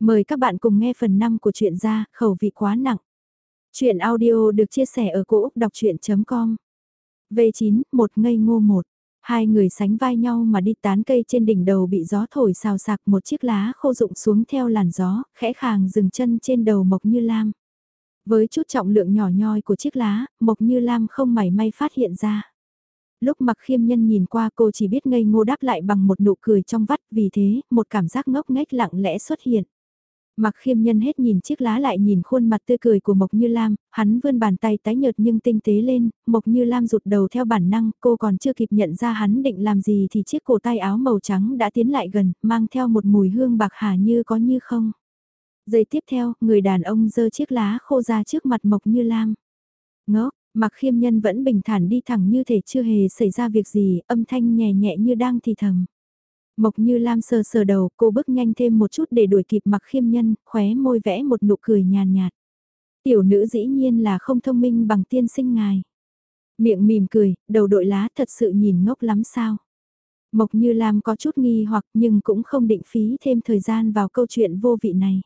Mời các bạn cùng nghe phần 5 của truyện ra, khẩu vị quá nặng. Chuyện audio được chia sẻ ở cỗ đọc chuyện.com V9, một ngây ngô một. Hai người sánh vai nhau mà đi tán cây trên đỉnh đầu bị gió thổi xào sạc một chiếc lá khô rụng xuống theo làn gió, khẽ khàng dừng chân trên đầu Mộc Như Lam. Với chút trọng lượng nhỏ nhoi của chiếc lá, Mộc Như Lam không mảy may phát hiện ra. Lúc mặc khiêm nhân nhìn qua cô chỉ biết ngây ngô đáp lại bằng một nụ cười trong vắt vì thế, một cảm giác ngốc nghếch lặng lẽ xuất hiện. Mặc khiêm nhân hết nhìn chiếc lá lại nhìn khuôn mặt tươi cười của Mộc Như Lam, hắn vươn bàn tay tái nhợt nhưng tinh tế lên, Mộc Như Lam rụt đầu theo bản năng, cô còn chưa kịp nhận ra hắn định làm gì thì chiếc cổ tay áo màu trắng đã tiến lại gần, mang theo một mùi hương bạc hà như có như không. Giây tiếp theo, người đàn ông giơ chiếc lá khô ra trước mặt Mộc Như Lam. Ngốc, Mặc khiêm nhân vẫn bình thản đi thẳng như thể chưa hề xảy ra việc gì, âm thanh nhẹ nhẹ như đang thì thầm. Mộc như Lam sờ sờ đầu, cô bước nhanh thêm một chút để đuổi kịp mặc khiêm nhân, khóe môi vẽ một nụ cười nhàn nhạt, Tiểu nữ dĩ nhiên là không thông minh bằng tiên sinh ngài. Miệng mỉm cười, đầu đội lá thật sự nhìn ngốc lắm sao. Mộc như Lam có chút nghi hoặc nhưng cũng không định phí thêm thời gian vào câu chuyện vô vị này.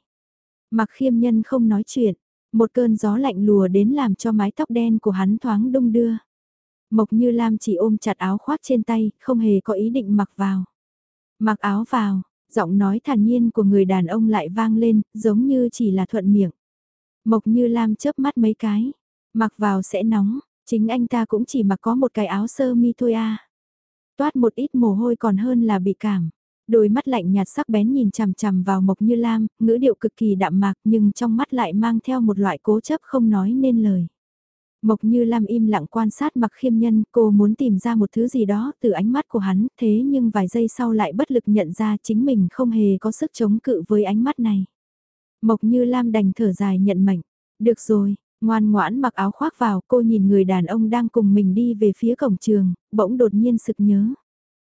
Mặc khiêm nhân không nói chuyện, một cơn gió lạnh lùa đến làm cho mái tóc đen của hắn thoáng đông đưa. Mộc như Lam chỉ ôm chặt áo khoác trên tay, không hề có ý định mặc vào. Mặc áo vào, giọng nói thản nhiên của người đàn ông lại vang lên, giống như chỉ là thuận miệng. Mộc như Lam chớp mắt mấy cái, mặc vào sẽ nóng, chính anh ta cũng chỉ mặc có một cái áo sơ mi thôi à. Toát một ít mồ hôi còn hơn là bị cảm. Đôi mắt lạnh nhạt sắc bén nhìn chằm chằm vào Mộc Như Lam, ngữ điệu cực kỳ đạm mạc nhưng trong mắt lại mang theo một loại cố chấp không nói nên lời. Mộc Như Lam im lặng quan sát mặc khiêm nhân, cô muốn tìm ra một thứ gì đó từ ánh mắt của hắn, thế nhưng vài giây sau lại bất lực nhận ra chính mình không hề có sức chống cự với ánh mắt này. Mộc Như Lam đành thở dài nhận mệnh. Được rồi, ngoan ngoãn mặc áo khoác vào, cô nhìn người đàn ông đang cùng mình đi về phía cổng trường, bỗng đột nhiên sực nhớ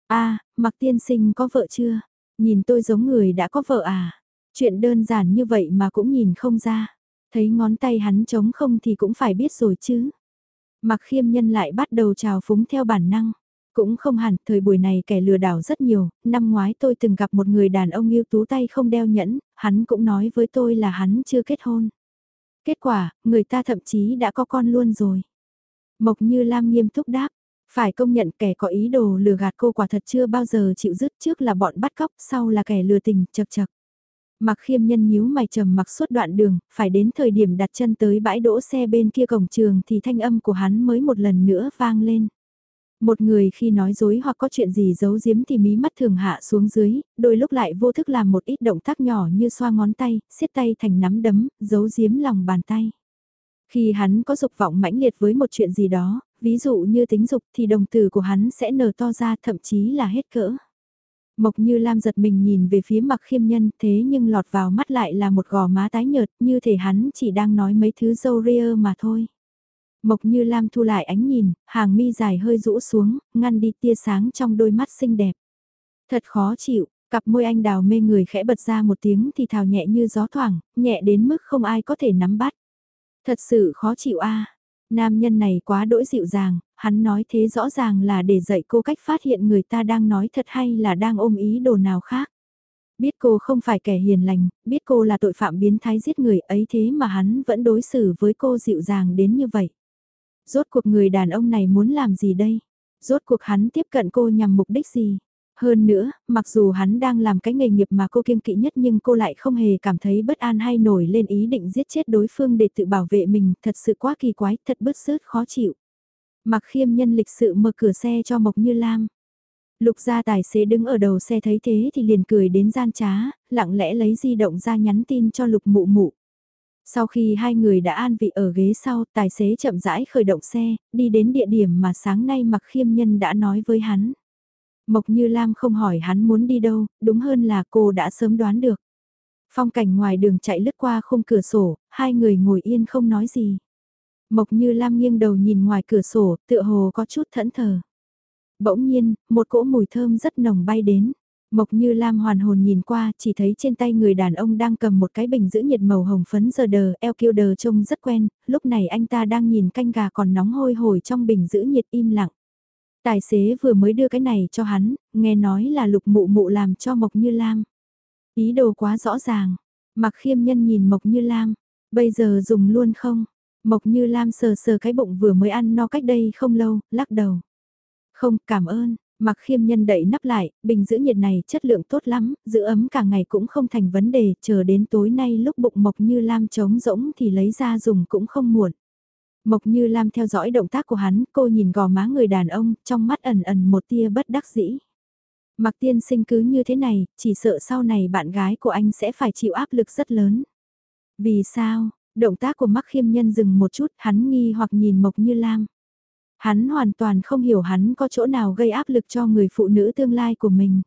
a à, mặc tiên sinh có vợ chưa? Nhìn tôi giống người đã có vợ à? Chuyện đơn giản như vậy mà cũng nhìn không ra. Thấy ngón tay hắn trống không thì cũng phải biết rồi chứ. Mặc khiêm nhân lại bắt đầu trào phúng theo bản năng. Cũng không hẳn, thời buổi này kẻ lừa đảo rất nhiều, năm ngoái tôi từng gặp một người đàn ông yêu tú tay không đeo nhẫn, hắn cũng nói với tôi là hắn chưa kết hôn. Kết quả, người ta thậm chí đã có con luôn rồi. Mộc Như Lam nghiêm túc đáp, phải công nhận kẻ có ý đồ lừa gạt cô quả thật chưa bao giờ chịu dứt trước là bọn bắt cóc, sau là kẻ lừa tình, chật chật. Mặc khiêm nhân nhíu mày trầm mặc suốt đoạn đường, phải đến thời điểm đặt chân tới bãi đỗ xe bên kia cổng trường thì thanh âm của hắn mới một lần nữa vang lên. Một người khi nói dối hoặc có chuyện gì giấu giếm thì mí mắt thường hạ xuống dưới, đôi lúc lại vô thức làm một ít động tác nhỏ như xoa ngón tay, siết tay thành nắm đấm, giấu giếm lòng bàn tay. Khi hắn có dục vọng mãnh liệt với một chuyện gì đó, ví dụ như tính dục thì đồng tử của hắn sẽ nở to ra thậm chí là hết cỡ. Mộc như Lam giật mình nhìn về phía mặc khiêm nhân thế nhưng lọt vào mắt lại là một gò má tái nhợt như thể hắn chỉ đang nói mấy thứ dâu ria mà thôi. Mộc như Lam thu lại ánh nhìn, hàng mi dài hơi rũ xuống, ngăn đi tia sáng trong đôi mắt xinh đẹp. Thật khó chịu, cặp môi anh đào mê người khẽ bật ra một tiếng thì thào nhẹ như gió thoảng, nhẹ đến mức không ai có thể nắm bắt. Thật sự khó chịu a Nam nhân này quá đỗi dịu dàng, hắn nói thế rõ ràng là để dạy cô cách phát hiện người ta đang nói thật hay là đang ôm ý đồ nào khác. Biết cô không phải kẻ hiền lành, biết cô là tội phạm biến thái giết người ấy thế mà hắn vẫn đối xử với cô dịu dàng đến như vậy. Rốt cuộc người đàn ông này muốn làm gì đây? Rốt cuộc hắn tiếp cận cô nhằm mục đích gì? Hơn nữa, mặc dù hắn đang làm cái nghề nghiệp mà cô kiêng kỵ nhất nhưng cô lại không hề cảm thấy bất an hay nổi lên ý định giết chết đối phương để tự bảo vệ mình, thật sự quá kỳ quái, thật bứt rứt khó chịu. Mặc khiêm nhân lịch sự mở cửa xe cho Mộc Như Lam. Lục gia tài xế đứng ở đầu xe thấy thế thì liền cười đến gian trá, lặng lẽ lấy di động ra nhắn tin cho lục mụ mụ. Sau khi hai người đã an vị ở ghế sau, tài xế chậm rãi khởi động xe, đi đến địa điểm mà sáng nay mặc khiêm nhân đã nói với hắn. Mộc Như Lam không hỏi hắn muốn đi đâu, đúng hơn là cô đã sớm đoán được. Phong cảnh ngoài đường chạy lướt qua khung cửa sổ, hai người ngồi yên không nói gì. Mộc Như Lam nghiêng đầu nhìn ngoài cửa sổ, tựa hồ có chút thẫn thờ. Bỗng nhiên, một cỗ mùi thơm rất nồng bay đến. Mộc Như Lam hoàn hồn nhìn qua, chỉ thấy trên tay người đàn ông đang cầm một cái bình giữ nhiệt màu hồng phấn giờ đờ, eo kiêu đờ trông rất quen, lúc này anh ta đang nhìn canh gà còn nóng hôi hổi trong bình giữ nhiệt im lặng. Tài xế vừa mới đưa cái này cho hắn, nghe nói là lục mụ mụ làm cho Mộc Như Lam. Ý đồ quá rõ ràng. Mặc khiêm nhân nhìn Mộc Như Lam, bây giờ dùng luôn không? Mộc Như Lam sờ sờ cái bụng vừa mới ăn no cách đây không lâu, lắc đầu. Không, cảm ơn, Mặc khiêm nhân đậy nắp lại, bình giữ nhiệt này chất lượng tốt lắm, giữ ấm cả ngày cũng không thành vấn đề, chờ đến tối nay lúc bụng Mộc Như Lam trống rỗng thì lấy ra dùng cũng không muộn. Mộc Như Lam theo dõi động tác của hắn, cô nhìn gò má người đàn ông, trong mắt ẩn ẩn một tia bất đắc dĩ. Mặc tiên sinh cứ như thế này, chỉ sợ sau này bạn gái của anh sẽ phải chịu áp lực rất lớn. Vì sao? Động tác của Mắc Khiêm Nhân dừng một chút, hắn nghi hoặc nhìn Mộc Như Lam. Hắn hoàn toàn không hiểu hắn có chỗ nào gây áp lực cho người phụ nữ tương lai của mình.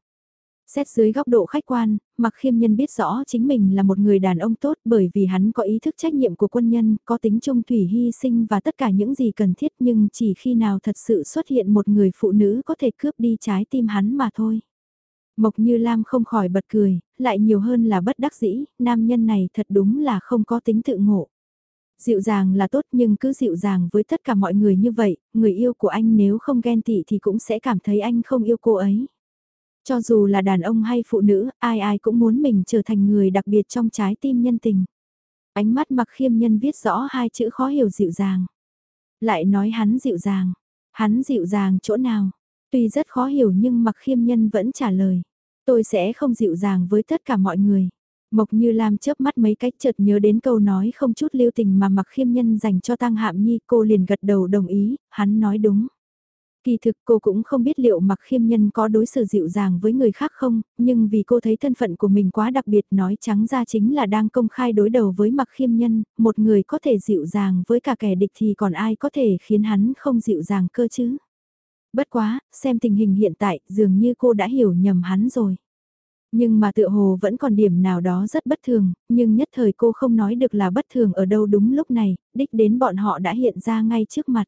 Xét dưới góc độ khách quan, Mặc Khiêm Nhân biết rõ chính mình là một người đàn ông tốt bởi vì hắn có ý thức trách nhiệm của quân nhân, có tính trung thủy hy sinh và tất cả những gì cần thiết nhưng chỉ khi nào thật sự xuất hiện một người phụ nữ có thể cướp đi trái tim hắn mà thôi. Mộc Như Lam không khỏi bật cười, lại nhiều hơn là bất đắc dĩ, nam nhân này thật đúng là không có tính tự ngộ. Dịu dàng là tốt nhưng cứ dịu dàng với tất cả mọi người như vậy, người yêu của anh nếu không ghen tị thì cũng sẽ cảm thấy anh không yêu cô ấy. Cho dù là đàn ông hay phụ nữ, ai ai cũng muốn mình trở thành người đặc biệt trong trái tim nhân tình. Ánh mắt mặc khiêm nhân viết rõ hai chữ khó hiểu dịu dàng. Lại nói hắn dịu dàng. Hắn dịu dàng chỗ nào? Tuy rất khó hiểu nhưng mặc khiêm nhân vẫn trả lời. Tôi sẽ không dịu dàng với tất cả mọi người. Mộc Như Lam chớp mắt mấy cách chợt nhớ đến câu nói không chút lưu tình mà mặc khiêm nhân dành cho Tăng Hạm Nhi cô liền gật đầu đồng ý, hắn nói đúng. Kỳ thực cô cũng không biết liệu mặc khiêm nhân có đối xử dịu dàng với người khác không, nhưng vì cô thấy thân phận của mình quá đặc biệt nói trắng ra chính là đang công khai đối đầu với mặc khiêm nhân, một người có thể dịu dàng với cả kẻ địch thì còn ai có thể khiến hắn không dịu dàng cơ chứ. Bất quá, xem tình hình hiện tại dường như cô đã hiểu nhầm hắn rồi. Nhưng mà tựa hồ vẫn còn điểm nào đó rất bất thường, nhưng nhất thời cô không nói được là bất thường ở đâu đúng lúc này, đích đến bọn họ đã hiện ra ngay trước mặt.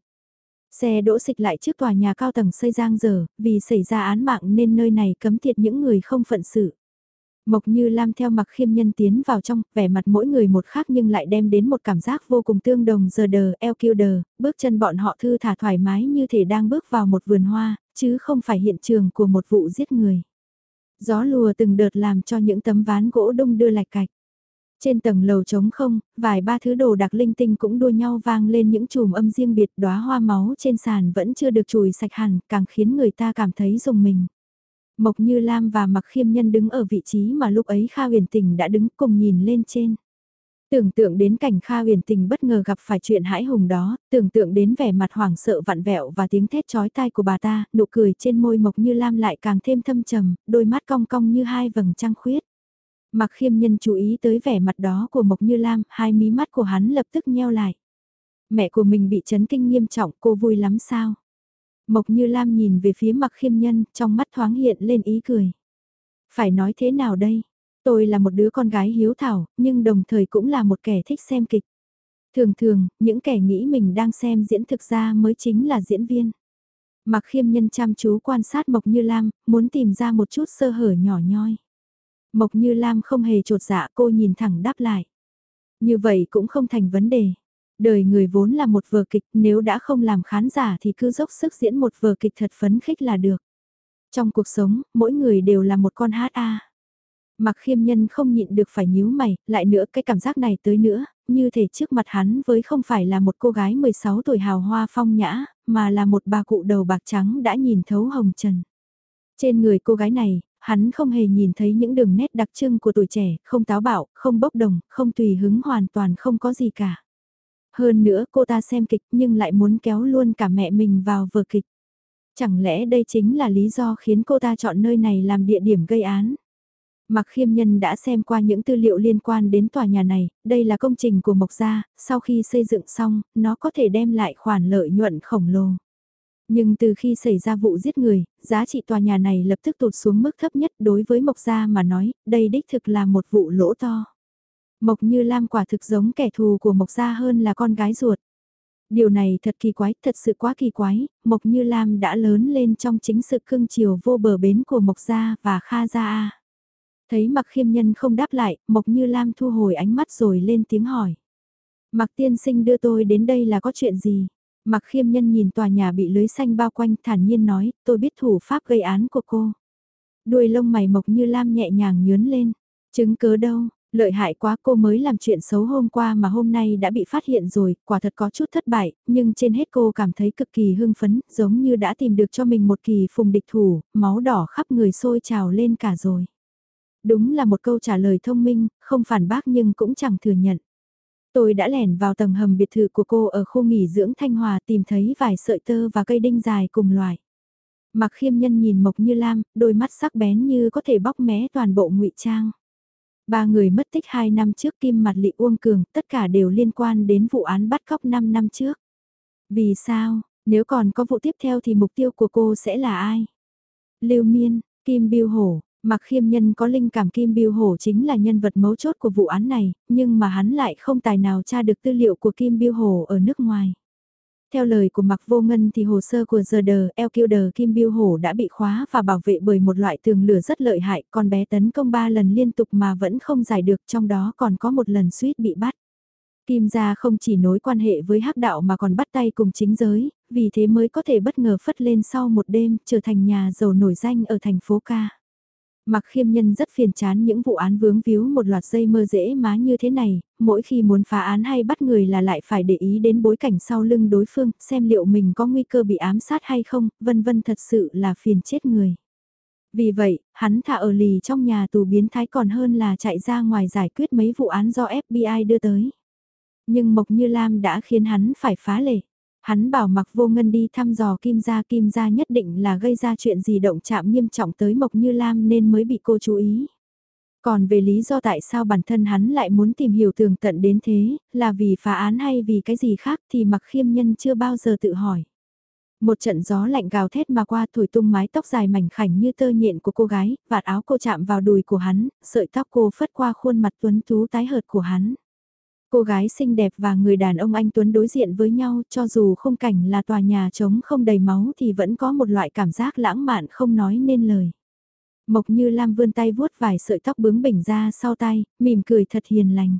Xe đỗ xịch lại trước tòa nhà cao tầng xây giang dở, vì xảy ra án mạng nên nơi này cấm thiệt những người không phận sự. Mộc Như Lam theo mặc khiêm nhân tiến vào trong, vẻ mặt mỗi người một khác nhưng lại đem đến một cảm giác vô cùng tương đồng giờ đờ, eo kiêu đờ, bước chân bọn họ thư thả thoải mái như thể đang bước vào một vườn hoa, chứ không phải hiện trường của một vụ giết người. Gió lùa từng đợt làm cho những tấm ván gỗ đông đưa lạch cạch. Trên tầng lầu trống không, vài ba thứ đồ đặc linh tinh cũng đua nhau vang lên những chùm âm riêng biệt đóa hoa máu trên sàn vẫn chưa được chùi sạch hẳn, càng khiến người ta cảm thấy rùng mình. Mộc Như Lam và Mặc Khiêm Nhân đứng ở vị trí mà lúc ấy Kha huyền tình đã đứng cùng nhìn lên trên. Tưởng tượng đến cảnh Kha huyền tình bất ngờ gặp phải chuyện hãi hùng đó, tưởng tượng đến vẻ mặt hoảng sợ vặn vẹo và tiếng thét chói tai của bà ta, nụ cười trên môi Mộc Như Lam lại càng thêm thâm trầm, đôi mắt cong cong như hai vầng trăng khuyết. Mặc khiêm nhân chú ý tới vẻ mặt đó của Mộc Như Lam, hai mí mắt của hắn lập tức nheo lại. Mẹ của mình bị chấn kinh nghiêm trọng, cô vui lắm sao? Mộc Như Lam nhìn về phía mặc khiêm nhân, trong mắt thoáng hiện lên ý cười. Phải nói thế nào đây? Tôi là một đứa con gái hiếu thảo, nhưng đồng thời cũng là một kẻ thích xem kịch. Thường thường, những kẻ nghĩ mình đang xem diễn thực ra mới chính là diễn viên. Mặc khiêm nhân chăm chú quan sát Mộc Như Lam, muốn tìm ra một chút sơ hở nhỏ nhoi. Mộc Như Lam không hề trột dạ cô nhìn thẳng đáp lại. Như vậy cũng không thành vấn đề. Đời người vốn là một vở kịch, nếu đã không làm khán giả thì cứ dốc sức diễn một vở kịch thật phấn khích là được. Trong cuộc sống, mỗi người đều là một con hát a. Mặc khiêm nhân không nhịn được phải nhíu mày, lại nữa cái cảm giác này tới nữa, như thể trước mặt hắn với không phải là một cô gái 16 tuổi hào hoa phong nhã, mà là một bà cụ đầu bạc trắng đã nhìn thấu hồng trần. Trên người cô gái này, hắn không hề nhìn thấy những đường nét đặc trưng của tuổi trẻ, không táo bạo, không bốc đồng, không tùy hứng hoàn toàn không có gì cả. Hơn nữa cô ta xem kịch nhưng lại muốn kéo luôn cả mẹ mình vào vở kịch. Chẳng lẽ đây chính là lý do khiến cô ta chọn nơi này làm địa điểm gây án? Mặc khiêm nhân đã xem qua những tư liệu liên quan đến tòa nhà này, đây là công trình của Mộc Gia, sau khi xây dựng xong, nó có thể đem lại khoản lợi nhuận khổng lồ. Nhưng từ khi xảy ra vụ giết người, giá trị tòa nhà này lập tức tụt xuống mức thấp nhất đối với Mộc Gia mà nói, đây đích thực là một vụ lỗ to. Mộc Như Lam quả thực giống kẻ thù của Mộc Gia hơn là con gái ruột. Điều này thật kỳ quái, thật sự quá kỳ quái, Mộc Như Lam đã lớn lên trong chính sự cưng chiều vô bờ bến của Mộc Gia và Kha Gia Thấy Mặc Khiêm Nhân không đáp lại, Mộc Như Lam thu hồi ánh mắt rồi lên tiếng hỏi. Mặc tiên sinh đưa tôi đến đây là có chuyện gì? Mặc khiêm nhân nhìn tòa nhà bị lưới xanh bao quanh thản nhiên nói, tôi biết thủ pháp gây án của cô. Đuôi lông mày mộc như lam nhẹ nhàng nhướn lên. Chứng cớ đâu, Lợi hại quá cô mới làm chuyện xấu hôm qua mà hôm nay đã bị phát hiện rồi, quả thật có chút thất bại, nhưng trên hết cô cảm thấy cực kỳ hưng phấn, giống như đã tìm được cho mình một kỳ phùng địch thủ, máu đỏ khắp người sôi trào lên cả rồi. Đúng là một câu trả lời thông minh, không phản bác nhưng cũng chẳng thừa nhận. Tôi đã lẻn vào tầng hầm biệt thự của cô ở khu nghỉ dưỡng Thanh Hòa tìm thấy vài sợi tơ và cây đinh dài cùng loại. Mặc khiêm nhân nhìn Mộc Như Lam, đôi mắt sắc bén như có thể bóc mé toàn bộ ngụy trang. Ba người mất tích 2 năm trước Kim Mặt Lị Uông Cường, tất cả đều liên quan đến vụ án bắt cóc 5 năm trước. Vì sao, nếu còn có vụ tiếp theo thì mục tiêu của cô sẽ là ai? Lưu Miên, Kim Biêu Hổ, Mặc khiêm nhân có linh cảm Kim Biêu Hổ chính là nhân vật mấu chốt của vụ án này, nhưng mà hắn lại không tài nào tra được tư liệu của Kim Biêu Hổ ở nước ngoài. Theo lời của Mạc Vô Ngân thì hồ sơ của giờ đờ, El Kim Biêu Hổ đã bị khóa và bảo vệ bởi một loại tường lửa rất lợi hại, con bé tấn công 3 lần liên tục mà vẫn không giải được, trong đó còn có một lần suýt bị bắt. Kim gia không chỉ nối quan hệ với hắc đạo mà còn bắt tay cùng chính giới, vì thế mới có thể bất ngờ phất lên sau một đêm, trở thành nhà giàu nổi danh ở thành phố ca. Mặc khiêm nhân rất phiền chán những vụ án vướng víu một loạt dây mơ dễ má như thế này, mỗi khi muốn phá án hay bắt người là lại phải để ý đến bối cảnh sau lưng đối phương, xem liệu mình có nguy cơ bị ám sát hay không, vân vân thật sự là phiền chết người. Vì vậy, hắn thả ở lì trong nhà tù biến thái còn hơn là chạy ra ngoài giải quyết mấy vụ án do FBI đưa tới. Nhưng Mộc Như Lam đã khiến hắn phải phá lệ. Hắn bảo mặc vô ngân đi thăm dò kim gia kim gia nhất định là gây ra chuyện gì động chạm nghiêm trọng tới Mộc Như Lam nên mới bị cô chú ý. Còn về lý do tại sao bản thân hắn lại muốn tìm hiểu tường tận đến thế, là vì phá án hay vì cái gì khác thì mặc khiêm nhân chưa bao giờ tự hỏi. Một trận gió lạnh gào thét mà qua thổi tung mái tóc dài mảnh khảnh như tơ nhện của cô gái, vạt áo cô chạm vào đùi của hắn, sợi tóc cô phất qua khuôn mặt tuấn tú tái hợt của hắn. Cô gái xinh đẹp và người đàn ông anh Tuấn đối diện với nhau cho dù không cảnh là tòa nhà trống không đầy máu thì vẫn có một loại cảm giác lãng mạn không nói nên lời. Mộc như Lam vươn tay vuốt vài sợi tóc bướng bỉnh ra sau tay, mỉm cười thật hiền lành.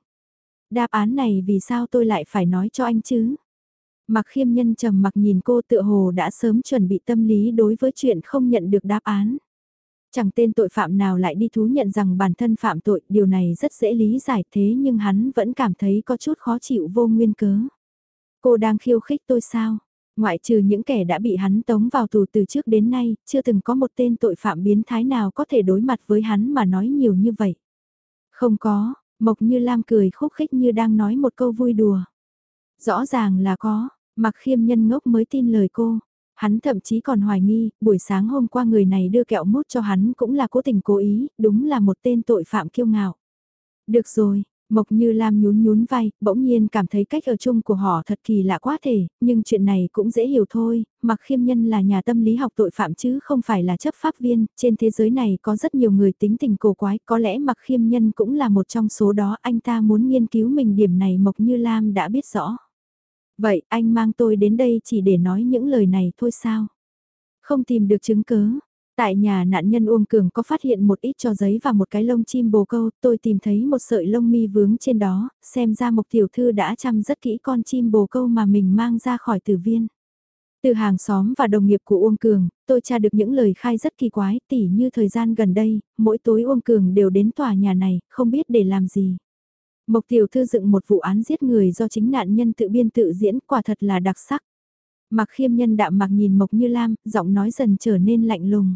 Đáp án này vì sao tôi lại phải nói cho anh chứ? Mặc khiêm nhân trầm mặc nhìn cô tựa hồ đã sớm chuẩn bị tâm lý đối với chuyện không nhận được đáp án. Chẳng tên tội phạm nào lại đi thú nhận rằng bản thân phạm tội, điều này rất dễ lý giải thế nhưng hắn vẫn cảm thấy có chút khó chịu vô nguyên cớ. Cô đang khiêu khích tôi sao? Ngoại trừ những kẻ đã bị hắn tống vào tù từ trước đến nay, chưa từng có một tên tội phạm biến thái nào có thể đối mặt với hắn mà nói nhiều như vậy. Không có, Mộc Như Lam cười khúc khích như đang nói một câu vui đùa. Rõ ràng là có, mặc khiêm nhân ngốc mới tin lời cô. Hắn thậm chí còn hoài nghi, buổi sáng hôm qua người này đưa kẹo mút cho hắn cũng là cố tình cố ý, đúng là một tên tội phạm kiêu ngạo. Được rồi, Mộc Như Lam nhún nhún vai, bỗng nhiên cảm thấy cách ở chung của họ thật kỳ lạ quá thể, nhưng chuyện này cũng dễ hiểu thôi, mặc khiêm nhân là nhà tâm lý học tội phạm chứ không phải là chấp pháp viên, trên thế giới này có rất nhiều người tính tình cổ quái, có lẽ mặc khiêm nhân cũng là một trong số đó anh ta muốn nghiên cứu mình điểm này Mộc Như Lam đã biết rõ. Vậy anh mang tôi đến đây chỉ để nói những lời này thôi sao? Không tìm được chứng cứ Tại nhà nạn nhân Uông Cường có phát hiện một ít cho giấy và một cái lông chim bồ câu, tôi tìm thấy một sợi lông mi vướng trên đó, xem ra Mộc Tiểu Thư đã chăm rất kỹ con chim bồ câu mà mình mang ra khỏi tử viên. Từ hàng xóm và đồng nghiệp của Uông Cường, tôi tra được những lời khai rất kỳ quái, tỉ như thời gian gần đây, mỗi tối Uông Cường đều đến tòa nhà này, không biết để làm gì. Mộc tiểu thư dựng một vụ án giết người do chính nạn nhân tự biên tự diễn quả thật là đặc sắc. Mặc khiêm nhân đạm mặc nhìn Mộc Như Lam, giọng nói dần trở nên lạnh lùng.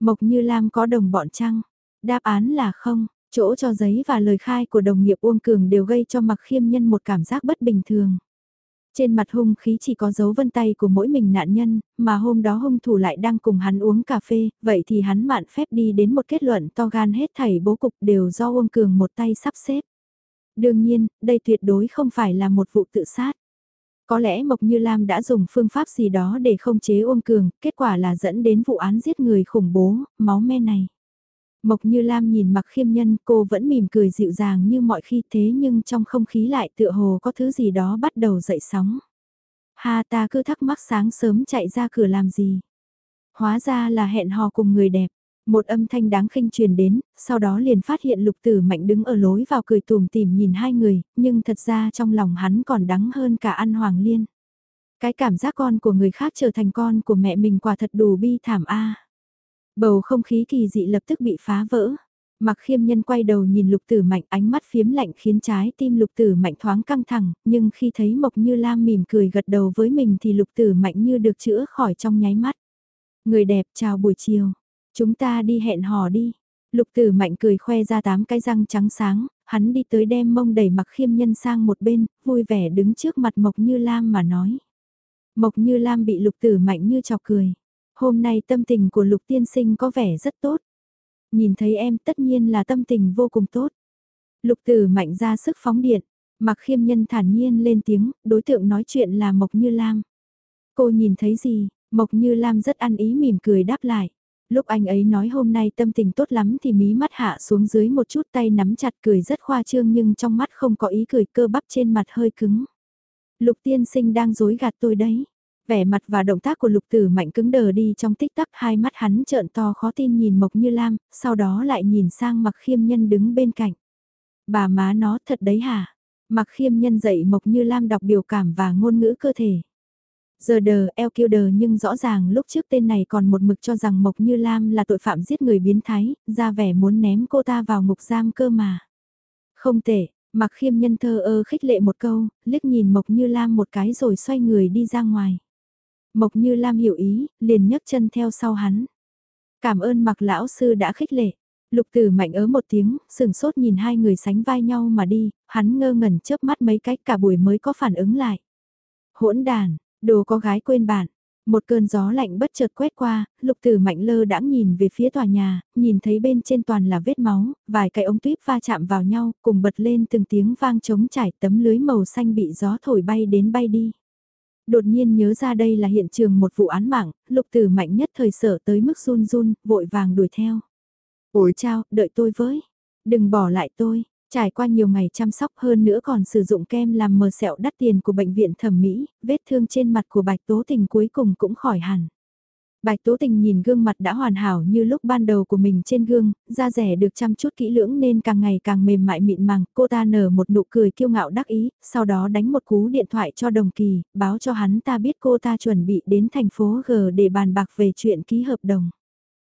Mộc Như Lam có đồng bọn chăng? Đáp án là không, chỗ cho giấy và lời khai của đồng nghiệp Uông Cường đều gây cho mặc khiêm nhân một cảm giác bất bình thường. Trên mặt hung khí chỉ có dấu vân tay của mỗi mình nạn nhân, mà hôm đó hung thủ lại đang cùng hắn uống cà phê, vậy thì hắn mạn phép đi đến một kết luận to gan hết thảy bố cục đều do Uông Cường một tay sắp xếp. Đương nhiên, đây tuyệt đối không phải là một vụ tự sát. Có lẽ Mộc Như Lam đã dùng phương pháp gì đó để không chế Uông Cường, kết quả là dẫn đến vụ án giết người khủng bố, máu me này. Mộc Như Lam nhìn mặc khiêm nhân cô vẫn mỉm cười dịu dàng như mọi khi thế nhưng trong không khí lại tựa hồ có thứ gì đó bắt đầu dậy sóng. hà ta cứ thắc mắc sáng sớm chạy ra cửa làm gì. Hóa ra là hẹn hò cùng người đẹp. Một âm thanh đáng khinh truyền đến, sau đó liền phát hiện lục tử mạnh đứng ở lối vào cười tùm tìm nhìn hai người, nhưng thật ra trong lòng hắn còn đắng hơn cả ăn hoàng liên. Cái cảm giác con của người khác trở thành con của mẹ mình quả thật đủ bi thảm a. Bầu không khí kỳ dị lập tức bị phá vỡ. Mặc khiêm nhân quay đầu nhìn lục tử mạnh ánh mắt phiếm lạnh khiến trái tim lục tử mạnh thoáng căng thẳng, nhưng khi thấy Mộc Như Lam mỉm cười gật đầu với mình thì lục tử mạnh như được chữa khỏi trong nháy mắt. Người đẹp chào buổi chiều, chúng ta đi hẹn hò đi. Lục tử mạnh cười khoe ra tám cái răng trắng sáng, hắn đi tới đem mông đẩy mặc khiêm nhân sang một bên, vui vẻ đứng trước mặt Mộc Như Lam mà nói. Mộc Như Lam bị lục tử mạnh như chọc cười. Hôm nay tâm tình của lục tiên sinh có vẻ rất tốt. Nhìn thấy em tất nhiên là tâm tình vô cùng tốt. Lục tử mạnh ra sức phóng điện, mặc khiêm nhân thản nhiên lên tiếng, đối tượng nói chuyện là Mộc Như Lam. Cô nhìn thấy gì, Mộc Như Lam rất ăn ý mỉm cười đáp lại. Lúc anh ấy nói hôm nay tâm tình tốt lắm thì mí mắt hạ xuống dưới một chút tay nắm chặt cười rất khoa trương nhưng trong mắt không có ý cười cơ bắp trên mặt hơi cứng. Lục tiên sinh đang dối gạt tôi đấy. Vẻ mặt và động tác của lục tử mạnh cứng đờ đi trong tích tắc hai mắt hắn trợn to khó tin nhìn Mộc Như Lam, sau đó lại nhìn sang mặc khiêm nhân đứng bên cạnh. Bà má nó thật đấy hả? Mặc khiêm nhân dạy Mộc Như Lam đọc biểu cảm và ngôn ngữ cơ thể. Giờ đờ, eo kêu đờ nhưng rõ ràng lúc trước tên này còn một mực cho rằng Mộc Như Lam là tội phạm giết người biến thái, ra vẻ muốn ném cô ta vào ngục giam cơ mà. Không tệ, mặc khiêm nhân thơ ơ khích lệ một câu, liếc nhìn Mộc Như Lam một cái rồi xoay người đi ra ngoài. Mộc Như Lam hiểu ý, liền nhấc chân theo sau hắn. Cảm ơn mặc lão sư đã khích lệ. Lục tử mạnh ớ một tiếng, sừng sốt nhìn hai người sánh vai nhau mà đi, hắn ngơ ngẩn chớp mắt mấy cách cả buổi mới có phản ứng lại. Hỗn đàn, đồ có gái quên bạn. Một cơn gió lạnh bất chợt quét qua, lục tử mạnh lơ đãng nhìn về phía tòa nhà, nhìn thấy bên trên toàn là vết máu, vài cái ống tuyếp va chạm vào nhau, cùng bật lên từng tiếng vang trống trải tấm lưới màu xanh bị gió thổi bay đến bay đi. Đột nhiên nhớ ra đây là hiện trường một vụ án mạng, lục tử mạnh nhất thời sở tới mức run run, vội vàng đuổi theo. Ôi chao, đợi tôi với. Đừng bỏ lại tôi. Trải qua nhiều ngày chăm sóc hơn nữa còn sử dụng kem làm mờ sẹo đắt tiền của bệnh viện thẩm mỹ, vết thương trên mặt của bạch tố tình cuối cùng cũng khỏi hẳn. Bạch Tố Tình nhìn gương mặt đã hoàn hảo như lúc ban đầu của mình trên gương, da rẻ được chăm chút kỹ lưỡng nên càng ngày càng mềm mại mịn màng, cô ta nở một nụ cười kiêu ngạo đắc ý, sau đó đánh một cú điện thoại cho Đồng Kỳ, báo cho hắn ta biết cô ta chuẩn bị đến thành phố G để bàn bạc về chuyện ký hợp đồng.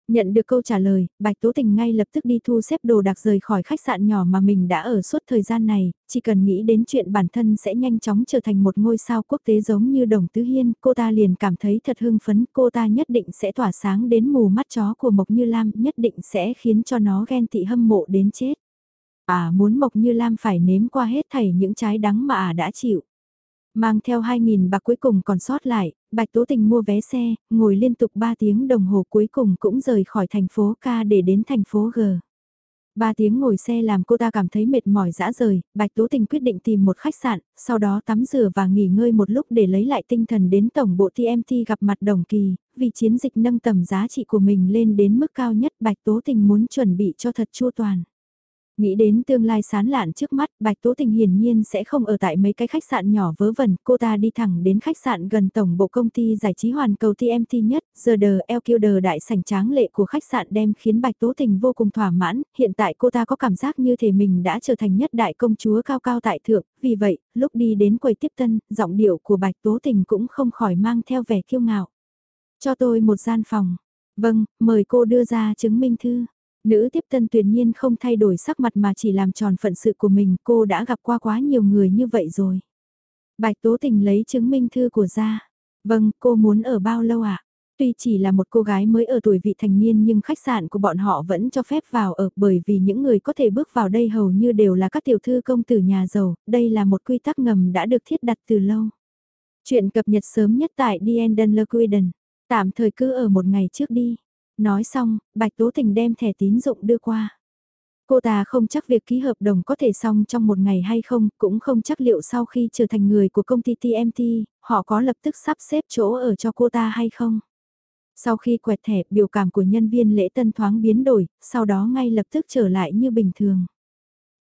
Nhận được câu trả lời, Bạch Tố Tình ngay lập tức đi thu xếp đồ đạc rời khỏi khách sạn nhỏ mà mình đã ở suốt thời gian này, chỉ cần nghĩ đến chuyện bản thân sẽ nhanh chóng trở thành một ngôi sao quốc tế giống như Đồng Tứ Hiên, cô ta liền cảm thấy thật hưng phấn, cô ta nhất định sẽ tỏa sáng đến mù mắt chó của Mộc Như Lam, nhất định sẽ khiến cho nó ghen tị hâm mộ đến chết. À muốn Mộc Như Lam phải nếm qua hết thảy những trái đắng mà à đã chịu. Mang theo 2.000 bạc cuối cùng còn sót lại, Bạch Tố Tình mua vé xe, ngồi liên tục 3 tiếng đồng hồ cuối cùng cũng rời khỏi thành phố K để đến thành phố G. 3 tiếng ngồi xe làm cô ta cảm thấy mệt mỏi dã rời, Bạch Tố Tình quyết định tìm một khách sạn, sau đó tắm rửa và nghỉ ngơi một lúc để lấy lại tinh thần đến tổng bộ TMT gặp mặt đồng kỳ, vì chiến dịch nâng tầm giá trị của mình lên đến mức cao nhất Bạch Tố Tình muốn chuẩn bị cho thật chua toàn. Nghĩ đến tương lai sán lạn trước mắt, Bạch Tố Tình hiển nhiên sẽ không ở tại mấy cái khách sạn nhỏ vớ vẩn, cô ta đi thẳng đến khách sạn gần tổng bộ công ty giải trí hoàn cầu TMT nhất, giờ đờ eo đờ đại sảnh tráng lệ của khách sạn đem khiến Bạch Tố Tình vô cùng thỏa mãn, hiện tại cô ta có cảm giác như thể mình đã trở thành nhất đại công chúa cao cao tại thượng, vì vậy, lúc đi đến quầy tiếp tân, giọng điệu của Bạch Tố Tình cũng không khỏi mang theo vẻ kiêu ngạo. Cho tôi một gian phòng. Vâng, mời cô đưa ra chứng minh thư. Nữ tiếp tân tuyệt nhiên không thay đổi sắc mặt mà chỉ làm tròn phận sự của mình, cô đã gặp qua quá nhiều người như vậy rồi. Bạch Tố Tình lấy chứng minh thư của ra. Vâng, cô muốn ở bao lâu ạ? À? Tuy chỉ là một cô gái mới ở tuổi vị thành niên nhưng khách sạn của bọn họ vẫn cho phép vào ở bởi vì những người có thể bước vào đây hầu như đều là các tiểu thư công tử nhà giàu, đây là một quy tắc ngầm đã được thiết đặt từ lâu. Chuyện cập nhật sớm nhất tại Dienden tạm thời cứ ở một ngày trước đi. Nói xong, Bạch Tố Tình đem thẻ tín dụng đưa qua. Cô ta không chắc việc ký hợp đồng có thể xong trong một ngày hay không, cũng không chắc liệu sau khi trở thành người của công ty TMT, họ có lập tức sắp xếp chỗ ở cho cô ta hay không. Sau khi quẹt thẻ, biểu cảm của nhân viên lễ tân thoáng biến đổi, sau đó ngay lập tức trở lại như bình thường.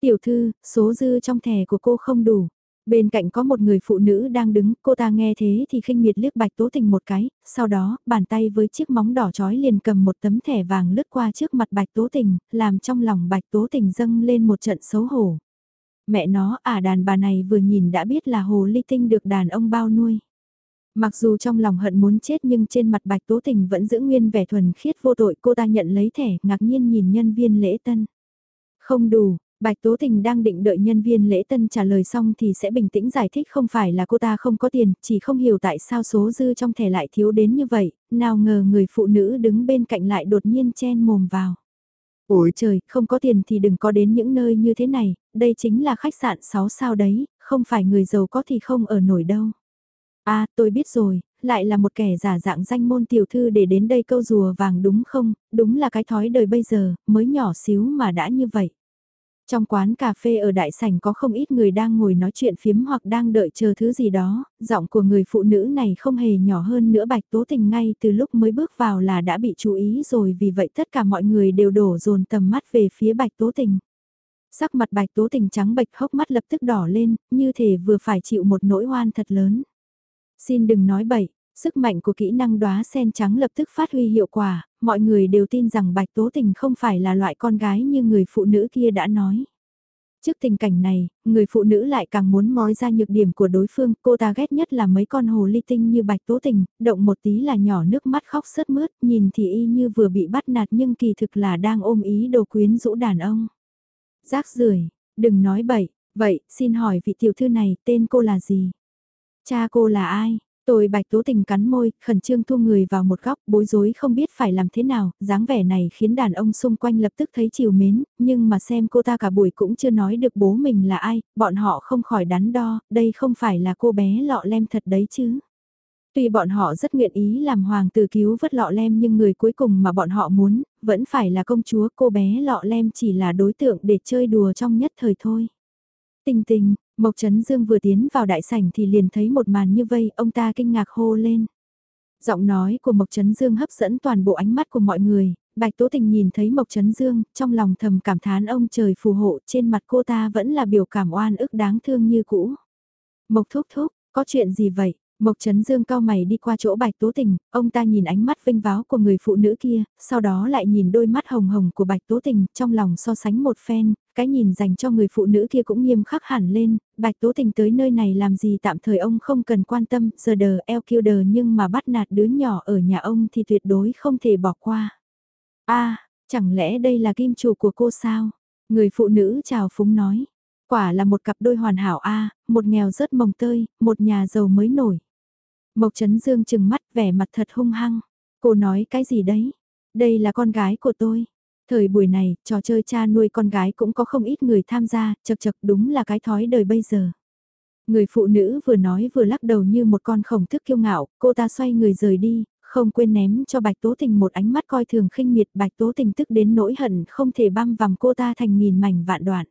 Tiểu thư, số dư trong thẻ của cô không đủ. Bên cạnh có một người phụ nữ đang đứng, cô ta nghe thế thì khinh miệt liếc Bạch Tố Tình một cái, sau đó, bàn tay với chiếc móng đỏ chói liền cầm một tấm thẻ vàng lướt qua trước mặt Bạch Tố Tình, làm trong lòng Bạch Tố Tình dâng lên một trận xấu hổ. Mẹ nó, à đàn bà này vừa nhìn đã biết là hồ ly tinh được đàn ông bao nuôi. Mặc dù trong lòng hận muốn chết nhưng trên mặt Bạch Tố Tình vẫn giữ nguyên vẻ thuần khiết vô tội cô ta nhận lấy thẻ ngạc nhiên nhìn nhân viên lễ tân. Không đủ, Bạch Tố Tình đang định đợi nhân viên lễ tân trả lời xong thì sẽ bình tĩnh giải thích không phải là cô ta không có tiền, chỉ không hiểu tại sao số dư trong thẻ lại thiếu đến như vậy, nào ngờ người phụ nữ đứng bên cạnh lại đột nhiên chen mồm vào. Ôi trời, không có tiền thì đừng có đến những nơi như thế này, đây chính là khách sạn 6 sao đấy, không phải người giàu có thì không ở nổi đâu. À, tôi biết rồi, lại là một kẻ giả dạng danh môn tiểu thư để đến đây câu rùa vàng đúng không, đúng là cái thói đời bây giờ, mới nhỏ xíu mà đã như vậy. Trong quán cà phê ở đại sảnh có không ít người đang ngồi nói chuyện phiếm hoặc đang đợi chờ thứ gì đó, giọng của người phụ nữ này không hề nhỏ hơn nữa bạch tố tình ngay từ lúc mới bước vào là đã bị chú ý rồi vì vậy tất cả mọi người đều đổ dồn tầm mắt về phía bạch tố tình. Sắc mặt bạch tố tình trắng bạch hốc mắt lập tức đỏ lên, như thể vừa phải chịu một nỗi oan thật lớn. Xin đừng nói bậy, sức mạnh của kỹ năng đóa sen trắng lập tức phát huy hiệu quả, mọi người đều tin rằng Bạch Tố Tình không phải là loại con gái như người phụ nữ kia đã nói. Trước tình cảnh này, người phụ nữ lại càng muốn mói ra nhược điểm của đối phương, cô ta ghét nhất là mấy con hồ ly tinh như Bạch Tố Tình, động một tí là nhỏ nước mắt khóc sớt mướt, nhìn thì y như vừa bị bắt nạt nhưng kỳ thực là đang ôm ý đồ quyến rũ đàn ông. Rác rưởi đừng nói bậy, vậy xin hỏi vị tiểu thư này tên cô là gì? Cha cô là ai? Tôi bạch tố tình cắn môi, khẩn trương thu người vào một góc, bối rối không biết phải làm thế nào, dáng vẻ này khiến đàn ông xung quanh lập tức thấy chiều mến, nhưng mà xem cô ta cả buổi cũng chưa nói được bố mình là ai, bọn họ không khỏi đắn đo, đây không phải là cô bé lọ lem thật đấy chứ. Tuy bọn họ rất nguyện ý làm hoàng tử cứu vớt lọ lem nhưng người cuối cùng mà bọn họ muốn, vẫn phải là công chúa cô bé lọ lem chỉ là đối tượng để chơi đùa trong nhất thời thôi. Tình tình, Mộc Trấn Dương vừa tiến vào đại sảnh thì liền thấy một màn như vây, ông ta kinh ngạc hô lên. Giọng nói của Mộc Trấn Dương hấp dẫn toàn bộ ánh mắt của mọi người, Bạch Tố Tình nhìn thấy Mộc Trấn Dương, trong lòng thầm cảm thán ông trời phù hộ, trên mặt cô ta vẫn là biểu cảm oan ức đáng thương như cũ. Mộc Thúc Thúc, có chuyện gì vậy? Mộc Trấn Dương cao mày đi qua chỗ Bạch Tố Tình, ông ta nhìn ánh mắt vinh váo của người phụ nữ kia, sau đó lại nhìn đôi mắt hồng hồng của Bạch Tố Tình, trong lòng so sánh một phen, cái nhìn dành cho người phụ nữ kia cũng nghiêm khắc hẳn lên, Bạch Tố Tình tới nơi này làm gì tạm thời ông không cần quan tâm, giờ đờ eo kêu đờ nhưng mà bắt nạt đứa nhỏ ở nhà ông thì tuyệt đối không thể bỏ qua. a chẳng lẽ đây là kim chủ của cô sao? Người phụ nữ chào phúng nói. Quả là một cặp đôi hoàn hảo a một nghèo rớt mồng tơi, một nhà giàu mới nổi. Mộc Trấn Dương chừng mắt vẻ mặt thật hung hăng. Cô nói cái gì đấy? Đây là con gái của tôi. Thời buổi này, trò chơi cha nuôi con gái cũng có không ít người tham gia, chật chật đúng là cái thói đời bây giờ. Người phụ nữ vừa nói vừa lắc đầu như một con khổng thức kiêu ngạo, cô ta xoay người rời đi, không quên ném cho Bạch Tố Tình một ánh mắt coi thường khinh miệt Bạch Tố Tình tức đến nỗi hận không thể băm vằm cô ta thành nghìn mảnh vạn đoạn.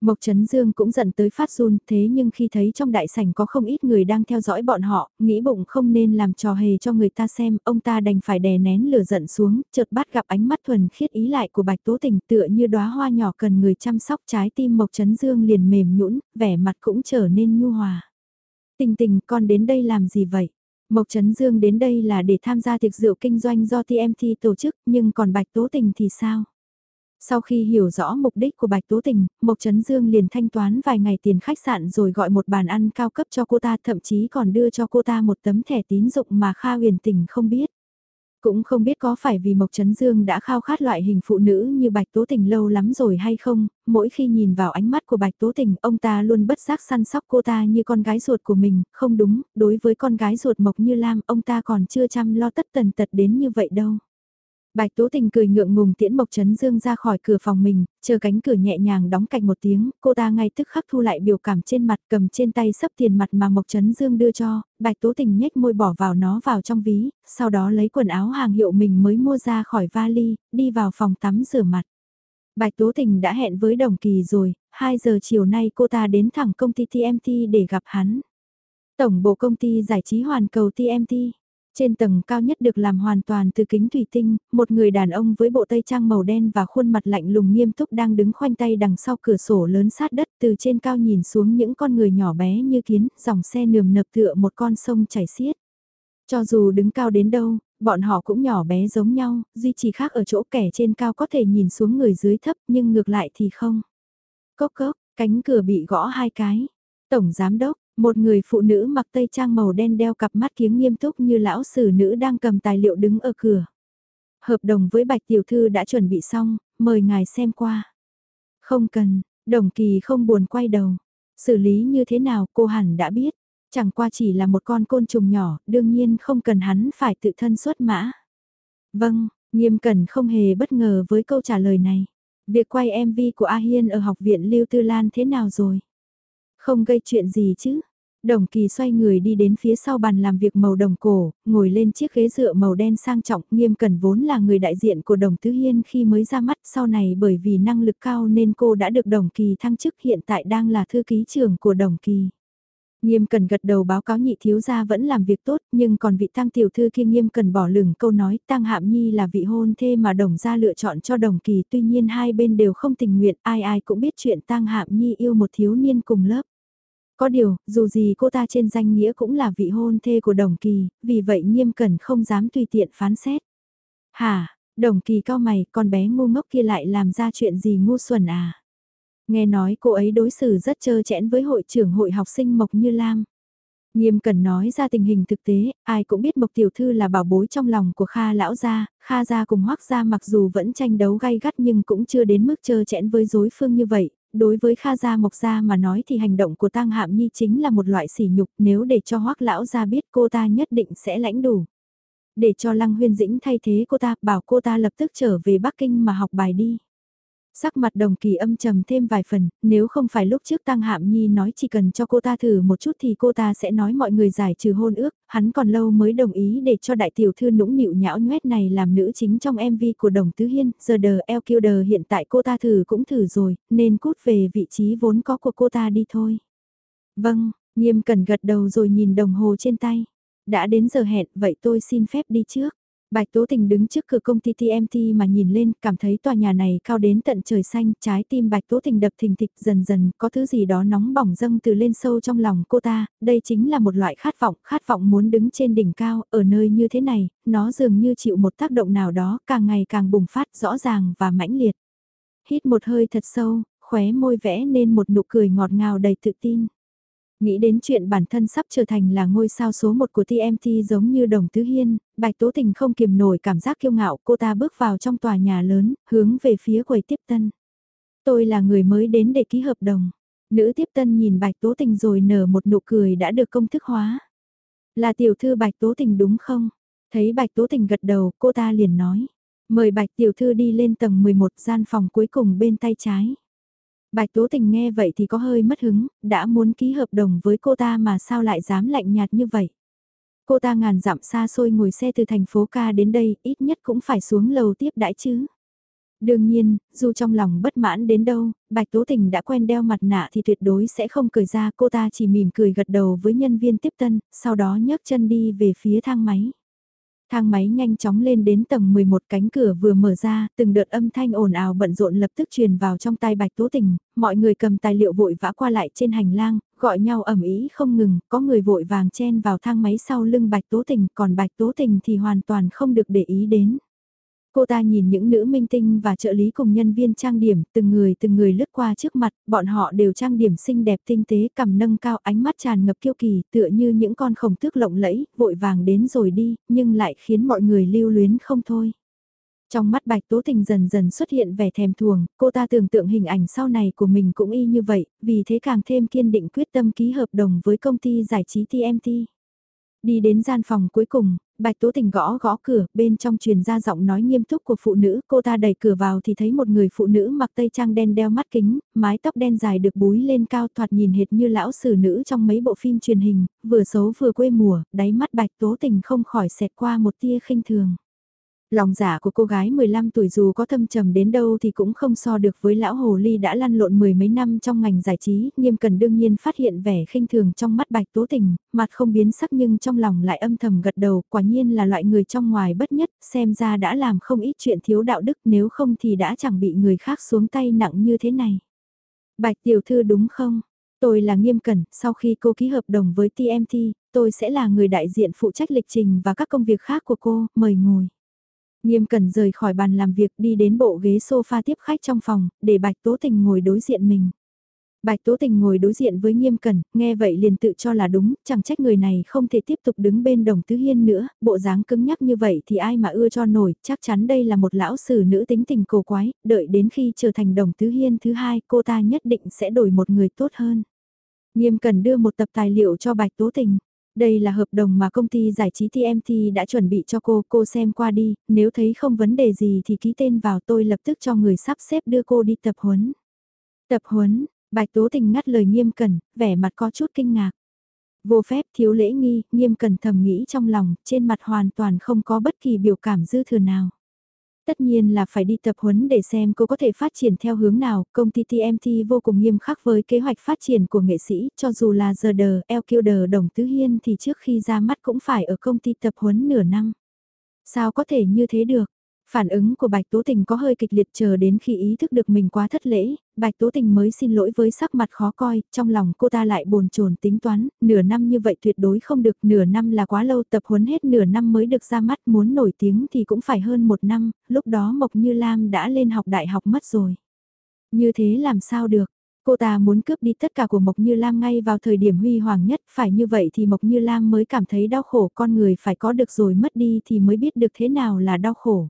Mộc Trấn Dương cũng giận tới phát run thế nhưng khi thấy trong đại sảnh có không ít người đang theo dõi bọn họ, nghĩ bụng không nên làm trò hề cho người ta xem, ông ta đành phải đè nén lửa giận xuống, chợt bắt gặp ánh mắt thuần khiết ý lại của Bạch Tố Tình tựa như đóa hoa nhỏ cần người chăm sóc trái tim Mộc Trấn Dương liền mềm nhũn, vẻ mặt cũng trở nên nhu hòa. Tình tình con đến đây làm gì vậy? Mộc Trấn Dương đến đây là để tham gia tiệc rượu kinh doanh do TMT tổ chức, nhưng còn Bạch Tố Tình thì sao? Sau khi hiểu rõ mục đích của Bạch Tố Tình, Mộc Trấn Dương liền thanh toán vài ngày tiền khách sạn rồi gọi một bàn ăn cao cấp cho cô ta thậm chí còn đưa cho cô ta một tấm thẻ tín dụng mà Kha huyền tình không biết. Cũng không biết có phải vì Mộc Trấn Dương đã khao khát loại hình phụ nữ như Bạch Tố Tình lâu lắm rồi hay không, mỗi khi nhìn vào ánh mắt của Bạch Tố Tình, ông ta luôn bất giác săn sóc cô ta như con gái ruột của mình, không đúng, đối với con gái ruột Mộc Như Lam, ông ta còn chưa chăm lo tất tần tật đến như vậy đâu. Bạch Tố Tình cười ngượng ngùng tiễn Mộc Trấn Dương ra khỏi cửa phòng mình, chờ cánh cửa nhẹ nhàng đóng cạch một tiếng, cô ta ngay tức khắc thu lại biểu cảm trên mặt cầm trên tay sấp tiền mặt mà Mộc Trấn Dương đưa cho, Bạch Tố Tình nhếch môi bỏ vào nó vào trong ví, sau đó lấy quần áo hàng hiệu mình mới mua ra khỏi vali, đi vào phòng tắm rửa mặt. Bạch Tố Tình đã hẹn với Đồng Kỳ rồi, 2 giờ chiều nay cô ta đến thẳng công ty TMT để gặp hắn. Tổng bộ công ty giải trí hoàn cầu TMT. Trên tầng cao nhất được làm hoàn toàn từ kính thủy tinh, một người đàn ông với bộ tây trang màu đen và khuôn mặt lạnh lùng nghiêm túc đang đứng khoanh tay đằng sau cửa sổ lớn sát đất từ trên cao nhìn xuống những con người nhỏ bé như kiến, dòng xe nườm nập tựa một con sông chảy xiết. Cho dù đứng cao đến đâu, bọn họ cũng nhỏ bé giống nhau, duy chỉ khác ở chỗ kẻ trên cao có thể nhìn xuống người dưới thấp nhưng ngược lại thì không. Cốc cốc, cánh cửa bị gõ hai cái. Tổng giám đốc, một người phụ nữ mặc tây trang màu đen đeo cặp mắt kiếng nghiêm túc như lão sử nữ đang cầm tài liệu đứng ở cửa. Hợp đồng với Bạch Tiểu Thư đã chuẩn bị xong, mời ngài xem qua. Không cần, đồng kỳ không buồn quay đầu. Xử lý như thế nào cô hẳn đã biết. Chẳng qua chỉ là một con côn trùng nhỏ, đương nhiên không cần hắn phải tự thân xuất mã. Vâng, nghiêm cẩn không hề bất ngờ với câu trả lời này. Việc quay MV của A Hiên ở học viện Lưu Tư Lan thế nào rồi? Không gây chuyện gì chứ? Đồng kỳ xoay người đi đến phía sau bàn làm việc màu đồng cổ, ngồi lên chiếc ghế dựa màu đen sang trọng, nghiêm cẩn vốn là người đại diện của đồng tứ hiên khi mới ra mắt sau này bởi vì năng lực cao nên cô đã được đồng kỳ thăng chức hiện tại đang là thư ký trưởng của đồng kỳ. Nghiêm cần gật đầu báo cáo nhị thiếu gia vẫn làm việc tốt, nhưng còn vị tăng tiểu thư kia nghiêm cần bỏ lửng câu nói tăng hạm nhi là vị hôn thê mà đồng gia lựa chọn cho đồng kỳ tuy nhiên hai bên đều không tình nguyện ai ai cũng biết chuyện tăng hạm nhi yêu một thiếu niên cùng lớp. Có điều, dù gì cô ta trên danh nghĩa cũng là vị hôn thê của đồng kỳ, vì vậy nghiêm cẩn không dám tùy tiện phán xét. Hả, đồng kỳ cao mày, con bé ngu ngốc kia lại làm ra chuyện gì ngu xuẩn à? Nghe nói cô ấy đối xử rất trơ chẽn với hội trưởng hội học sinh Mộc Như Lam. Nghiêm cần nói ra tình hình thực tế, ai cũng biết Mộc Tiểu Thư là bảo bối trong lòng của Kha Lão Gia, Kha Gia cùng Hoác Gia mặc dù vẫn tranh đấu gay gắt nhưng cũng chưa đến mức trơ chẽn với dối phương như vậy. Đối với Kha Gia Mộc Gia mà nói thì hành động của Tang Hạm Nhi chính là một loại sỉ nhục nếu để cho Hoác Lão Gia biết cô ta nhất định sẽ lãnh đủ. Để cho Lăng Huyên Dĩnh thay thế cô ta, bảo cô ta lập tức trở về Bắc Kinh mà học bài đi. Sắc mặt đồng kỳ âm trầm thêm vài phần, nếu không phải lúc trước Tăng Hạm Nhi nói chỉ cần cho cô ta thử một chút thì cô ta sẽ nói mọi người giải trừ hôn ước, hắn còn lâu mới đồng ý để cho đại tiểu thư nũng nịu nhão nhoét này làm nữ chính trong MV của Đồng Tứ Hiên, giờ đờ eo kiêu đờ hiện tại cô ta thử cũng thử rồi, nên cút về vị trí vốn có của cô ta đi thôi. Vâng, nghiêm cần gật đầu rồi nhìn đồng hồ trên tay. Đã đến giờ hẹn, vậy tôi xin phép đi trước. Bạch Tố Tình đứng trước cửa công ty TMT mà nhìn lên, cảm thấy tòa nhà này cao đến tận trời xanh, trái tim Bạch Tố Tình đập thình thịch dần dần, có thứ gì đó nóng bỏng dâng từ lên sâu trong lòng cô ta, đây chính là một loại khát vọng, khát vọng muốn đứng trên đỉnh cao, ở nơi như thế này, nó dường như chịu một tác động nào đó, càng ngày càng bùng phát rõ ràng và mãnh liệt. Hít một hơi thật sâu, khóe môi vẽ nên một nụ cười ngọt ngào đầy tự tin. Nghĩ đến chuyện bản thân sắp trở thành là ngôi sao số một của TMT giống như Đồng Tứ Hiên, Bạch Tố Tình không kiềm nổi cảm giác kiêu ngạo cô ta bước vào trong tòa nhà lớn, hướng về phía quầy tiếp tân. Tôi là người mới đến để ký hợp đồng. Nữ tiếp tân nhìn Bạch Tố Tình rồi nở một nụ cười đã được công thức hóa. Là tiểu thư Bạch Tố Tình đúng không? Thấy Bạch Tố Tình gật đầu, cô ta liền nói. Mời Bạch tiểu thư đi lên tầng 11 gian phòng cuối cùng bên tay trái. Bạch Tố Tình nghe vậy thì có hơi mất hứng, đã muốn ký hợp đồng với cô ta mà sao lại dám lạnh nhạt như vậy. Cô ta ngàn dặm xa xôi ngồi xe từ thành phố ca đến đây, ít nhất cũng phải xuống lầu tiếp đãi chứ. Đương nhiên, dù trong lòng bất mãn đến đâu, Bạch Tố Tình đã quen đeo mặt nạ thì tuyệt đối sẽ không cười ra cô ta chỉ mỉm cười gật đầu với nhân viên tiếp tân, sau đó nhấc chân đi về phía thang máy. Thang máy nhanh chóng lên đến tầng 11 cánh cửa vừa mở ra, từng đợt âm thanh ồn ào bận rộn lập tức truyền vào trong tai Bạch Tố Tình, mọi người cầm tài liệu vội vã qua lại trên hành lang, gọi nhau ẩm ý không ngừng, có người vội vàng chen vào thang máy sau lưng Bạch Tố Tình, còn Bạch Tố Tình thì hoàn toàn không được để ý đến. Cô ta nhìn những nữ minh tinh và trợ lý cùng nhân viên trang điểm, từng người từng người lướt qua trước mặt, bọn họ đều trang điểm xinh đẹp tinh tế, cầm nâng cao ánh mắt tràn ngập kiêu kỳ, tựa như những con khổng tước lộng lẫy, vội vàng đến rồi đi, nhưng lại khiến mọi người lưu luyến không thôi. Trong mắt Bạch Tố Tình dần dần xuất hiện vẻ thèm thuồng, cô ta tưởng tượng hình ảnh sau này của mình cũng y như vậy, vì thế càng thêm kiên định quyết tâm ký hợp đồng với công ty giải trí TMT. Đi đến gian phòng cuối cùng, Bạch Tố Tình gõ gõ cửa, bên trong truyền ra giọng nói nghiêm túc của phụ nữ, cô ta đẩy cửa vào thì thấy một người phụ nữ mặc tây trang đen đeo mắt kính, mái tóc đen dài được búi lên cao thoạt nhìn hệt như lão sử nữ trong mấy bộ phim truyền hình, vừa xấu vừa quê mùa, đáy mắt Bạch Tố Tình không khỏi xẹt qua một tia khinh thường. Lòng giả của cô gái 15 tuổi dù có thâm trầm đến đâu thì cũng không so được với lão hồ ly đã lăn lộn mười mấy năm trong ngành giải trí, nghiêm cần đương nhiên phát hiện vẻ khinh thường trong mắt bạch tố tình, mặt không biến sắc nhưng trong lòng lại âm thầm gật đầu, quả nhiên là loại người trong ngoài bất nhất, xem ra đã làm không ít chuyện thiếu đạo đức nếu không thì đã chẳng bị người khác xuống tay nặng như thế này. Bạch tiểu thư đúng không? Tôi là nghiêm cẩn, sau khi cô ký hợp đồng với TMT, tôi sẽ là người đại diện phụ trách lịch trình và các công việc khác của cô, mời ngồi. Nghiêm cần rời khỏi bàn làm việc đi đến bộ ghế sofa tiếp khách trong phòng, để Bạch Tố Tình ngồi đối diện mình. Bạch Tố Tình ngồi đối diện với Nghiêm Cẩn, nghe vậy liền tự cho là đúng, chẳng trách người này không thể tiếp tục đứng bên Đồng Tứ Hiên nữa, bộ dáng cứng nhắc như vậy thì ai mà ưa cho nổi, chắc chắn đây là một lão sử nữ tính tình cổ quái, đợi đến khi trở thành Đồng Tứ Hiên thứ hai cô ta nhất định sẽ đổi một người tốt hơn. Nghiêm Cẩn đưa một tập tài liệu cho Bạch Tố Tình. Đây là hợp đồng mà công ty giải trí TMT đã chuẩn bị cho cô, cô xem qua đi, nếu thấy không vấn đề gì thì ký tên vào tôi lập tức cho người sắp xếp đưa cô đi tập huấn. Tập huấn, Bạch Tố Tình ngắt lời nghiêm cẩn, vẻ mặt có chút kinh ngạc. Vô phép thiếu lễ nghi, nghiêm cẩn thầm nghĩ trong lòng, trên mặt hoàn toàn không có bất kỳ biểu cảm dư thừa nào. Tất nhiên là phải đi tập huấn để xem cô có thể phát triển theo hướng nào, công ty TMT vô cùng nghiêm khắc với kế hoạch phát triển của nghệ sĩ, cho dù là giờ đờ, eo đờ đồng tứ hiên thì trước khi ra mắt cũng phải ở công ty tập huấn nửa năm. Sao có thể như thế được? Phản ứng của Bạch Tố Tình có hơi kịch liệt chờ đến khi ý thức được mình quá thất lễ, Bạch Tố Tình mới xin lỗi với sắc mặt khó coi, trong lòng cô ta lại bồn chồn tính toán, nửa năm như vậy tuyệt đối không được, nửa năm là quá lâu tập huấn hết nửa năm mới được ra mắt muốn nổi tiếng thì cũng phải hơn một năm, lúc đó Mộc Như Lam đã lên học đại học mất rồi. Như thế làm sao được, Cô ta muốn cướp đi tất cả của Mộc Như Lam ngay vào thời điểm huy hoàng nhất, phải như vậy thì Mộc Như Lam mới cảm thấy đau khổ, con người phải có được rồi mất đi thì mới biết được thế nào là đau khổ.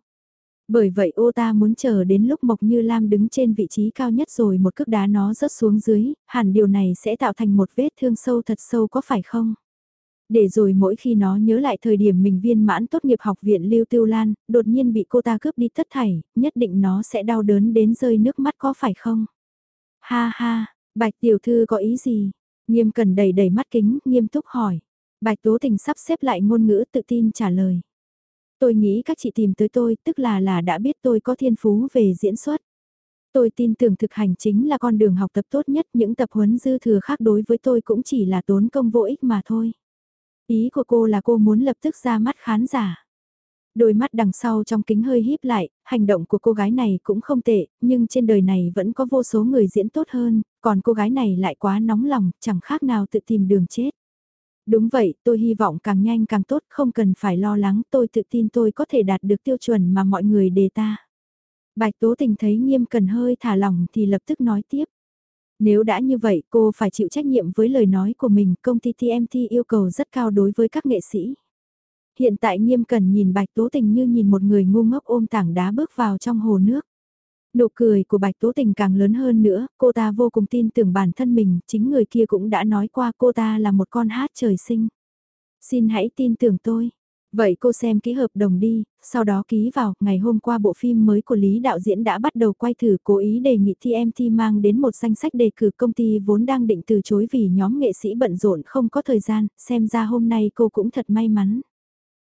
Bởi vậy ô ta muốn chờ đến lúc Mộc Như Lam đứng trên vị trí cao nhất rồi một cước đá nó rớt xuống dưới, hẳn điều này sẽ tạo thành một vết thương sâu thật sâu có phải không? Để rồi mỗi khi nó nhớ lại thời điểm mình viên mãn tốt nghiệp học viện Lưu Tiêu Lan, đột nhiên bị cô ta cướp đi tất thảy, nhất định nó sẽ đau đớn đến rơi nước mắt có phải không? Ha ha, Bạch Tiểu Thư có ý gì? Nghiêm cần đầy đầy mắt kính, nghiêm túc hỏi. Bạch Tố Tình sắp xếp lại ngôn ngữ tự tin trả lời. Tôi nghĩ các chị tìm tới tôi tức là là đã biết tôi có thiên phú về diễn xuất. Tôi tin tưởng thực hành chính là con đường học tập tốt nhất những tập huấn dư thừa khác đối với tôi cũng chỉ là tốn công vô ích mà thôi. Ý của cô là cô muốn lập tức ra mắt khán giả. Đôi mắt đằng sau trong kính hơi híp lại, hành động của cô gái này cũng không tệ, nhưng trên đời này vẫn có vô số người diễn tốt hơn, còn cô gái này lại quá nóng lòng, chẳng khác nào tự tìm đường chết. Đúng vậy, tôi hy vọng càng nhanh càng tốt, không cần phải lo lắng, tôi tự tin tôi có thể đạt được tiêu chuẩn mà mọi người đề ta. Bạch Tố Tình thấy nghiêm cần hơi thả lỏng thì lập tức nói tiếp. Nếu đã như vậy cô phải chịu trách nhiệm với lời nói của mình, công ty TMT yêu cầu rất cao đối với các nghệ sĩ. Hiện tại nghiêm cần nhìn Bạch Tố Tình như nhìn một người ngu ngốc ôm tảng đá bước vào trong hồ nước. Nụ cười của Bạch Tố Tình càng lớn hơn nữa, cô ta vô cùng tin tưởng bản thân mình, chính người kia cũng đã nói qua cô ta là một con hát trời sinh. Xin hãy tin tưởng tôi. Vậy cô xem ký hợp đồng đi, sau đó ký vào, ngày hôm qua bộ phim mới của Lý đạo diễn đã bắt đầu quay thử cố ý đề nghị TMT mang đến một danh sách đề cử công ty vốn đang định từ chối vì nhóm nghệ sĩ bận rộn không có thời gian, xem ra hôm nay cô cũng thật may mắn.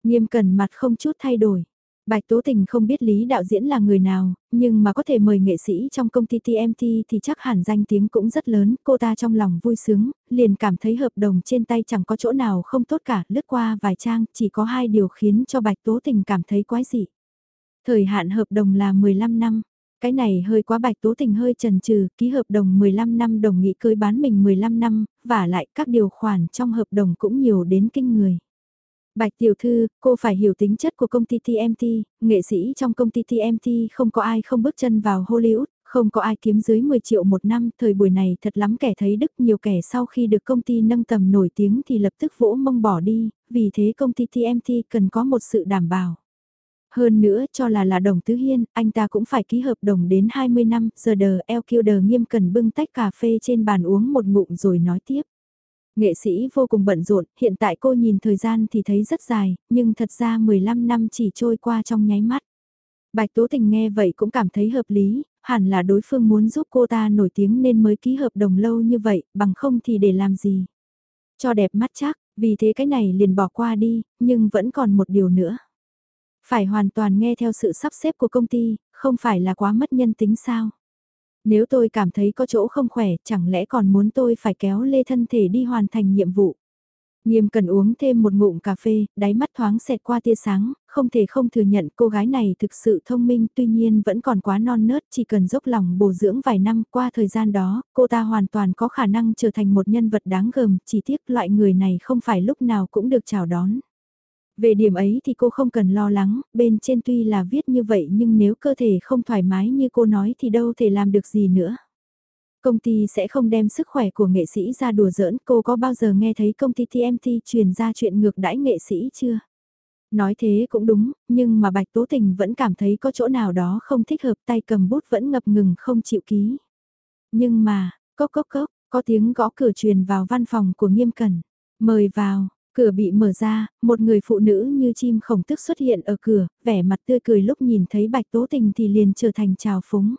Nghiêm cần mặt không chút thay đổi. Bạch Tố Tình không biết Lý đạo diễn là người nào, nhưng mà có thể mời nghệ sĩ trong công ty TMT thì chắc hẳn danh tiếng cũng rất lớn, cô ta trong lòng vui sướng, liền cảm thấy hợp đồng trên tay chẳng có chỗ nào không tốt cả, lướt qua vài trang, chỉ có hai điều khiến cho Bạch Tố Tình cảm thấy quái dị. Thời hạn hợp đồng là 15 năm, cái này hơi quá Bạch Tố Tình hơi trần trừ, ký hợp đồng 15 năm đồng nghị cưới bán mình 15 năm, và lại các điều khoản trong hợp đồng cũng nhiều đến kinh người. Bạch tiểu thư, cô phải hiểu tính chất của công ty TMT, nghệ sĩ trong công ty TMT không có ai không bước chân vào Hollywood, không có ai kiếm dưới 10 triệu một năm, thời buổi này thật lắm kẻ thấy đức nhiều kẻ sau khi được công ty nâng tầm nổi tiếng thì lập tức vỗ mông bỏ đi, vì thế công ty TMT cần có một sự đảm bảo. Hơn nữa cho là là đồng tứ hiên, anh ta cũng phải ký hợp đồng đến 20 năm, giờ đờ eo đờ nghiêm cần bưng tách cà phê trên bàn uống một ngụm rồi nói tiếp. Nghệ sĩ vô cùng bận rộn, hiện tại cô nhìn thời gian thì thấy rất dài, nhưng thật ra 15 năm chỉ trôi qua trong nháy mắt. Bạch Tố Tình nghe vậy cũng cảm thấy hợp lý, hẳn là đối phương muốn giúp cô ta nổi tiếng nên mới ký hợp đồng lâu như vậy, bằng không thì để làm gì. Cho đẹp mắt chắc, vì thế cái này liền bỏ qua đi, nhưng vẫn còn một điều nữa. Phải hoàn toàn nghe theo sự sắp xếp của công ty, không phải là quá mất nhân tính sao. Nếu tôi cảm thấy có chỗ không khỏe, chẳng lẽ còn muốn tôi phải kéo lê thân thể đi hoàn thành nhiệm vụ. Nghiêm cần uống thêm một ngụm cà phê, đáy mắt thoáng xẹt qua tia sáng, không thể không thừa nhận cô gái này thực sự thông minh tuy nhiên vẫn còn quá non nớt chỉ cần dốc lòng bổ dưỡng vài năm qua thời gian đó, cô ta hoàn toàn có khả năng trở thành một nhân vật đáng gờm, chỉ tiếc loại người này không phải lúc nào cũng được chào đón. Về điểm ấy thì cô không cần lo lắng, bên trên tuy là viết như vậy nhưng nếu cơ thể không thoải mái như cô nói thì đâu thể làm được gì nữa. Công ty sẽ không đem sức khỏe của nghệ sĩ ra đùa giỡn, cô có bao giờ nghe thấy công ty TMT truyền ra chuyện ngược đãi nghệ sĩ chưa? Nói thế cũng đúng, nhưng mà Bạch Tố Tình vẫn cảm thấy có chỗ nào đó không thích hợp tay cầm bút vẫn ngập ngừng không chịu ký. Nhưng mà, cốc cốc cốc, có tiếng gõ cửa truyền vào văn phòng của nghiêm cẩn. Mời vào, cửa bị mở ra, một người phụ nữ như chim khổng tức xuất hiện ở cửa, vẻ mặt tươi cười lúc nhìn thấy Bạch Tố Tình thì liền trở thành trào phúng.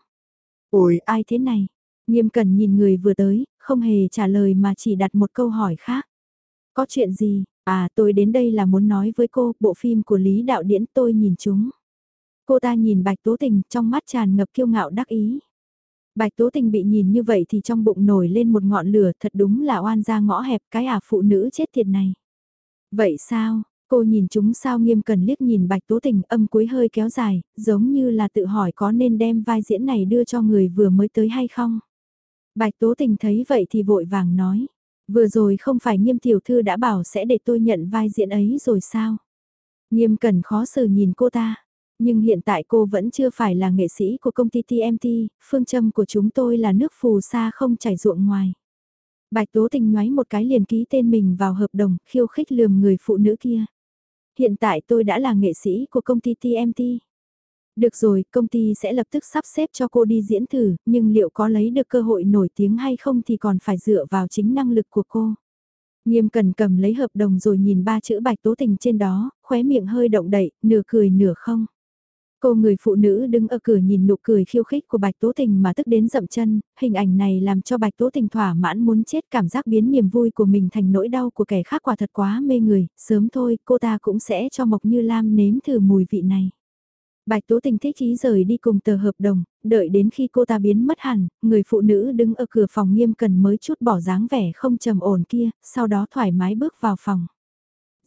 Ôi, ai thế này? Nghiêm cẩn nhìn người vừa tới, không hề trả lời mà chỉ đặt một câu hỏi khác. Có chuyện gì? À tôi đến đây là muốn nói với cô, bộ phim của Lý Đạo Điễn tôi nhìn chúng. Cô ta nhìn Bạch Tố Tình trong mắt tràn ngập kiêu ngạo đắc ý. Bạch Tố Tình bị nhìn như vậy thì trong bụng nổi lên một ngọn lửa thật đúng là oan ra ngõ hẹp cái à phụ nữ chết tiệt này. Vậy sao, cô nhìn chúng sao nghiêm cần liếc nhìn Bạch Tố Tình âm cuối hơi kéo dài, giống như là tự hỏi có nên đem vai diễn này đưa cho người vừa mới tới hay không. Bạch Tố Tình thấy vậy thì vội vàng nói, vừa rồi không phải nghiêm tiểu thư đã bảo sẽ để tôi nhận vai diễn ấy rồi sao? Nghiêm cần khó xử nhìn cô ta, nhưng hiện tại cô vẫn chưa phải là nghệ sĩ của công ty TMT, phương châm của chúng tôi là nước phù sa không chảy ruộng ngoài. Bạch Tố Tình nhoáy một cái liền ký tên mình vào hợp đồng, khiêu khích lườm người phụ nữ kia. Hiện tại tôi đã là nghệ sĩ của công ty TMT. Được rồi, công ty sẽ lập tức sắp xếp cho cô đi diễn thử, nhưng liệu có lấy được cơ hội nổi tiếng hay không thì còn phải dựa vào chính năng lực của cô. Nghiêm cần cầm lấy hợp đồng rồi nhìn ba chữ bạch tố tình trên đó, khóe miệng hơi động đậy, nửa cười nửa không. Cô người phụ nữ đứng ở cửa nhìn nụ cười khiêu khích của Bạch Tố Tình mà tức đến dậm chân, hình ảnh này làm cho Bạch Tố Tình thỏa mãn muốn chết cảm giác biến niềm vui của mình thành nỗi đau của kẻ khác quả thật quá mê người, sớm thôi cô ta cũng sẽ cho Mộc Như Lam nếm thử mùi vị này. Bạch Tố Tình thích ý rời đi cùng tờ hợp đồng, đợi đến khi cô ta biến mất hẳn, người phụ nữ đứng ở cửa phòng nghiêm cần mới chút bỏ dáng vẻ không trầm ổn kia, sau đó thoải mái bước vào phòng.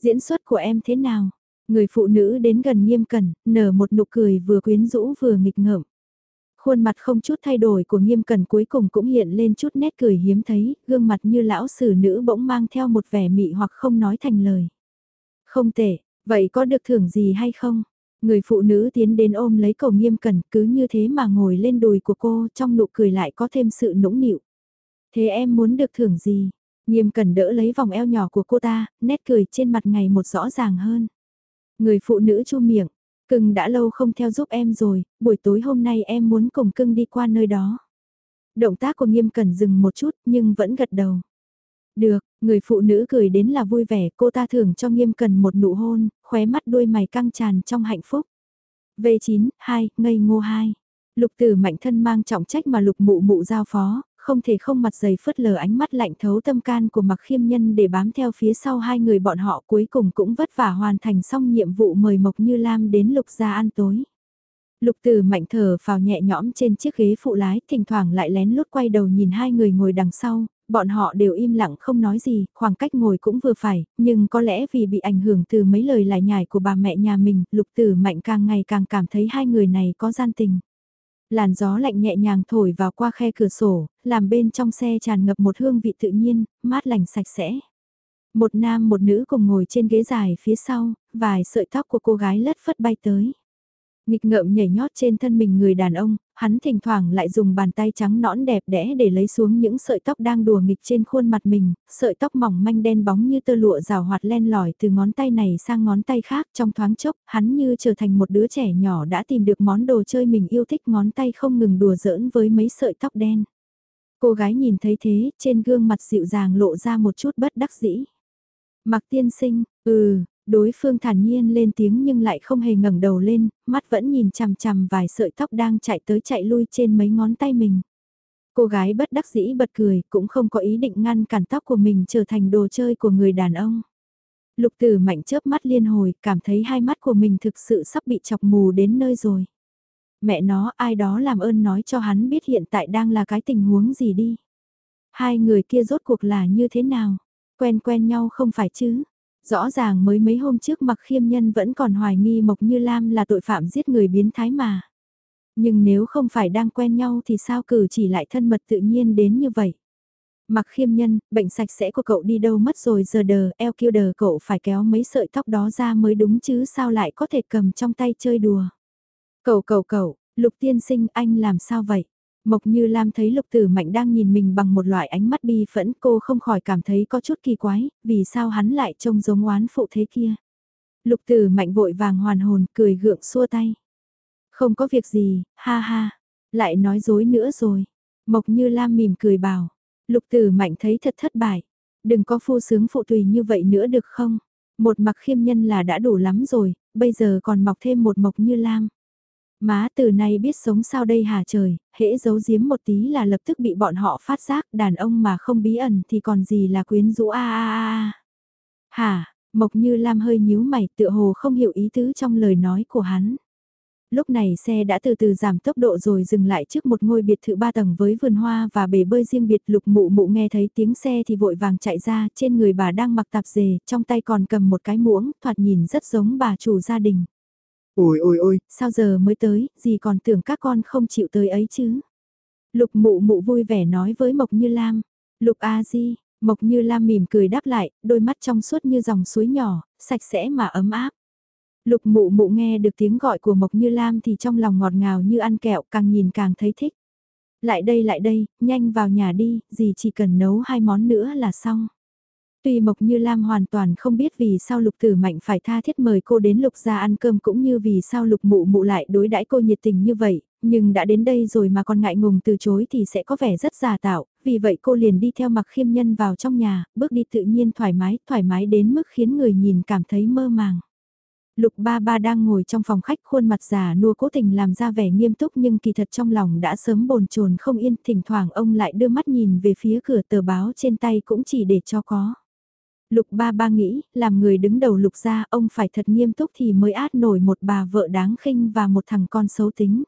Diễn xuất của em thế nào? Người phụ nữ đến gần nghiêm cẩn, nở một nụ cười vừa quyến rũ vừa nghịch ngợm. Khuôn mặt không chút thay đổi của nghiêm cẩn cuối cùng cũng hiện lên chút nét cười hiếm thấy, gương mặt như lão sử nữ bỗng mang theo một vẻ mị hoặc không nói thành lời. Không tệ, vậy có được thưởng gì hay không? Người phụ nữ tiến đến ôm lấy cầu nghiêm cẩn cứ như thế mà ngồi lên đùi của cô trong nụ cười lại có thêm sự nũng nịu. Thế em muốn được thưởng gì? Nghiêm cẩn đỡ lấy vòng eo nhỏ của cô ta, nét cười trên mặt ngày một rõ ràng hơn. Người phụ nữ chu miệng, cưng đã lâu không theo giúp em rồi, buổi tối hôm nay em muốn cùng cưng đi qua nơi đó. Động tác của nghiêm cẩn dừng một chút nhưng vẫn gật đầu. Được, người phụ nữ cười đến là vui vẻ, cô ta thưởng cho nghiêm cần một nụ hôn, khóe mắt đuôi mày căng tràn trong hạnh phúc. V9, 2, ngây ngô 2. Lục tử mạnh thân mang trọng trách mà lục mụ mụ giao phó, không thể không mặt dày phớt lờ ánh mắt lạnh thấu tâm can của mặc khiêm nhân để bám theo phía sau hai người bọn họ cuối cùng cũng vất vả hoàn thành xong nhiệm vụ mời Mộc Như Lam đến lục gia ăn tối. Lục tử mạnh thở vào nhẹ nhõm trên chiếc ghế phụ lái, thỉnh thoảng lại lén lút quay đầu nhìn hai người ngồi đằng sau, bọn họ đều im lặng không nói gì, khoảng cách ngồi cũng vừa phải, nhưng có lẽ vì bị ảnh hưởng từ mấy lời lại nhải của bà mẹ nhà mình, lục tử mạnh càng ngày càng cảm thấy hai người này có gian tình. Làn gió lạnh nhẹ nhàng thổi vào qua khe cửa sổ, làm bên trong xe tràn ngập một hương vị tự nhiên, mát lành sạch sẽ. Một nam một nữ cùng ngồi trên ghế dài phía sau, vài sợi tóc của cô gái lất phất bay tới. Nghịch ngợm nhảy nhót trên thân mình người đàn ông, hắn thỉnh thoảng lại dùng bàn tay trắng nõn đẹp đẽ để lấy xuống những sợi tóc đang đùa nghịch trên khuôn mặt mình, sợi tóc mỏng manh đen bóng như tơ lụa rào hoạt len lỏi từ ngón tay này sang ngón tay khác trong thoáng chốc, hắn như trở thành một đứa trẻ nhỏ đã tìm được món đồ chơi mình yêu thích ngón tay không ngừng đùa giỡn với mấy sợi tóc đen. Cô gái nhìn thấy thế, trên gương mặt dịu dàng lộ ra một chút bất đắc dĩ. Mặc tiên sinh, ừ, Đối phương thản nhiên lên tiếng nhưng lại không hề ngẩng đầu lên, mắt vẫn nhìn chằm chằm vài sợi tóc đang chạy tới chạy lui trên mấy ngón tay mình. Cô gái bất đắc dĩ bật cười, cũng không có ý định ngăn cản tóc của mình trở thành đồ chơi của người đàn ông. Lục tử mạnh chớp mắt liên hồi, cảm thấy hai mắt của mình thực sự sắp bị chọc mù đến nơi rồi. Mẹ nó ai đó làm ơn nói cho hắn biết hiện tại đang là cái tình huống gì đi. Hai người kia rốt cuộc là như thế nào? Quen quen nhau không phải chứ? Rõ ràng mới mấy hôm trước mặc khiêm nhân vẫn còn hoài nghi Mộc Như Lam là tội phạm giết người biến thái mà. Nhưng nếu không phải đang quen nhau thì sao cử chỉ lại thân mật tự nhiên đến như vậy. Mặc khiêm nhân, bệnh sạch sẽ của cậu đi đâu mất rồi giờ đờ, eo kêu đờ cậu phải kéo mấy sợi tóc đó ra mới đúng chứ sao lại có thể cầm trong tay chơi đùa. Cậu cậu cậu, lục tiên sinh anh làm sao vậy? Mộc Như Lam thấy Lục Tử Mạnh đang nhìn mình bằng một loại ánh mắt bi phẫn cô không khỏi cảm thấy có chút kỳ quái, vì sao hắn lại trông giống oán phụ thế kia. Lục Tử Mạnh vội vàng hoàn hồn cười gượng xua tay. Không có việc gì, ha ha, lại nói dối nữa rồi. Mộc Như Lam mỉm cười bảo, Lục Tử Mạnh thấy thật thất bại, đừng có phu sướng phụ tùy như vậy nữa được không? Một mặc khiêm nhân là đã đủ lắm rồi, bây giờ còn mọc thêm một Mộc Như Lam. Má từ nay biết sống sao đây hả trời, hễ giấu giếm một tí là lập tức bị bọn họ phát giác, đàn ông mà không bí ẩn thì còn gì là quyến rũ a a a. Hả, Mộc Như Lam hơi nhíu mày tựa hồ không hiểu ý tứ trong lời nói của hắn. Lúc này xe đã từ từ giảm tốc độ rồi dừng lại trước một ngôi biệt thự ba tầng với vườn hoa và bể bơi riêng biệt lục mụ mụ nghe thấy tiếng xe thì vội vàng chạy ra trên người bà đang mặc tạp dề trong tay còn cầm một cái muỗng thoạt nhìn rất giống bà chủ gia đình. Ôi ôi ôi, sao giờ mới tới, gì còn tưởng các con không chịu tới ấy chứ. Lục mụ mụ vui vẻ nói với Mộc Như Lam. Lục A Di, Mộc Như Lam mỉm cười đáp lại, đôi mắt trong suốt như dòng suối nhỏ, sạch sẽ mà ấm áp. Lục mụ mụ nghe được tiếng gọi của Mộc Như Lam thì trong lòng ngọt ngào như ăn kẹo càng nhìn càng thấy thích. Lại đây lại đây, nhanh vào nhà đi, gì chỉ cần nấu hai món nữa là xong. Tuy Mộc Như Lam hoàn toàn không biết vì sao Lục Tử Mạnh phải tha thiết mời cô đến Lục gia ăn cơm cũng như vì sao Lục Mụ Mụ lại đối đãi cô nhiệt tình như vậy, nhưng đã đến đây rồi mà còn ngại ngùng từ chối thì sẽ có vẻ rất giả tạo, vì vậy cô liền đi theo mặc khiêm nhân vào trong nhà, bước đi tự nhiên thoải mái, thoải mái đến mức khiến người nhìn cảm thấy mơ màng. Lục ba ba đang ngồi trong phòng khách khuôn mặt già nua cố tình làm ra vẻ nghiêm túc nhưng kỳ thật trong lòng đã sớm bồn chồn không yên, thỉnh thoảng ông lại đưa mắt nhìn về phía cửa tờ báo trên tay cũng chỉ để cho có. Lục ba ba nghĩ, làm người đứng đầu lục gia, ông phải thật nghiêm túc thì mới át nổi một bà vợ đáng khinh và một thằng con xấu tính.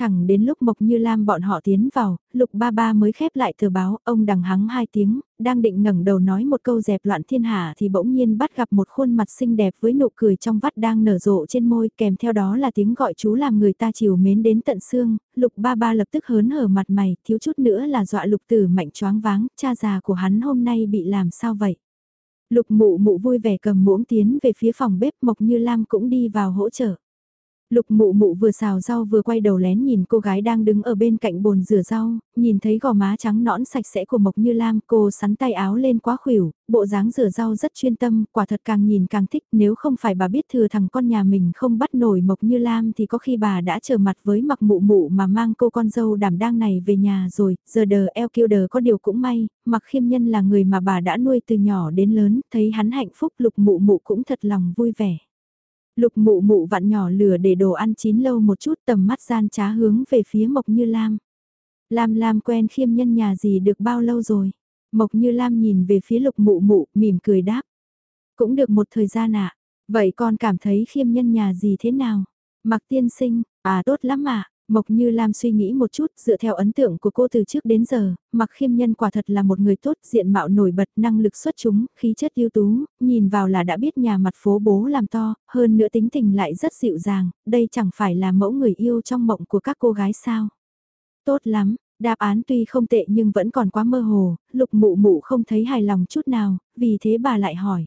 Thẳng đến lúc Mộc Như Lam bọn họ tiến vào, Lục Ba Ba mới khép lại tờ báo, ông đằng hắng hai tiếng, đang định ngẩng đầu nói một câu dẹp loạn thiên hạ thì bỗng nhiên bắt gặp một khuôn mặt xinh đẹp với nụ cười trong vắt đang nở rộ trên môi, kèm theo đó là tiếng gọi chú làm người ta chiều mến đến tận xương, Lục Ba Ba lập tức hớn hở mặt mày, thiếu chút nữa là dọa Lục Tử mạnh choáng váng, cha già của hắn hôm nay bị làm sao vậy? Lục mụ mụ vui vẻ cầm muỗng tiến về phía phòng bếp, Mộc Như Lam cũng đi vào hỗ trợ. Lục mụ mụ vừa xào rau vừa quay đầu lén nhìn cô gái đang đứng ở bên cạnh bồn rửa rau, nhìn thấy gò má trắng nõn sạch sẽ của Mộc Như Lam cô sắn tay áo lên quá khuỷu, bộ dáng rửa rau rất chuyên tâm, quả thật càng nhìn càng thích nếu không phải bà biết thừa thằng con nhà mình không bắt nổi Mộc Như Lam thì có khi bà đã trở mặt với mặc mụ mụ mà mang cô con dâu đảm đang này về nhà rồi, giờ đờ eo kiêu đờ có điều cũng may, mặc khiêm nhân là người mà bà đã nuôi từ nhỏ đến lớn, thấy hắn hạnh phúc lục mụ mụ cũng thật lòng vui vẻ. Lục mụ mụ vặn nhỏ lửa để đồ ăn chín lâu một chút tầm mắt gian trá hướng về phía Mộc Như Lam. Lam Lam quen khiêm nhân nhà gì được bao lâu rồi? Mộc Như Lam nhìn về phía lục mụ mụ, mỉm cười đáp. Cũng được một thời gian ạ. À. Vậy con cảm thấy khiêm nhân nhà gì thế nào? Mặc tiên sinh, à tốt lắm ạ. À. Mộc Như Lam suy nghĩ một chút, dựa theo ấn tượng của cô từ trước đến giờ, Mặc Khiêm Nhân quả thật là một người tốt, diện mạo nổi bật, năng lực xuất chúng, khí chất ưu tú, nhìn vào là đã biết nhà mặt phố bố làm to, hơn nữa tính tình lại rất dịu dàng, đây chẳng phải là mẫu người yêu trong mộng của các cô gái sao. Tốt lắm, đáp án tuy không tệ nhưng vẫn còn quá mơ hồ, lục mụ mụ không thấy hài lòng chút nào, vì thế bà lại hỏi.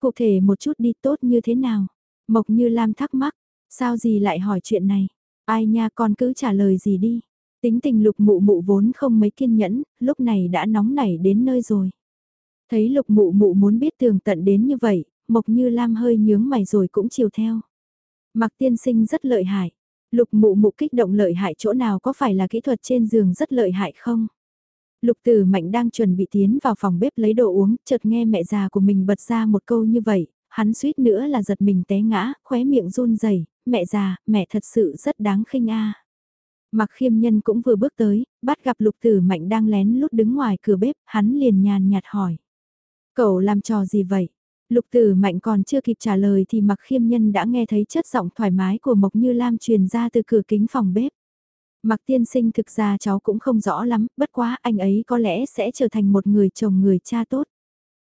Cụ thể một chút đi tốt như thế nào? Mộc Như Lam thắc mắc, sao gì lại hỏi chuyện này? Ai nha con cứ trả lời gì đi. Tính tình lục mụ mụ vốn không mấy kiên nhẫn, lúc này đã nóng nảy đến nơi rồi. Thấy lục mụ mụ muốn biết tường tận đến như vậy, Mộc Như Lam hơi nhướng mày rồi cũng chiều theo. Mặc tiên sinh rất lợi hại. Lục mụ mụ kích động lợi hại chỗ nào có phải là kỹ thuật trên giường rất lợi hại không? Lục tử mạnh đang chuẩn bị tiến vào phòng bếp lấy đồ uống, chợt nghe mẹ già của mình bật ra một câu như vậy, hắn suýt nữa là giật mình té ngã, khóe miệng run rẩy mẹ già, mẹ thật sự rất đáng khinh a. Mặc khiêm nhân cũng vừa bước tới, bắt gặp lục tử mạnh đang lén lút đứng ngoài cửa bếp, hắn liền nhàn nhạt hỏi. Cậu làm trò gì vậy? Lục tử mạnh còn chưa kịp trả lời thì mặc khiêm nhân đã nghe thấy chất giọng thoải mái của Mộc Như Lam truyền ra từ cửa kính phòng bếp. Mặc tiên sinh thực ra cháu cũng không rõ lắm, bất quá anh ấy có lẽ sẽ trở thành một người chồng người cha tốt.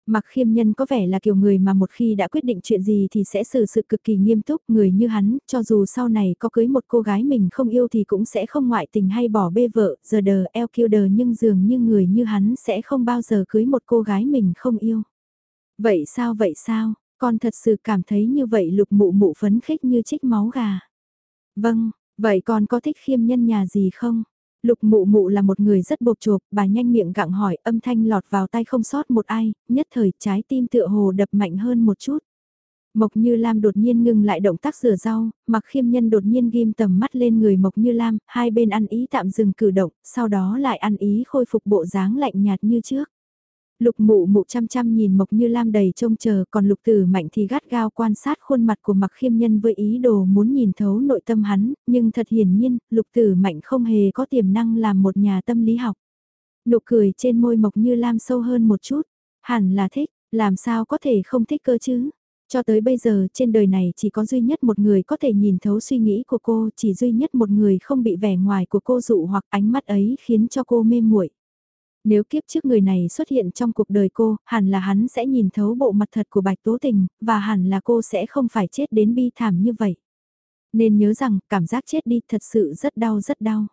Mặc khiêm nhân có vẻ là kiểu người mà một khi đã quyết định chuyện gì thì sẽ xử sự cực kỳ nghiêm túc, người như hắn, cho dù sau này có cưới một cô gái mình không yêu thì cũng sẽ không ngoại tình hay bỏ bê vợ, giờ đờ eo kiêu đờ nhưng dường như người như hắn sẽ không bao giờ cưới một cô gái mình không yêu. Vậy sao vậy sao, con thật sự cảm thấy như vậy lục mụ mụ phấn khích như trích máu gà. Vâng, vậy con có thích khiêm nhân nhà gì không? Lục mụ mụ là một người rất bột chộp, bà nhanh miệng gặng hỏi, âm thanh lọt vào tay không sót một ai, nhất thời trái tim tựa hồ đập mạnh hơn một chút. Mộc Như Lam đột nhiên ngừng lại động tác rửa rau, mặc khiêm nhân đột nhiên ghim tầm mắt lên người Mộc Như Lam, hai bên ăn ý tạm dừng cử động, sau đó lại ăn ý khôi phục bộ dáng lạnh nhạt như trước. Lục mụ mụ chăm chăm nhìn Mộc Như Lam đầy trông chờ, còn lục tử mạnh thì gắt gao quan sát khuôn mặt của mặc khiêm nhân với ý đồ muốn nhìn thấu nội tâm hắn, nhưng thật hiển nhiên, lục tử mạnh không hề có tiềm năng làm một nhà tâm lý học. Nụ cười trên môi Mộc Như Lam sâu hơn một chút, hẳn là thích, làm sao có thể không thích cơ chứ. Cho tới bây giờ trên đời này chỉ có duy nhất một người có thể nhìn thấu suy nghĩ của cô, chỉ duy nhất một người không bị vẻ ngoài của cô dụ hoặc ánh mắt ấy khiến cho cô mê muội. Nếu kiếp trước người này xuất hiện trong cuộc đời cô, hẳn là hắn sẽ nhìn thấu bộ mặt thật của Bạch Tố Tình, và hẳn là cô sẽ không phải chết đến bi thảm như vậy. Nên nhớ rằng, cảm giác chết đi thật sự rất đau rất đau.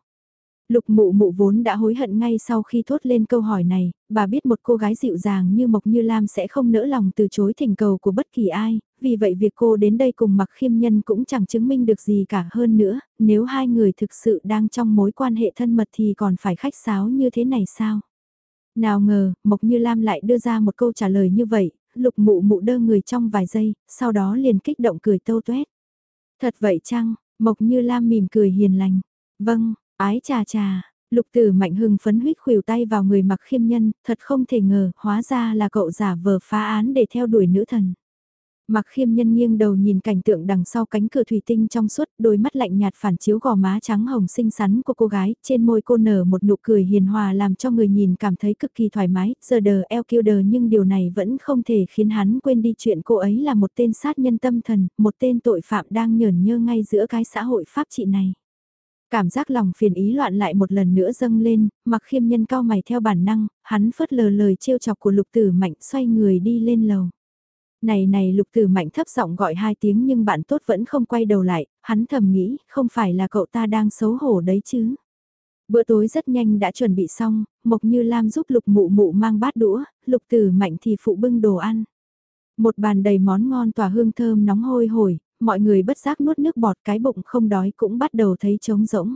Lục mụ mụ vốn đã hối hận ngay sau khi thốt lên câu hỏi này, bà biết một cô gái dịu dàng như Mộc Như Lam sẽ không nỡ lòng từ chối thỉnh cầu của bất kỳ ai, vì vậy việc cô đến đây cùng mặc khiêm nhân cũng chẳng chứng minh được gì cả hơn nữa, nếu hai người thực sự đang trong mối quan hệ thân mật thì còn phải khách sáo như thế này sao? Nào ngờ, Mộc Như Lam lại đưa ra một câu trả lời như vậy, lục mụ mụ đơ người trong vài giây, sau đó liền kích động cười tâu tuét. Thật vậy chăng, Mộc Như Lam mỉm cười hiền lành. Vâng, ái trà trà, lục tử mạnh hưng phấn huyết khuỷu tay vào người mặc khiêm nhân, thật không thể ngờ, hóa ra là cậu giả vờ phá án để theo đuổi nữ thần. Mặc khiêm nhân nghiêng đầu nhìn cảnh tượng đằng sau cánh cửa thủy tinh trong suốt, đôi mắt lạnh nhạt phản chiếu gò má trắng hồng xinh xắn của cô gái, trên môi cô nở một nụ cười hiền hòa làm cho người nhìn cảm thấy cực kỳ thoải mái, giờ đờ eo kiêu đờ nhưng điều này vẫn không thể khiến hắn quên đi chuyện cô ấy là một tên sát nhân tâm thần, một tên tội phạm đang nhởn nhơ ngay giữa cái xã hội pháp trị này. Cảm giác lòng phiền ý loạn lại một lần nữa dâng lên, mặc khiêm nhân cao mày theo bản năng, hắn phớt lờ lời trêu chọc của lục tử mạnh xoay người đi lên lầu. Này này lục tử mạnh thấp giọng gọi hai tiếng nhưng bạn tốt vẫn không quay đầu lại, hắn thầm nghĩ, không phải là cậu ta đang xấu hổ đấy chứ. Bữa tối rất nhanh đã chuẩn bị xong, Mộc Như Lam giúp lục mụ mụ mang bát đũa, lục tử mạnh thì phụ bưng đồ ăn. Một bàn đầy món ngon tỏa hương thơm nóng hôi hổi, mọi người bất giác nuốt nước bọt cái bụng không đói cũng bắt đầu thấy trống rỗng.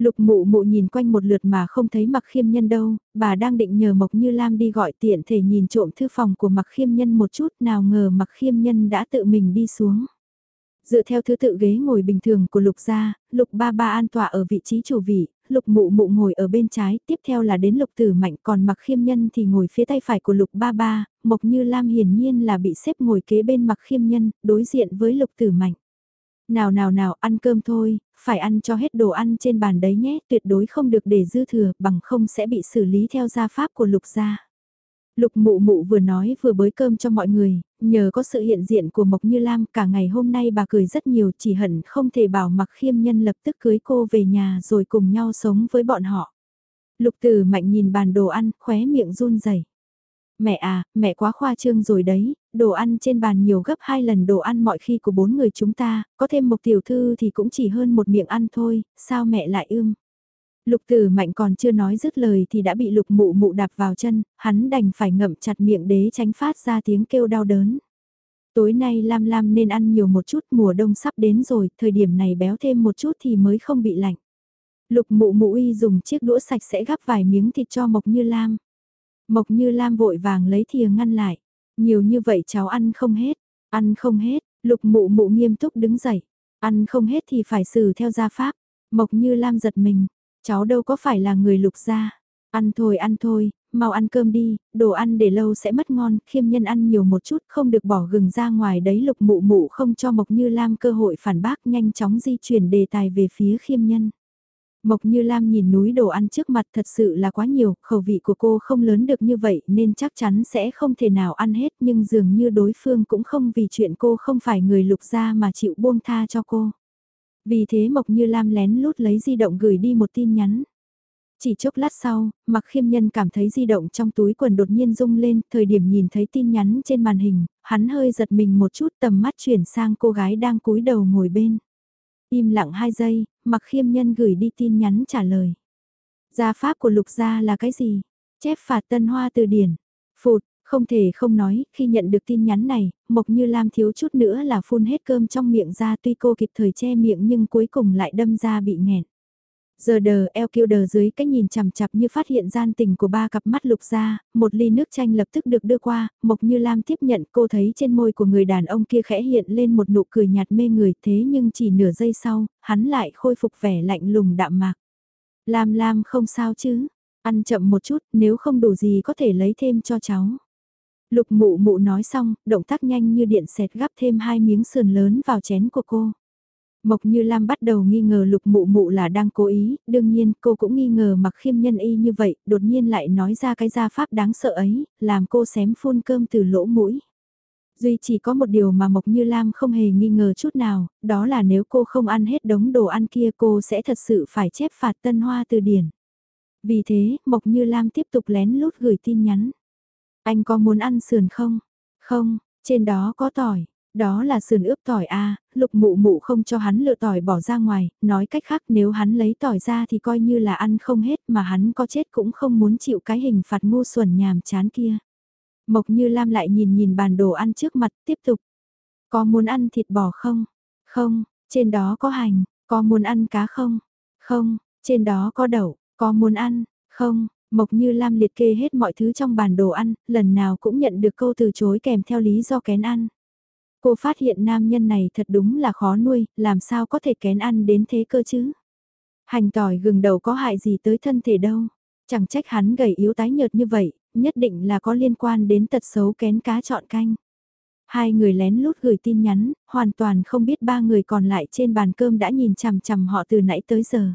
Lục mụ mụ nhìn quanh một lượt mà không thấy mặc khiêm nhân đâu, bà đang định nhờ Mộc Như Lam đi gọi tiện thể nhìn trộm thư phòng của mặc khiêm nhân một chút nào ngờ mặc khiêm nhân đã tự mình đi xuống. Dựa theo thứ tự ghế ngồi bình thường của lục gia, lục ba ba an tọa ở vị trí chủ vị, lục mụ mụ ngồi ở bên trái, tiếp theo là đến lục tử mạnh còn mặc khiêm nhân thì ngồi phía tay phải của lục ba ba, Mộc Như Lam hiển nhiên là bị xếp ngồi kế bên mặc khiêm nhân, đối diện với lục tử mạnh. Nào nào nào ăn cơm thôi, phải ăn cho hết đồ ăn trên bàn đấy nhé, tuyệt đối không được để dư thừa, bằng không sẽ bị xử lý theo gia pháp của lục gia. Lục mụ mụ vừa nói vừa bới cơm cho mọi người, nhờ có sự hiện diện của Mộc Như Lam cả ngày hôm nay bà cười rất nhiều chỉ hận không thể bảo mặc khiêm nhân lập tức cưới cô về nhà rồi cùng nhau sống với bọn họ. Lục tử mạnh nhìn bàn đồ ăn, khóe miệng run rẩy Mẹ à, mẹ quá khoa trương rồi đấy, đồ ăn trên bàn nhiều gấp hai lần đồ ăn mọi khi của bốn người chúng ta, có thêm một tiểu thư thì cũng chỉ hơn một miệng ăn thôi, sao mẹ lại ưm. Lục tử mạnh còn chưa nói dứt lời thì đã bị lục mụ mụ đạp vào chân, hắn đành phải ngậm chặt miệng đế tránh phát ra tiếng kêu đau đớn. Tối nay Lam Lam nên ăn nhiều một chút mùa đông sắp đến rồi, thời điểm này béo thêm một chút thì mới không bị lạnh. Lục mụ mụ uy dùng chiếc đũa sạch sẽ gắp vài miếng thịt cho Mộc Như Lam. Mộc Như Lam vội vàng lấy thìa ngăn lại. Nhiều như vậy cháu ăn không hết, ăn không hết, lục mụ mụ nghiêm túc đứng dậy. Ăn không hết thì phải xử theo gia pháp. Mộc Như Lam giật mình, cháu đâu có phải là người lục gia. Ăn thôi ăn thôi, mau ăn cơm đi, đồ ăn để lâu sẽ mất ngon, khiêm nhân ăn nhiều một chút, không được bỏ gừng ra ngoài đấy lục mụ mụ không cho Mộc Như Lam cơ hội phản bác nhanh chóng di chuyển đề tài về phía khiêm nhân. Mộc Như Lam nhìn núi đồ ăn trước mặt thật sự là quá nhiều, khẩu vị của cô không lớn được như vậy nên chắc chắn sẽ không thể nào ăn hết nhưng dường như đối phương cũng không vì chuyện cô không phải người lục gia mà chịu buông tha cho cô. Vì thế Mộc Như Lam lén lút lấy di động gửi đi một tin nhắn. Chỉ chốc lát sau, Mặc Khiêm Nhân cảm thấy di động trong túi quần đột nhiên rung lên, thời điểm nhìn thấy tin nhắn trên màn hình, hắn hơi giật mình một chút tầm mắt chuyển sang cô gái đang cúi đầu ngồi bên. Im lặng 2 giây, mặc khiêm nhân gửi đi tin nhắn trả lời. Gia pháp của lục gia là cái gì? Chép phạt tân hoa từ điển. Phụt, không thể không nói, khi nhận được tin nhắn này, Mộc Như Lam thiếu chút nữa là phun hết cơm trong miệng ra tuy cô kịp thời che miệng nhưng cuối cùng lại đâm ra bị nghẹn. Giờ đờ eo kiêu đờ dưới cái nhìn chằm chặp như phát hiện gian tình của ba cặp mắt lục ra, một ly nước chanh lập tức được đưa qua, Mộc Như Lam tiếp nhận cô thấy trên môi của người đàn ông kia khẽ hiện lên một nụ cười nhạt mê người thế nhưng chỉ nửa giây sau, hắn lại khôi phục vẻ lạnh lùng đạm mạc. Lam Lam không sao chứ, ăn chậm một chút nếu không đủ gì có thể lấy thêm cho cháu. Lục mụ mụ nói xong, động tác nhanh như điện xẹt gắp thêm hai miếng sườn lớn vào chén của cô. Mộc Như Lam bắt đầu nghi ngờ lục mụ mụ là đang cố ý, đương nhiên cô cũng nghi ngờ mặc khiêm nhân y như vậy, đột nhiên lại nói ra cái gia pháp đáng sợ ấy, làm cô xém phun cơm từ lỗ mũi. Duy chỉ có một điều mà Mộc Như Lam không hề nghi ngờ chút nào, đó là nếu cô không ăn hết đống đồ ăn kia cô sẽ thật sự phải chép phạt tân hoa từ điển. Vì thế, Mộc Như Lam tiếp tục lén lút gửi tin nhắn. Anh có muốn ăn sườn không? Không, trên đó có tỏi. Đó là sườn ướp tỏi a lục mụ mụ không cho hắn lựa tỏi bỏ ra ngoài, nói cách khác nếu hắn lấy tỏi ra thì coi như là ăn không hết mà hắn có chết cũng không muốn chịu cái hình phạt ngu xuẩn nhàm chán kia. Mộc như Lam lại nhìn nhìn bàn đồ ăn trước mặt tiếp tục. Có muốn ăn thịt bò không? Không, trên đó có hành, có muốn ăn cá không? Không, trên đó có đậu, có muốn ăn? Không, Mộc Như Lam liệt kê hết mọi thứ trong bàn đồ ăn, lần nào cũng nhận được câu từ chối kèm theo lý do kén ăn. Cô phát hiện nam nhân này thật đúng là khó nuôi, làm sao có thể kén ăn đến thế cơ chứ? Hành tỏi gừng đầu có hại gì tới thân thể đâu. Chẳng trách hắn gầy yếu tái nhợt như vậy, nhất định là có liên quan đến tật xấu kén cá chọn canh. Hai người lén lút gửi tin nhắn, hoàn toàn không biết ba người còn lại trên bàn cơm đã nhìn chằm chằm họ từ nãy tới giờ.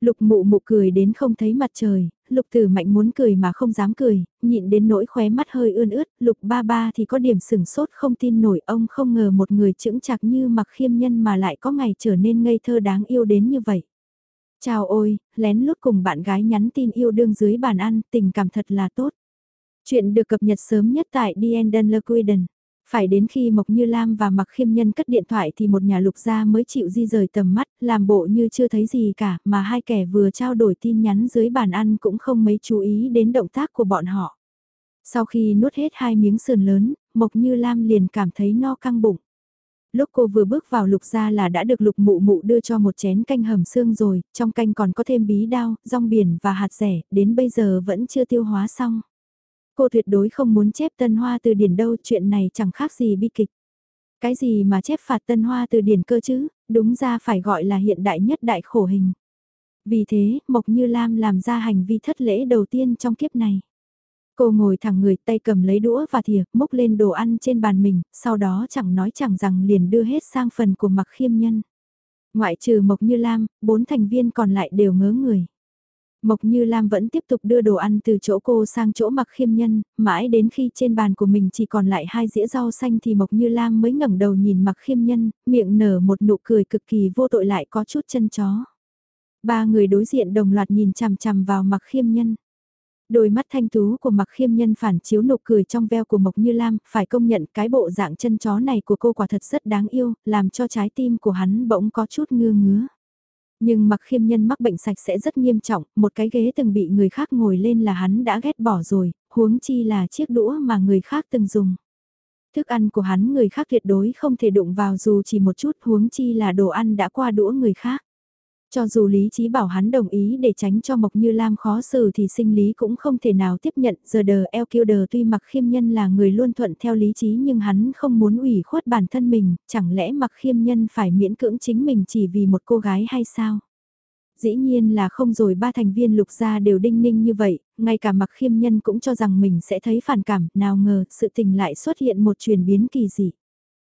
Lục mụ mụ cười đến không thấy mặt trời, lục tử mạnh muốn cười mà không dám cười, nhịn đến nỗi khóe mắt hơi ươn ướt, lục ba ba thì có điểm sừng sốt không tin nổi ông không ngờ một người chững chạc như mặc khiêm nhân mà lại có ngày trở nên ngây thơ đáng yêu đến như vậy. Chào ôi, lén lút cùng bạn gái nhắn tin yêu đương dưới bàn ăn, tình cảm thật là tốt. Chuyện được cập nhật sớm nhất tại DN Queden. Phải đến khi Mộc Như Lam và Mặc Khiêm Nhân cất điện thoại thì một nhà lục gia mới chịu di rời tầm mắt, làm bộ như chưa thấy gì cả, mà hai kẻ vừa trao đổi tin nhắn dưới bàn ăn cũng không mấy chú ý đến động tác của bọn họ. Sau khi nuốt hết hai miếng sườn lớn, Mộc Như Lam liền cảm thấy no căng bụng. Lúc cô vừa bước vào lục gia là đã được lục mụ mụ đưa cho một chén canh hầm xương rồi, trong canh còn có thêm bí đao, rong biển và hạt rẻ, đến bây giờ vẫn chưa tiêu hóa xong. Cô tuyệt đối không muốn chép tân hoa từ điển đâu, chuyện này chẳng khác gì bi kịch. Cái gì mà chép phạt tân hoa từ điển cơ chứ, đúng ra phải gọi là hiện đại nhất đại khổ hình. Vì thế, Mộc Như Lam làm ra hành vi thất lễ đầu tiên trong kiếp này. Cô ngồi thẳng người tay cầm lấy đũa và thìa, múc lên đồ ăn trên bàn mình, sau đó chẳng nói chẳng rằng liền đưa hết sang phần của mặc khiêm nhân. Ngoại trừ Mộc Như Lam, bốn thành viên còn lại đều ngớ người. Mộc Như Lam vẫn tiếp tục đưa đồ ăn từ chỗ cô sang chỗ mặc khiêm nhân, mãi đến khi trên bàn của mình chỉ còn lại hai dĩa rau xanh thì Mộc Như Lam mới ngẩng đầu nhìn mặc khiêm nhân, miệng nở một nụ cười cực kỳ vô tội lại có chút chân chó. Ba người đối diện đồng loạt nhìn chằm chằm vào mặc khiêm nhân. Đôi mắt thanh tú của mặc khiêm nhân phản chiếu nụ cười trong veo của Mộc Như Lam, phải công nhận cái bộ dạng chân chó này của cô quả thật rất đáng yêu, làm cho trái tim của hắn bỗng có chút ngưa ngứa. Nhưng mặc khiêm nhân mắc bệnh sạch sẽ rất nghiêm trọng, một cái ghế từng bị người khác ngồi lên là hắn đã ghét bỏ rồi, huống chi là chiếc đũa mà người khác từng dùng. Thức ăn của hắn người khác tuyệt đối không thể đụng vào dù chỉ một chút huống chi là đồ ăn đã qua đũa người khác. Cho dù lý trí bảo hắn đồng ý để tránh cho Mộc Như Lam khó xử thì sinh lý cũng không thể nào tiếp nhận. Giờ đờ eo kiêu đờ tuy mặc khiêm nhân là người luôn thuận theo lý trí nhưng hắn không muốn ủy khuất bản thân mình, chẳng lẽ mặc khiêm nhân phải miễn cưỡng chính mình chỉ vì một cô gái hay sao? Dĩ nhiên là không rồi ba thành viên lục gia đều đinh ninh như vậy, ngay cả mặc khiêm nhân cũng cho rằng mình sẽ thấy phản cảm, nào ngờ sự tình lại xuất hiện một chuyển biến kỳ dị.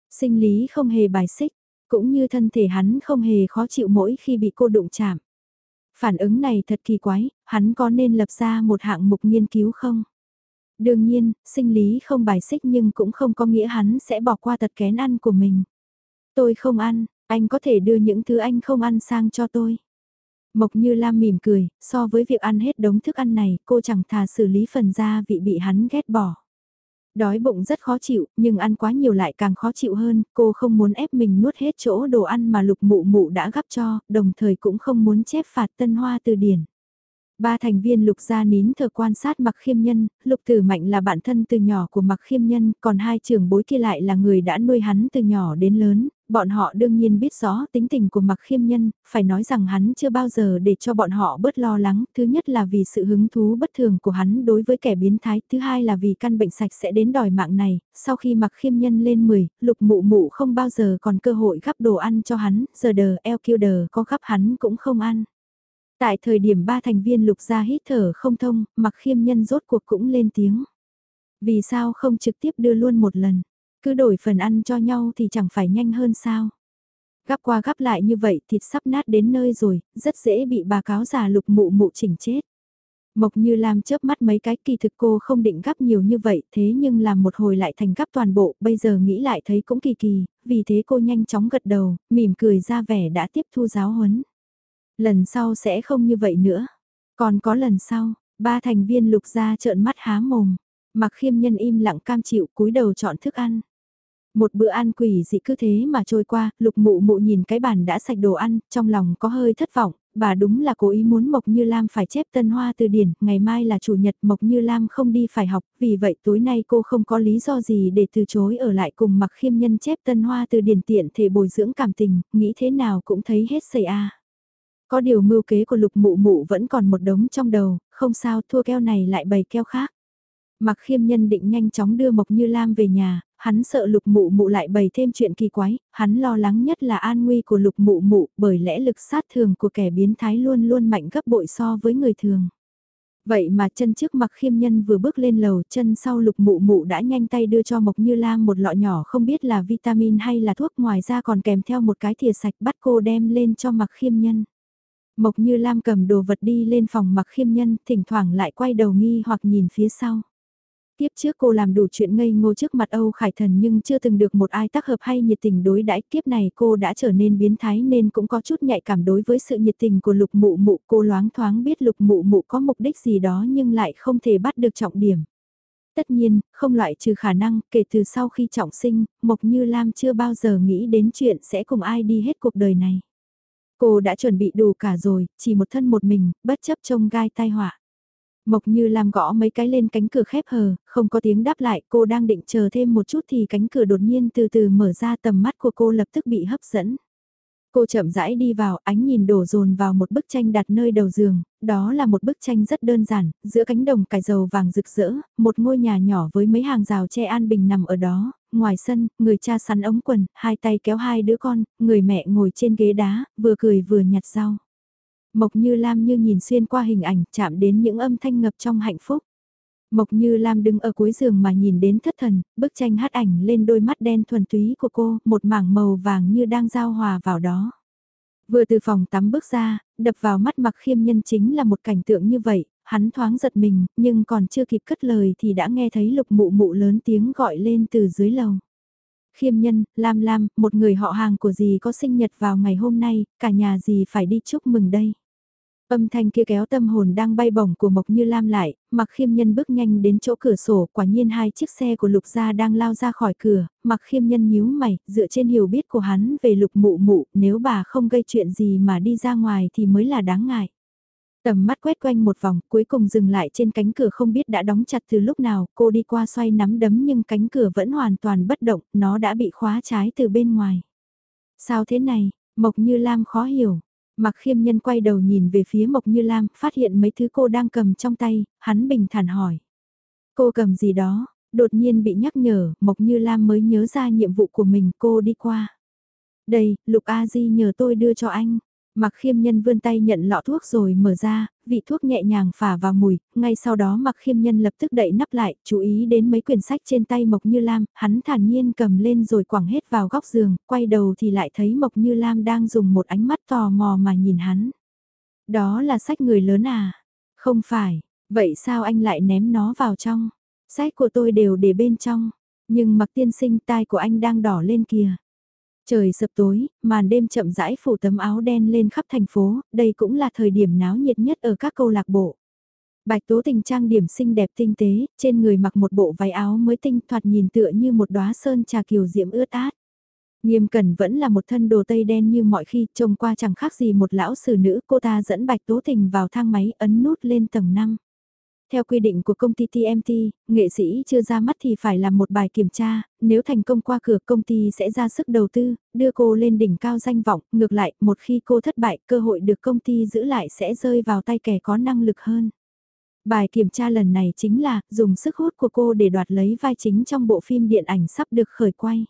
Sinh lý không hề bài xích, cũng như thân thể hắn không hề khó chịu mỗi khi bị cô đụng chạm. Phản ứng này thật kỳ quái, hắn có nên lập ra một hạng mục nghiên cứu không? Đương nhiên, sinh lý không bài xích nhưng cũng không có nghĩa hắn sẽ bỏ qua tật kén ăn của mình. Tôi không ăn, anh có thể đưa những thứ anh không ăn sang cho tôi. Mộc Như Lam mỉm cười, so với việc ăn hết đống thức ăn này, cô chẳng thà xử lý phần gia vị bị hắn ghét bỏ. Đói bụng rất khó chịu, nhưng ăn quá nhiều lại càng khó chịu hơn, cô không muốn ép mình nuốt hết chỗ đồ ăn mà lục mụ mụ đã gắp cho, đồng thời cũng không muốn chép phạt tân hoa từ điển. Ba thành viên lục gia nín thờ quan sát mặc khiêm nhân, lục tử mạnh là bạn thân từ nhỏ của mặc khiêm nhân, còn hai trưởng bối kia lại là người đã nuôi hắn từ nhỏ đến lớn, bọn họ đương nhiên biết rõ tính tình của mặc khiêm nhân, phải nói rằng hắn chưa bao giờ để cho bọn họ bớt lo lắng, thứ nhất là vì sự hứng thú bất thường của hắn đối với kẻ biến thái, thứ hai là vì căn bệnh sạch sẽ đến đòi mạng này, sau khi mặc khiêm nhân lên 10, lục mụ mụ không bao giờ còn cơ hội gắp đồ ăn cho hắn, giờ đờ eo kiêu đờ có gắp hắn cũng không ăn. Tại thời điểm ba thành viên lục gia hít thở không thông, mặc khiêm nhân rốt cuộc cũng lên tiếng. Vì sao không trực tiếp đưa luôn một lần, cứ đổi phần ăn cho nhau thì chẳng phải nhanh hơn sao. Gắp qua gắp lại như vậy thịt sắp nát đến nơi rồi, rất dễ bị bà cáo già lục mụ mụ chỉnh chết. Mộc như Lam chớp mắt mấy cái kỳ thực cô không định gắp nhiều như vậy thế nhưng làm một hồi lại thành gắp toàn bộ, bây giờ nghĩ lại thấy cũng kỳ kỳ, vì thế cô nhanh chóng gật đầu, mỉm cười ra vẻ đã tiếp thu giáo huấn. Lần sau sẽ không như vậy nữa. Còn có lần sau, ba thành viên lục gia trợn mắt há mồm. Mặc khiêm nhân im lặng cam chịu cúi đầu chọn thức ăn. Một bữa ăn quỷ dị cứ thế mà trôi qua, lục mụ mụ nhìn cái bàn đã sạch đồ ăn, trong lòng có hơi thất vọng, bà đúng là cố ý muốn Mộc Như Lam phải chép tân hoa từ điển, ngày mai là chủ nhật Mộc Như Lam không đi phải học, vì vậy tối nay cô không có lý do gì để từ chối ở lại cùng mặc khiêm nhân chép tân hoa từ điển tiện thể bồi dưỡng cảm tình, nghĩ thế nào cũng thấy hết sầy a. Có điều mưu kế của lục mụ mụ vẫn còn một đống trong đầu, không sao thua keo này lại bày keo khác. Mặc khiêm nhân định nhanh chóng đưa Mộc Như Lam về nhà, hắn sợ lục mụ mụ lại bày thêm chuyện kỳ quái, hắn lo lắng nhất là an nguy của lục mụ mụ bởi lẽ lực sát thường của kẻ biến thái luôn luôn mạnh gấp bội so với người thường. Vậy mà chân trước mặc khiêm nhân vừa bước lên lầu chân sau lục mụ mụ đã nhanh tay đưa cho Mộc Như Lam một lọ nhỏ không biết là vitamin hay là thuốc ngoài ra còn kèm theo một cái thìa sạch bắt cô đem lên cho mặc khiêm nhân. Mộc Như Lam cầm đồ vật đi lên phòng mặc khiêm nhân, thỉnh thoảng lại quay đầu nghi hoặc nhìn phía sau. Tiếp trước cô làm đủ chuyện ngây ngô trước mặt Âu Khải Thần nhưng chưa từng được một ai tác hợp hay nhiệt tình đối đãi kiếp này cô đã trở nên biến thái nên cũng có chút nhạy cảm đối với sự nhiệt tình của lục mụ mụ cô loáng thoáng biết lục mụ mụ có mục đích gì đó nhưng lại không thể bắt được trọng điểm. Tất nhiên, không loại trừ khả năng, kể từ sau khi trọng sinh, Mộc Như Lam chưa bao giờ nghĩ đến chuyện sẽ cùng ai đi hết cuộc đời này. Cô đã chuẩn bị đủ cả rồi, chỉ một thân một mình, bất chấp trông gai tai họa. Mộc như làm gõ mấy cái lên cánh cửa khép hờ, không có tiếng đáp lại, cô đang định chờ thêm một chút thì cánh cửa đột nhiên từ từ mở ra tầm mắt của cô lập tức bị hấp dẫn. Cô chậm rãi đi vào, ánh nhìn đổ dồn vào một bức tranh đặt nơi đầu giường, đó là một bức tranh rất đơn giản, giữa cánh đồng cải dầu vàng rực rỡ, một ngôi nhà nhỏ với mấy hàng rào che an bình nằm ở đó, ngoài sân, người cha sắn ống quần, hai tay kéo hai đứa con, người mẹ ngồi trên ghế đá, vừa cười vừa nhặt rau. Mộc Như Lam như nhìn xuyên qua hình ảnh, chạm đến những âm thanh ngập trong hạnh phúc. Mộc Như Lam đứng ở cuối giường mà nhìn đến thất thần, bức tranh hát ảnh lên đôi mắt đen thuần túy của cô, một mảng màu vàng như đang giao hòa vào đó. Vừa từ phòng tắm bước ra, đập vào mắt mặc khiêm nhân chính là một cảnh tượng như vậy, hắn thoáng giật mình, nhưng còn chưa kịp cất lời thì đã nghe thấy lục mụ mụ lớn tiếng gọi lên từ dưới lầu. Khiêm nhân, Lam Lam, một người họ hàng của dì có sinh nhật vào ngày hôm nay, cả nhà dì phải đi chúc mừng đây. Âm thanh kia kéo tâm hồn đang bay bổng của Mộc Như Lam lại, mặc khiêm nhân bước nhanh đến chỗ cửa sổ, quả nhiên hai chiếc xe của lục gia đang lao ra khỏi cửa, mặc khiêm nhân nhíu mày, dựa trên hiểu biết của hắn về lục mụ mụ, nếu bà không gây chuyện gì mà đi ra ngoài thì mới là đáng ngại. Tầm mắt quét quanh một vòng, cuối cùng dừng lại trên cánh cửa không biết đã đóng chặt từ lúc nào, cô đi qua xoay nắm đấm nhưng cánh cửa vẫn hoàn toàn bất động, nó đã bị khóa trái từ bên ngoài. Sao thế này, Mộc Như Lam khó hiểu, Mặc khiêm nhân quay đầu nhìn về phía Mộc Như Lam, phát hiện mấy thứ cô đang cầm trong tay, hắn bình thản hỏi. Cô cầm gì đó, đột nhiên bị nhắc nhở, Mộc Như Lam mới nhớ ra nhiệm vụ của mình, cô đi qua. Đây, Lục A Di nhờ tôi đưa cho anh. Mặc khiêm nhân vươn tay nhận lọ thuốc rồi mở ra, vị thuốc nhẹ nhàng phả vào mùi, ngay sau đó mặc khiêm nhân lập tức đậy nắp lại, chú ý đến mấy quyển sách trên tay Mộc Như Lam, hắn thản nhiên cầm lên rồi quẳng hết vào góc giường, quay đầu thì lại thấy Mộc Như Lam đang dùng một ánh mắt tò mò mà nhìn hắn. Đó là sách người lớn à? Không phải, vậy sao anh lại ném nó vào trong? Sách của tôi đều để bên trong, nhưng mặc tiên sinh tai của anh đang đỏ lên kìa. Trời sập tối, màn đêm chậm rãi phủ tấm áo đen lên khắp thành phố, đây cũng là thời điểm náo nhiệt nhất ở các câu lạc bộ. Bạch Tố Tình trang điểm xinh đẹp tinh tế, trên người mặc một bộ váy áo mới tinh thoạt nhìn tựa như một đóa sơn trà kiều diễm ướt át. Nghiêm cẩn vẫn là một thân đồ tây đen như mọi khi, trông qua chẳng khác gì một lão sư nữ, cô ta dẫn Bạch Tố Tình vào thang máy ấn nút lên tầng 5. Theo quy định của công ty TMT, nghệ sĩ chưa ra mắt thì phải làm một bài kiểm tra, nếu thành công qua cửa công ty sẽ ra sức đầu tư, đưa cô lên đỉnh cao danh vọng, ngược lại, một khi cô thất bại, cơ hội được công ty giữ lại sẽ rơi vào tay kẻ có năng lực hơn. Bài kiểm tra lần này chính là dùng sức hút của cô để đoạt lấy vai chính trong bộ phim điện ảnh sắp được khởi quay.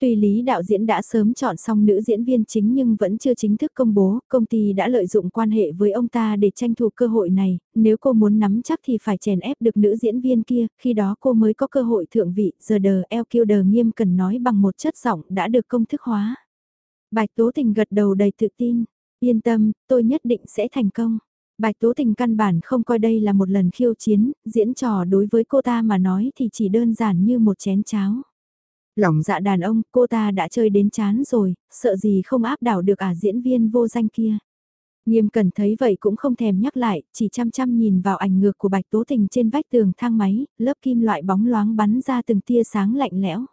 Tuy lý đạo diễn đã sớm chọn xong nữ diễn viên chính nhưng vẫn chưa chính thức công bố, công ty đã lợi dụng quan hệ với ông ta để tranh thủ cơ hội này, nếu cô muốn nắm chắc thì phải chèn ép được nữ diễn viên kia, khi đó cô mới có cơ hội thượng vị, giờ đờ eo kiêu đờ nghiêm cần nói bằng một chất giọng đã được công thức hóa. Bạch Tố Tình gật đầu đầy tự tin, yên tâm, tôi nhất định sẽ thành công. Bạch Tố Tình căn bản không coi đây là một lần khiêu chiến, diễn trò đối với cô ta mà nói thì chỉ đơn giản như một chén cháo. Lòng dạ đàn ông, cô ta đã chơi đến chán rồi, sợ gì không áp đảo được à diễn viên vô danh kia. Nghiêm cần thấy vậy cũng không thèm nhắc lại, chỉ chăm chăm nhìn vào ảnh ngược của Bạch Tố Tình trên vách tường thang máy, lớp kim loại bóng loáng bắn ra từng tia sáng lạnh lẽo.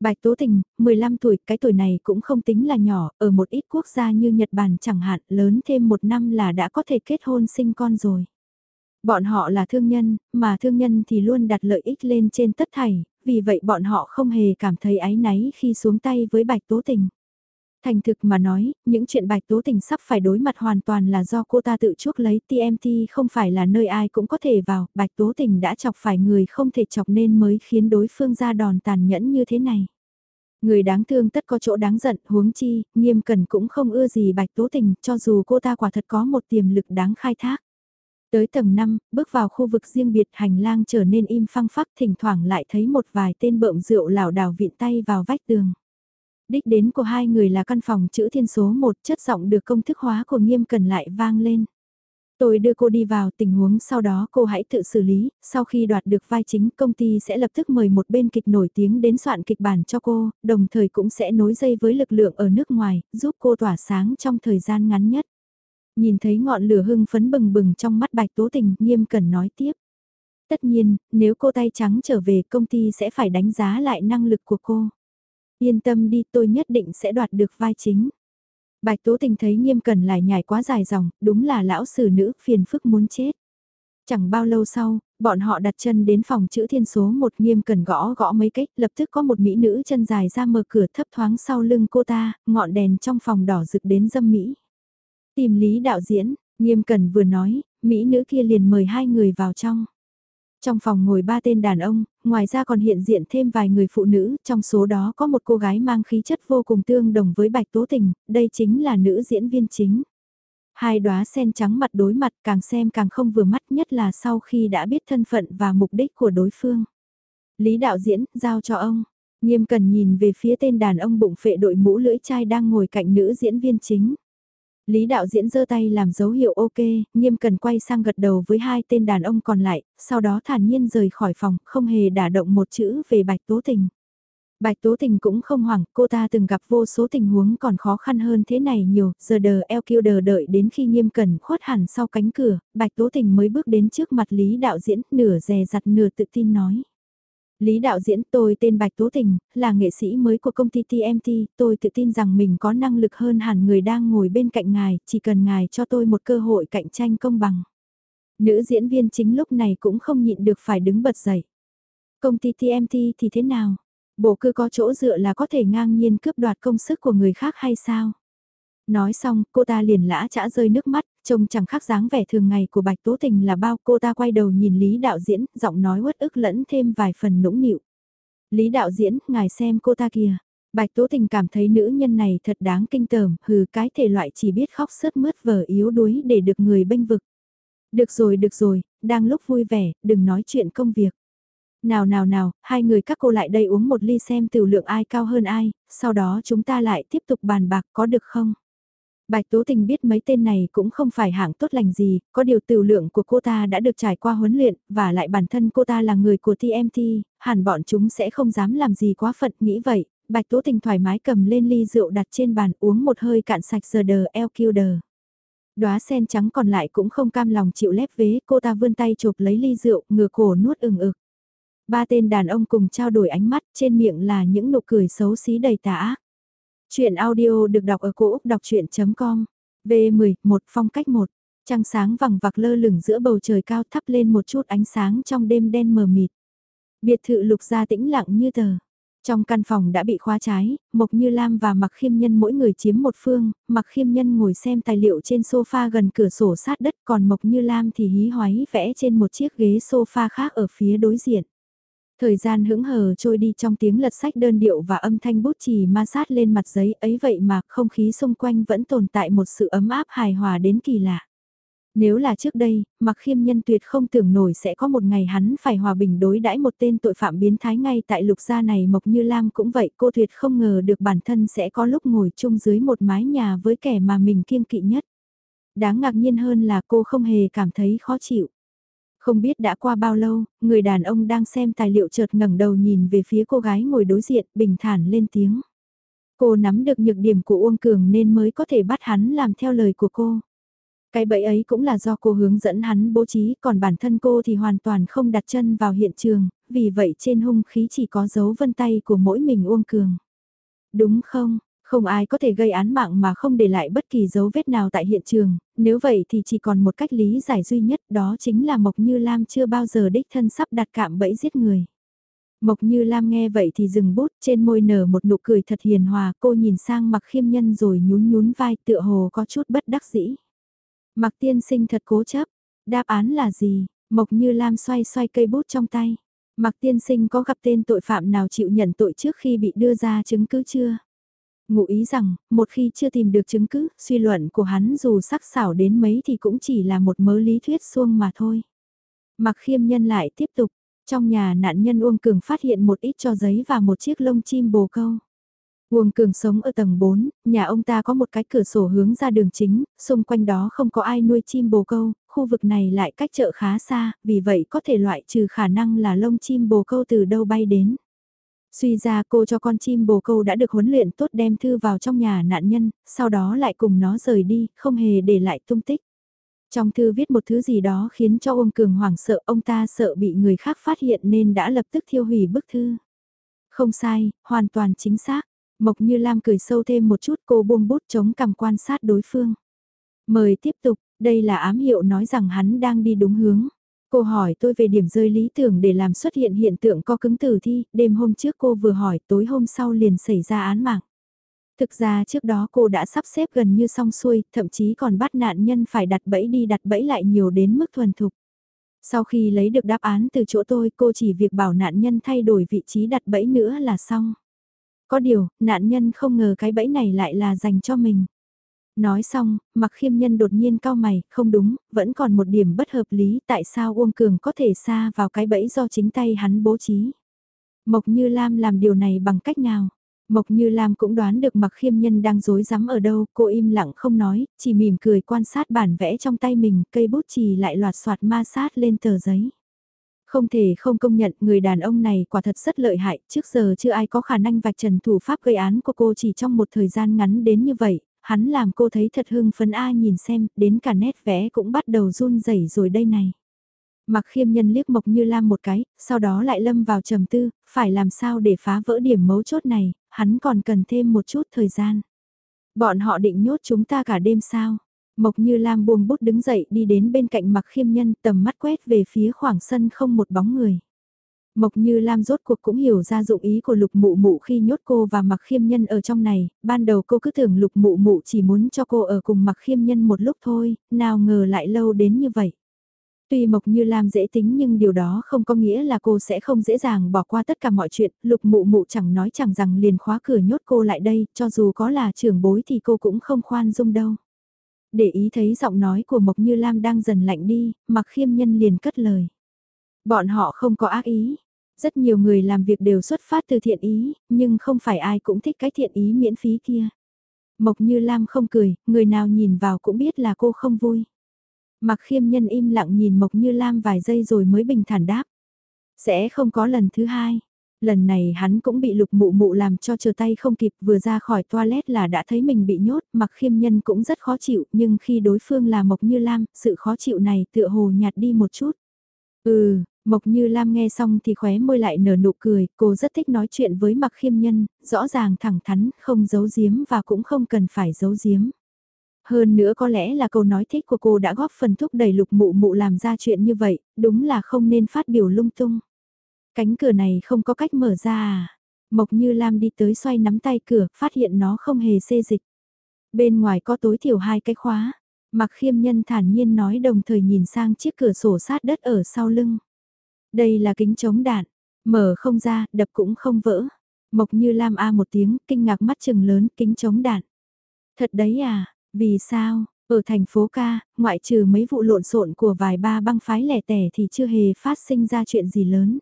Bạch Tố Tình, 15 tuổi, cái tuổi này cũng không tính là nhỏ, ở một ít quốc gia như Nhật Bản chẳng hạn, lớn thêm một năm là đã có thể kết hôn sinh con rồi. Bọn họ là thương nhân, mà thương nhân thì luôn đặt lợi ích lên trên tất thảy, vì vậy bọn họ không hề cảm thấy áy náy khi xuống tay với Bạch Tố Tình. Thành thực mà nói, những chuyện Bạch Tố Tình sắp phải đối mặt hoàn toàn là do cô ta tự chuốc lấy TMT không phải là nơi ai cũng có thể vào, Bạch Tố Tình đã chọc phải người không thể chọc nên mới khiến đối phương ra đòn tàn nhẫn như thế này. Người đáng thương tất có chỗ đáng giận, huống chi, nghiêm cần cũng không ưa gì Bạch Tố Tình, cho dù cô ta quả thật có một tiềm lực đáng khai thác. Tới tầng 5, bước vào khu vực riêng biệt hành lang trở nên im phăng phắc thỉnh thoảng lại thấy một vài tên bợm rượu lảo đảo vịn tay vào vách tường. Đích đến của hai người là căn phòng chữ thiên số 1 chất giọng được công thức hóa của nghiêm cần lại vang lên. Tôi đưa cô đi vào tình huống sau đó cô hãy tự xử lý, sau khi đoạt được vai chính công ty sẽ lập tức mời một bên kịch nổi tiếng đến soạn kịch bản cho cô, đồng thời cũng sẽ nối dây với lực lượng ở nước ngoài, giúp cô tỏa sáng trong thời gian ngắn nhất. Nhìn thấy ngọn lửa hưng phấn bừng bừng trong mắt bạch tố tình, nghiêm cần nói tiếp. Tất nhiên, nếu cô tay trắng trở về công ty sẽ phải đánh giá lại năng lực của cô. Yên tâm đi tôi nhất định sẽ đoạt được vai chính. Bạch Tố Tình thấy nghiêm cần lại nhảy quá dài dòng, đúng là lão sử nữ phiền phức muốn chết. Chẳng bao lâu sau, bọn họ đặt chân đến phòng chữ thiên số một nghiêm cần gõ gõ mấy cách, lập tức có một mỹ nữ chân dài ra mở cửa thấp thoáng sau lưng cô ta, ngọn đèn trong phòng đỏ rực đến dâm mỹ. Tìm lý đạo diễn, nghiêm cần vừa nói, mỹ nữ kia liền mời hai người vào trong. Trong phòng ngồi ba tên đàn ông, ngoài ra còn hiện diện thêm vài người phụ nữ, trong số đó có một cô gái mang khí chất vô cùng tương đồng với Bạch Tố Tình, đây chính là nữ diễn viên chính. Hai đóa sen trắng mặt đối mặt càng xem càng không vừa mắt nhất là sau khi đã biết thân phận và mục đích của đối phương. Lý đạo diễn, giao cho ông. Nghiêm cần nhìn về phía tên đàn ông bụng phệ đội mũ lưỡi chai đang ngồi cạnh nữ diễn viên chính. Lý đạo diễn giơ tay làm dấu hiệu ok, nghiêm cần quay sang gật đầu với hai tên đàn ông còn lại, sau đó thản nhiên rời khỏi phòng, không hề đả động một chữ về bạch tố tình. Bạch Tố Tình cũng không hoảng, cô ta từng gặp vô số tình huống còn khó khăn hơn thế này nhiều, giờ đờ eo kêu đờ đợi đến khi nghiêm cẩn khuất hẳn sau cánh cửa, Bạch Tố Tình mới bước đến trước mặt Lý đạo diễn, nửa dè dặt nửa tự tin nói. Lý đạo diễn tôi tên Bạch Tố Tình, là nghệ sĩ mới của công ty TMT, tôi tự tin rằng mình có năng lực hơn hẳn người đang ngồi bên cạnh ngài, chỉ cần ngài cho tôi một cơ hội cạnh tranh công bằng. Nữ diễn viên chính lúc này cũng không nhịn được phải đứng bật dậy. Công ty TMT thì thế nào? Bộ cứ có chỗ dựa là có thể ngang nhiên cướp đoạt công sức của người khác hay sao? Nói xong, cô ta liền lã chả rơi nước mắt, trông chẳng khác dáng vẻ thường ngày của Bạch Tố Tình là bao cô ta quay đầu nhìn Lý Đạo Diễn, giọng nói uất ức lẫn thêm vài phần nũng nịu. Lý Đạo Diễn, ngài xem cô ta kìa. Bạch Tố Tình cảm thấy nữ nhân này thật đáng kinh tởm, hừ cái thể loại chỉ biết khóc sướt mướt vờ yếu đuối để được người bênh vực. Được rồi, được rồi, đang lúc vui vẻ, đừng nói chuyện công việc. Nào nào nào, hai người các cô lại đây uống một ly xem tiểu lượng ai cao hơn ai, sau đó chúng ta lại tiếp tục bàn bạc có được không? Bạch Tố Tình biết mấy tên này cũng không phải hạng tốt lành gì, có điều tiểu lượng của cô ta đã được trải qua huấn luyện, và lại bản thân cô ta là người của TMT, hẳn bọn chúng sẽ không dám làm gì quá phận, nghĩ vậy, Bạch Tố Tình thoải mái cầm lên ly rượu đặt trên bàn uống một hơi cạn sạch giờ đờ eo kiêu đờ. Đóa sen trắng còn lại cũng không cam lòng chịu lép vế, cô ta vươn tay chụp lấy ly rượu, ngửa cổ nuốt ừng ực. Ba tên đàn ông cùng trao đổi ánh mắt, trên miệng là những nụ cười xấu xí đầy tả Chuyện audio được đọc ở cổ Úc đọc chuyện.com V10, một phong cách 1. Trăng sáng vằng vặc lơ lửng giữa bầu trời cao thắp lên một chút ánh sáng trong đêm đen mờ mịt. Biệt thự lục gia tĩnh lặng như tờ. Trong căn phòng đã bị khóa trái, Mộc Như Lam và Mặc Khiêm Nhân mỗi người chiếm một phương, Mặc Khiêm Nhân ngồi xem tài liệu trên sofa gần cửa sổ sát đất còn Mộc Như Lam thì hí hoáy vẽ trên một chiếc ghế sofa khác ở phía đối diện. Thời gian hững hờ trôi đi trong tiếng lật sách đơn điệu và âm thanh bút chì ma sát lên mặt giấy ấy vậy mà không khí xung quanh vẫn tồn tại một sự ấm áp hài hòa đến kỳ lạ. Nếu là trước đây, mặc khiêm nhân tuyệt không tưởng nổi sẽ có một ngày hắn phải hòa bình đối đãi một tên tội phạm biến thái ngay tại lục gia này Mộc Như Lam cũng vậy cô tuyệt không ngờ được bản thân sẽ có lúc ngồi chung dưới một mái nhà với kẻ mà mình kiêng kỵ nhất. Đáng ngạc nhiên hơn là cô không hề cảm thấy khó chịu. Không biết đã qua bao lâu, người đàn ông đang xem tài liệu chợt ngẩng đầu nhìn về phía cô gái ngồi đối diện, bình thản lên tiếng. Cô nắm được nhược điểm của Uông Cường nên mới có thể bắt hắn làm theo lời của cô. Cái bẫy ấy cũng là do cô hướng dẫn hắn bố trí, còn bản thân cô thì hoàn toàn không đặt chân vào hiện trường, vì vậy trên hung khí chỉ có dấu vân tay của mỗi mình Uông Cường. Đúng không? Không ai có thể gây án mạng mà không để lại bất kỳ dấu vết nào tại hiện trường, nếu vậy thì chỉ còn một cách lý giải duy nhất đó chính là Mộc Như Lam chưa bao giờ đích thân sắp đặt cạm bẫy giết người. Mộc Như Lam nghe vậy thì dừng bút trên môi nở một nụ cười thật hiền hòa cô nhìn sang mặc khiêm nhân rồi nhún nhún vai tựa hồ có chút bất đắc dĩ. Mặc tiên sinh thật cố chấp, đáp án là gì? Mộc Như Lam xoay xoay cây bút trong tay. Mặc tiên sinh có gặp tên tội phạm nào chịu nhận tội trước khi bị đưa ra chứng cứ chưa? Ngụ ý rằng, một khi chưa tìm được chứng cứ, suy luận của hắn dù sắc sảo đến mấy thì cũng chỉ là một mớ lý thuyết xuông mà thôi. Mặc khiêm nhân lại tiếp tục, trong nhà nạn nhân Uông Cường phát hiện một ít cho giấy và một chiếc lông chim bồ câu. Uông Cường sống ở tầng 4, nhà ông ta có một cái cửa sổ hướng ra đường chính, xung quanh đó không có ai nuôi chim bồ câu, khu vực này lại cách chợ khá xa, vì vậy có thể loại trừ khả năng là lông chim bồ câu từ đâu bay đến. Suy ra cô cho con chim bồ câu đã được huấn luyện tốt đem thư vào trong nhà nạn nhân, sau đó lại cùng nó rời đi, không hề để lại tung tích. Trong thư viết một thứ gì đó khiến cho ông Cường hoảng sợ, ông ta sợ bị người khác phát hiện nên đã lập tức thiêu hủy bức thư. Không sai, hoàn toàn chính xác. Mộc Như Lam cười sâu thêm một chút cô buông bút chống cầm quan sát đối phương. Mời tiếp tục, đây là ám hiệu nói rằng hắn đang đi đúng hướng. Cô hỏi tôi về điểm rơi lý tưởng để làm xuất hiện hiện tượng co cứng tử thi, đêm hôm trước cô vừa hỏi tối hôm sau liền xảy ra án mạng. Thực ra trước đó cô đã sắp xếp gần như xong xuôi, thậm chí còn bắt nạn nhân phải đặt bẫy đi đặt bẫy lại nhiều đến mức thuần thục. Sau khi lấy được đáp án từ chỗ tôi cô chỉ việc bảo nạn nhân thay đổi vị trí đặt bẫy nữa là xong. Có điều, nạn nhân không ngờ cái bẫy này lại là dành cho mình. Nói xong, mặc khiêm nhân đột nhiên cao mày, không đúng, vẫn còn một điểm bất hợp lý tại sao Uông Cường có thể xa vào cái bẫy do chính tay hắn bố trí. Mộc Như Lam làm điều này bằng cách nào? Mộc Như Lam cũng đoán được mặc khiêm nhân đang dối rắm ở đâu, cô im lặng không nói, chỉ mỉm cười quan sát bản vẽ trong tay mình, cây bút chì lại loạt soạt ma sát lên tờ giấy. Không thể không công nhận người đàn ông này quả thật rất lợi hại, trước giờ chưa ai có khả năng vạch trần thủ pháp gây án của cô chỉ trong một thời gian ngắn đến như vậy, hắn làm cô thấy thật hưng phấn A nhìn xem, đến cả nét vẽ cũng bắt đầu run rẩy rồi đây này. Mặc khiêm nhân liếc Mộc Như Lam một cái, sau đó lại lâm vào trầm tư, phải làm sao để phá vỡ điểm mấu chốt này, hắn còn cần thêm một chút thời gian. Bọn họ định nhốt chúng ta cả đêm sao? Mộc Như Lam buông bút đứng dậy đi đến bên cạnh mặc khiêm nhân tầm mắt quét về phía khoảng sân không một bóng người. Mộc Như Lam rốt cuộc cũng hiểu ra dụng ý của lục mụ mụ khi nhốt cô và mặc khiêm nhân ở trong này, ban đầu cô cứ tưởng lục mụ mụ chỉ muốn cho cô ở cùng mặc khiêm nhân một lúc thôi, nào ngờ lại lâu đến như vậy. Tuy Mộc Như Lam dễ tính nhưng điều đó không có nghĩa là cô sẽ không dễ dàng bỏ qua tất cả mọi chuyện, lục mụ mụ chẳng nói chẳng rằng liền khóa cửa nhốt cô lại đây, cho dù có là trưởng bối thì cô cũng không khoan dung đâu. Để ý thấy giọng nói của Mộc Như Lam đang dần lạnh đi, mặc khiêm nhân liền cất lời. Bọn họ không có ác ý. Rất nhiều người làm việc đều xuất phát từ thiện ý, nhưng không phải ai cũng thích cái thiện ý miễn phí kia. Mộc Như Lam không cười, người nào nhìn vào cũng biết là cô không vui. Mặc khiêm nhân im lặng nhìn Mộc Như Lam vài giây rồi mới bình thản đáp. Sẽ không có lần thứ hai. Lần này hắn cũng bị lục mụ mụ làm cho chờ tay không kịp vừa ra khỏi toilet là đã thấy mình bị nhốt, mặc khiêm nhân cũng rất khó chịu, nhưng khi đối phương là Mộc Như Lam, sự khó chịu này tựa hồ nhạt đi một chút. Ừ, Mộc Như Lam nghe xong thì khóe môi lại nở nụ cười, cô rất thích nói chuyện với Mạc Khiêm Nhân, rõ ràng thẳng thắn, không giấu giếm và cũng không cần phải giấu giếm. Hơn nữa có lẽ là câu nói thích của cô đã góp phần thúc đẩy lục mụ mụ làm ra chuyện như vậy, đúng là không nên phát biểu lung tung. Cánh cửa này không có cách mở ra à? Mộc Như Lam đi tới xoay nắm tay cửa, phát hiện nó không hề xê dịch. Bên ngoài có tối thiểu hai cái khóa. Mặc khiêm nhân thản nhiên nói đồng thời nhìn sang chiếc cửa sổ sát đất ở sau lưng. Đây là kính chống đạn, mở không ra, đập cũng không vỡ. Mộc như Lam A một tiếng, kinh ngạc mắt chừng lớn, kính chống đạn. Thật đấy à, vì sao, ở thành phố ca, ngoại trừ mấy vụ lộn xộn của vài ba băng phái lẻ tẻ thì chưa hề phát sinh ra chuyện gì lớn.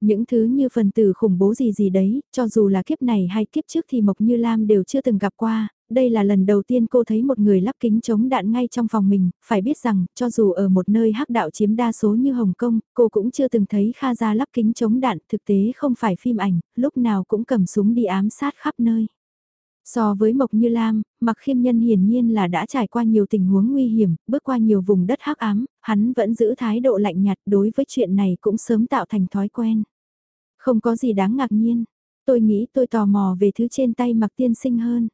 Những thứ như phần tử khủng bố gì gì đấy, cho dù là kiếp này hay kiếp trước thì Mộc Như Lam đều chưa từng gặp qua, đây là lần đầu tiên cô thấy một người lắp kính chống đạn ngay trong phòng mình, phải biết rằng, cho dù ở một nơi hắc đạo chiếm đa số như Hồng Kông, cô cũng chưa từng thấy Kha Gia lắp kính chống đạn, thực tế không phải phim ảnh, lúc nào cũng cầm súng đi ám sát khắp nơi. So với Mộc Như Lam, Mặc Khiêm Nhân hiển nhiên là đã trải qua nhiều tình huống nguy hiểm, bước qua nhiều vùng đất hắc ám, hắn vẫn giữ thái độ lạnh nhạt đối với chuyện này cũng sớm tạo thành thói quen. Không có gì đáng ngạc nhiên, tôi nghĩ tôi tò mò về thứ trên tay Mặc Tiên Sinh hơn.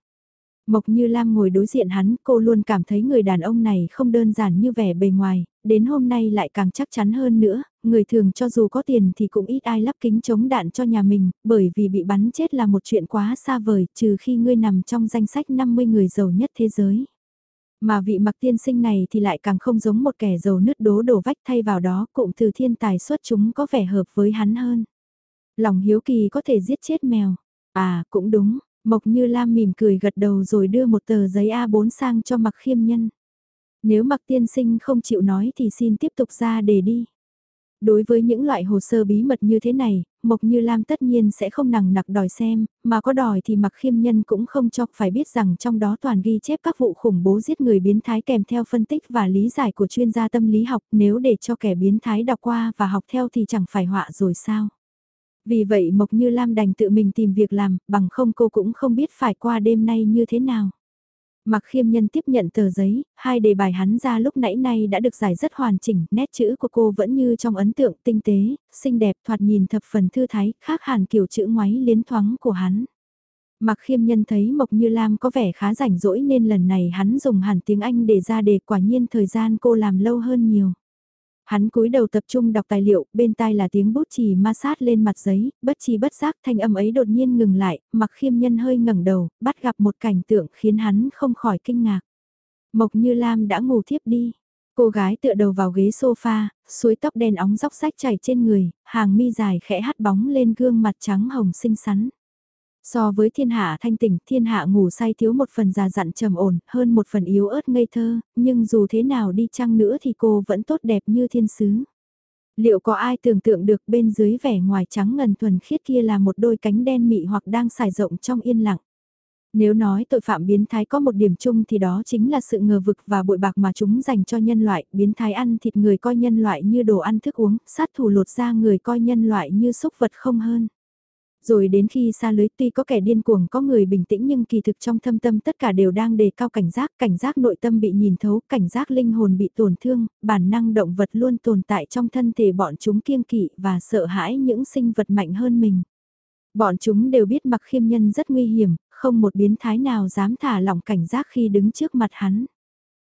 Mộc Như Lam ngồi đối diện hắn, cô luôn cảm thấy người đàn ông này không đơn giản như vẻ bề ngoài, đến hôm nay lại càng chắc chắn hơn nữa, người thường cho dù có tiền thì cũng ít ai lắp kính chống đạn cho nhà mình, bởi vì bị bắn chết là một chuyện quá xa vời, trừ khi ngươi nằm trong danh sách 50 người giàu nhất thế giới. Mà vị mặc tiên sinh này thì lại càng không giống một kẻ giàu nứt đố đổ vách thay vào đó, cụm từ thiên tài xuất chúng có vẻ hợp với hắn hơn. Lòng hiếu kỳ có thể giết chết mèo. À, cũng đúng, Mộc Như Lam mỉm cười gật đầu rồi đưa một tờ giấy A4 sang cho Mặc Khiêm Nhân. Nếu Mặc Tiên Sinh không chịu nói thì xin tiếp tục ra để đi. Đối với những loại hồ sơ bí mật như thế này, Mộc Như Lam tất nhiên sẽ không nằng nặc đòi xem, mà có đòi thì Mặc Khiêm Nhân cũng không cho, phải biết rằng trong đó toàn ghi chép các vụ khủng bố giết người biến thái kèm theo phân tích và lý giải của chuyên gia tâm lý học, nếu để cho kẻ biến thái đọc qua và học theo thì chẳng phải họa rồi sao. Vì vậy Mộc Như Lam đành tự mình tìm việc làm, bằng không cô cũng không biết phải qua đêm nay như thế nào. Mặc khiêm nhân tiếp nhận tờ giấy, hai đề bài hắn ra lúc nãy nay đã được giải rất hoàn chỉnh, nét chữ của cô vẫn như trong ấn tượng tinh tế, xinh đẹp thoạt nhìn thập phần thư thái, khác hẳn kiểu chữ ngoáy liến thoáng của hắn. Mặc khiêm nhân thấy Mộc Như Lam có vẻ khá rảnh rỗi nên lần này hắn dùng hẳn tiếng Anh để ra đề quả nhiên thời gian cô làm lâu hơn nhiều. Hắn cúi đầu tập trung đọc tài liệu, bên tai là tiếng bút chì ma sát lên mặt giấy, bất chi bất giác thanh âm ấy đột nhiên ngừng lại, mặc khiêm nhân hơi ngẩng đầu, bắt gặp một cảnh tượng khiến hắn không khỏi kinh ngạc. Mộc như Lam đã ngủ thiếp đi. Cô gái tựa đầu vào ghế sofa, suối tóc đen óng dóc sách chảy trên người, hàng mi dài khẽ hắt bóng lên gương mặt trắng hồng xinh xắn. So với thiên hạ thanh tỉnh, thiên hạ ngủ say thiếu một phần già dặn trầm ổn, hơn một phần yếu ớt ngây thơ, nhưng dù thế nào đi chăng nữa thì cô vẫn tốt đẹp như thiên sứ. Liệu có ai tưởng tượng được bên dưới vẻ ngoài trắng ngần thuần khiết kia là một đôi cánh đen mị hoặc đang xài rộng trong yên lặng? Nếu nói tội phạm biến thái có một điểm chung thì đó chính là sự ngờ vực và bội bạc mà chúng dành cho nhân loại, biến thái ăn thịt người coi nhân loại như đồ ăn thức uống, sát thủ lột ra người coi nhân loại như xúc vật không hơn. Rồi đến khi xa lưới tuy có kẻ điên cuồng có người bình tĩnh nhưng kỳ thực trong thâm tâm tất cả đều đang đề cao cảnh giác, cảnh giác nội tâm bị nhìn thấu, cảnh giác linh hồn bị tổn thương, bản năng động vật luôn tồn tại trong thân thể bọn chúng kiêng kỵ và sợ hãi những sinh vật mạnh hơn mình. Bọn chúng đều biết mặc khiêm nhân rất nguy hiểm, không một biến thái nào dám thả lỏng cảnh giác khi đứng trước mặt hắn.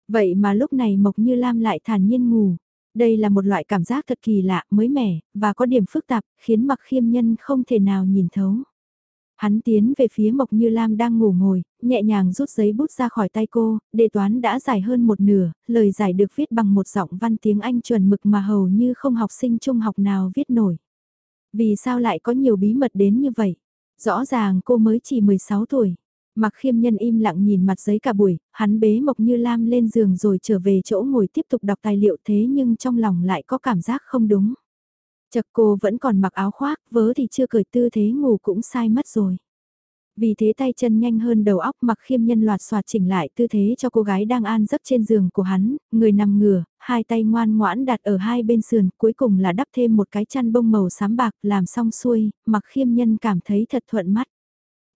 Vậy mà lúc này Mộc Như Lam lại thản nhiên ngủ. Đây là một loại cảm giác thật kỳ lạ, mới mẻ, và có điểm phức tạp, khiến mặc khiêm nhân không thể nào nhìn thấu. Hắn tiến về phía Mộc Như Lam đang ngủ ngồi, nhẹ nhàng rút giấy bút ra khỏi tay cô, đề toán đã giải hơn một nửa, lời giải được viết bằng một giọng văn tiếng Anh chuẩn mực mà hầu như không học sinh trung học nào viết nổi. Vì sao lại có nhiều bí mật đến như vậy? Rõ ràng cô mới chỉ 16 tuổi. Mặc khiêm nhân im lặng nhìn mặt giấy cả buổi, hắn bế Mộc Như Lam lên giường rồi trở về chỗ ngồi tiếp tục đọc tài liệu thế nhưng trong lòng lại có cảm giác không đúng. Chật cô vẫn còn mặc áo khoác, vớ thì chưa cởi tư thế ngủ cũng sai mất rồi. Vì thế tay chân nhanh hơn đầu óc mặc khiêm nhân loạt soạt chỉnh lại tư thế cho cô gái đang an giấc trên giường của hắn, người nằm ngửa, hai tay ngoan ngoãn đặt ở hai bên sườn, cuối cùng là đắp thêm một cái chăn bông màu xám bạc làm xong xuôi, mặc khiêm nhân cảm thấy thật thuận mắt.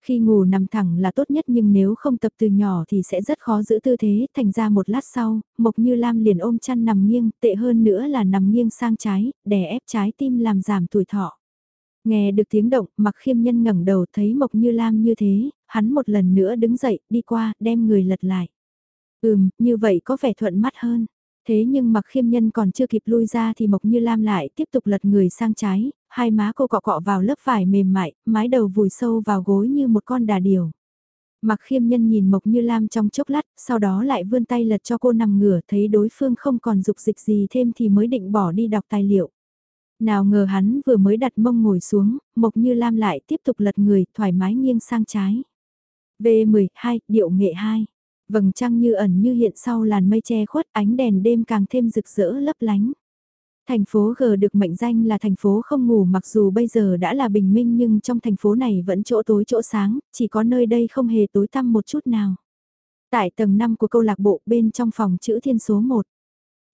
Khi ngủ nằm thẳng là tốt nhất nhưng nếu không tập từ nhỏ thì sẽ rất khó giữ tư thế, thành ra một lát sau, Mộc Như Lam liền ôm chăn nằm nghiêng, tệ hơn nữa là nằm nghiêng sang trái, đè ép trái tim làm giảm tuổi thọ. Nghe được tiếng động, mặc khiêm nhân ngẩng đầu thấy Mộc Như Lam như thế, hắn một lần nữa đứng dậy, đi qua, đem người lật lại. Ừm, như vậy có vẻ thuận mắt hơn. Thế nhưng mặc khiêm nhân còn chưa kịp lui ra thì Mộc Như Lam lại tiếp tục lật người sang trái, hai má cô cọ cọ vào lớp vải mềm mại, mái đầu vùi sâu vào gối như một con đà điểu. Mặc khiêm nhân nhìn Mộc Như Lam trong chốc lát, sau đó lại vươn tay lật cho cô nằm ngửa thấy đối phương không còn dục dịch gì thêm thì mới định bỏ đi đọc tài liệu. Nào ngờ hắn vừa mới đặt mông ngồi xuống, Mộc Như Lam lại tiếp tục lật người, thoải mái nghiêng sang trái. V12, điệu nghệ 2. Vầng trăng như ẩn như hiện sau làn mây che khuất ánh đèn đêm càng thêm rực rỡ lấp lánh. Thành phố G được mệnh danh là thành phố không ngủ mặc dù bây giờ đã là bình minh nhưng trong thành phố này vẫn chỗ tối chỗ sáng, chỉ có nơi đây không hề tối tăm một chút nào. Tại tầng 5 của câu lạc bộ bên trong phòng chữ thiên số 1.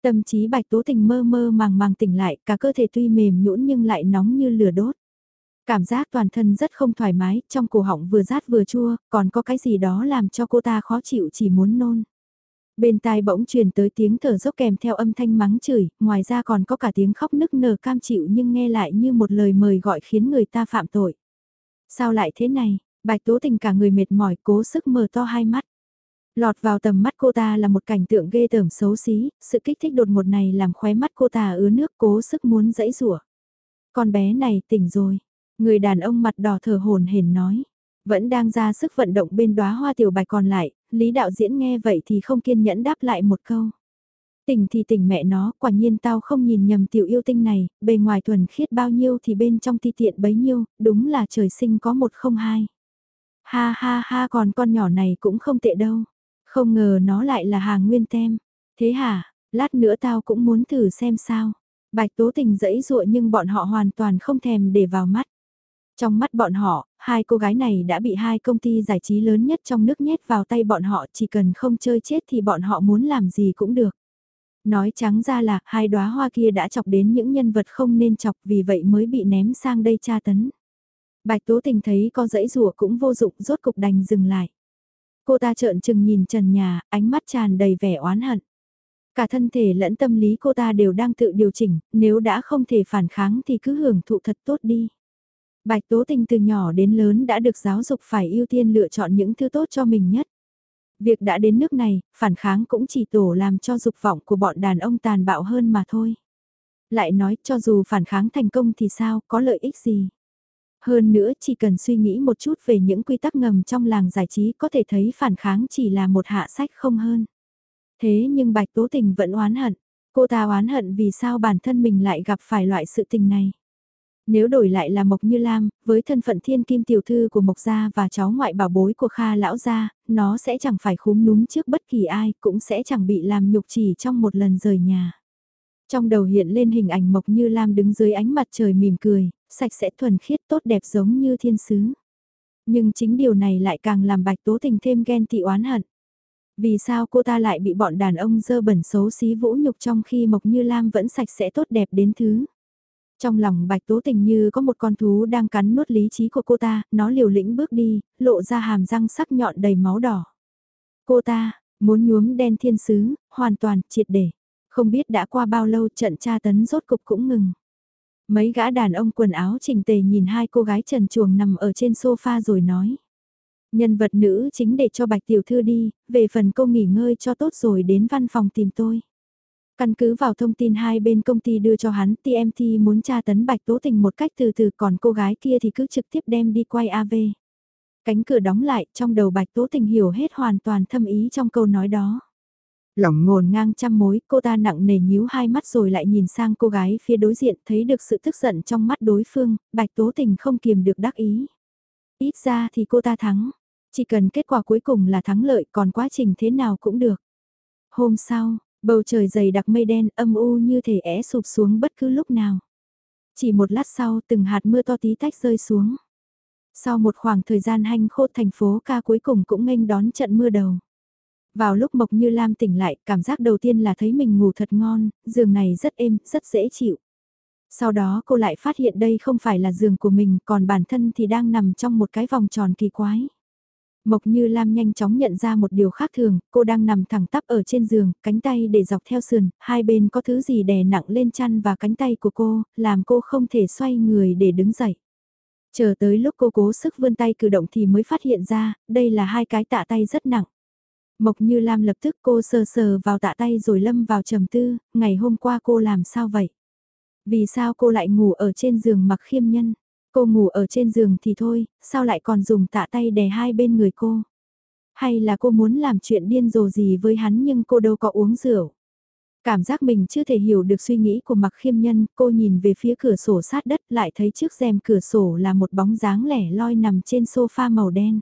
Tâm trí bạch tố tình mơ mơ màng màng tỉnh lại, cả cơ thể tuy mềm nhũn nhưng lại nóng như lửa đốt. Cảm giác toàn thân rất không thoải mái, trong cổ họng vừa rát vừa chua, còn có cái gì đó làm cho cô ta khó chịu chỉ muốn nôn. Bên tai bỗng truyền tới tiếng thở dốc kèm theo âm thanh mắng chửi, ngoài ra còn có cả tiếng khóc nức nở cam chịu nhưng nghe lại như một lời mời gọi khiến người ta phạm tội. Sao lại thế này? Bạch Tố Tình cả người mệt mỏi cố sức mở to hai mắt. Lọt vào tầm mắt cô ta là một cảnh tượng ghê tởm xấu xí, sự kích thích đột ngột này làm khóe mắt cô ta ứa nước cố sức muốn dẫy rủa. Con bé này tỉnh rồi, người đàn ông mặt đỏ thở hồn hển nói. Vẫn đang ra sức vận động bên đóa hoa tiểu bạch còn lại, Lý đạo diễn nghe vậy thì không kiên nhẫn đáp lại một câu. Tỉnh thì tỉnh mẹ nó, quả nhiên tao không nhìn nhầm tiểu yêu tinh này, bề ngoài thuần khiết bao nhiêu thì bên trong ti tiện bấy nhiêu, đúng là trời sinh có một không hai. Ha ha ha còn con nhỏ này cũng không tệ đâu. Không ngờ nó lại là hàng nguyên tem. Thế hả, lát nữa tao cũng muốn thử xem sao. Bạch tố tình dẫy dụa nhưng bọn họ hoàn toàn không thèm để vào mắt. Trong mắt bọn họ, hai cô gái này đã bị hai công ty giải trí lớn nhất trong nước nhét vào tay bọn họ chỉ cần không chơi chết thì bọn họ muốn làm gì cũng được. Nói trắng ra là hai đóa hoa kia đã chọc đến những nhân vật không nên chọc vì vậy mới bị ném sang đây tra tấn. Bạch Tố Tình thấy con dãy rùa cũng vô dụng rốt cục đành dừng lại. Cô ta trợn trừng nhìn trần nhà, ánh mắt tràn đầy vẻ oán hận. Cả thân thể lẫn tâm lý cô ta đều đang tự điều chỉnh, nếu đã không thể phản kháng thì cứ hưởng thụ thật tốt đi. Bạch Tố Tình từ nhỏ đến lớn đã được giáo dục phải ưu tiên lựa chọn những thứ tốt cho mình nhất. Việc đã đến nước này, phản kháng cũng chỉ tổ làm cho dục vọng của bọn đàn ông tàn bạo hơn mà thôi. Lại nói cho dù phản kháng thành công thì sao, có lợi ích gì? Hơn nữa chỉ cần suy nghĩ một chút về những quy tắc ngầm trong làng giải trí có thể thấy phản kháng chỉ là một hạ sách không hơn. Thế nhưng Bạch Tố Tình vẫn oán hận. Cô ta oán hận vì sao bản thân mình lại gặp phải loại sự tình này. Nếu đổi lại là Mộc Như Lam, với thân phận thiên kim tiểu thư của Mộc Gia và cháu ngoại bảo bối của Kha Lão Gia, nó sẽ chẳng phải khúm núm trước bất kỳ ai, cũng sẽ chẳng bị làm nhục chỉ trong một lần rời nhà. Trong đầu hiện lên hình ảnh Mộc Như Lam đứng dưới ánh mặt trời mỉm cười, sạch sẽ thuần khiết tốt đẹp giống như thiên sứ. Nhưng chính điều này lại càng làm bạch tố tình thêm ghen tị oán hận. Vì sao cô ta lại bị bọn đàn ông dơ bẩn xấu xí vũ nhục trong khi Mộc Như Lam vẫn sạch sẽ tốt đẹp đến thứ. Trong lòng bạch tố tình như có một con thú đang cắn nuốt lý trí của cô ta, nó liều lĩnh bước đi, lộ ra hàm răng sắc nhọn đầy máu đỏ. Cô ta, muốn nhuốm đen thiên sứ, hoàn toàn, triệt để. Không biết đã qua bao lâu trận tra tấn rốt cục cũng ngừng. Mấy gã đàn ông quần áo chỉnh tề nhìn hai cô gái trần chuồng nằm ở trên sofa rồi nói. Nhân vật nữ chính để cho bạch tiểu thư đi, về phần cô nghỉ ngơi cho tốt rồi đến văn phòng tìm tôi. Căn cứ vào thông tin hai bên công ty đưa cho hắn TMT muốn tra tấn bạch tố tình một cách từ từ còn cô gái kia thì cứ trực tiếp đem đi quay AV. Cánh cửa đóng lại trong đầu bạch tố tình hiểu hết hoàn toàn thâm ý trong câu nói đó. Lòng ngồn ngang trăm mối, cô ta nặng nề nhíu hai mắt rồi lại nhìn sang cô gái phía đối diện thấy được sự tức giận trong mắt đối phương, bạch tố tình không kiềm được đắc ý. Ít ra thì cô ta thắng, chỉ cần kết quả cuối cùng là thắng lợi còn quá trình thế nào cũng được. Hôm sau, bầu trời dày đặc mây đen âm u như thể é sụp xuống bất cứ lúc nào. Chỉ một lát sau từng hạt mưa to tí tách rơi xuống. Sau một khoảng thời gian hanh khô thành phố ca cuối cùng cũng nghênh đón trận mưa đầu. Vào lúc Mộc Như Lam tỉnh lại, cảm giác đầu tiên là thấy mình ngủ thật ngon, giường này rất êm, rất dễ chịu. Sau đó cô lại phát hiện đây không phải là giường của mình, còn bản thân thì đang nằm trong một cái vòng tròn kỳ quái. Mộc Như Lam nhanh chóng nhận ra một điều khác thường, cô đang nằm thẳng tắp ở trên giường, cánh tay để dọc theo sườn, hai bên có thứ gì đè nặng lên chăn và cánh tay của cô, làm cô không thể xoay người để đứng dậy. Chờ tới lúc cô cố sức vươn tay cử động thì mới phát hiện ra, đây là hai cái tạ tay rất nặng. Mộc Như Lam lập tức cô sờ sờ vào tạ tay rồi lâm vào trầm tư, ngày hôm qua cô làm sao vậy? Vì sao cô lại ngủ ở trên giường mặc khiêm nhân? Cô ngủ ở trên giường thì thôi, sao lại còn dùng tạ tay đè hai bên người cô? Hay là cô muốn làm chuyện điên rồ gì với hắn nhưng cô đâu có uống rượu? Cảm giác mình chưa thể hiểu được suy nghĩ của mặc khiêm nhân, cô nhìn về phía cửa sổ sát đất lại thấy trước rèm cửa sổ là một bóng dáng lẻ loi nằm trên sofa màu đen.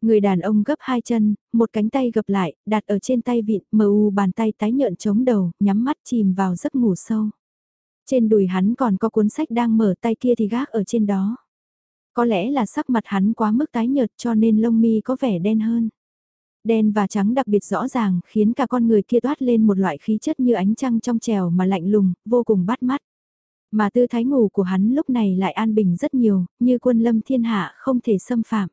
Người đàn ông gấp hai chân, một cánh tay gập lại, đặt ở trên tay vịn, mờ u bàn tay tái nhợn chống đầu, nhắm mắt chìm vào giấc ngủ sâu. Trên đùi hắn còn có cuốn sách đang mở tay kia thì gác ở trên đó. Có lẽ là sắc mặt hắn quá mức tái nhợt cho nên lông mi có vẻ đen hơn. Đen và trắng đặc biệt rõ ràng khiến cả con người kia toát lên một loại khí chất như ánh trăng trong trèo mà lạnh lùng, vô cùng bắt mắt. Mà tư thái ngủ của hắn lúc này lại an bình rất nhiều, như quân lâm thiên hạ không thể xâm phạm.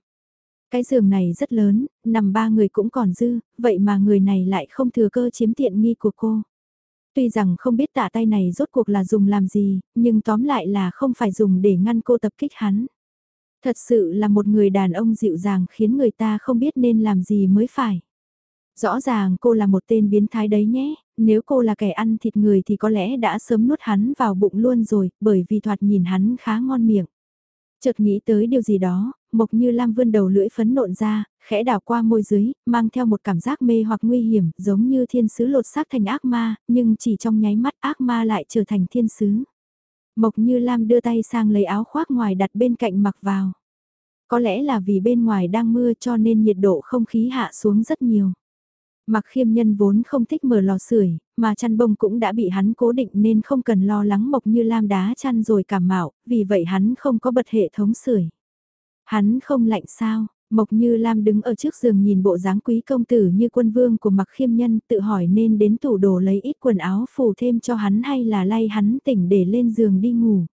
Cái giường này rất lớn, nằm ba người cũng còn dư, vậy mà người này lại không thừa cơ chiếm tiện nghi của cô. Tuy rằng không biết tạ tay này rốt cuộc là dùng làm gì, nhưng tóm lại là không phải dùng để ngăn cô tập kích hắn. Thật sự là một người đàn ông dịu dàng khiến người ta không biết nên làm gì mới phải. Rõ ràng cô là một tên biến thái đấy nhé, nếu cô là kẻ ăn thịt người thì có lẽ đã sớm nuốt hắn vào bụng luôn rồi, bởi vì thoạt nhìn hắn khá ngon miệng. Chợt nghĩ tới điều gì đó, Mộc Như Lam vươn đầu lưỡi phấn nộn ra, khẽ đào qua môi dưới, mang theo một cảm giác mê hoặc nguy hiểm, giống như thiên sứ lột xác thành ác ma, nhưng chỉ trong nháy mắt ác ma lại trở thành thiên sứ. Mộc Như Lam đưa tay sang lấy áo khoác ngoài đặt bên cạnh mặc vào. Có lẽ là vì bên ngoài đang mưa cho nên nhiệt độ không khí hạ xuống rất nhiều. Mặc khiêm nhân vốn không thích mở lò sưởi, mà chăn bông cũng đã bị hắn cố định nên không cần lo lắng mộc như lam đá chăn rồi cảm mạo, vì vậy hắn không có bật hệ thống sưởi. Hắn không lạnh sao, Mộc Như Lam đứng ở trước giường nhìn bộ dáng quý công tử như quân vương của mặc khiêm nhân tự hỏi nên đến tủ đồ lấy ít quần áo phủ thêm cho hắn hay là lay hắn tỉnh để lên giường đi ngủ.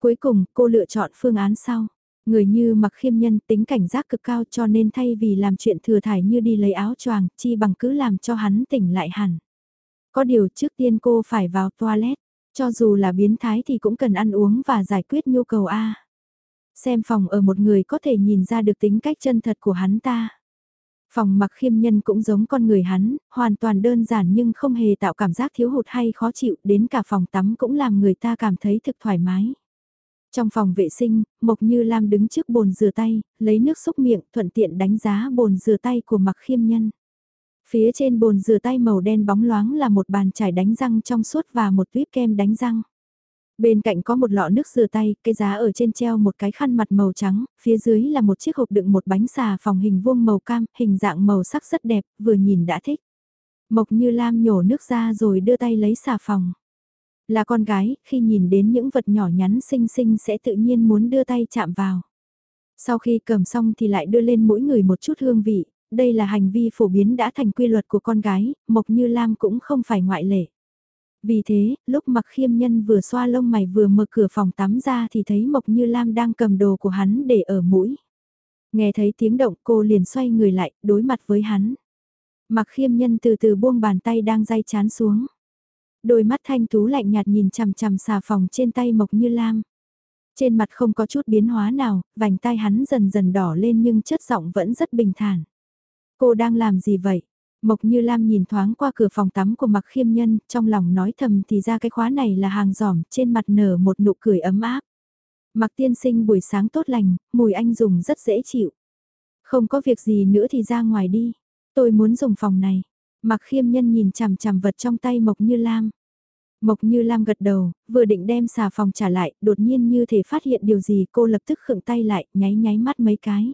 Cuối cùng cô lựa chọn phương án sau. Người như mặc khiêm nhân tính cảnh giác cực cao cho nên thay vì làm chuyện thừa thải như đi lấy áo choàng chi bằng cứ làm cho hắn tỉnh lại hẳn. Có điều trước tiên cô phải vào toilet, cho dù là biến thái thì cũng cần ăn uống và giải quyết nhu cầu A. Xem phòng ở một người có thể nhìn ra được tính cách chân thật của hắn ta. Phòng mặc khiêm nhân cũng giống con người hắn, hoàn toàn đơn giản nhưng không hề tạo cảm giác thiếu hụt hay khó chịu, đến cả phòng tắm cũng làm người ta cảm thấy thực thoải mái. Trong phòng vệ sinh, Mộc Như Lam đứng trước bồn rửa tay, lấy nước xúc miệng thuận tiện đánh giá bồn rửa tay của mặc khiêm nhân. Phía trên bồn rửa tay màu đen bóng loáng là một bàn chải đánh răng trong suốt và một tuyếp kem đánh răng. Bên cạnh có một lọ nước rửa tay, cái giá ở trên treo một cái khăn mặt màu trắng, phía dưới là một chiếc hộp đựng một bánh xà phòng hình vuông màu cam, hình dạng màu sắc rất đẹp, vừa nhìn đã thích. Mộc như Lam nhổ nước ra rồi đưa tay lấy xà phòng. Là con gái, khi nhìn đến những vật nhỏ nhắn xinh xinh sẽ tự nhiên muốn đưa tay chạm vào. Sau khi cầm xong thì lại đưa lên mỗi người một chút hương vị, đây là hành vi phổ biến đã thành quy luật của con gái, Mộc Như Lam cũng không phải ngoại lệ. Vì thế, lúc mặc khiêm nhân vừa xoa lông mày vừa mở cửa phòng tắm ra thì thấy Mộc Như Lam đang cầm đồ của hắn để ở mũi. Nghe thấy tiếng động cô liền xoay người lại, đối mặt với hắn. Mặc khiêm nhân từ từ buông bàn tay đang day chán xuống. Đôi mắt thanh tú lạnh nhạt nhìn chằm chằm xà phòng trên tay Mộc Như Lam. Trên mặt không có chút biến hóa nào, vành tai hắn dần dần đỏ lên nhưng chất giọng vẫn rất bình thản. Cô đang làm gì vậy? Mộc Như Lam nhìn thoáng qua cửa phòng tắm của Mặc Khiêm Nhân, trong lòng nói thầm thì ra cái khóa này là hàng giỏm, trên mặt nở một nụ cười ấm áp. Mặc tiên sinh buổi sáng tốt lành, mùi anh dùng rất dễ chịu. Không có việc gì nữa thì ra ngoài đi. Tôi muốn dùng phòng này. Mặc khiêm nhân nhìn chằm chằm vật trong tay Mộc Như Lam. Mộc Như Lam gật đầu, vừa định đem xà phòng trả lại, đột nhiên như thể phát hiện điều gì cô lập tức khựng tay lại, nháy nháy mắt mấy cái.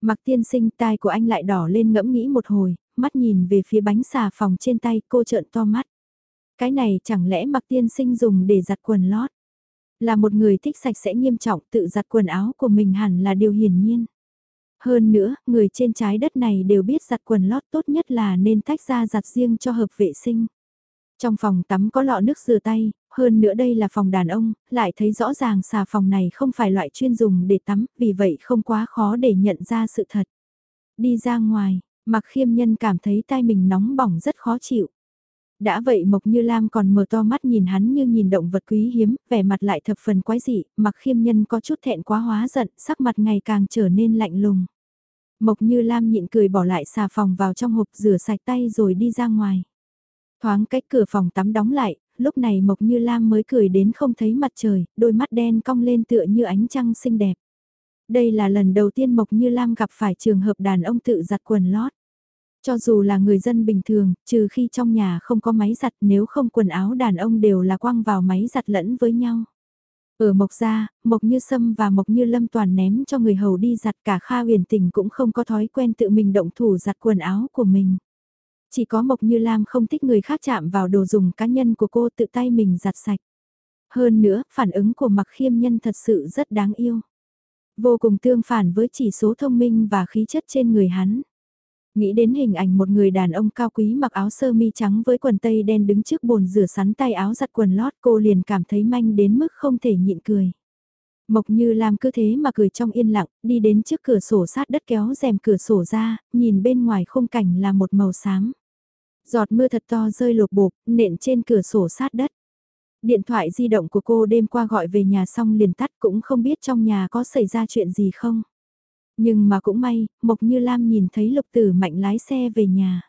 Mặc tiên sinh tai của anh lại đỏ lên ngẫm nghĩ một hồi, mắt nhìn về phía bánh xà phòng trên tay cô trợn to mắt. Cái này chẳng lẽ mặc tiên sinh dùng để giặt quần lót. Là một người thích sạch sẽ nghiêm trọng tự giặt quần áo của mình hẳn là điều hiển nhiên. Hơn nữa, người trên trái đất này đều biết giặt quần lót tốt nhất là nên tách ra giặt riêng cho hợp vệ sinh. Trong phòng tắm có lọ nước rửa tay, hơn nữa đây là phòng đàn ông, lại thấy rõ ràng xà phòng này không phải loại chuyên dùng để tắm, vì vậy không quá khó để nhận ra sự thật. Đi ra ngoài, mặc khiêm nhân cảm thấy tay mình nóng bỏng rất khó chịu. Đã vậy Mộc Như Lam còn mở to mắt nhìn hắn như nhìn động vật quý hiếm, vẻ mặt lại thập phần quái dị, mặc khiêm nhân có chút thẹn quá hóa giận, sắc mặt ngày càng trở nên lạnh lùng. Mộc Như Lam nhịn cười bỏ lại xà phòng vào trong hộp rửa sạch tay rồi đi ra ngoài. Thoáng cách cửa phòng tắm đóng lại, lúc này Mộc Như Lam mới cười đến không thấy mặt trời, đôi mắt đen cong lên tựa như ánh trăng xinh đẹp. Đây là lần đầu tiên Mộc Như Lam gặp phải trường hợp đàn ông tự giặt quần lót. Cho dù là người dân bình thường, trừ khi trong nhà không có máy giặt nếu không quần áo đàn ông đều là quăng vào máy giặt lẫn với nhau. Ở Mộc Gia, Mộc Như Sâm và Mộc Như Lâm toàn ném cho người hầu đi giặt cả Kha huyền tình cũng không có thói quen tự mình động thủ giặt quần áo của mình. Chỉ có Mộc Như Lam không thích người khác chạm vào đồ dùng cá nhân của cô tự tay mình giặt sạch. Hơn nữa, phản ứng của Mặc Khiêm Nhân thật sự rất đáng yêu. Vô cùng tương phản với chỉ số thông minh và khí chất trên người hắn. Nghĩ đến hình ảnh một người đàn ông cao quý mặc áo sơ mi trắng với quần tây đen đứng trước bồn rửa sắn tay áo giặt quần lót cô liền cảm thấy manh đến mức không thể nhịn cười. Mộc như làm cứ thế mà cười trong yên lặng, đi đến trước cửa sổ sát đất kéo rèm cửa sổ ra, nhìn bên ngoài khung cảnh là một màu xám. Giọt mưa thật to rơi lột bột, nện trên cửa sổ sát đất. Điện thoại di động của cô đêm qua gọi về nhà xong liền tắt cũng không biết trong nhà có xảy ra chuyện gì không. Nhưng mà cũng may, Mộc Như Lam nhìn thấy lục tử mạnh lái xe về nhà.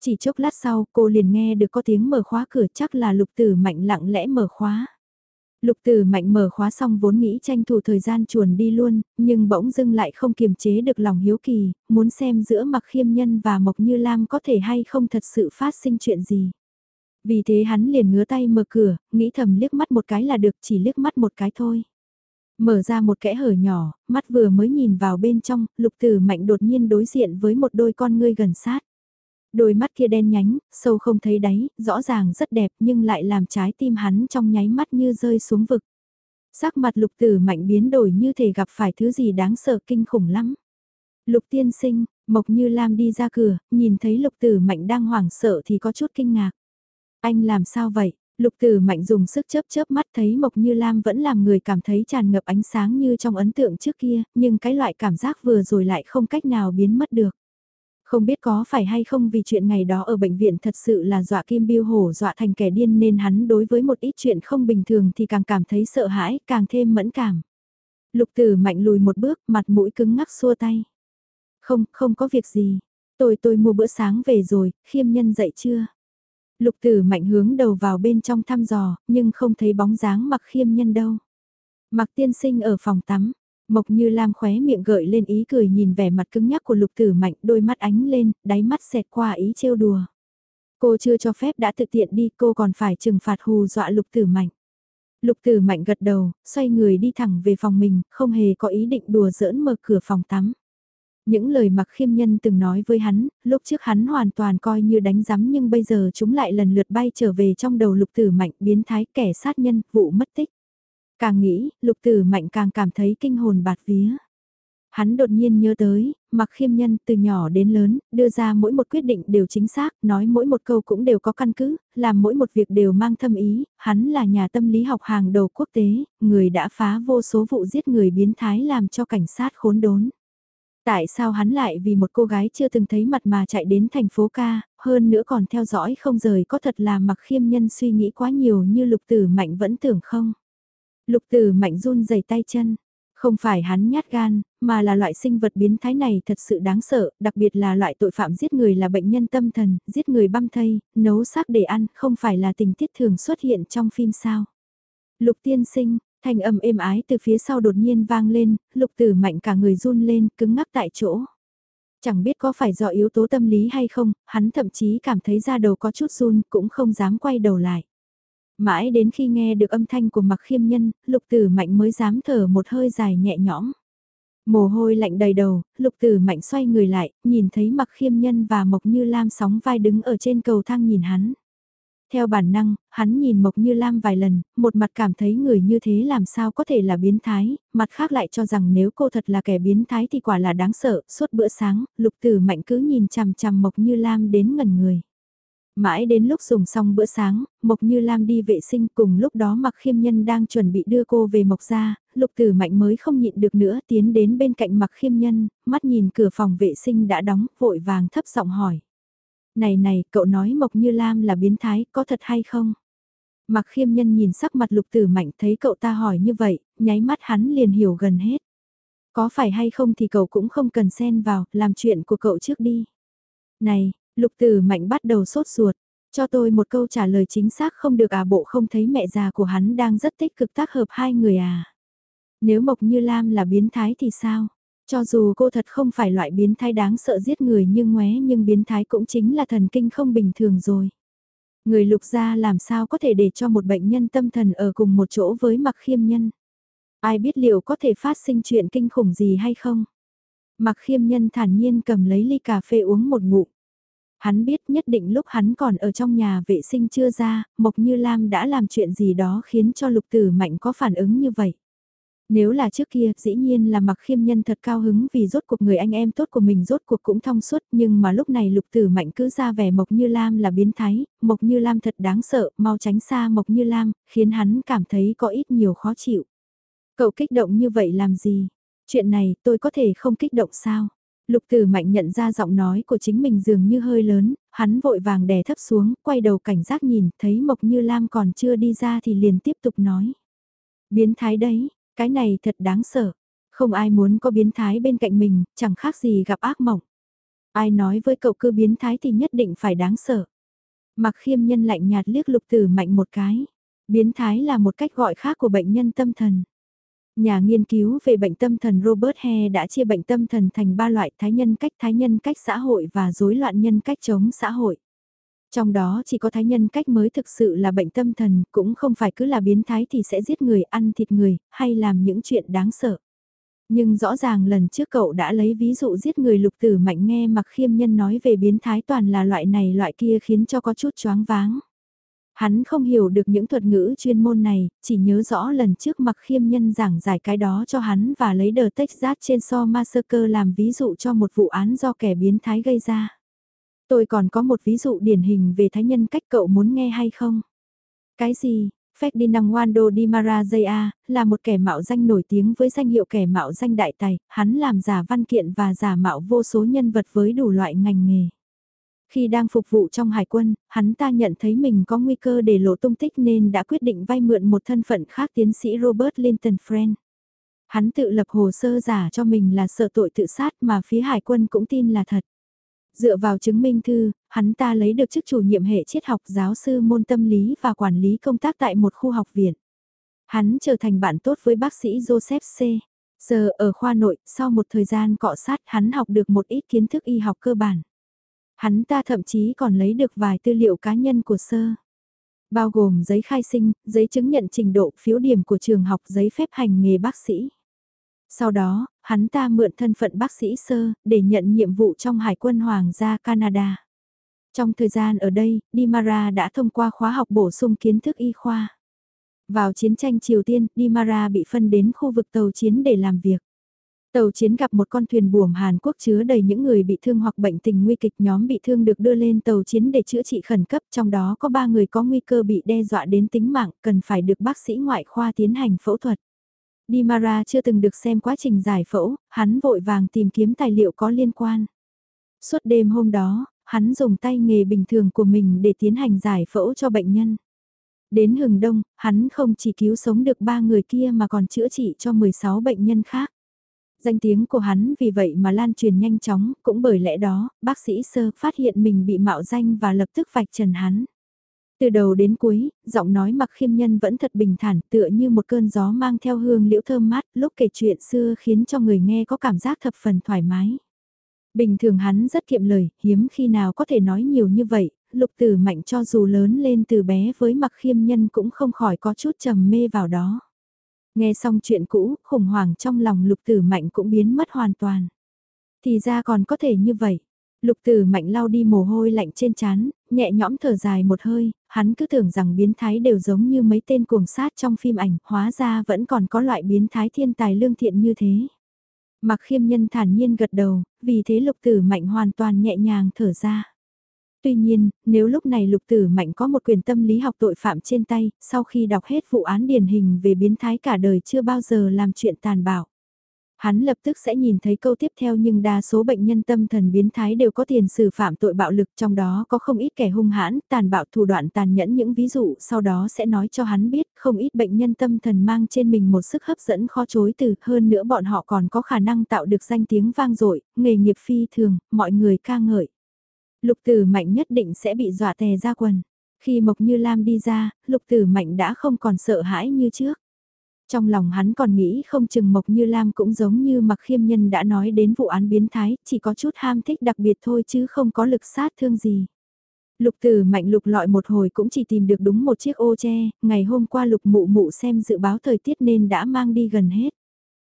Chỉ chốc lát sau cô liền nghe được có tiếng mở khóa cửa chắc là lục tử mạnh lặng lẽ mở khóa. Lục tử mạnh mở khóa xong vốn nghĩ tranh thủ thời gian chuồn đi luôn, nhưng bỗng dưng lại không kiềm chế được lòng hiếu kỳ, muốn xem giữa mặc khiêm nhân và Mộc Như Lam có thể hay không thật sự phát sinh chuyện gì. Vì thế hắn liền ngứa tay mở cửa, nghĩ thầm liếc mắt một cái là được chỉ liếc mắt một cái thôi. Mở ra một kẽ hở nhỏ, mắt vừa mới nhìn vào bên trong, lục tử mạnh đột nhiên đối diện với một đôi con ngươi gần sát. Đôi mắt kia đen nhánh, sâu không thấy đáy, rõ ràng rất đẹp nhưng lại làm trái tim hắn trong nháy mắt như rơi xuống vực. Sắc mặt lục tử mạnh biến đổi như thể gặp phải thứ gì đáng sợ kinh khủng lắm. Lục tiên sinh, Mộc Như Lam đi ra cửa, nhìn thấy lục tử mạnh đang hoảng sợ thì có chút kinh ngạc. Anh làm sao vậy? Lục tử mạnh dùng sức chớp chớp mắt thấy Mộc Như Lam vẫn làm người cảm thấy tràn ngập ánh sáng như trong ấn tượng trước kia, nhưng cái loại cảm giác vừa rồi lại không cách nào biến mất được. Không biết có phải hay không vì chuyện ngày đó ở bệnh viện thật sự là dọa Kim Biêu Hổ dọa thành kẻ điên nên hắn đối với một ít chuyện không bình thường thì càng cảm thấy sợ hãi, càng thêm mẫn cảm. Lục tử mạnh lùi một bước, mặt mũi cứng ngắc xua tay. Không, không có việc gì. Tôi tôi mua bữa sáng về rồi, khiêm nhân dậy chưa? Lục tử mạnh hướng đầu vào bên trong thăm dò, nhưng không thấy bóng dáng mặc khiêm nhân đâu. Mặc tiên sinh ở phòng tắm, Mộc như Lam khóe miệng gợi lên ý cười nhìn vẻ mặt cứng nhắc của lục tử mạnh đôi mắt ánh lên, đáy mắt xẹt qua ý trêu đùa. Cô chưa cho phép đã thực tiện đi cô còn phải trừng phạt hù dọa lục tử mạnh. Lục tử mạnh gật đầu, xoay người đi thẳng về phòng mình, không hề có ý định đùa giỡn mở cửa phòng tắm. Những lời mặc khiêm nhân từng nói với hắn, lúc trước hắn hoàn toàn coi như đánh giắm nhưng bây giờ chúng lại lần lượt bay trở về trong đầu lục tử mạnh biến thái kẻ sát nhân, vụ mất tích. Càng nghĩ, lục tử mạnh càng cảm thấy kinh hồn bạt vía. Hắn đột nhiên nhớ tới, mặc khiêm nhân từ nhỏ đến lớn, đưa ra mỗi một quyết định đều chính xác, nói mỗi một câu cũng đều có căn cứ, làm mỗi một việc đều mang thâm ý, hắn là nhà tâm lý học hàng đầu quốc tế, người đã phá vô số vụ giết người biến thái làm cho cảnh sát khốn đốn. Tại sao hắn lại vì một cô gái chưa từng thấy mặt mà chạy đến thành phố ca, hơn nữa còn theo dõi không rời có thật là mặc khiêm nhân suy nghĩ quá nhiều như lục tử mạnh vẫn tưởng không? Lục tử mạnh run rẩy tay chân. Không phải hắn nhát gan, mà là loại sinh vật biến thái này thật sự đáng sợ, đặc biệt là loại tội phạm giết người là bệnh nhân tâm thần, giết người băm thây, nấu xác để ăn, không phải là tình tiết thường xuất hiện trong phim sao. Lục tiên sinh, thanh âm êm ái từ phía sau đột nhiên vang lên, lục tử mạnh cả người run lên, cứng ngắc tại chỗ. Chẳng biết có phải do yếu tố tâm lý hay không, hắn thậm chí cảm thấy da đầu có chút run, cũng không dám quay đầu lại. Mãi đến khi nghe được âm thanh của mặc khiêm nhân, lục tử mạnh mới dám thở một hơi dài nhẹ nhõm. Mồ hôi lạnh đầy đầu, lục tử mạnh xoay người lại, nhìn thấy mặc khiêm nhân và mộc như lam sóng vai đứng ở trên cầu thang nhìn hắn. Theo bản năng, hắn nhìn Mộc Như Lam vài lần, một mặt cảm thấy người như thế làm sao có thể là biến thái, mặt khác lại cho rằng nếu cô thật là kẻ biến thái thì quả là đáng sợ, suốt bữa sáng, lục tử mạnh cứ nhìn chằm chằm Mộc Như Lam đến ngần người. Mãi đến lúc dùng xong bữa sáng, Mộc Như Lam đi vệ sinh cùng lúc đó mặc khiêm nhân đang chuẩn bị đưa cô về Mộc ra, lục tử mạnh mới không nhịn được nữa tiến đến bên cạnh mặc khiêm nhân, mắt nhìn cửa phòng vệ sinh đã đóng, vội vàng thấp giọng hỏi. Này này, cậu nói Mộc Như Lam là biến thái, có thật hay không? Mặc khiêm nhân nhìn sắc mặt lục tử mạnh thấy cậu ta hỏi như vậy, nháy mắt hắn liền hiểu gần hết. Có phải hay không thì cậu cũng không cần xen vào, làm chuyện của cậu trước đi. Này, lục tử mạnh bắt đầu sốt ruột, cho tôi một câu trả lời chính xác không được à bộ không thấy mẹ già của hắn đang rất tích cực tác hợp hai người à. Nếu Mộc Như Lam là biến thái thì sao? Cho dù cô thật không phải loại biến thái đáng sợ giết người như ngoé nhưng biến thái cũng chính là thần kinh không bình thường rồi. Người lục gia làm sao có thể để cho một bệnh nhân tâm thần ở cùng một chỗ với mặc khiêm nhân. Ai biết liệu có thể phát sinh chuyện kinh khủng gì hay không? Mặc khiêm nhân thản nhiên cầm lấy ly cà phê uống một ngụm. Hắn biết nhất định lúc hắn còn ở trong nhà vệ sinh chưa ra, Mộc Như Lam đã làm chuyện gì đó khiến cho lục tử mạnh có phản ứng như vậy. Nếu là trước kia, dĩ nhiên là mặc khiêm nhân thật cao hứng vì rốt cuộc người anh em tốt của mình rốt cuộc cũng thông suốt, nhưng mà lúc này lục tử mạnh cứ ra vẻ Mộc Như Lam là biến thái, Mộc Như Lam thật đáng sợ, mau tránh xa Mộc Như Lam, khiến hắn cảm thấy có ít nhiều khó chịu. Cậu kích động như vậy làm gì? Chuyện này tôi có thể không kích động sao? Lục tử mạnh nhận ra giọng nói của chính mình dường như hơi lớn, hắn vội vàng đè thấp xuống, quay đầu cảnh giác nhìn, thấy Mộc Như Lam còn chưa đi ra thì liền tiếp tục nói. Biến thái đấy, cái này thật đáng sợ. Không ai muốn có biến thái bên cạnh mình, chẳng khác gì gặp ác mộng. Ai nói với cậu cứ biến thái thì nhất định phải đáng sợ. Mặc khiêm nhân lạnh nhạt liếc lục tử mạnh một cái. Biến thái là một cách gọi khác của bệnh nhân tâm thần. Nhà nghiên cứu về bệnh tâm thần Robert He đã chia bệnh tâm thần thành ba loại thái nhân cách thái nhân cách xã hội và rối loạn nhân cách chống xã hội. Trong đó chỉ có thái nhân cách mới thực sự là bệnh tâm thần, cũng không phải cứ là biến thái thì sẽ giết người, ăn thịt người, hay làm những chuyện đáng sợ. Nhưng rõ ràng lần trước cậu đã lấy ví dụ giết người lục tử mạnh nghe mặc khiêm nhân nói về biến thái toàn là loại này loại kia khiến cho có chút choáng váng. Hắn không hiểu được những thuật ngữ chuyên môn này, chỉ nhớ rõ lần trước mặc khiêm nhân giảng giải cái đó cho hắn và lấy đờ rát trên so massacre làm ví dụ cho một vụ án do kẻ biến thái gây ra. Tôi còn có một ví dụ điển hình về thái nhân cách cậu muốn nghe hay không? Cái gì? Ferdinand Wando di Marazaya, là một kẻ mạo danh nổi tiếng với danh hiệu kẻ mạo danh đại tài, hắn làm giả văn kiện và giả mạo vô số nhân vật với đủ loại ngành nghề. Khi đang phục vụ trong hải quân, hắn ta nhận thấy mình có nguy cơ để lộ tung tích nên đã quyết định vay mượn một thân phận khác tiến sĩ Robert Linton Friend. Hắn tự lập hồ sơ giả cho mình là sợ tội tự sát mà phía hải quân cũng tin là thật. Dựa vào chứng minh thư, hắn ta lấy được chức chủ nhiệm hệ triết học giáo sư môn tâm lý và quản lý công tác tại một khu học viện. Hắn trở thành bạn tốt với bác sĩ Joseph C. Giờ ở khoa nội, sau một thời gian cọ sát hắn học được một ít kiến thức y học cơ bản. Hắn ta thậm chí còn lấy được vài tư liệu cá nhân của sơ. Bao gồm giấy khai sinh, giấy chứng nhận trình độ phiếu điểm của trường học giấy phép hành nghề bác sĩ. Sau đó, hắn ta mượn thân phận bác sĩ sơ, để nhận nhiệm vụ trong Hải quân Hoàng gia Canada. Trong thời gian ở đây, Dimara đã thông qua khóa học bổ sung kiến thức y khoa. Vào chiến tranh Triều Tiên, Dimara bị phân đến khu vực tàu chiến để làm việc. Tàu chiến gặp một con thuyền buồm Hàn Quốc chứa đầy những người bị thương hoặc bệnh tình nguy kịch nhóm bị thương được đưa lên tàu chiến để chữa trị khẩn cấp trong đó có 3 người có nguy cơ bị đe dọa đến tính mạng cần phải được bác sĩ ngoại khoa tiến hành phẫu thuật. Dimara chưa từng được xem quá trình giải phẫu, hắn vội vàng tìm kiếm tài liệu có liên quan. Suốt đêm hôm đó, hắn dùng tay nghề bình thường của mình để tiến hành giải phẫu cho bệnh nhân. Đến hừng đông, hắn không chỉ cứu sống được ba người kia mà còn chữa trị cho 16 bệnh nhân khác. Danh tiếng của hắn vì vậy mà lan truyền nhanh chóng, cũng bởi lẽ đó, bác sĩ sơ phát hiện mình bị mạo danh và lập tức vạch trần hắn. Từ đầu đến cuối, giọng nói mặc khiêm nhân vẫn thật bình thản tựa như một cơn gió mang theo hương liễu thơm mát lúc kể chuyện xưa khiến cho người nghe có cảm giác thập phần thoải mái. Bình thường hắn rất kiệm lời, hiếm khi nào có thể nói nhiều như vậy, lục tử mạnh cho dù lớn lên từ bé với mặc khiêm nhân cũng không khỏi có chút trầm mê vào đó. Nghe xong chuyện cũ, khủng hoảng trong lòng lục tử mạnh cũng biến mất hoàn toàn. Thì ra còn có thể như vậy. Lục tử mạnh lau đi mồ hôi lạnh trên chán, nhẹ nhõm thở dài một hơi, hắn cứ tưởng rằng biến thái đều giống như mấy tên cuồng sát trong phim ảnh, hóa ra vẫn còn có loại biến thái thiên tài lương thiện như thế. Mặc khiêm nhân thản nhiên gật đầu, vì thế lục tử mạnh hoàn toàn nhẹ nhàng thở ra. Tuy nhiên, nếu lúc này Lục Tử Mạnh có một quyền tâm lý học tội phạm trên tay, sau khi đọc hết vụ án điển hình về biến thái cả đời chưa bao giờ làm chuyện tàn bạo. Hắn lập tức sẽ nhìn thấy câu tiếp theo nhưng đa số bệnh nhân tâm thần biến thái đều có tiền sử phạm tội bạo lực trong đó có không ít kẻ hung hãn, tàn bạo thủ đoạn tàn nhẫn những ví dụ sau đó sẽ nói cho hắn biết không ít bệnh nhân tâm thần mang trên mình một sức hấp dẫn khó chối từ hơn nữa bọn họ còn có khả năng tạo được danh tiếng vang dội, nghề nghiệp phi thường, mọi người ca ngợi. Lục tử mạnh nhất định sẽ bị dọa tè ra quần. Khi Mộc Như Lam đi ra, lục tử mạnh đã không còn sợ hãi như trước. Trong lòng hắn còn nghĩ không chừng Mộc Như Lam cũng giống như mặc khiêm nhân đã nói đến vụ án biến thái, chỉ có chút ham thích đặc biệt thôi chứ không có lực sát thương gì. Lục tử mạnh lục lọi một hồi cũng chỉ tìm được đúng một chiếc ô che, ngày hôm qua lục mụ mụ xem dự báo thời tiết nên đã mang đi gần hết.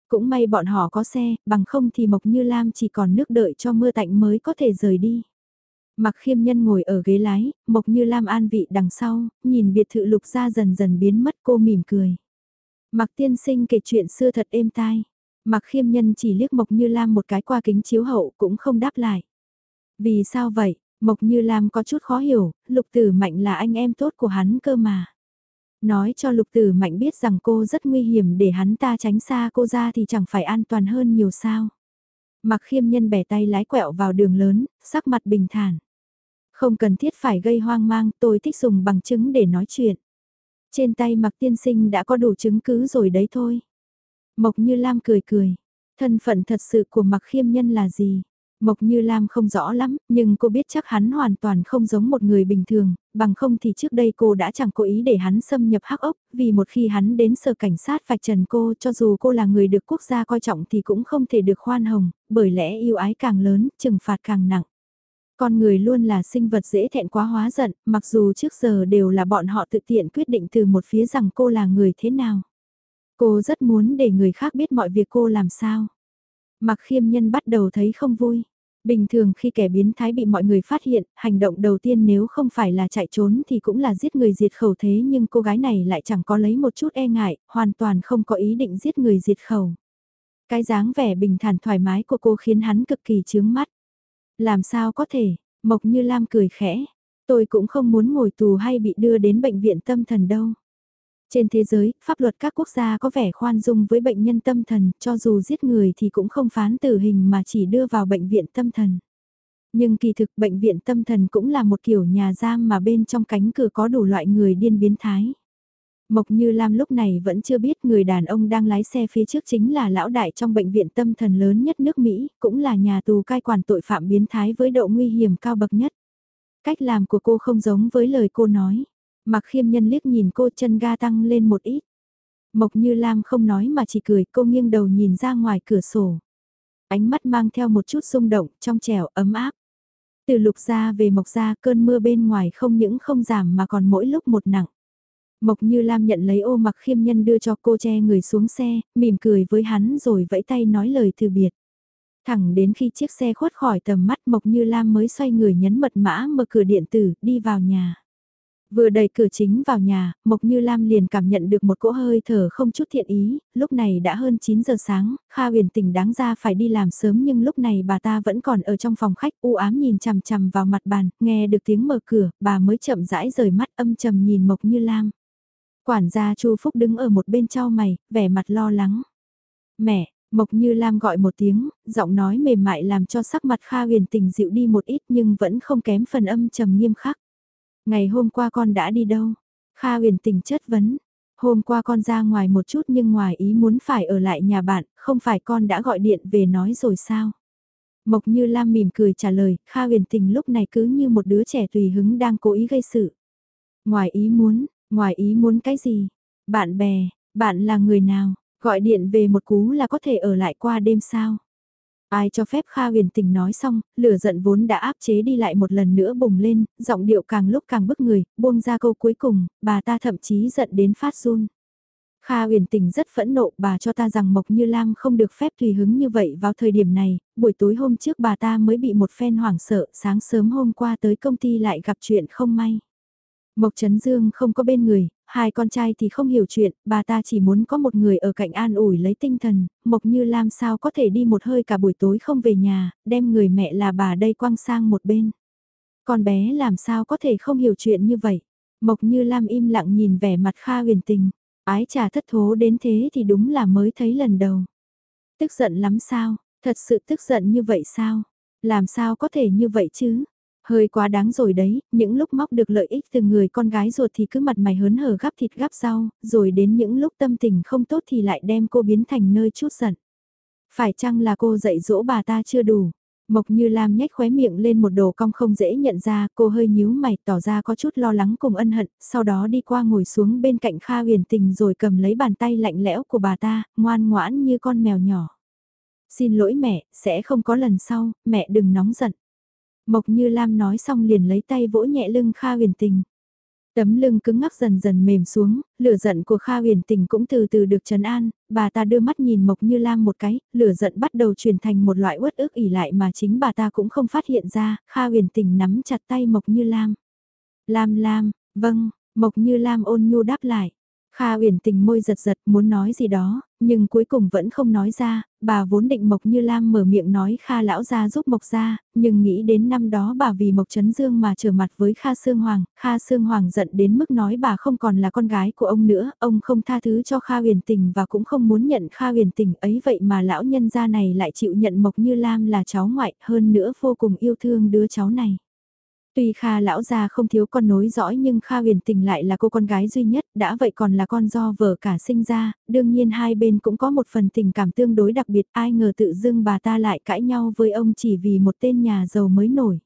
Cũng may bọn họ có xe, bằng không thì Mộc Như Lam chỉ còn nước đợi cho mưa tạnh mới có thể rời đi. Mặc khiêm nhân ngồi ở ghế lái, Mộc Như Lam an vị đằng sau, nhìn biệt thự lục ra dần dần biến mất cô mỉm cười. Mặc tiên sinh kể chuyện xưa thật êm tai. Mặc khiêm nhân chỉ liếc Mộc Như Lam một cái qua kính chiếu hậu cũng không đáp lại. Vì sao vậy? Mộc Như Lam có chút khó hiểu, lục tử mạnh là anh em tốt của hắn cơ mà. Nói cho lục tử mạnh biết rằng cô rất nguy hiểm để hắn ta tránh xa cô ra thì chẳng phải an toàn hơn nhiều sao. Mặc khiêm nhân bẻ tay lái quẹo vào đường lớn, sắc mặt bình thản. Không cần thiết phải gây hoang mang, tôi thích dùng bằng chứng để nói chuyện. Trên tay mặc tiên sinh đã có đủ chứng cứ rồi đấy thôi. Mộc Như Lam cười cười. Thân phận thật sự của mặc khiêm nhân là gì? Mộc Như Lam không rõ lắm, nhưng cô biết chắc hắn hoàn toàn không giống một người bình thường, bằng không thì trước đây cô đã chẳng cố ý để hắn xâm nhập hắc ốc, vì một khi hắn đến sở cảnh sát vạch trần cô cho dù cô là người được quốc gia coi trọng thì cũng không thể được khoan hồng, bởi lẽ yêu ái càng lớn, trừng phạt càng nặng. Con người luôn là sinh vật dễ thẹn quá hóa giận, mặc dù trước giờ đều là bọn họ tự tiện quyết định từ một phía rằng cô là người thế nào. Cô rất muốn để người khác biết mọi việc cô làm sao. Mặc khiêm nhân bắt đầu thấy không vui. Bình thường khi kẻ biến thái bị mọi người phát hiện, hành động đầu tiên nếu không phải là chạy trốn thì cũng là giết người diệt khẩu thế nhưng cô gái này lại chẳng có lấy một chút e ngại, hoàn toàn không có ý định giết người diệt khẩu. Cái dáng vẻ bình thản thoải mái của cô khiến hắn cực kỳ chướng mắt. Làm sao có thể, Mộc Như Lam cười khẽ, tôi cũng không muốn ngồi tù hay bị đưa đến bệnh viện tâm thần đâu. Trên thế giới, pháp luật các quốc gia có vẻ khoan dung với bệnh nhân tâm thần, cho dù giết người thì cũng không phán tử hình mà chỉ đưa vào bệnh viện tâm thần. Nhưng kỳ thực bệnh viện tâm thần cũng là một kiểu nhà giam mà bên trong cánh cửa có đủ loại người điên biến thái. Mộc Như Lam lúc này vẫn chưa biết người đàn ông đang lái xe phía trước chính là lão đại trong bệnh viện tâm thần lớn nhất nước Mỹ, cũng là nhà tù cai quản tội phạm biến thái với độ nguy hiểm cao bậc nhất. Cách làm của cô không giống với lời cô nói. Mặc khiêm nhân liếc nhìn cô chân ga tăng lên một ít. Mộc Như Lam không nói mà chỉ cười cô nghiêng đầu nhìn ra ngoài cửa sổ. Ánh mắt mang theo một chút rung động trong trẻo ấm áp. Từ lục ra về mộc ra cơn mưa bên ngoài không những không giảm mà còn mỗi lúc một nặng. Mộc Như Lam nhận lấy ô mặc khiêm nhân đưa cho cô che người xuống xe, mỉm cười với hắn rồi vẫy tay nói lời từ biệt. Thẳng đến khi chiếc xe khuất khỏi tầm mắt Mộc Như Lam mới xoay người nhấn mật mã mở cửa điện tử, đi vào nhà. Vừa đẩy cửa chính vào nhà, Mộc Như Lam liền cảm nhận được một cỗ hơi thở không chút thiện ý, lúc này đã hơn 9 giờ sáng, Kha huyền tỉnh đáng ra phải đi làm sớm nhưng lúc này bà ta vẫn còn ở trong phòng khách u ám nhìn chằm chằm vào mặt bàn, nghe được tiếng mở cửa, bà mới chậm rãi rời mắt âm trầm nhìn Mộc Như Lam. Quản gia Chu Phúc đứng ở một bên trao mày, vẻ mặt lo lắng. Mẹ, Mộc Như Lam gọi một tiếng, giọng nói mềm mại làm cho sắc mặt Kha huyền tình dịu đi một ít nhưng vẫn không kém phần âm trầm nghiêm khắc. Ngày hôm qua con đã đi đâu? Kha huyền tình chất vấn. Hôm qua con ra ngoài một chút nhưng ngoài ý muốn phải ở lại nhà bạn, không phải con đã gọi điện về nói rồi sao? Mộc Như Lam mỉm cười trả lời, Kha huyền tình lúc này cứ như một đứa trẻ tùy hứng đang cố ý gây sự. Ngoài ý muốn, ngoài ý muốn cái gì? Bạn bè, bạn là người nào? Gọi điện về một cú là có thể ở lại qua đêm sao? Ai cho phép Kha huyền tình nói xong, lửa giận vốn đã áp chế đi lại một lần nữa bùng lên, giọng điệu càng lúc càng bức người, buông ra câu cuối cùng, bà ta thậm chí giận đến phát run. Kha huyền tình rất phẫn nộ bà cho ta rằng Mộc Như Lam không được phép tùy hứng như vậy vào thời điểm này, buổi tối hôm trước bà ta mới bị một phen hoảng sợ, sáng sớm hôm qua tới công ty lại gặp chuyện không may. Mộc Trấn Dương không có bên người, hai con trai thì không hiểu chuyện, bà ta chỉ muốn có một người ở cạnh an ủi lấy tinh thần, Mộc Như Lam sao có thể đi một hơi cả buổi tối không về nhà, đem người mẹ là bà đây quăng sang một bên. Con bé làm sao có thể không hiểu chuyện như vậy. Mộc Như Lam im lặng nhìn vẻ mặt Kha huyền tình. Ái trà thất thố đến thế thì đúng là mới thấy lần đầu. Tức giận lắm sao, thật sự tức giận như vậy sao? Làm sao có thể như vậy chứ? Hơi quá đáng rồi đấy, những lúc móc được lợi ích từ người con gái ruột thì cứ mặt mày hớn hở gắp thịt gắp rau, rồi đến những lúc tâm tình không tốt thì lại đem cô biến thành nơi chút giận. Phải chăng là cô dạy dỗ bà ta chưa đủ? Mộc Như Lam nhếch khóe miệng lên một đồ cong không dễ nhận ra, cô hơi nhíu mày tỏ ra có chút lo lắng cùng ân hận, sau đó đi qua ngồi xuống bên cạnh Kha huyền tình rồi cầm lấy bàn tay lạnh lẽo của bà ta, ngoan ngoãn như con mèo nhỏ. Xin lỗi mẹ, sẽ không có lần sau, mẹ đừng nóng giận. Mộc Như Lam nói xong liền lấy tay vỗ nhẹ lưng Kha huyền tình. Tấm lưng cứng ngắc dần dần mềm xuống, lửa giận của Kha huyền tình cũng từ từ được trấn an, bà ta đưa mắt nhìn Mộc Như Lam một cái, lửa giận bắt đầu chuyển thành một loại uất ức ỉ lại mà chính bà ta cũng không phát hiện ra, Kha huyền tình nắm chặt tay Mộc Như Lam. Lam Lam, vâng, Mộc Như Lam ôn nhu đáp lại. Kha uyển tình môi giật giật muốn nói gì đó, nhưng cuối cùng vẫn không nói ra, bà vốn định Mộc Như Lam mở miệng nói Kha lão gia giúp Mộc gia, nhưng nghĩ đến năm đó bà vì Mộc Trấn Dương mà trở mặt với Kha Sương Hoàng, Kha Sương Hoàng giận đến mức nói bà không còn là con gái của ông nữa, ông không tha thứ cho Kha huyền tình và cũng không muốn nhận Kha huyền tình ấy vậy mà lão nhân gia này lại chịu nhận Mộc Như Lam là cháu ngoại hơn nữa vô cùng yêu thương đứa cháu này. Tuy Kha lão gia không thiếu con nối dõi nhưng Kha huyền tình lại là cô con gái duy nhất, đã vậy còn là con do vợ cả sinh ra, đương nhiên hai bên cũng có một phần tình cảm tương đối đặc biệt, ai ngờ tự dưng bà ta lại cãi nhau với ông chỉ vì một tên nhà giàu mới nổi.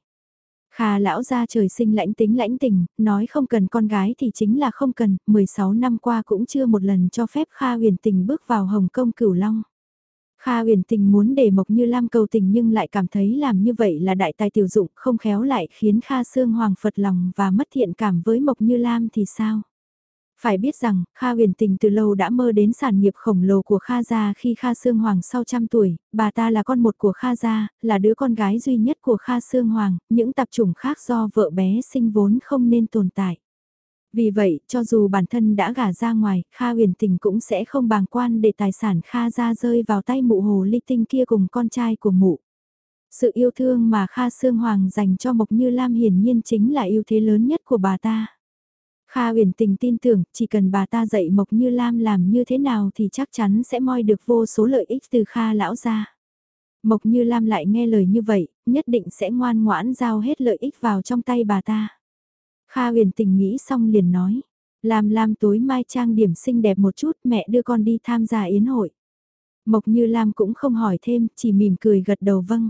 Kha lão gia trời sinh lãnh tính lãnh tình, nói không cần con gái thì chính là không cần, 16 năm qua cũng chưa một lần cho phép Kha huyền tình bước vào Hồng Kông Cửu Long. Kha huyền tình muốn để Mộc Như Lam cầu tình nhưng lại cảm thấy làm như vậy là đại tài tiểu dụng không khéo lại khiến Kha Sương Hoàng phật lòng và mất thiện cảm với Mộc Như Lam thì sao? Phải biết rằng, Kha huyền tình từ lâu đã mơ đến sản nghiệp khổng lồ của Kha gia khi Kha Sương Hoàng sau trăm tuổi, bà ta là con một của Kha gia, là đứa con gái duy nhất của Kha Sương Hoàng, những tạp chủng khác do vợ bé sinh vốn không nên tồn tại. Vì vậy, cho dù bản thân đã gả ra ngoài, Kha huyền tình cũng sẽ không bàng quan để tài sản Kha ra rơi vào tay mụ hồ ly tinh kia cùng con trai của mụ. Sự yêu thương mà Kha Sương Hoàng dành cho Mộc Như Lam hiển nhiên chính là ưu thế lớn nhất của bà ta. Kha huyền tình tin tưởng, chỉ cần bà ta dạy Mộc Như Lam làm như thế nào thì chắc chắn sẽ moi được vô số lợi ích từ Kha lão ra. Mộc Như Lam lại nghe lời như vậy, nhất định sẽ ngoan ngoãn giao hết lợi ích vào trong tay bà ta. Kha huyền tình nghĩ xong liền nói. Làm Lam tối mai trang điểm xinh đẹp một chút mẹ đưa con đi tham gia yến hội. Mộc như Lam cũng không hỏi thêm, chỉ mỉm cười gật đầu vâng.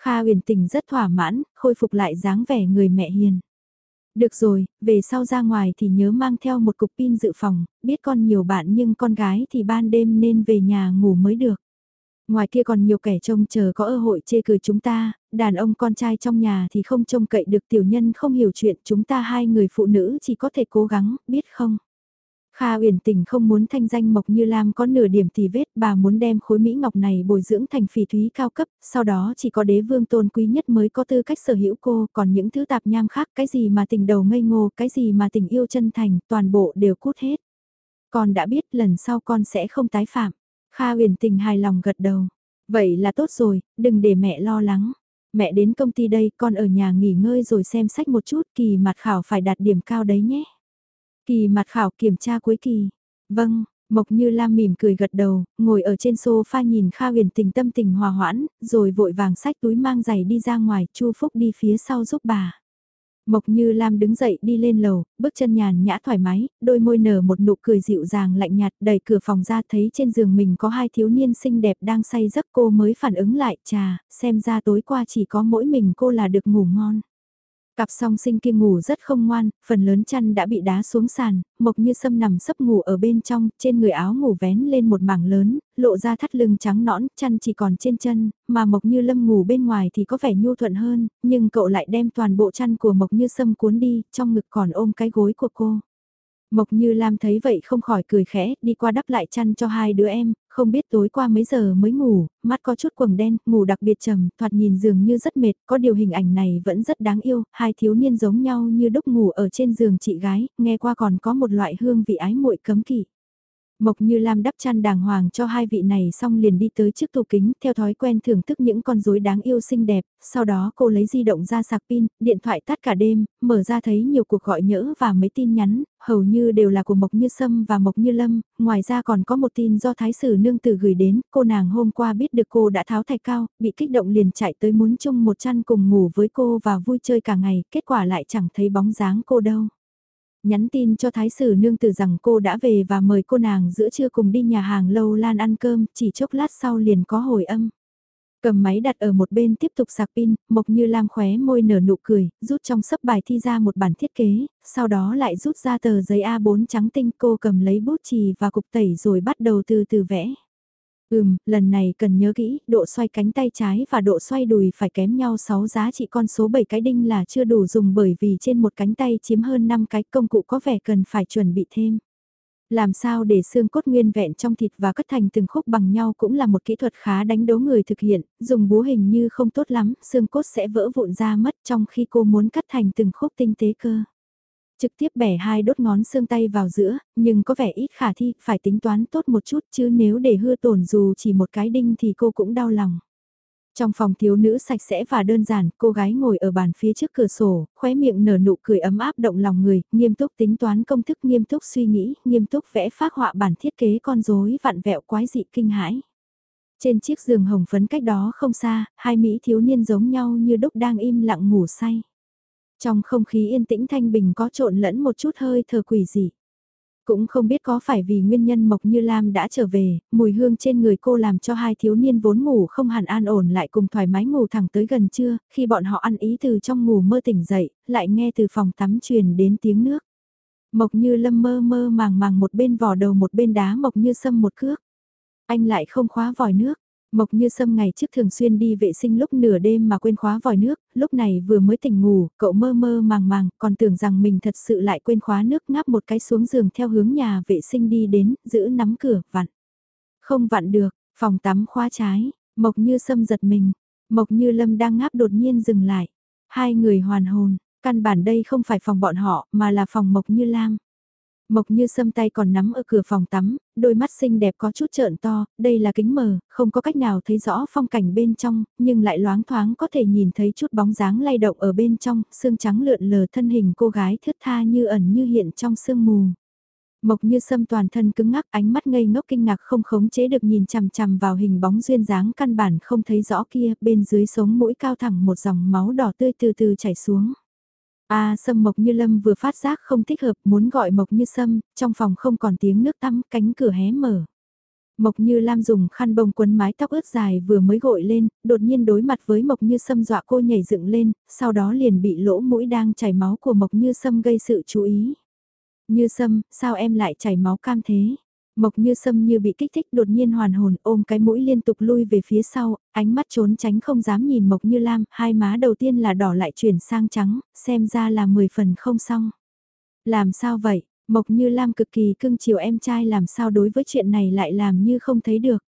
Kha huyền tình rất thỏa mãn, khôi phục lại dáng vẻ người mẹ hiền. Được rồi, về sau ra ngoài thì nhớ mang theo một cục pin dự phòng, biết con nhiều bạn nhưng con gái thì ban đêm nên về nhà ngủ mới được. Ngoài kia còn nhiều kẻ trông chờ có ơ hội chê cười chúng ta, đàn ông con trai trong nhà thì không trông cậy được tiểu nhân không hiểu chuyện chúng ta hai người phụ nữ chỉ có thể cố gắng, biết không? Kha uyển tình không muốn thanh danh Mộc Như Lam có nửa điểm tì vết, bà muốn đem khối Mỹ Ngọc này bồi dưỡng thành phỉ thúy cao cấp, sau đó chỉ có đế vương tôn quý nhất mới có tư cách sở hữu cô, còn những thứ tạp nham khác, cái gì mà tình đầu ngây ngô, cái gì mà tình yêu chân thành, toàn bộ đều cút hết. Con đã biết lần sau con sẽ không tái phạm. Kha huyền tình hài lòng gật đầu. Vậy là tốt rồi, đừng để mẹ lo lắng. Mẹ đến công ty đây, con ở nhà nghỉ ngơi rồi xem sách một chút, kỳ mặt khảo phải đạt điểm cao đấy nhé. Kỳ mặt khảo kiểm tra cuối kỳ. Vâng, Mộc Như Lam mỉm cười gật đầu, ngồi ở trên sofa nhìn Kha huyền tình tâm tình hòa hoãn, rồi vội vàng sách túi mang giày đi ra ngoài, Chu Phúc đi phía sau giúp bà. Mộc Như Lam đứng dậy đi lên lầu, bước chân nhàn nhã thoải mái, đôi môi nở một nụ cười dịu dàng lạnh nhạt, đẩy cửa phòng ra thấy trên giường mình có hai thiếu niên xinh đẹp đang say giấc cô mới phản ứng lại, trà, xem ra tối qua chỉ có mỗi mình cô là được ngủ ngon. Cặp song sinh kia ngủ rất không ngoan, phần lớn chăn đã bị đá xuống sàn, Mộc Như Sâm nằm sấp ngủ ở bên trong, trên người áo ngủ vén lên một mảng lớn, lộ ra thắt lưng trắng nõn, chăn chỉ còn trên chân, mà Mộc Như Lâm ngủ bên ngoài thì có vẻ nhu thuận hơn, nhưng cậu lại đem toàn bộ chăn của Mộc Như Sâm cuốn đi, trong ngực còn ôm cái gối của cô. Mộc Như Lam thấy vậy không khỏi cười khẽ, đi qua đắp lại chăn cho hai đứa em, không biết tối qua mấy giờ mới ngủ, mắt có chút quầng đen, ngủ đặc biệt trầm, thoạt nhìn dường như rất mệt, có điều hình ảnh này vẫn rất đáng yêu, hai thiếu niên giống nhau như đúc ngủ ở trên giường chị gái, nghe qua còn có một loại hương vị ái muội cấm kỵ. Mộc Như Lam đắp chăn đàng hoàng cho hai vị này xong liền đi tới trước tủ kính, theo thói quen thưởng thức những con rối đáng yêu xinh đẹp, sau đó cô lấy di động ra sạc pin, điện thoại tắt cả đêm, mở ra thấy nhiều cuộc gọi nhỡ và mấy tin nhắn, hầu như đều là của Mộc Như Sâm và Mộc Như Lâm, ngoài ra còn có một tin do Thái Sử Nương Tử gửi đến, cô nàng hôm qua biết được cô đã tháo thạch cao, bị kích động liền chạy tới muốn chung một chăn cùng ngủ với cô và vui chơi cả ngày, kết quả lại chẳng thấy bóng dáng cô đâu nhắn tin cho thái sử nương tử rằng cô đã về và mời cô nàng giữa trưa cùng đi nhà hàng lâu lan ăn cơm, chỉ chốc lát sau liền có hồi âm. Cầm máy đặt ở một bên tiếp tục sạc pin, Mộc Như Lam khóe môi nở nụ cười, rút trong sấp bài thi ra một bản thiết kế, sau đó lại rút ra tờ giấy A4 trắng tinh cô cầm lấy bút chì và cục tẩy rồi bắt đầu từ từ vẽ. Ừm, lần này cần nhớ kỹ, độ xoay cánh tay trái và độ xoay đùi phải kém nhau 6 giá trị con số 7 cái đinh là chưa đủ dùng bởi vì trên một cánh tay chiếm hơn 5 cái công cụ có vẻ cần phải chuẩn bị thêm. Làm sao để xương cốt nguyên vẹn trong thịt và cắt thành từng khúc bằng nhau cũng là một kỹ thuật khá đánh đố người thực hiện, dùng búa hình như không tốt lắm, xương cốt sẽ vỡ vụn ra mất trong khi cô muốn cắt thành từng khúc tinh tế cơ. Trực tiếp bẻ hai đốt ngón xương tay vào giữa, nhưng có vẻ ít khả thi, phải tính toán tốt một chút chứ nếu để hư tổn dù chỉ một cái đinh thì cô cũng đau lòng. Trong phòng thiếu nữ sạch sẽ và đơn giản, cô gái ngồi ở bàn phía trước cửa sổ, khóe miệng nở nụ cười ấm áp động lòng người, nghiêm túc tính toán công thức nghiêm túc suy nghĩ, nghiêm túc vẽ phác họa bản thiết kế con rối vặn vẹo quái dị kinh hãi. Trên chiếc giường hồng phấn cách đó không xa, hai Mỹ thiếu niên giống nhau như đúc đang im lặng ngủ say. Trong không khí yên tĩnh thanh bình có trộn lẫn một chút hơi thở quỷ dị. Cũng không biết có phải vì nguyên nhân Mộc Như Lam đã trở về, mùi hương trên người cô làm cho hai thiếu niên vốn ngủ không hẳn an ổn lại cùng thoải mái ngủ thẳng tới gần trưa, khi bọn họ ăn ý từ trong ngủ mơ tỉnh dậy, lại nghe từ phòng tắm truyền đến tiếng nước. Mộc Như Lâm mơ mơ màng màng một bên vò đầu một bên đá Mộc Như Sâm một cước. Anh lại không khóa vòi nước, Mộc như sâm ngày trước thường xuyên đi vệ sinh lúc nửa đêm mà quên khóa vòi nước, lúc này vừa mới tỉnh ngủ, cậu mơ mơ màng màng, còn tưởng rằng mình thật sự lại quên khóa nước ngáp một cái xuống giường theo hướng nhà vệ sinh đi đến, giữ nắm cửa, vặn. Không vặn được, phòng tắm khóa trái, Mộc như sâm giật mình, Mộc như lâm đang ngáp đột nhiên dừng lại. Hai người hoàn hồn, căn bản đây không phải phòng bọn họ mà là phòng Mộc như lam. Mộc như sâm tay còn nắm ở cửa phòng tắm, đôi mắt xinh đẹp có chút trợn to, đây là kính mờ, không có cách nào thấy rõ phong cảnh bên trong, nhưng lại loáng thoáng có thể nhìn thấy chút bóng dáng lay động ở bên trong, xương trắng lượn lờ thân hình cô gái thướt tha như ẩn như hiện trong sương mù. Mộc như sâm toàn thân cứng ngắc ánh mắt ngây ngốc kinh ngạc không khống chế được nhìn chằm chằm vào hình bóng duyên dáng căn bản không thấy rõ kia, bên dưới sống mũi cao thẳng một dòng máu đỏ tươi từ từ chảy xuống. A Sâm Mộc Như Lâm vừa phát giác không thích hợp muốn gọi Mộc Như Sâm, trong phòng không còn tiếng nước tắm, cánh cửa hé mở. Mộc Như Lam dùng khăn bông quấn mái tóc ướt dài vừa mới gội lên, đột nhiên đối mặt với Mộc Như Sâm dọa cô nhảy dựng lên, sau đó liền bị lỗ mũi đang chảy máu của Mộc Như Sâm gây sự chú ý. Như Sâm, sao em lại chảy máu cam thế? Mộc như sâm như bị kích thích đột nhiên hoàn hồn ôm cái mũi liên tục lui về phía sau, ánh mắt trốn tránh không dám nhìn Mộc như lam, hai má đầu tiên là đỏ lại chuyển sang trắng, xem ra là 10 phần không xong. Làm sao vậy, Mộc như lam cực kỳ cưng chiều em trai làm sao đối với chuyện này lại làm như không thấy được.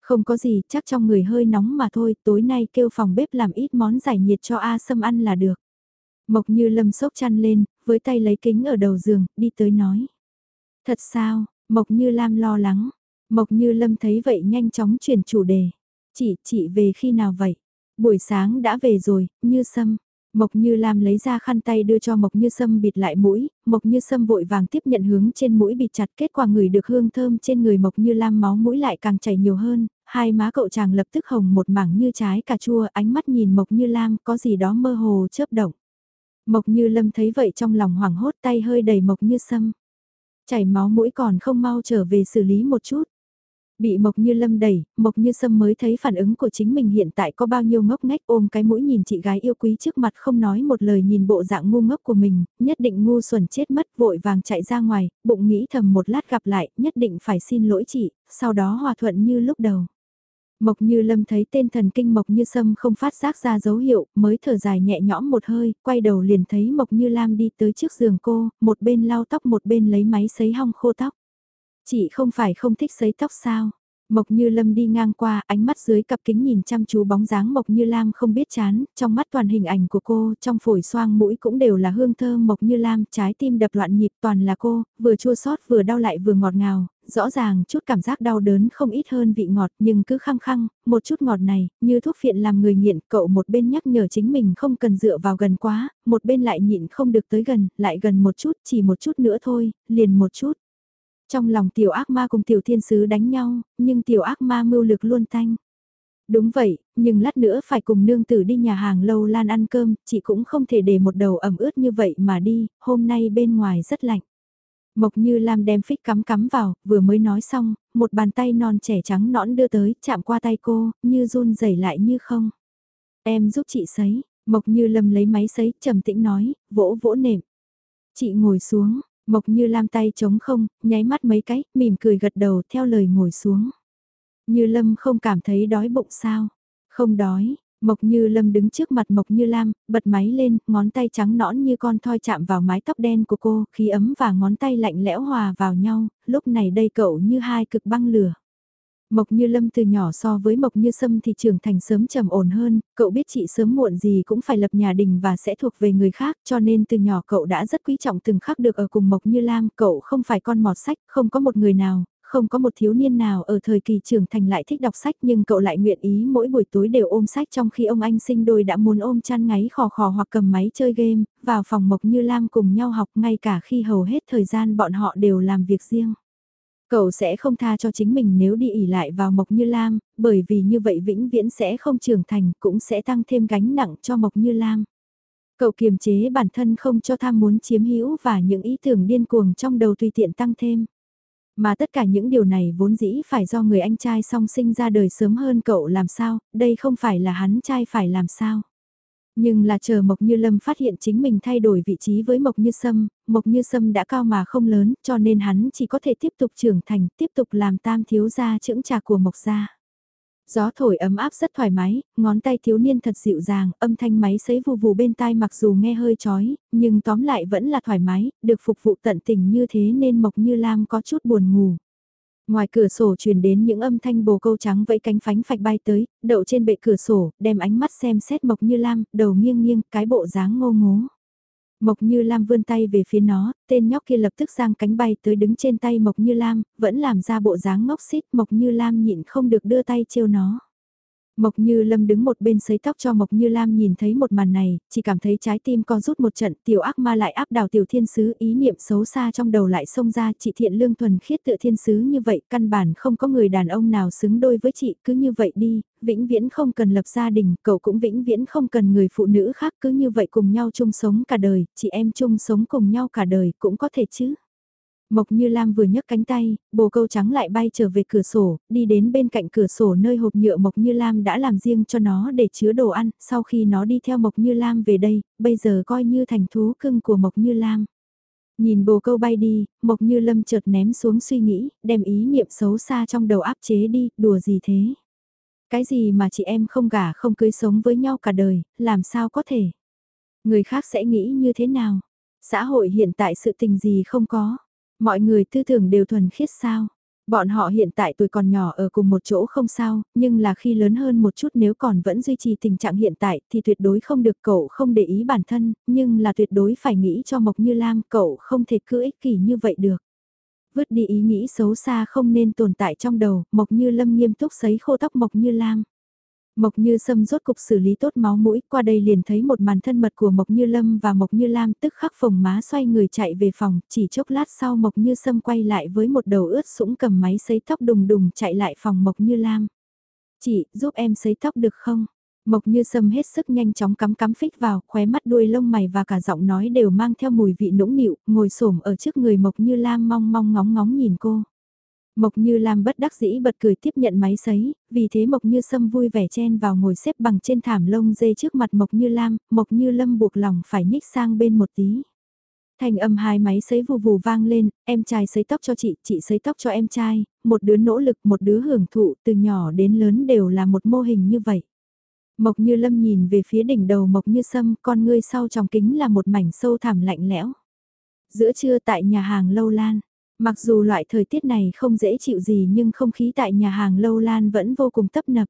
Không có gì, chắc trong người hơi nóng mà thôi, tối nay kêu phòng bếp làm ít món giải nhiệt cho A Sâm ăn là được. Mộc như lâm sốc chăn lên, với tay lấy kính ở đầu giường, đi tới nói. Thật sao, Mộc Như Lam lo lắng. Mộc Như Lâm thấy vậy nhanh chóng chuyển chủ đề. Chị, chị về khi nào vậy? Buổi sáng đã về rồi, Như Sâm. Mộc Như Lam lấy ra khăn tay đưa cho Mộc Như Sâm bịt lại mũi, Mộc Như Sâm vội vàng tiếp nhận hướng trên mũi bịt chặt kết quả người được hương thơm trên người Mộc Như Lam máu mũi lại càng chảy nhiều hơn, hai má cậu chàng lập tức hồng một mảng như trái cà chua ánh mắt nhìn Mộc Như Lam có gì đó mơ hồ chớp động. Mộc Như Lâm thấy vậy trong lòng hoảng hốt tay hơi đầy Mộc Như Sâm. Chảy máu mũi còn không mau trở về xử lý một chút. Bị Mộc Như Lâm đẩy, Mộc Như Sâm mới thấy phản ứng của chính mình hiện tại có bao nhiêu ngốc ngách ôm cái mũi nhìn chị gái yêu quý trước mặt không nói một lời nhìn bộ dạng ngu ngốc của mình, nhất định ngu xuẩn chết mất vội vàng chạy ra ngoài, bụng nghĩ thầm một lát gặp lại, nhất định phải xin lỗi chị, sau đó hòa thuận như lúc đầu. Mộc Như Lâm thấy tên thần kinh Mộc Như Sâm không phát giác ra dấu hiệu, mới thở dài nhẹ nhõm một hơi, quay đầu liền thấy Mộc Như Lam đi tới trước giường cô, một bên lau tóc một bên lấy máy sấy hong khô tóc. Chị không phải không thích sấy tóc sao? Mộc Như Lâm đi ngang qua, ánh mắt dưới cặp kính nhìn chăm chú bóng dáng Mộc Như Lam không biết chán, trong mắt toàn hình ảnh của cô, trong phổi xoang mũi cũng đều là hương thơm Mộc Như Lam, trái tim đập loạn nhịp toàn là cô, vừa chua xót vừa đau lại vừa ngọt ngào, rõ ràng chút cảm giác đau đớn không ít hơn vị ngọt nhưng cứ khăng khăng, một chút ngọt này, như thuốc phiện làm người nghiện, cậu một bên nhắc nhở chính mình không cần dựa vào gần quá, một bên lại nhịn không được tới gần, lại gần một chút, chỉ một chút nữa thôi, liền một chút. Trong lòng tiểu ác ma cùng tiểu thiên sứ đánh nhau, nhưng tiểu ác ma mưu lực luôn thanh Đúng vậy, nhưng lát nữa phải cùng nương tử đi nhà hàng lâu lan ăn cơm, chị cũng không thể để một đầu ẩm ướt như vậy mà đi, hôm nay bên ngoài rất lạnh. Mộc như Lam đem phích cắm cắm vào, vừa mới nói xong, một bàn tay non trẻ trắng nõn đưa tới, chạm qua tay cô, như run rẩy lại như không. Em giúp chị sấy, Mộc như Lâm lấy máy sấy, trầm tĩnh nói, vỗ vỗ nệm. Chị ngồi xuống, Mộc như Lam tay trống không, nháy mắt mấy cái, mỉm cười gật đầu theo lời ngồi xuống. Như Lâm không cảm thấy đói bụng sao? Không đói, Mộc Như Lâm đứng trước mặt Mộc Như Lam, bật máy lên, ngón tay trắng nõn như con thoi chạm vào mái tóc đen của cô, khí ấm và ngón tay lạnh lẽo hòa vào nhau, lúc này đây cậu như hai cực băng lửa. Mộc Như Lâm từ nhỏ so với Mộc Như Sâm thì trưởng thành sớm trầm ổn hơn, cậu biết chị sớm muộn gì cũng phải lập nhà đình và sẽ thuộc về người khác, cho nên từ nhỏ cậu đã rất quý trọng từng khắc được ở cùng Mộc Như Lam, cậu không phải con mọt sách, không có một người nào, không có một thiếu niên nào ở thời kỳ trưởng thành lại thích đọc sách nhưng cậu lại nguyện ý mỗi buổi tối đều ôm sách trong khi ông anh sinh đôi đã muốn ôm chăn ngáy khò khò hoặc cầm máy chơi game, vào phòng Mộc Như Lam cùng nhau học ngay cả khi hầu hết thời gian bọn họ đều làm việc riêng. Cậu sẽ không tha cho chính mình nếu đi ỉ lại vào Mộc Như Lam, bởi vì như vậy vĩnh viễn sẽ không trưởng thành cũng sẽ tăng thêm gánh nặng cho Mộc Như Lam. Cậu kiềm chế bản thân không cho tham muốn chiếm hữu và những ý tưởng điên cuồng trong đầu tùy tiện tăng thêm. Mà tất cả những điều này vốn dĩ phải do người anh trai song sinh ra đời sớm hơn cậu làm sao, đây không phải là hắn trai phải làm sao. Nhưng là chờ Mộc Như Lâm phát hiện chính mình thay đổi vị trí với Mộc Như Sâm, Mộc Như Sâm đã cao mà không lớn, cho nên hắn chỉ có thể tiếp tục trưởng thành, tiếp tục làm tam thiếu gia trưởng trà của Mộc gia. Gió thổi ấm áp rất thoải mái, ngón tay thiếu niên thật dịu dàng, âm thanh máy sấy vù vù bên tai mặc dù nghe hơi chói, nhưng tóm lại vẫn là thoải mái, được phục vụ tận tình như thế nên Mộc Như Lam có chút buồn ngủ. Ngoài cửa sổ truyền đến những âm thanh bồ câu trắng vẫy cánh phánh phạch bay tới, đậu trên bệ cửa sổ, đem ánh mắt xem xét Mộc Như Lam, đầu nghiêng nghiêng, cái bộ dáng ngô ngố. Mộc Như Lam vươn tay về phía nó, tên nhóc kia lập tức giang cánh bay tới đứng trên tay Mộc Như Lam, vẫn làm ra bộ dáng ngốc xít Mộc Như Lam nhịn không được đưa tay trêu nó. Mộc Như Lâm đứng một bên sấy tóc cho Mộc Như Lam nhìn thấy một màn này, chỉ cảm thấy trái tim con rút một trận, tiểu ác ma lại áp đảo tiểu thiên sứ, ý niệm xấu xa trong đầu lại xông ra, chị thiện lương thuần khiết tựa thiên sứ như vậy, căn bản không có người đàn ông nào xứng đôi với chị, cứ như vậy đi, vĩnh viễn không cần lập gia đình, cậu cũng vĩnh viễn không cần người phụ nữ khác, cứ như vậy cùng nhau chung sống cả đời, chị em chung sống cùng nhau cả đời, cũng có thể chứ. Mộc Như Lam vừa nhấc cánh tay, bồ câu trắng lại bay trở về cửa sổ, đi đến bên cạnh cửa sổ nơi hộp nhựa Mộc Như Lam đã làm riêng cho nó để chứa đồ ăn, sau khi nó đi theo Mộc Như Lam về đây, bây giờ coi như thành thú cưng của Mộc Như Lam. Nhìn bồ câu bay đi, Mộc Như Lâm chợt ném xuống suy nghĩ, đem ý niệm xấu xa trong đầu áp chế đi, đùa gì thế? Cái gì mà chị em không gả không cưới sống với nhau cả đời, làm sao có thể? Người khác sẽ nghĩ như thế nào? Xã hội hiện tại sự tình gì không có? Mọi người tư tưởng đều thuần khiết sao? Bọn họ hiện tại tuổi còn nhỏ ở cùng một chỗ không sao, nhưng là khi lớn hơn một chút nếu còn vẫn duy trì tình trạng hiện tại thì tuyệt đối không được cậu không để ý bản thân, nhưng là tuyệt đối phải nghĩ cho Mộc Như Lam cậu không thể cứ ích kỷ như vậy được. Vứt đi ý nghĩ xấu xa không nên tồn tại trong đầu, Mộc Như Lâm nghiêm túc sấy khô tóc Mộc Như Lam. Mộc Như Sâm rốt cục xử lý tốt máu mũi, qua đây liền thấy một màn thân mật của Mộc Như Lâm và Mộc Như Lam tức khắc phồng má xoay người chạy về phòng, chỉ chốc lát sau Mộc Như Sâm quay lại với một đầu ướt sũng cầm máy sấy tóc đùng đùng chạy lại phòng Mộc Như Lam. Chị, giúp em sấy tóc được không? Mộc Như Sâm hết sức nhanh chóng cắm cắm phích vào, khóe mắt đuôi lông mày và cả giọng nói đều mang theo mùi vị nũng nịu, ngồi xổm ở trước người Mộc Như Lam mong mong ngóng ngóng nhìn cô. Mộc Như Lam bất đắc dĩ bật cười tiếp nhận máy sấy, vì thế Mộc Như Sâm vui vẻ chen vào ngồi xếp bằng trên thảm lông dê trước mặt Mộc Như Lam, Mộc Như Lâm buộc lòng phải nhích sang bên một tí. Thành âm hai máy sấy vù vù vang lên, em trai sấy tóc cho chị, chị sấy tóc cho em trai, một đứa nỗ lực, một đứa hưởng thụ, từ nhỏ đến lớn đều là một mô hình như vậy. Mộc Như Lâm nhìn về phía đỉnh đầu Mộc Như Sâm, con ngươi sau trong kính là một mảnh sâu thẳm lạnh lẽo. Giữa trưa tại nhà hàng Lâu Lan, Mặc dù loại thời tiết này không dễ chịu gì nhưng không khí tại nhà hàng lâu lan vẫn vô cùng tấp nập.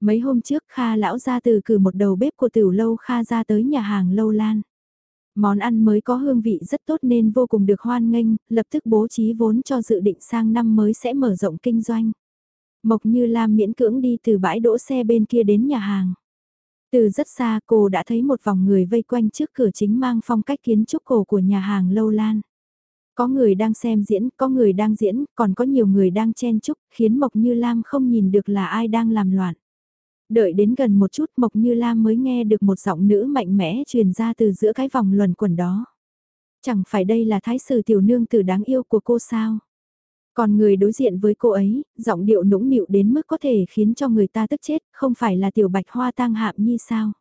Mấy hôm trước Kha lão ra từ cử một đầu bếp của tiểu lâu Kha ra tới nhà hàng lâu lan. Món ăn mới có hương vị rất tốt nên vô cùng được hoan nghênh, lập tức bố trí vốn cho dự định sang năm mới sẽ mở rộng kinh doanh. Mộc Như Lam miễn cưỡng đi từ bãi đỗ xe bên kia đến nhà hàng. Từ rất xa cô đã thấy một vòng người vây quanh trước cửa chính mang phong cách kiến trúc cổ của nhà hàng Lâu Lan. Có người đang xem diễn, có người đang diễn, còn có nhiều người đang chen chúc, khiến Mộc Như Lam không nhìn được là ai đang làm loạn. Đợi đến gần một chút Mộc Như Lam mới nghe được một giọng nữ mạnh mẽ truyền ra từ giữa cái vòng luẩn quẩn đó. Chẳng phải đây là thái sử tiểu nương tử đáng yêu của cô sao? Còn người đối diện với cô ấy, giọng điệu nũng nịu đến mức có thể khiến cho người ta tức chết, không phải là tiểu bạch hoa tang hạm nhi sao?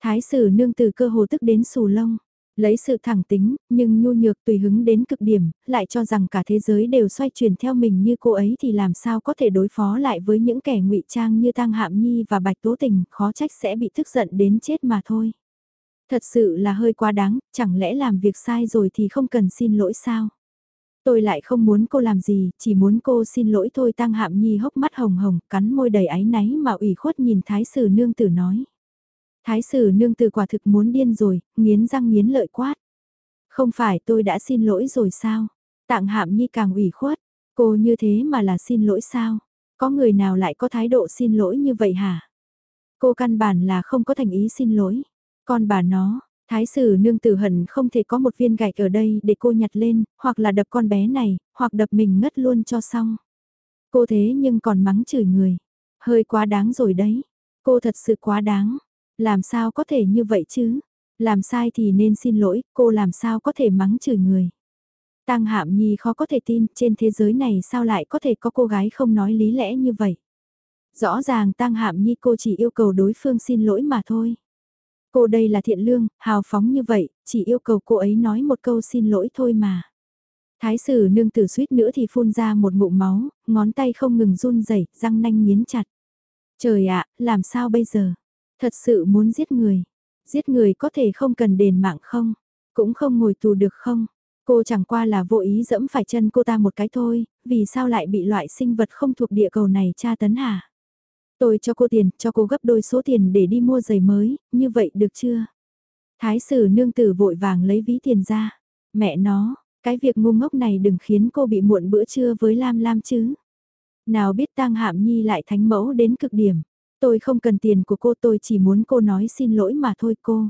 Thái sử nương tử cơ hồ tức đến sù lông. Lấy sự thẳng tính, nhưng nhu nhược tùy hứng đến cực điểm, lại cho rằng cả thế giới đều xoay chuyển theo mình như cô ấy thì làm sao có thể đối phó lại với những kẻ ngụy trang như Tăng Hạm Nhi và Bạch Tố Tình, khó trách sẽ bị tức giận đến chết mà thôi. Thật sự là hơi quá đáng, chẳng lẽ làm việc sai rồi thì không cần xin lỗi sao? Tôi lại không muốn cô làm gì, chỉ muốn cô xin lỗi thôi Tăng Hạm Nhi hốc mắt hồng hồng, cắn môi đầy áy náy mà ủy khuất nhìn Thái Sử Nương Tử nói. Thái sử nương từ quả thực muốn điên rồi, nghiến răng nghiến lợi quát. Không phải tôi đã xin lỗi rồi sao? Tạng hạm nhi càng ủy khuất, cô như thế mà là xin lỗi sao? Có người nào lại có thái độ xin lỗi như vậy hả? Cô căn bản là không có thành ý xin lỗi. Con bà nó, thái sử nương tử hận không thể có một viên gạch ở đây để cô nhặt lên, hoặc là đập con bé này, hoặc đập mình ngất luôn cho xong. Cô thế nhưng còn mắng chửi người. Hơi quá đáng rồi đấy. Cô thật sự quá đáng. Làm sao có thể như vậy chứ? Làm sai thì nên xin lỗi, cô làm sao có thể mắng chửi người? Tăng Hạm Nhi khó có thể tin, trên thế giới này sao lại có thể có cô gái không nói lý lẽ như vậy? Rõ ràng Tăng Hạm Nhi cô chỉ yêu cầu đối phương xin lỗi mà thôi. Cô đây là thiện lương, hào phóng như vậy, chỉ yêu cầu cô ấy nói một câu xin lỗi thôi mà. Thái sử nương tử suýt nữa thì phun ra một ngụm máu, ngón tay không ngừng run rẩy, răng nanh nghiến chặt. Trời ạ, làm sao bây giờ? Thật sự muốn giết người. Giết người có thể không cần đền mạng không? Cũng không ngồi tù được không? Cô chẳng qua là vô ý dẫm phải chân cô ta một cái thôi, vì sao lại bị loại sinh vật không thuộc địa cầu này tra tấn hả? Tôi cho cô tiền, cho cô gấp đôi số tiền để đi mua giày mới, như vậy được chưa? Thái sử nương tử vội vàng lấy ví tiền ra. Mẹ nó, cái việc ngu ngốc này đừng khiến cô bị muộn bữa trưa với Lam Lam chứ. Nào biết tang hạm nhi lại thánh mẫu đến cực điểm. Tôi không cần tiền của cô tôi chỉ muốn cô nói xin lỗi mà thôi cô.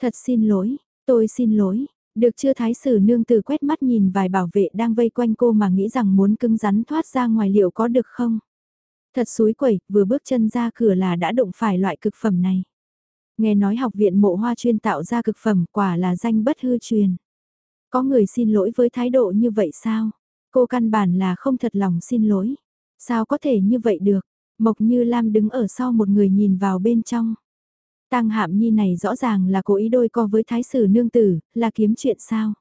Thật xin lỗi, tôi xin lỗi. Được chưa thái sử nương tử quét mắt nhìn vài bảo vệ đang vây quanh cô mà nghĩ rằng muốn cứng rắn thoát ra ngoài liệu có được không? Thật suối quẩy, vừa bước chân ra cửa là đã đụng phải loại cực phẩm này. Nghe nói học viện mộ hoa chuyên tạo ra cực phẩm quả là danh bất hư truyền. Có người xin lỗi với thái độ như vậy sao? Cô căn bản là không thật lòng xin lỗi. Sao có thể như vậy được? Mộc Như Lam đứng ở sau một người nhìn vào bên trong. Tăng Hạm Nhi này rõ ràng là cố ý đôi co với thái sử nương tử, là kiếm chuyện sao?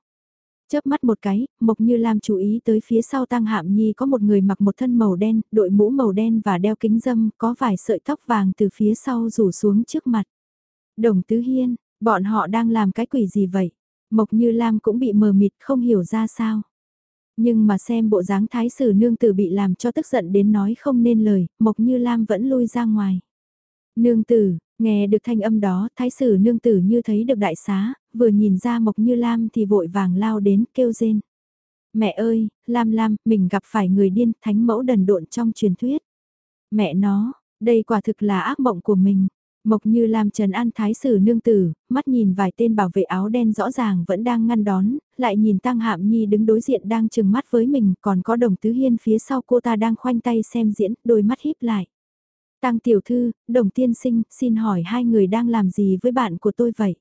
Chớp mắt một cái, Mộc Như Lam chú ý tới phía sau Tăng Hạm Nhi có một người mặc một thân màu đen, đội mũ màu đen và đeo kính dâm, có vài sợi tóc vàng từ phía sau rủ xuống trước mặt. Đồng Tứ Hiên, bọn họ đang làm cái quỷ gì vậy? Mộc Như Lam cũng bị mờ mịt không hiểu ra sao. Nhưng mà xem bộ dáng thái sử nương tử bị làm cho tức giận đến nói không nên lời, Mộc Như Lam vẫn lui ra ngoài. Nương tử, nghe được thanh âm đó, thái sử nương tử như thấy được đại xá, vừa nhìn ra Mộc Như Lam thì vội vàng lao đến, kêu rên. Mẹ ơi, Lam Lam, mình gặp phải người điên, thánh mẫu đần độn trong truyền thuyết. Mẹ nó, đây quả thực là ác mộng của mình. Mộc như làm trần an thái sử nương tử, mắt nhìn vài tên bảo vệ áo đen rõ ràng vẫn đang ngăn đón, lại nhìn tăng hạm nhi đứng đối diện đang chừng mắt với mình, còn có đồng tứ hiên phía sau cô ta đang khoanh tay xem diễn, đôi mắt híp lại. Tăng tiểu thư, đồng tiên sinh, xin hỏi hai người đang làm gì với bạn của tôi vậy?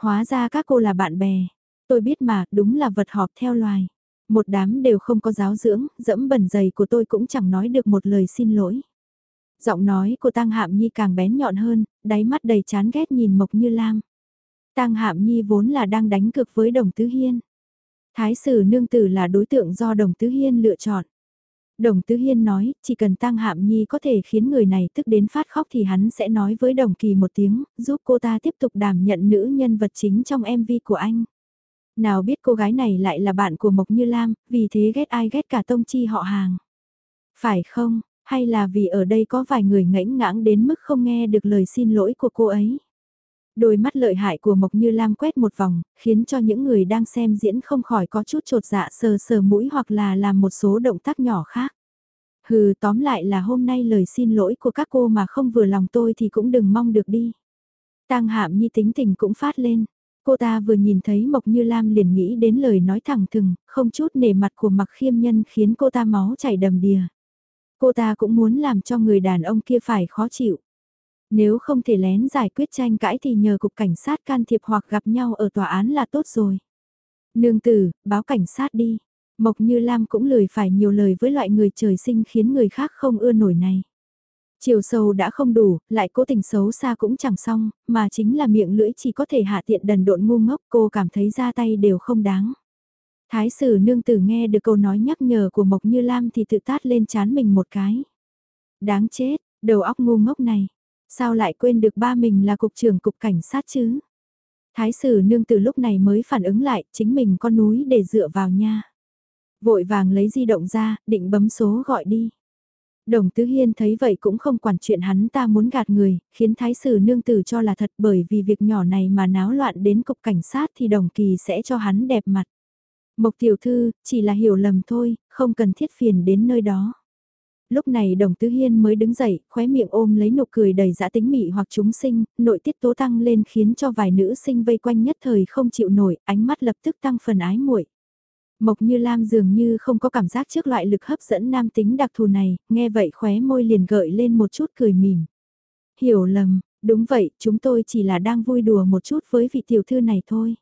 Hóa ra các cô là bạn bè. Tôi biết mà, đúng là vật họp theo loài. Một đám đều không có giáo dưỡng, dẫm bẩn giày của tôi cũng chẳng nói được một lời xin lỗi. Giọng nói của Tăng Hạm Nhi càng bén nhọn hơn, đáy mắt đầy chán ghét nhìn Mộc Như Lam. Tăng Hạm Nhi vốn là đang đánh cực với Đồng Tứ Hiên. Thái sử nương tử là đối tượng do Đồng Tứ Hiên lựa chọn. Đồng Tứ Hiên nói, chỉ cần Tăng Hạm Nhi có thể khiến người này tức đến phát khóc thì hắn sẽ nói với Đồng Kỳ một tiếng, giúp cô ta tiếp tục đảm nhận nữ nhân vật chính trong MV của anh. Nào biết cô gái này lại là bạn của Mộc Như Lam, vì thế ghét ai ghét cả tông chi họ hàng. Phải không, hay là vì ở đây có vài người ngãnh ngãng đến mức không nghe được lời xin lỗi của cô ấy? Đôi mắt lợi hại của Mộc Như Lam quét một vòng, khiến cho những người đang xem diễn không khỏi có chút trột dạ sờ sờ mũi hoặc là làm một số động tác nhỏ khác. Hừ tóm lại là hôm nay lời xin lỗi của các cô mà không vừa lòng tôi thì cũng đừng mong được đi. Tang Hạm Nhi tính tình cũng phát lên. Cô ta vừa nhìn thấy Mộc Như Lam liền nghĩ đến lời nói thẳng thừng, không chút nề mặt của mặc khiêm nhân khiến cô ta máu chảy đầm đìa. Cô ta cũng muốn làm cho người đàn ông kia phải khó chịu. Nếu không thể lén giải quyết tranh cãi thì nhờ cục cảnh sát can thiệp hoặc gặp nhau ở tòa án là tốt rồi. Nương tử, báo cảnh sát đi. Mộc Như Lam cũng lười phải nhiều lời với loại người trời sinh khiến người khác không ưa nổi này. Chiều sâu đã không đủ, lại cố tình xấu xa cũng chẳng xong, mà chính là miệng lưỡi chỉ có thể hạ tiện đần độn ngu ngốc cô cảm thấy ra tay đều không đáng. Thái sử nương tử nghe được câu nói nhắc nhở của Mộc Như Lam thì tự tát lên chán mình một cái. Đáng chết, đầu óc ngu ngốc này. Sao lại quên được ba mình là cục trưởng cục cảnh sát chứ? Thái sử nương tử lúc này mới phản ứng lại, chính mình con núi để dựa vào nha. Vội vàng lấy di động ra, định bấm số gọi đi. Đồng Tứ Hiên thấy vậy cũng không quản chuyện hắn ta muốn gạt người, khiến thái sử nương tử cho là thật bởi vì việc nhỏ này mà náo loạn đến cục cảnh sát thì đồng kỳ sẽ cho hắn đẹp mặt. Mộc tiểu thư, chỉ là hiểu lầm thôi, không cần thiết phiền đến nơi đó. Lúc này đồng tứ hiên mới đứng dậy, khóe miệng ôm lấy nụ cười đầy dã tính mị hoặc chúng sinh, nội tiết tố tăng lên khiến cho vài nữ sinh vây quanh nhất thời không chịu nổi, ánh mắt lập tức tăng phần ái muội. Mộc như Lam dường như không có cảm giác trước loại lực hấp dẫn nam tính đặc thù này, nghe vậy khóe môi liền gợi lên một chút cười mỉm. Hiểu lầm, đúng vậy, chúng tôi chỉ là đang vui đùa một chút với vị tiểu thư này thôi.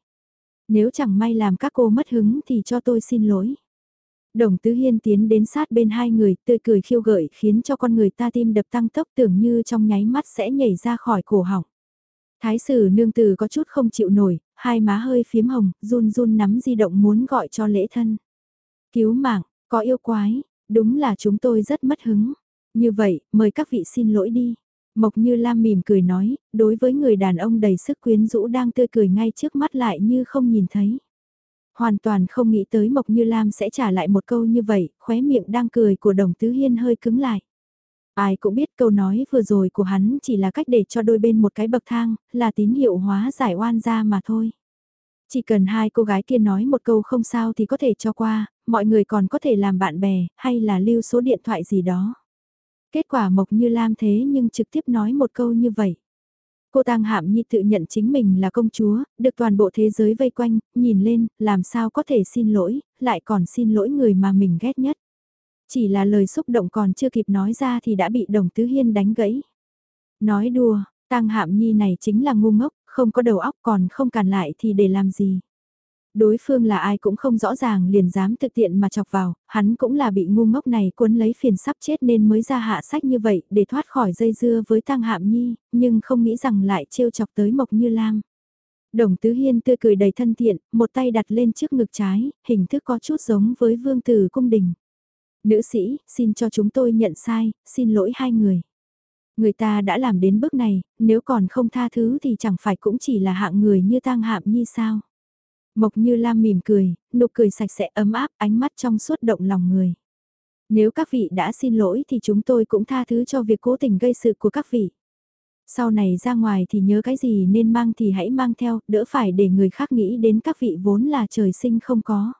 Nếu chẳng may làm các cô mất hứng thì cho tôi xin lỗi. Đồng Tứ Hiên tiến đến sát bên hai người, tươi cười khiêu gợi khiến cho con người ta tim đập tăng tốc tưởng như trong nháy mắt sẽ nhảy ra khỏi cổ họng. Thái sử nương tử có chút không chịu nổi, hai má hơi phiếm hồng, run run nắm di động muốn gọi cho lễ thân. Cứu mạng, có yêu quái, đúng là chúng tôi rất mất hứng. Như vậy, mời các vị xin lỗi đi. Mộc Như Lam mỉm cười nói, đối với người đàn ông đầy sức quyến rũ đang tươi cười ngay trước mắt lại như không nhìn thấy. Hoàn toàn không nghĩ tới Mộc Như Lam sẽ trả lại một câu như vậy, khóe miệng đang cười của Đồng Tứ Hiên hơi cứng lại. Ai cũng biết câu nói vừa rồi của hắn chỉ là cách để cho đôi bên một cái bậc thang, là tín hiệu hóa giải oan ra mà thôi. Chỉ cần hai cô gái kia nói một câu không sao thì có thể cho qua, mọi người còn có thể làm bạn bè, hay là lưu số điện thoại gì đó. Kết quả Mộc Như Lam thế nhưng trực tiếp nói một câu như vậy. Cô Tang Hạm Nhi tự nhận chính mình là công chúa, được toàn bộ thế giới vây quanh, nhìn lên, làm sao có thể xin lỗi, lại còn xin lỗi người mà mình ghét nhất. Chỉ là lời xúc động còn chưa kịp nói ra thì đã bị Đồng Tứ Hiên đánh gãy. Nói đùa, Tang Hạm Nhi này chính là ngu ngốc, không có đầu óc còn không cản lại thì để làm gì. Đối phương là ai cũng không rõ ràng liền dám thực tiện mà chọc vào, hắn cũng là bị ngu ngốc này cuốn lấy phiền sắp chết nên mới ra hạ sách như vậy để thoát khỏi dây dưa với Tăng Hạm Nhi, nhưng không nghĩ rằng lại trêu chọc tới Mộc Như Lam. Đồng Tứ Hiên tươi cười đầy thân thiện, một tay đặt lên trước ngực trái, hình thức có chút giống với vương tử cung đình. Nữ sĩ, xin cho chúng tôi nhận sai, xin lỗi hai người. Người ta đã làm đến bước này, nếu còn không tha thứ thì chẳng phải cũng chỉ là hạng người như tang hạm nhi sao. Mộc như Lam mỉm cười, nụ cười sạch sẽ ấm áp, ánh mắt trong suốt động lòng người. Nếu các vị đã xin lỗi thì chúng tôi cũng tha thứ cho việc cố tình gây sự của các vị. Sau này ra ngoài thì nhớ cái gì nên mang thì hãy mang theo, đỡ phải để người khác nghĩ đến các vị vốn là trời sinh không có.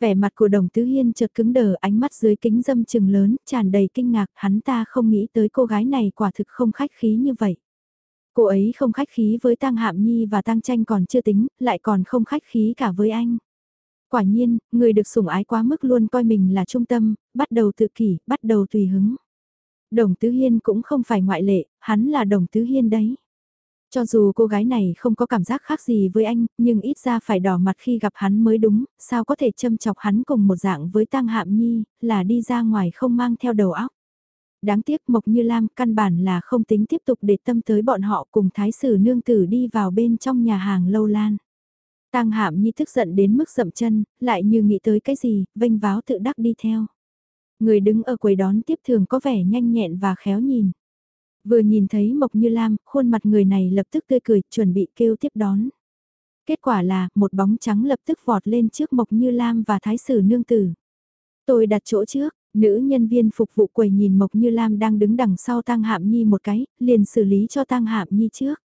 Vẻ mặt của đồng tứ hiên chợt cứng đờ ánh mắt dưới kính dâm trừng lớn, tràn đầy kinh ngạc, hắn ta không nghĩ tới cô gái này quả thực không khách khí như vậy. Cô ấy không khách khí với tang Hạm Nhi và tang Tranh còn chưa tính, lại còn không khách khí cả với anh. Quả nhiên, người được sủng ái quá mức luôn coi mình là trung tâm, bắt đầu tự kỷ, bắt đầu tùy hứng. Đồng Tứ Hiên cũng không phải ngoại lệ, hắn là Đồng Tứ Hiên đấy. Cho dù cô gái này không có cảm giác khác gì với anh, nhưng ít ra phải đỏ mặt khi gặp hắn mới đúng, sao có thể châm chọc hắn cùng một dạng với tang Hạm Nhi, là đi ra ngoài không mang theo đầu óc. Đáng tiếc Mộc Như Lam căn bản là không tính tiếp tục để tâm tới bọn họ cùng thái sử nương tử đi vào bên trong nhà hàng lâu lan. Tăng Hạm Nhi tức giận đến mức dậm chân, lại như nghĩ tới cái gì, vênh váo tự đắc đi theo. Người đứng ở quầy đón tiếp thường có vẻ nhanh nhẹn và khéo nhìn. Vừa nhìn thấy Mộc Như Lam, khuôn mặt người này lập tức tươi cười, chuẩn bị kêu tiếp đón. Kết quả là, một bóng trắng lập tức vọt lên trước Mộc Như Lam và Thái sử Nương Tử. Tôi đặt chỗ trước, nữ nhân viên phục vụ quầy nhìn Mộc Như Lam đang đứng đằng sau Tang Hạm Nhi một cái, liền xử lý cho Tang Hạm Nhi trước.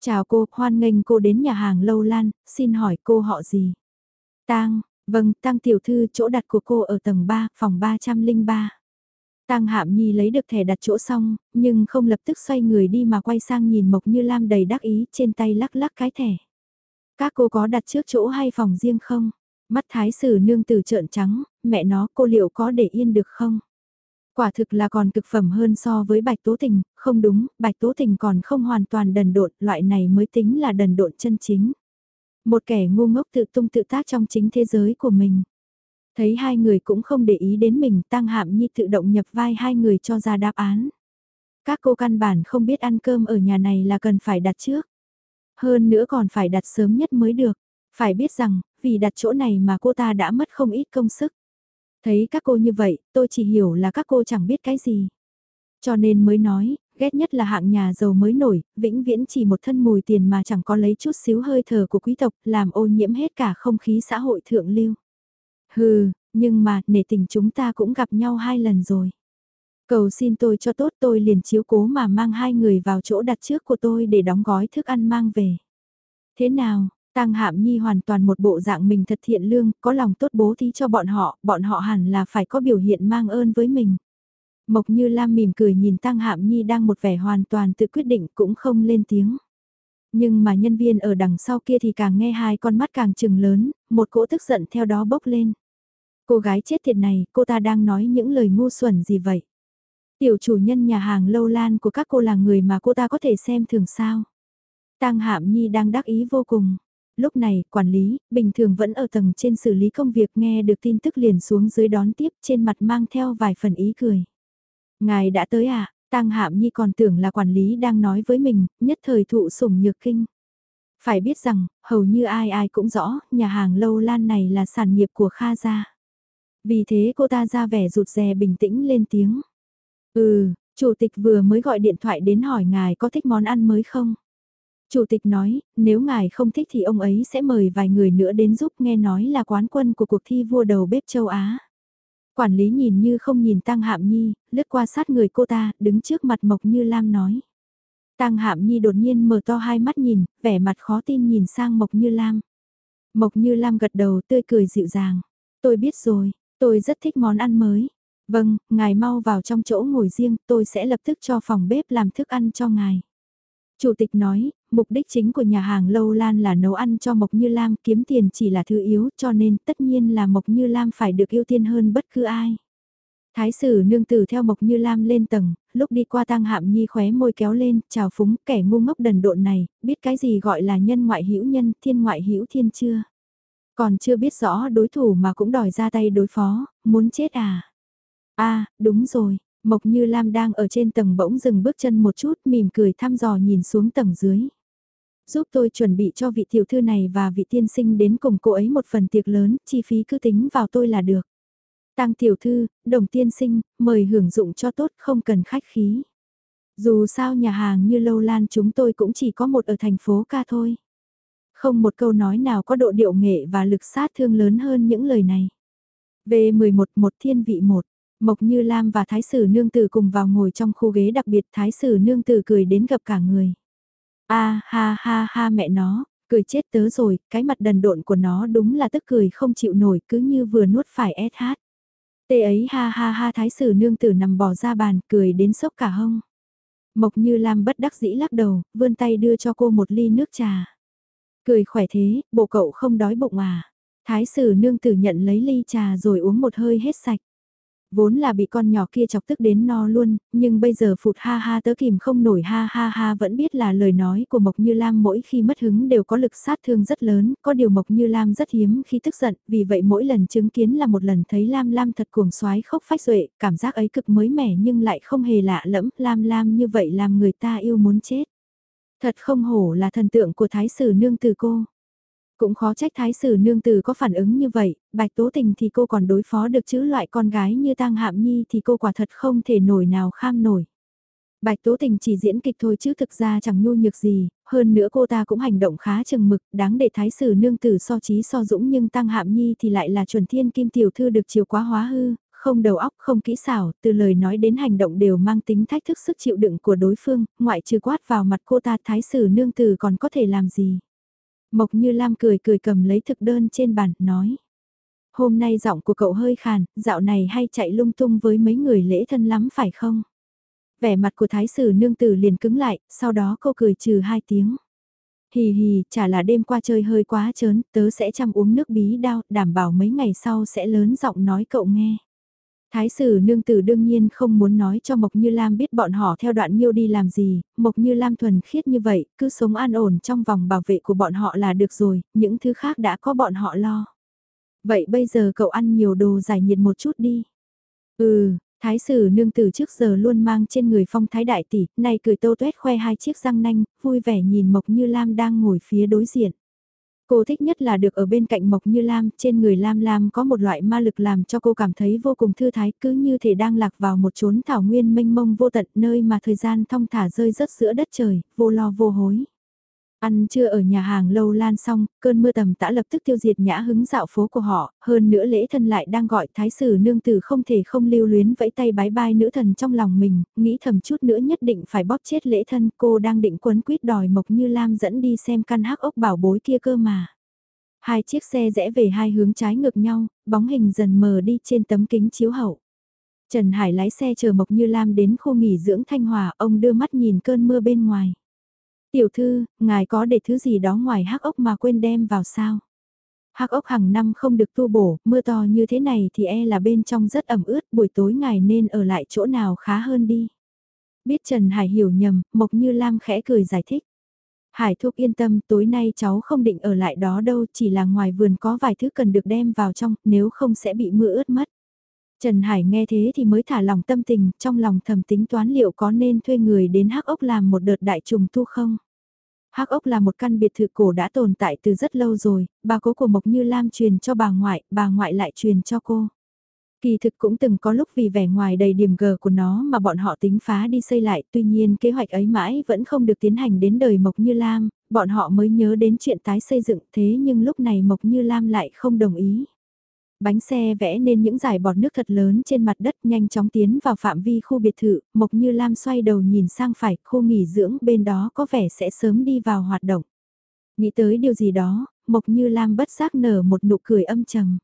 Chào cô, hoan nghênh cô đến nhà hàng Lâu Lan, xin hỏi cô họ gì? Tang, vâng, Tang tiểu thư chỗ đặt của cô ở tầng 3, phòng 303. Tang Hạm Nhi lấy được thẻ đặt chỗ xong, nhưng không lập tức xoay người đi mà quay sang nhìn Mộc Như Lam đầy đắc ý trên tay lắc lắc cái thẻ. Các cô có đặt trước chỗ hay phòng riêng không? Mắt thái sử nương tử trợn trắng, mẹ nó cô liệu có để yên được không? Quả thực là còn cực phẩm hơn so với bạch tố tình, không đúng, bạch tố tình còn không hoàn toàn đần độn, loại này mới tính là đần độn chân chính. Một kẻ ngu ngốc tự tung tự tác trong chính thế giới của mình. Thấy hai người cũng không để ý đến mình, tăng hạm nhi tự động nhập vai hai người cho ra đáp án. Các cô căn bản không biết ăn cơm ở nhà này là cần phải đặt trước. Hơn nữa còn phải đặt sớm nhất mới được. Phải biết rằng, vì đặt chỗ này mà cô ta đã mất không ít công sức. Thấy các cô như vậy, tôi chỉ hiểu là các cô chẳng biết cái gì. Cho nên mới nói, ghét nhất là hạng nhà giàu mới nổi, vĩnh viễn chỉ một thân mùi tiền mà chẳng có lấy chút xíu hơi thở của quý tộc, làm ô nhiễm hết cả không khí xã hội thượng lưu. Hừ, nhưng mà, nể tình chúng ta cũng gặp nhau hai lần rồi. Cầu xin tôi cho tốt tôi liền chiếu cố mà mang hai người vào chỗ đặt trước của tôi để đóng gói thức ăn mang về. Thế nào, Tăng Hạm Nhi hoàn toàn một bộ dạng mình thật thiện lương, có lòng tốt bố thí cho bọn họ, bọn họ hẳn là phải có biểu hiện mang ơn với mình. Mộc Như Lam mỉm cười nhìn Tăng Hạm Nhi đang một vẻ hoàn toàn tự quyết định cũng không lên tiếng. Nhưng mà nhân viên ở đằng sau kia thì càng nghe hai con mắt càng trừng lớn, một cỗ tức giận theo đó bốc lên. Cô gái chết tiệt này, cô ta đang nói những lời ngu xuẩn gì vậy? Tiểu chủ nhân nhà hàng lâu lan của các cô là người mà cô ta có thể xem thường sao? Tăng Hạm Nhi đang đắc ý vô cùng. Lúc này, quản lý, bình thường vẫn ở tầng trên xử lý công việc nghe được tin tức liền xuống dưới đón tiếp trên mặt mang theo vài phần ý cười. Ngài đã tới à? Tăng Hạm Nhi còn tưởng là quản lý đang nói với mình, nhất thời thụ sủng nhược kinh. Phải biết rằng, hầu như ai ai cũng rõ, nhà hàng lâu lan này là sản nghiệp của Kha gia. Vì thế cô ta ra vẻ rụt rè bình tĩnh lên tiếng. Ừ, chủ tịch vừa mới gọi điện thoại đến hỏi ngài có thích món ăn mới không? Chủ tịch nói, nếu ngài không thích thì ông ấy sẽ mời vài người nữa đến giúp nghe nói là quán quân của cuộc thi vua đầu bếp châu Á. Quản lý nhìn như không nhìn Tăng Hạm Nhi, lướt qua sát người cô ta, đứng trước mặt Mộc Như Lam nói. Tăng Hạm Nhi đột nhiên mở to hai mắt nhìn, vẻ mặt khó tin nhìn sang Mộc Như Lam. Mộc Như Lam gật đầu tươi cười dịu dàng. Tôi biết rồi, tôi rất thích món ăn mới. Vâng, ngài mau vào trong chỗ ngồi riêng, tôi sẽ lập tức cho phòng bếp làm thức ăn cho ngài. Chủ tịch nói, mục đích chính của nhà hàng Lâu Lan là nấu ăn cho Mộc Như Lam kiếm tiền chỉ là thứ yếu cho nên tất nhiên là Mộc Như Lam phải được ưu tiên hơn bất cứ ai. Thái sử nương tử theo Mộc Như Lam lên tầng, lúc đi qua tang hạm nhi khóe môi kéo lên, chào phúng kẻ ngu ngốc đần độn này, biết cái gì gọi là nhân ngoại hữu nhân, thiên ngoại hữu thiên chưa? Còn chưa biết rõ đối thủ mà cũng đòi ra tay đối phó, muốn chết à? a đúng rồi, Mộc Như Lam đang ở trên tầng bỗng dừng bước chân một chút mỉm cười thăm dò nhìn xuống tầng dưới. Giúp tôi chuẩn bị cho vị tiểu thư này và vị tiên sinh đến cùng cô ấy một phần tiệc lớn, chi phí cứ tính vào tôi là được. Tăng tiểu thư, đồng tiên sinh, mời hưởng dụng cho tốt không cần khách khí. Dù sao nhà hàng như lâu lan chúng tôi cũng chỉ có một ở thành phố ca thôi. Không một câu nói nào có độ điệu nghệ và lực sát thương lớn hơn những lời này. V11 một thiên vị một Mộc Như Lam và Thái Sử Nương Tử cùng vào ngồi trong khu ghế đặc biệt Thái Sử Nương Tử cười đến gặp cả người. a ha ha ha mẹ nó, cười chết tớ rồi, cái mặt đần độn của nó đúng là tức cười không chịu nổi cứ như vừa nuốt phải SH. Tê ấy ha ha ha Thái Sử Nương Tử nằm bò ra bàn cười đến sốc cả hông. Mộc Như Lam bất đắc dĩ lắc đầu, vươn tay đưa cho cô một ly nước trà. Cười khỏe thế, bộ cậu không đói bụng à. Thái sử nương tử nhận lấy ly trà rồi uống một hơi hết sạch. Vốn là bị con nhỏ kia chọc tức đến no luôn, nhưng bây giờ phụt ha ha tớ kìm không nổi ha ha ha vẫn biết là lời nói của Mộc Như Lam mỗi khi mất hứng đều có lực sát thương rất lớn, có điều Mộc Như Lam rất hiếm khi tức giận, vì vậy mỗi lần chứng kiến là một lần thấy Lam Lam thật cuồng xoái khóc phách duệ, cảm giác ấy cực mới mẻ nhưng lại không hề lạ lẫm, Lam Lam như vậy làm người ta yêu muốn chết. Thật không hổ là thần tượng của thái sử nương từ cô. Cũng khó trách thái sử nương tử có phản ứng như vậy, bạch tố tình thì cô còn đối phó được chứ loại con gái như tang hạm nhi thì cô quả thật không thể nổi nào kham nổi. Bạch Tố Tình chỉ diễn kịch thôi chứ thực ra chẳng nhu nhược gì, hơn nữa cô ta cũng hành động khá chừng mực, đáng để thái sử nương tử so trí so dũng nhưng Tăng Hạm Nhi thì lại là chuẩn thiên kim tiểu thư được chiều quá hóa hư, không đầu óc, không kỹ xảo, từ lời nói đến hành động đều mang tính thách thức sức chịu đựng của đối phương, ngoại trừ quát vào mặt cô ta thái sử nương tử còn có thể làm gì. Mộc Như Lam cười cười cầm lấy thực đơn trên bàn, nói. Hôm nay giọng của cậu hơi khàn, dạo này hay chạy lung tung với mấy người lễ thân lắm phải không? Vẻ mặt của thái sử nương tử liền cứng lại, sau đó cô cười trừ hai tiếng. Hì hì, chả là đêm qua chơi hơi quá chớn, tớ sẽ chăm uống nước bí đao, đảm bảo mấy ngày sau sẽ lớn giọng nói cậu nghe. Thái sử nương tử đương nhiên không muốn nói cho Mộc Như Lam biết bọn họ theo đoạn nhiêu đi làm gì, Mộc Như Lam thuần khiết như vậy, cứ sống an ổn trong vòng bảo vệ của bọn họ là được rồi, những thứ khác đã có bọn họ lo. Vậy bây giờ cậu ăn nhiều đồ giải nhiệt một chút đi. Ừ, Thái sử nương tử trước giờ luôn mang trên người phong thái đại tỷ, nay cười tô tuét khoe hai chiếc răng nanh, vui vẻ nhìn Mộc Như Lam đang ngồi phía đối diện. Cô thích nhất là được ở bên cạnh Mộc Như Lam, trên người Lam Lam có một loại ma lực làm cho cô cảm thấy vô cùng thư thái, cứ như thể đang lạc vào một chốn thảo nguyên mênh mông vô tận nơi mà thời gian thong thả rơi rớt giữa đất trời, vô lo vô hối. Ăn trưa ở nhà hàng lâu lan xong, cơn mưa tầm tã lập tức tiêu diệt nhã hứng dạo phố của họ, hơn nữa lễ thân lại đang gọi thái sử nương tử không thể không lưu luyến vẫy tay bái bai nữ thần trong lòng mình, nghĩ thầm chút nữa nhất định phải bóp chết lễ thân cô đang định quấn quýt đòi Mộc Như Lam dẫn đi xem căn hắc ốc bảo bối kia cơ mà. Hai chiếc xe rẽ về hai hướng trái ngược nhau, bóng hình dần mờ đi trên tấm kính chiếu hậu. Trần Hải lái xe chờ Mộc Như Lam đến khu nghỉ dưỡng Thanh Hòa, ông đưa mắt nhìn cơn mưa bên ngoài. Tiểu thư, ngài có để thứ gì đó ngoài hắc ốc mà quên đem vào sao? Hắc ốc hàng năm không được tu bổ, mưa to như thế này thì e là bên trong rất ẩm ướt, buổi tối ngài nên ở lại chỗ nào khá hơn đi. Biết Trần Hải hiểu nhầm, Mộc Như Lam khẽ cười giải thích. Hải Thúc yên tâm, tối nay cháu không định ở lại đó đâu, chỉ là ngoài vườn có vài thứ cần được đem vào trong, nếu không sẽ bị mưa ướt mất. Trần Hải nghe thế thì mới thả lòng tâm tình, trong lòng thầm tính toán liệu có nên thuê người đến Hắc Ốc làm một đợt đại trùng tu không? Hắc Ốc là một căn biệt thự cổ đã tồn tại từ rất lâu rồi, bà cố của Mộc Như Lam truyền cho bà ngoại, bà ngoại lại truyền cho cô. Kỳ thực cũng từng có lúc vì vẻ ngoài đầy điểm gờ của nó mà bọn họ tính phá đi xây lại, tuy nhiên kế hoạch ấy mãi vẫn không được tiến hành đến đời Mộc Như Lam, bọn họ mới nhớ đến chuyện tái xây dựng thế nhưng lúc này Mộc Như Lam lại không đồng ý bánh xe vẽ nên những dải bọt nước thật lớn trên mặt đất nhanh chóng tiến vào phạm vi khu biệt thự, Mộc Như Lam xoay đầu nhìn sang phải, khu nghỉ dưỡng bên đó có vẻ sẽ sớm đi vào hoạt động. Nghĩ tới điều gì đó, Mộc Như Lam bất giác nở một nụ cười âm trầm.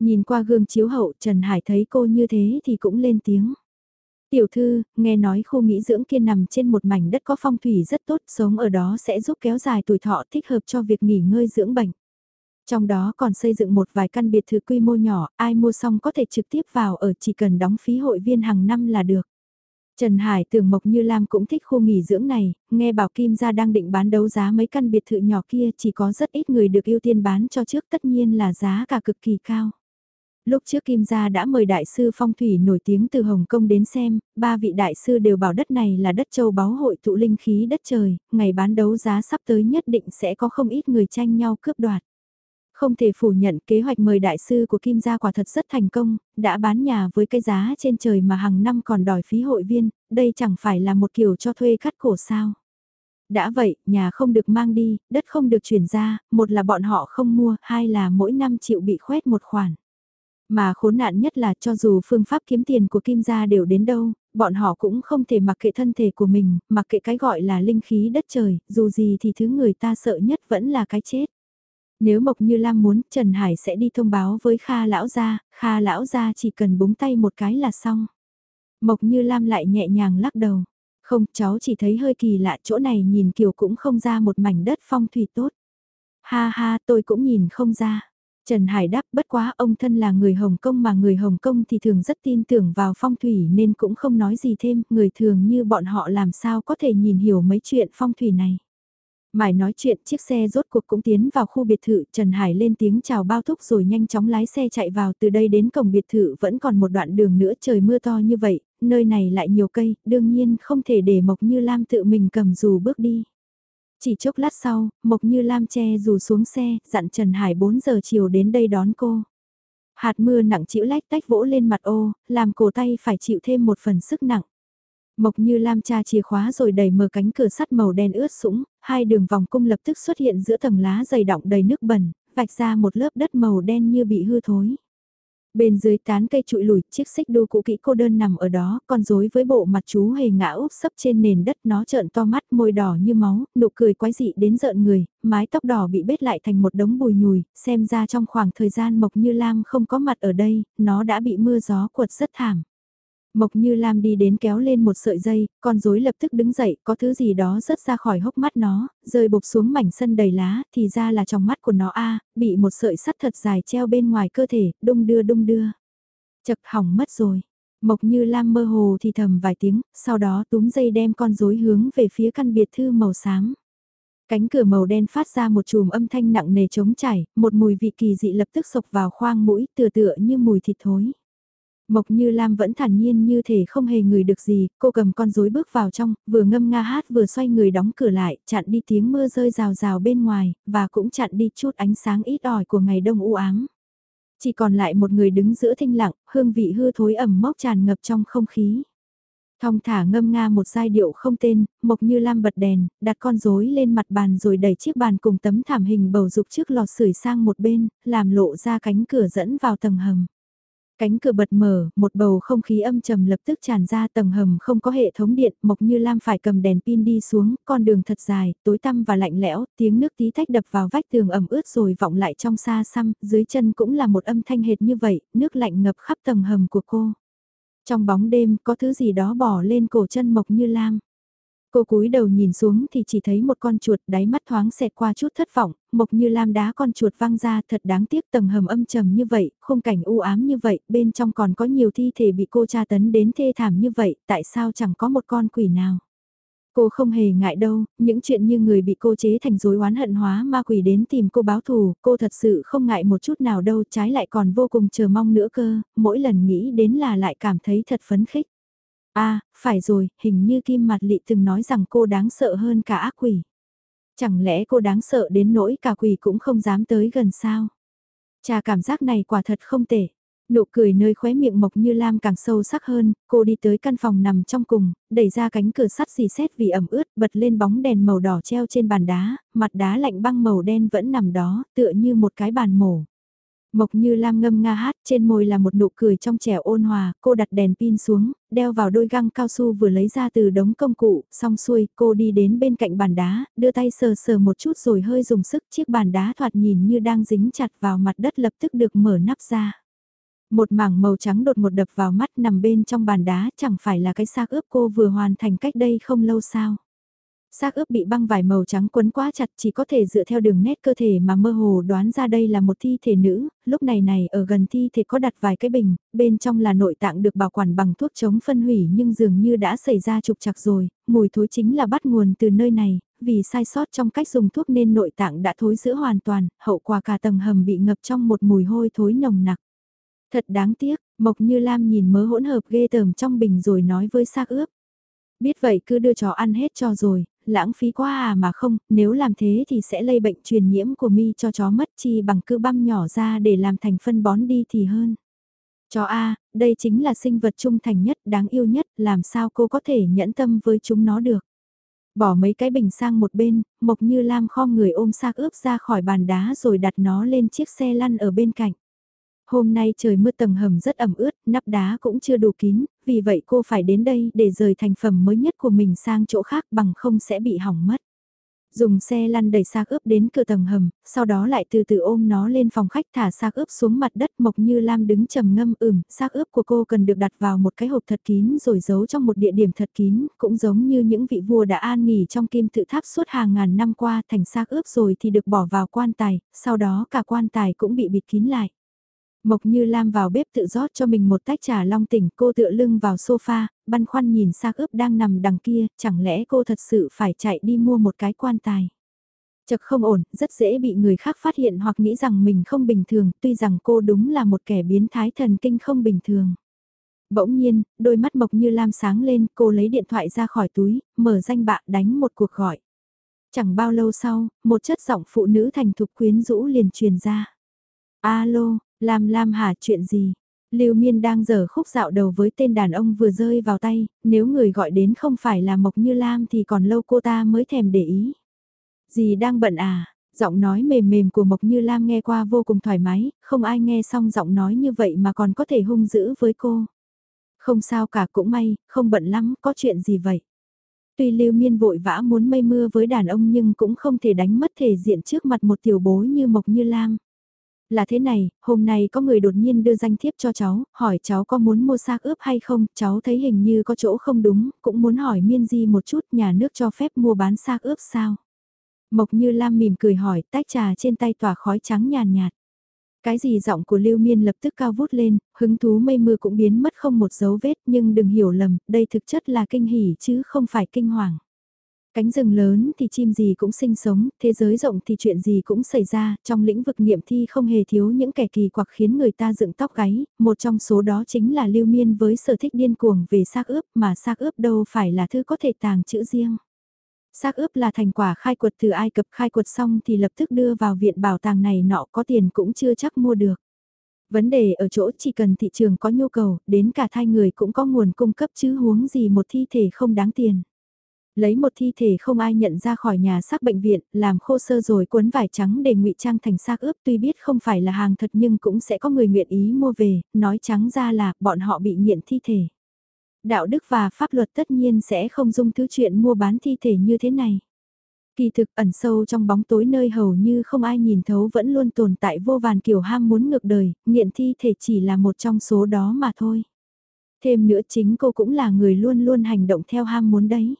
Nhìn qua gương chiếu hậu Trần Hải thấy cô như thế thì cũng lên tiếng. Tiểu thư, nghe nói khu nghỉ dưỡng kia nằm trên một mảnh đất có phong thủy rất tốt, sống ở đó sẽ giúp kéo dài tuổi thọ thích hợp cho việc nghỉ ngơi dưỡng bệnh. Trong đó còn xây dựng một vài căn biệt thự quy mô nhỏ, ai mua xong có thể trực tiếp vào ở chỉ cần đóng phí hội viên hàng năm là được. Trần Hải tưởng Mộc Như Lam cũng thích khu nghỉ dưỡng này, nghe bảo Kim gia đang định bán đấu giá mấy căn biệt thự nhỏ kia chỉ có rất ít người được ưu tiên bán cho trước tất nhiên là giá cả cực kỳ cao. Lúc trước Kim gia đã mời đại sư phong thủy nổi tiếng từ Hồng Kông đến xem, ba vị đại sư đều bảo đất này là đất châu báu hội tụ linh khí đất trời, ngày bán đấu giá sắp tới nhất định sẽ có không ít người tranh nhau cướp đoạt. Không thể phủ nhận kế hoạch mời đại sư của Kim gia quả thật rất thành công, đã bán nhà với cái giá trên trời mà hàng năm còn đòi phí hội viên, đây chẳng phải là một kiểu cho thuê cắt cổ sao. Đã vậy, nhà không được mang đi, đất không được chuyển ra, một là bọn họ không mua, hai là mỗi năm chịu bị khoét một khoản. Mà khốn nạn nhất là cho dù phương pháp kiếm tiền của Kim gia đều đến đâu, bọn họ cũng không thể mặc kệ thân thể của mình, mặc kệ cái gọi là linh khí đất trời, dù gì thì thứ người ta sợ nhất vẫn là cái chết. Nếu Mộc Như Lam muốn, Trần Hải sẽ đi thông báo với Kha lão gia, Kha lão gia chỉ cần búng tay một cái là xong. Mộc Như Lam lại nhẹ nhàng lắc đầu. Không, cháu chỉ thấy hơi kỳ lạ chỗ này nhìn kiểu cũng không ra một mảnh đất phong thủy tốt. Ha ha, tôi cũng nhìn không ra. Trần Hải đáp bất quá ông thân là người Hồng Kông mà người Hồng Kông thì thường rất tin tưởng vào phong thủy nên cũng không nói gì thêm, người thường như bọn họ làm sao có thể nhìn hiểu mấy chuyện phong thủy này. Mải nói chuyện chiếc xe rốt cuộc cũng tiến vào khu biệt thự, Trần Hải lên tiếng chào bao thúc rồi nhanh chóng lái xe chạy vào từ đây đến cổng biệt thự vẫn còn một đoạn đường nữa trời mưa to như vậy, nơi này lại nhiều cây, đương nhiên không thể để Mộc Như Lam tự mình cầm dù bước đi. Chỉ chốc lát sau, Mộc Như Lam che dù xuống xe, dặn Trần Hải 4 giờ chiều đến đây đón cô. Hạt mưa nặng chịu lách tách vỗ lên mặt ô, làm cổ tay phải chịu thêm một phần sức nặng. Mộc như Lam cha chìa khóa rồi đẩy mở cánh cửa sắt màu đen ướt sũng, hai đường vòng cung lập tức xuất hiện giữa tầng lá dày đọng đầy nước bẩn, vạch ra một lớp đất màu đen như bị hư thối. Bên dưới tán cây trụi lùi, chiếc xích đu cũ kỹ cô đơn nằm ở đó, con rối với bộ mặt chú hề ngã úp sấp trên nền đất nó trợn to mắt môi đỏ như máu, nụ cười quái dị đến rợn người, mái tóc đỏ bị bết lại thành một đống bùi nhùi, xem ra trong khoảng thời gian Mộc Như Lam không có mặt ở đây, nó đã bị mưa gió quật rất thảm. Mộc Như Lam đi đến kéo lên một sợi dây, con rối lập tức đứng dậy, có thứ gì đó rớt ra khỏi hốc mắt nó, rơi bục xuống mảnh sân đầy lá, thì ra là trong mắt của nó a, bị một sợi sắt thật dài treo bên ngoài cơ thể, đung đưa đung đưa. Chật hỏng mất rồi. Mộc Như Lam mơ hồ thì thầm vài tiếng, sau đó túm dây đem con rối hướng về phía căn biệt thư màu xám. Cánh cửa màu đen phát ra một chùm âm thanh nặng nề trống chảy, một mùi vị kỳ dị lập tức sộc vào khoang mũi tựa tựa như mùi thịt thối. Mộc Như Lam vẫn thản nhiên như thể không hề ngửi được gì, cô cầm con rối bước vào trong, vừa ngâm nga hát vừa xoay người đóng cửa lại, chặn đi tiếng mưa rơi rào rào bên ngoài, và cũng chặn đi chút ánh sáng ít ỏi của ngày đông u ám. Chỉ còn lại một người đứng giữa thinh lặng, hương vị hư thối ẩm mốc tràn ngập trong không khí. Thong thả ngâm nga một giai điệu không tên, Mộc Như Lam bật đèn, đặt con rối lên mặt bàn rồi đẩy chiếc bàn cùng tấm thảm hình bầu dục trước lò sưởi sang một bên, làm lộ ra cánh cửa dẫn vào tầng hầm. Cánh cửa bật mở, một bầu không khí âm trầm lập tức tràn ra tầng hầm không có hệ thống điện, Mộc Như Lam phải cầm đèn pin đi xuống, con đường thật dài, tối tăm và lạnh lẽo, tiếng nước tí tách đập vào vách tường ẩm ướt rồi vọng lại trong xa xăm, dưới chân cũng là một âm thanh hệt như vậy, nước lạnh ngập khắp tầng hầm của cô. Trong bóng đêm, có thứ gì đó bỏ lên cổ chân Mộc Như Lam. Cô cúi đầu nhìn xuống thì chỉ thấy một con chuột đáy mắt thoáng xẹt qua chút thất vọng, mộc như lam đá con chuột văng ra thật đáng tiếc tầng hầm âm trầm như vậy, khung cảnh u ám như vậy, bên trong còn có nhiều thi thể bị cô tra tấn đến thê thảm như vậy, tại sao chẳng có một con quỷ nào. Cô không hề ngại đâu, những chuyện như người bị cô chế thành rối oán hận hóa ma quỷ đến tìm cô báo thù, cô thật sự không ngại một chút nào đâu, trái lại còn vô cùng chờ mong nữa cơ, mỗi lần nghĩ đến là lại cảm thấy thật phấn khích a à, phải rồi, hình như Kim Mặt Lị từng nói rằng cô đáng sợ hơn cả ác quỷ. Chẳng lẽ cô đáng sợ đến nỗi cả quỷ cũng không dám tới gần sao? Chà cảm giác này quả thật không tệ. Nụ cười nơi khóe miệng Mộc Như Lam càng sâu sắc hơn, cô đi tới căn phòng nằm trong cùng, đẩy ra cánh cửa sắt xì xét vì ẩm ướt, bật lên bóng đèn màu đỏ treo trên bàn đá, mặt đá lạnh băng màu đen vẫn nằm đó, tựa như một cái bàn mổ. Mộc như lam ngâm nga hát, trên môi là một nụ cười trong trẻo ôn hòa, cô đặt đèn pin xuống, đeo vào đôi găng cao su vừa lấy ra từ đống công cụ, xong xuôi, cô đi đến bên cạnh bàn đá, đưa tay sờ sờ một chút rồi hơi dùng sức, chiếc bàn đá thoạt nhìn như đang dính chặt vào mặt đất lập tức được mở nắp ra. Một mảng màu trắng đột một đập vào mắt nằm bên trong bàn đá chẳng phải là cái xác ướp cô vừa hoàn thành cách đây không lâu sao. Xác ướp bị băng vải màu trắng quấn quá chặt chỉ có thể dựa theo đường nét cơ thể mà mơ hồ đoán ra đây là một thi thể nữ, lúc này này ở gần thi thể có đặt vài cái bình, bên trong là nội tạng được bảo quản bằng thuốc chống phân hủy nhưng dường như đã xảy ra trục chặt rồi, mùi thối chính là bắt nguồn từ nơi này, vì sai sót trong cách dùng thuốc nên nội tạng đã thối giữa hoàn toàn, hậu quả cả tầng hầm bị ngập trong một mùi hôi thối nồng nặc. Thật đáng tiếc, Mộc Như Lam nhìn mớ hỗn hợp ghê tởm trong bình rồi nói với xác ướp. Biết vậy cứ đưa chó ăn hết cho rồi, lãng phí quá à mà không, nếu làm thế thì sẽ lây bệnh truyền nhiễm của mi cho chó mất chi bằng cứ băm nhỏ ra để làm thành phân bón đi thì hơn. Chó A, đây chính là sinh vật trung thành nhất, đáng yêu nhất, làm sao cô có thể nhẫn tâm với chúng nó được. Bỏ mấy cái bình sang một bên, Mộc Như Lam khom người ôm xác ướp ra khỏi bàn đá rồi đặt nó lên chiếc xe lăn ở bên cạnh. Hôm nay trời mưa tầng hầm rất ẩm ướt, nắp đá cũng chưa đủ kín, vì vậy cô phải đến đây để rời thành phẩm mới nhất của mình sang chỗ khác bằng không sẽ bị hỏng mất. Dùng xe lăn đẩy xác ướp đến cửa tầng hầm, sau đó lại từ từ ôm nó lên phòng khách thả xác ướp xuống mặt đất mộc như Lam đứng trầm ngâm ửm, xác ướp của cô cần được đặt vào một cái hộp thật kín rồi giấu trong một địa điểm thật kín, cũng giống như những vị vua đã an nghỉ trong kim tự tháp suốt hàng ngàn năm qua thành xác ướp rồi thì được bỏ vào quan tài, sau đó cả quan tài cũng bị bịt kín lại. Mộc như Lam vào bếp tự rót cho mình một tách trà long tỉnh cô tựa lưng vào sofa, băn khoăn nhìn xác ướp đang nằm đằng kia, chẳng lẽ cô thật sự phải chạy đi mua một cái quan tài. Chật không ổn, rất dễ bị người khác phát hiện hoặc nghĩ rằng mình không bình thường, tuy rằng cô đúng là một kẻ biến thái thần kinh không bình thường. Bỗng nhiên, đôi mắt Mộc như Lam sáng lên, cô lấy điện thoại ra khỏi túi, mở danh bạ đánh một cuộc gọi. Chẳng bao lâu sau, một chất giọng phụ nữ thành thục quyến rũ liền truyền ra. Alo, Lam Lam hả chuyện gì? Lưu Miên đang dở khúc dạo đầu với tên đàn ông vừa rơi vào tay, nếu người gọi đến không phải là Mộc Như Lam thì còn lâu cô ta mới thèm để ý. Dì đang bận à? Giọng nói mềm mềm của Mộc Như Lam nghe qua vô cùng thoải mái, không ai nghe xong giọng nói như vậy mà còn có thể hung dữ với cô. Không sao cả cũng may, không bận lắm, có chuyện gì vậy? Tuy Lưu Miên vội vã muốn mây mưa với đàn ông nhưng cũng không thể đánh mất thể diện trước mặt một tiểu bối như Mộc Như Lam. Là thế này, hôm nay có người đột nhiên đưa danh thiếp cho cháu, hỏi cháu có muốn mua xác ướp hay không, cháu thấy hình như có chỗ không đúng, cũng muốn hỏi Miên Di một chút nhà nước cho phép mua bán xác ướp sao. Mộc Như Lam mỉm cười hỏi, tách trà trên tay tỏa khói trắng nhàn nhạt. Cái gì giọng của Lưu Miên lập tức cao vút lên, hứng thú mây mưa cũng biến mất không một dấu vết nhưng đừng hiểu lầm, đây thực chất là kinh hỉ chứ không phải kinh hoàng. Cánh rừng lớn thì chim gì cũng sinh sống, thế giới rộng thì chuyện gì cũng xảy ra, trong lĩnh vực nghiệm thi không hề thiếu những kẻ kỳ quặc khiến người ta dựng tóc gáy, một trong số đó chính là lưu miên với sở thích điên cuồng về xác ướp mà xác ướp đâu phải là thứ có thể tàng chữ riêng. Xác ướp là thành quả khai quật từ Ai Cập khai quật xong thì lập tức đưa vào viện bảo tàng này nọ có tiền cũng chưa chắc mua được. Vấn đề ở chỗ chỉ cần thị trường có nhu cầu, đến cả thai người cũng có nguồn cung cấp chứ huống gì một thi thể không đáng tiền. Lấy một thi thể không ai nhận ra khỏi nhà xác bệnh viện, làm khô sơ rồi cuốn vải trắng để ngụy trang thành xác ướp tuy biết không phải là hàng thật nhưng cũng sẽ có người nguyện ý mua về, nói trắng ra là bọn họ bị nghiện thi thể. Đạo đức và pháp luật tất nhiên sẽ không dung thứ chuyện mua bán thi thể như thế này. Kỳ thực ẩn sâu trong bóng tối nơi hầu như không ai nhìn thấu vẫn luôn tồn tại vô vàn kiểu ham muốn ngược đời, nghiện thi thể chỉ là một trong số đó mà thôi. Thêm nữa chính cô cũng là người luôn luôn hành động theo ham muốn đấy.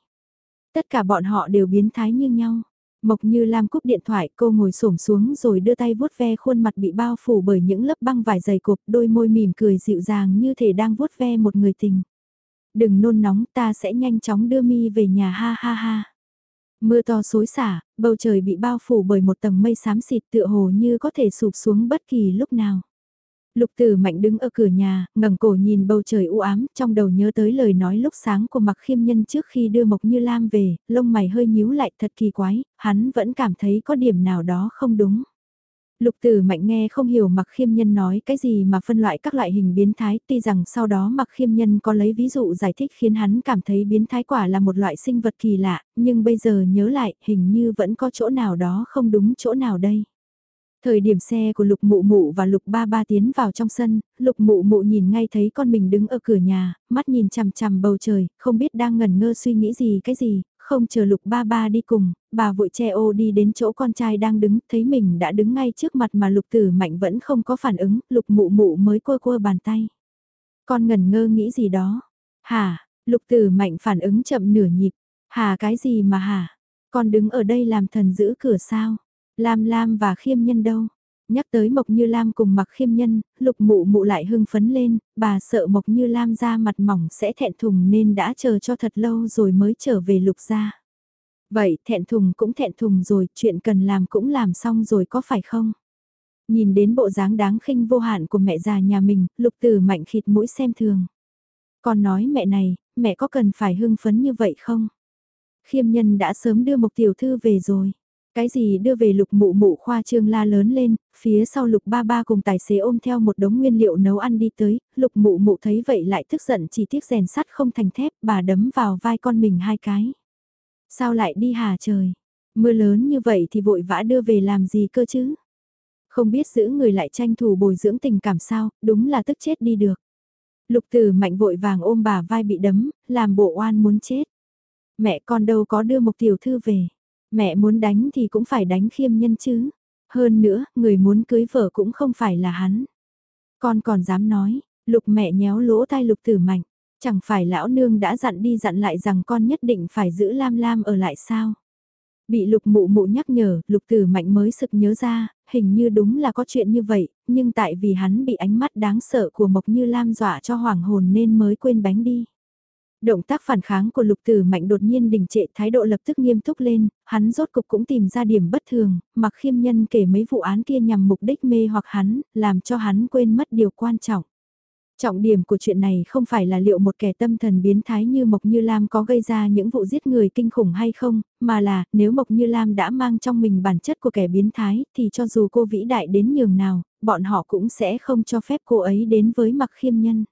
Tất cả bọn họ đều biến thái như nhau. Mộc như Lam cúp điện thoại cô ngồi xổm xuống rồi đưa tay vuốt ve khuôn mặt bị bao phủ bởi những lớp băng vải dày cộp đôi môi mỉm cười dịu dàng như thể đang vuốt ve một người tình. Đừng nôn nóng ta sẽ nhanh chóng đưa mi về nhà ha ha ha. Mưa to xối xả, bầu trời bị bao phủ bởi một tầng mây xám xịt tựa hồ như có thể sụp xuống bất kỳ lúc nào. Lục tử mạnh đứng ở cửa nhà, ngẩng cổ nhìn bầu trời u ám, trong đầu nhớ tới lời nói lúc sáng của mặc khiêm nhân trước khi đưa Mộc Như Lam về, lông mày hơi nhíu lại thật kỳ quái, hắn vẫn cảm thấy có điểm nào đó không đúng. Lục tử mạnh nghe không hiểu mặc khiêm nhân nói cái gì mà phân loại các loại hình biến thái, tuy rằng sau đó mặc khiêm nhân có lấy ví dụ giải thích khiến hắn cảm thấy biến thái quả là một loại sinh vật kỳ lạ, nhưng bây giờ nhớ lại hình như vẫn có chỗ nào đó không đúng chỗ nào đây. Thời điểm xe của lục mụ mụ và lục ba ba tiến vào trong sân, lục mụ mụ nhìn ngay thấy con mình đứng ở cửa nhà, mắt nhìn chằm chằm bầu trời, không biết đang ngẩn ngơ suy nghĩ gì cái gì, không chờ lục ba ba đi cùng, bà vội che ô đi đến chỗ con trai đang đứng, thấy mình đã đứng ngay trước mặt mà lục tử mạnh vẫn không có phản ứng, lục mụ mụ mới quơ quơ bàn tay. Con ngẩn ngơ nghĩ gì đó. Hả, lục tử mạnh phản ứng chậm nửa nhịp. Hả cái gì mà hả? Con đứng ở đây làm thần giữ cửa sao? Lam Lam và khiêm nhân đâu? Nhắc tới Mộc Như Lam cùng mặc khiêm nhân, lục mụ mụ lại hưng phấn lên, bà sợ Mộc Như Lam ra mặt mỏng sẽ thẹn thùng nên đã chờ cho thật lâu rồi mới trở về lục ra. Vậy thẹn thùng cũng thẹn thùng rồi, chuyện cần làm cũng làm xong rồi có phải không? Nhìn đến bộ dáng đáng khinh vô hạn của mẹ già nhà mình, lục tử mạnh khịt mũi xem thường. Còn nói mẹ này, mẹ có cần phải hưng phấn như vậy không? Khiêm nhân đã sớm đưa một tiểu thư về rồi. Cái gì đưa về lục mụ mụ khoa trương la lớn lên, phía sau lục ba ba cùng tài xế ôm theo một đống nguyên liệu nấu ăn đi tới, lục mụ mụ thấy vậy lại tức giận chỉ tiếc rèn sắt không thành thép, bà đấm vào vai con mình hai cái. Sao lại đi hà trời? Mưa lớn như vậy thì vội vã đưa về làm gì cơ chứ? Không biết giữ người lại tranh thủ bồi dưỡng tình cảm sao, đúng là tức chết đi được. Lục tử mạnh vội vàng ôm bà vai bị đấm, làm bộ oan muốn chết. Mẹ con đâu có đưa một tiểu thư về. Mẹ muốn đánh thì cũng phải đánh khiêm nhân chứ. Hơn nữa, người muốn cưới vợ cũng không phải là hắn. Con còn dám nói, lục mẹ nhéo lỗ tai lục tử mạnh. Chẳng phải lão nương đã dặn đi dặn lại rằng con nhất định phải giữ Lam Lam ở lại sao? Bị lục mụ mụ nhắc nhở, lục tử mạnh mới sực nhớ ra, hình như đúng là có chuyện như vậy, nhưng tại vì hắn bị ánh mắt đáng sợ của Mộc Như Lam dọa cho hoàng hồn nên mới quên bánh đi. Động tác phản kháng của lục tử mạnh đột nhiên đình trệ thái độ lập tức nghiêm túc lên, hắn rốt cục cũng tìm ra điểm bất thường, mặc khiêm nhân kể mấy vụ án kia nhằm mục đích mê hoặc hắn, làm cho hắn quên mất điều quan trọng. Trọng điểm của chuyện này không phải là liệu một kẻ tâm thần biến thái như Mộc Như Lam có gây ra những vụ giết người kinh khủng hay không, mà là nếu Mộc Như Lam đã mang trong mình bản chất của kẻ biến thái thì cho dù cô vĩ đại đến nhường nào, bọn họ cũng sẽ không cho phép cô ấy đến với mặc khiêm nhân.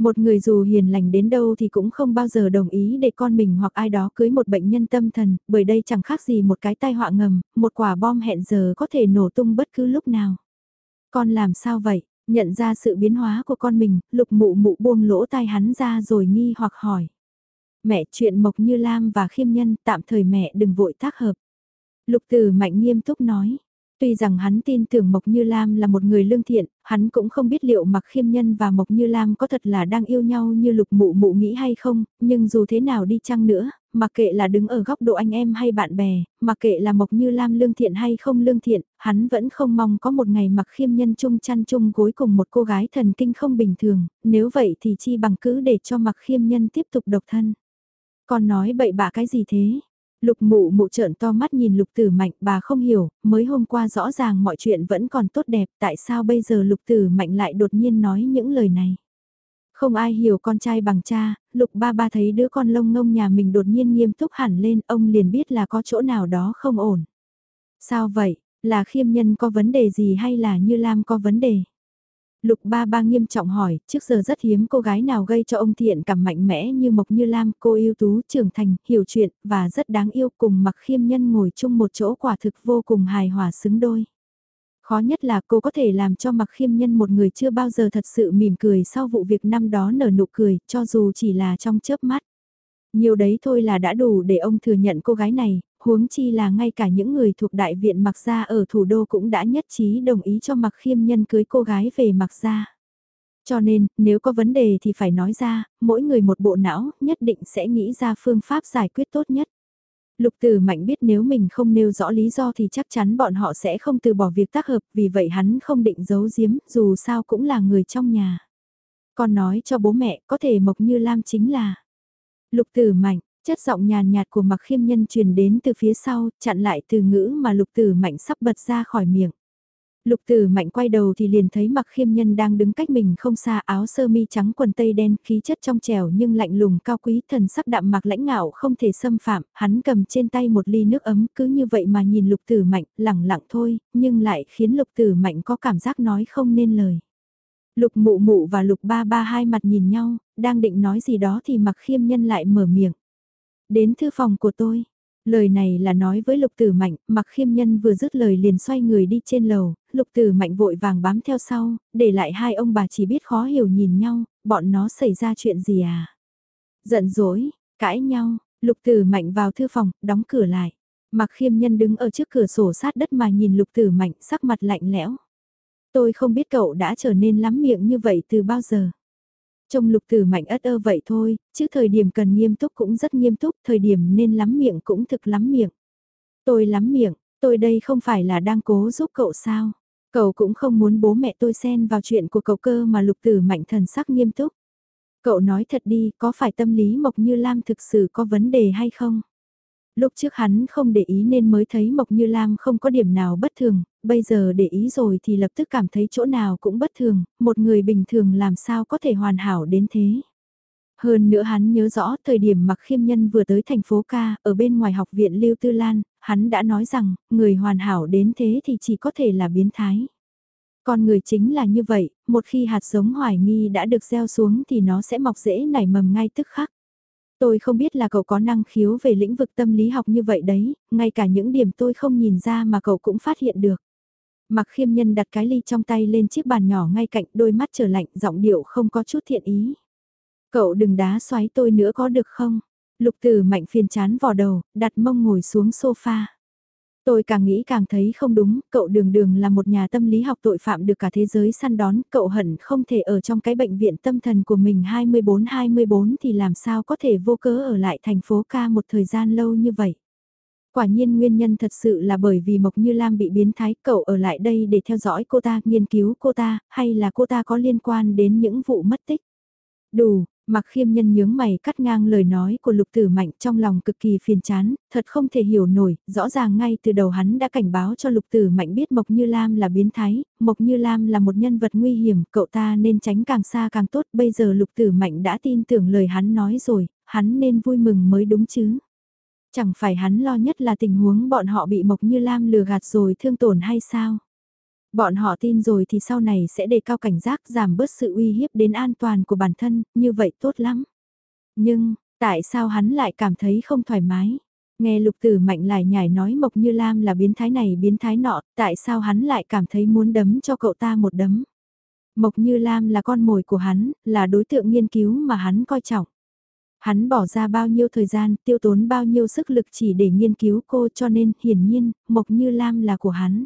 Một người dù hiền lành đến đâu thì cũng không bao giờ đồng ý để con mình hoặc ai đó cưới một bệnh nhân tâm thần, bởi đây chẳng khác gì một cái tai họa ngầm, một quả bom hẹn giờ có thể nổ tung bất cứ lúc nào. Con làm sao vậy? Nhận ra sự biến hóa của con mình, lục mụ mụ buông lỗ tai hắn ra rồi nghi hoặc hỏi. Mẹ chuyện Mộc Như Lam và Khiêm Nhân tạm thời mẹ đừng vội tác hợp. Lục tử mạnh nghiêm túc nói. Tuy rằng hắn tin tưởng Mộc Như Lam là một người lương thiện, hắn cũng không biết liệu Mặc Khiêm Nhân và Mộc Như Lam có thật là đang yêu nhau như lục mụ mụ nghĩ hay không, nhưng dù thế nào đi chăng nữa, mặc kệ là đứng ở góc độ anh em hay bạn bè, mặc kệ là Mộc Như Lam lương thiện hay không lương thiện, hắn vẫn không mong có một ngày Mặc Khiêm Nhân chung chăn chung gối cùng một cô gái thần kinh không bình thường, nếu vậy thì chi bằng cứ để cho Mặc Khiêm Nhân tiếp tục độc thân. còn nói bậy bạ cái gì thế? Lục mụ mụ trợn to mắt nhìn lục tử mạnh bà không hiểu, mới hôm qua rõ ràng mọi chuyện vẫn còn tốt đẹp, tại sao bây giờ lục tử mạnh lại đột nhiên nói những lời này. Không ai hiểu con trai bằng cha, lục ba ba thấy đứa con lông ngông nhà mình đột nhiên nghiêm túc hẳn lên, ông liền biết là có chỗ nào đó không ổn. Sao vậy, là khiêm nhân có vấn đề gì hay là như Lam có vấn đề? Lục ba ba nghiêm trọng hỏi, trước giờ rất hiếm cô gái nào gây cho ông thiện cảm mạnh mẽ như Mộc Như Lam, cô yêu tú, trưởng thành, hiểu chuyện, và rất đáng yêu cùng mặc khiêm nhân ngồi chung một chỗ quả thực vô cùng hài hòa xứng đôi. Khó nhất là cô có thể làm cho mặc khiêm nhân một người chưa bao giờ thật sự mỉm cười sau vụ việc năm đó nở nụ cười, cho dù chỉ là trong chớp mắt. Nhiều đấy thôi là đã đủ để ông thừa nhận cô gái này, huống chi là ngay cả những người thuộc đại viện mặc gia ở thủ đô cũng đã nhất trí đồng ý cho mặc khiêm nhân cưới cô gái về mặc gia. Cho nên, nếu có vấn đề thì phải nói ra, mỗi người một bộ não, nhất định sẽ nghĩ ra phương pháp giải quyết tốt nhất. Lục Tử Mạnh biết nếu mình không nêu rõ lý do thì chắc chắn bọn họ sẽ không từ bỏ việc tác hợp, vì vậy hắn không định giấu giếm, dù sao cũng là người trong nhà. Con nói cho bố mẹ, có thể Mộc Như Lam chính là Lục Tử Mạnh, Chất giọng nhàn nhạt của mặc khiêm nhân truyền đến từ phía sau, chặn lại từ ngữ mà lục tử mạnh sắp bật ra khỏi miệng. Lục tử mạnh quay đầu thì liền thấy mặc khiêm nhân đang đứng cách mình không xa áo sơ mi trắng quần tây đen khí chất trong trẻo nhưng lạnh lùng cao quý thần sắc đạm mặc lãnh ngạo không thể xâm phạm, hắn cầm trên tay một ly nước ấm cứ như vậy mà nhìn lục tử mạnh lẳng lặng thôi, nhưng lại khiến lục tử mạnh có cảm giác nói không nên lời. Lục mụ mụ và lục ba ba hai mặt nhìn nhau, đang định nói gì đó thì mặc khiêm nhân lại mở miệng. Đến thư phòng của tôi. Lời này là nói với lục tử mạnh, mặc khiêm nhân vừa dứt lời liền xoay người đi trên lầu, lục tử mạnh vội vàng bám theo sau, để lại hai ông bà chỉ biết khó hiểu nhìn nhau, bọn nó xảy ra chuyện gì à. Giận dỗi, cãi nhau, lục tử mạnh vào thư phòng, đóng cửa lại. Mặc khiêm nhân đứng ở trước cửa sổ sát đất mà nhìn lục tử mạnh sắc mặt lạnh lẽo. Tôi không biết cậu đã trở nên lắm miệng như vậy từ bao giờ. Trông lục tử mạnh ất ơ vậy thôi, chứ thời điểm cần nghiêm túc cũng rất nghiêm túc, thời điểm nên lắm miệng cũng thực lắm miệng. Tôi lắm miệng, tôi đây không phải là đang cố giúp cậu sao. Cậu cũng không muốn bố mẹ tôi xen vào chuyện của cậu cơ mà lục tử mạnh thần sắc nghiêm túc. Cậu nói thật đi, có phải tâm lý Mộc Như Lam thực sự có vấn đề hay không? Lúc trước hắn không để ý nên mới thấy Mộc Như Lam không có điểm nào bất thường, bây giờ để ý rồi thì lập tức cảm thấy chỗ nào cũng bất thường, một người bình thường làm sao có thể hoàn hảo đến thế. Hơn nữa hắn nhớ rõ thời điểm mặc khiêm nhân vừa tới thành phố ca, ở bên ngoài học viện Lưu Tư Lan, hắn đã nói rằng, người hoàn hảo đến thế thì chỉ có thể là biến thái. Con người chính là như vậy, một khi hạt giống hoài nghi đã được gieo xuống thì nó sẽ mọc rễ nảy mầm ngay tức khắc. Tôi không biết là cậu có năng khiếu về lĩnh vực tâm lý học như vậy đấy, ngay cả những điểm tôi không nhìn ra mà cậu cũng phát hiện được. Mặc khiêm nhân đặt cái ly trong tay lên chiếc bàn nhỏ ngay cạnh đôi mắt trở lạnh giọng điệu không có chút thiện ý. Cậu đừng đá xoáy tôi nữa có được không? Lục tử mạnh phiền chán vò đầu, đặt mông ngồi xuống sofa. Tôi càng nghĩ càng thấy không đúng, cậu đường đường là một nhà tâm lý học tội phạm được cả thế giới săn đón, cậu hận không thể ở trong cái bệnh viện tâm thần của mình 24-24 thì làm sao có thể vô cớ ở lại thành phố ca một thời gian lâu như vậy. Quả nhiên nguyên nhân thật sự là bởi vì Mộc Như Lam bị biến thái cậu ở lại đây để theo dõi cô ta, nghiên cứu cô ta, hay là cô ta có liên quan đến những vụ mất tích. Đủ, Mặc khiêm nhân nhướng mày cắt ngang lời nói của lục tử mạnh trong lòng cực kỳ phiền chán, thật không thể hiểu nổi, rõ ràng ngay từ đầu hắn đã cảnh báo cho lục tử mạnh biết Mộc Như Lam là biến thái, Mộc Như Lam là một nhân vật nguy hiểm, cậu ta nên tránh càng xa càng tốt, bây giờ lục tử mạnh đã tin tưởng lời hắn nói rồi, hắn nên vui mừng mới đúng chứ. Chẳng phải hắn lo nhất là tình huống bọn họ bị Mộc Như Lam lừa gạt rồi thương tổn hay sao? Bọn họ tin rồi thì sau này sẽ đề cao cảnh giác giảm bớt sự uy hiếp đến an toàn của bản thân, như vậy tốt lắm. Nhưng, tại sao hắn lại cảm thấy không thoải mái? Nghe lục tử mạnh lại nhảy nói Mộc Như Lam là biến thái này biến thái nọ, tại sao hắn lại cảm thấy muốn đấm cho cậu ta một đấm? Mộc Như Lam là con mồi của hắn, là đối tượng nghiên cứu mà hắn coi trọng. Hắn bỏ ra bao nhiêu thời gian, tiêu tốn bao nhiêu sức lực chỉ để nghiên cứu cô cho nên, hiển nhiên, Mộc Như Lam là của hắn.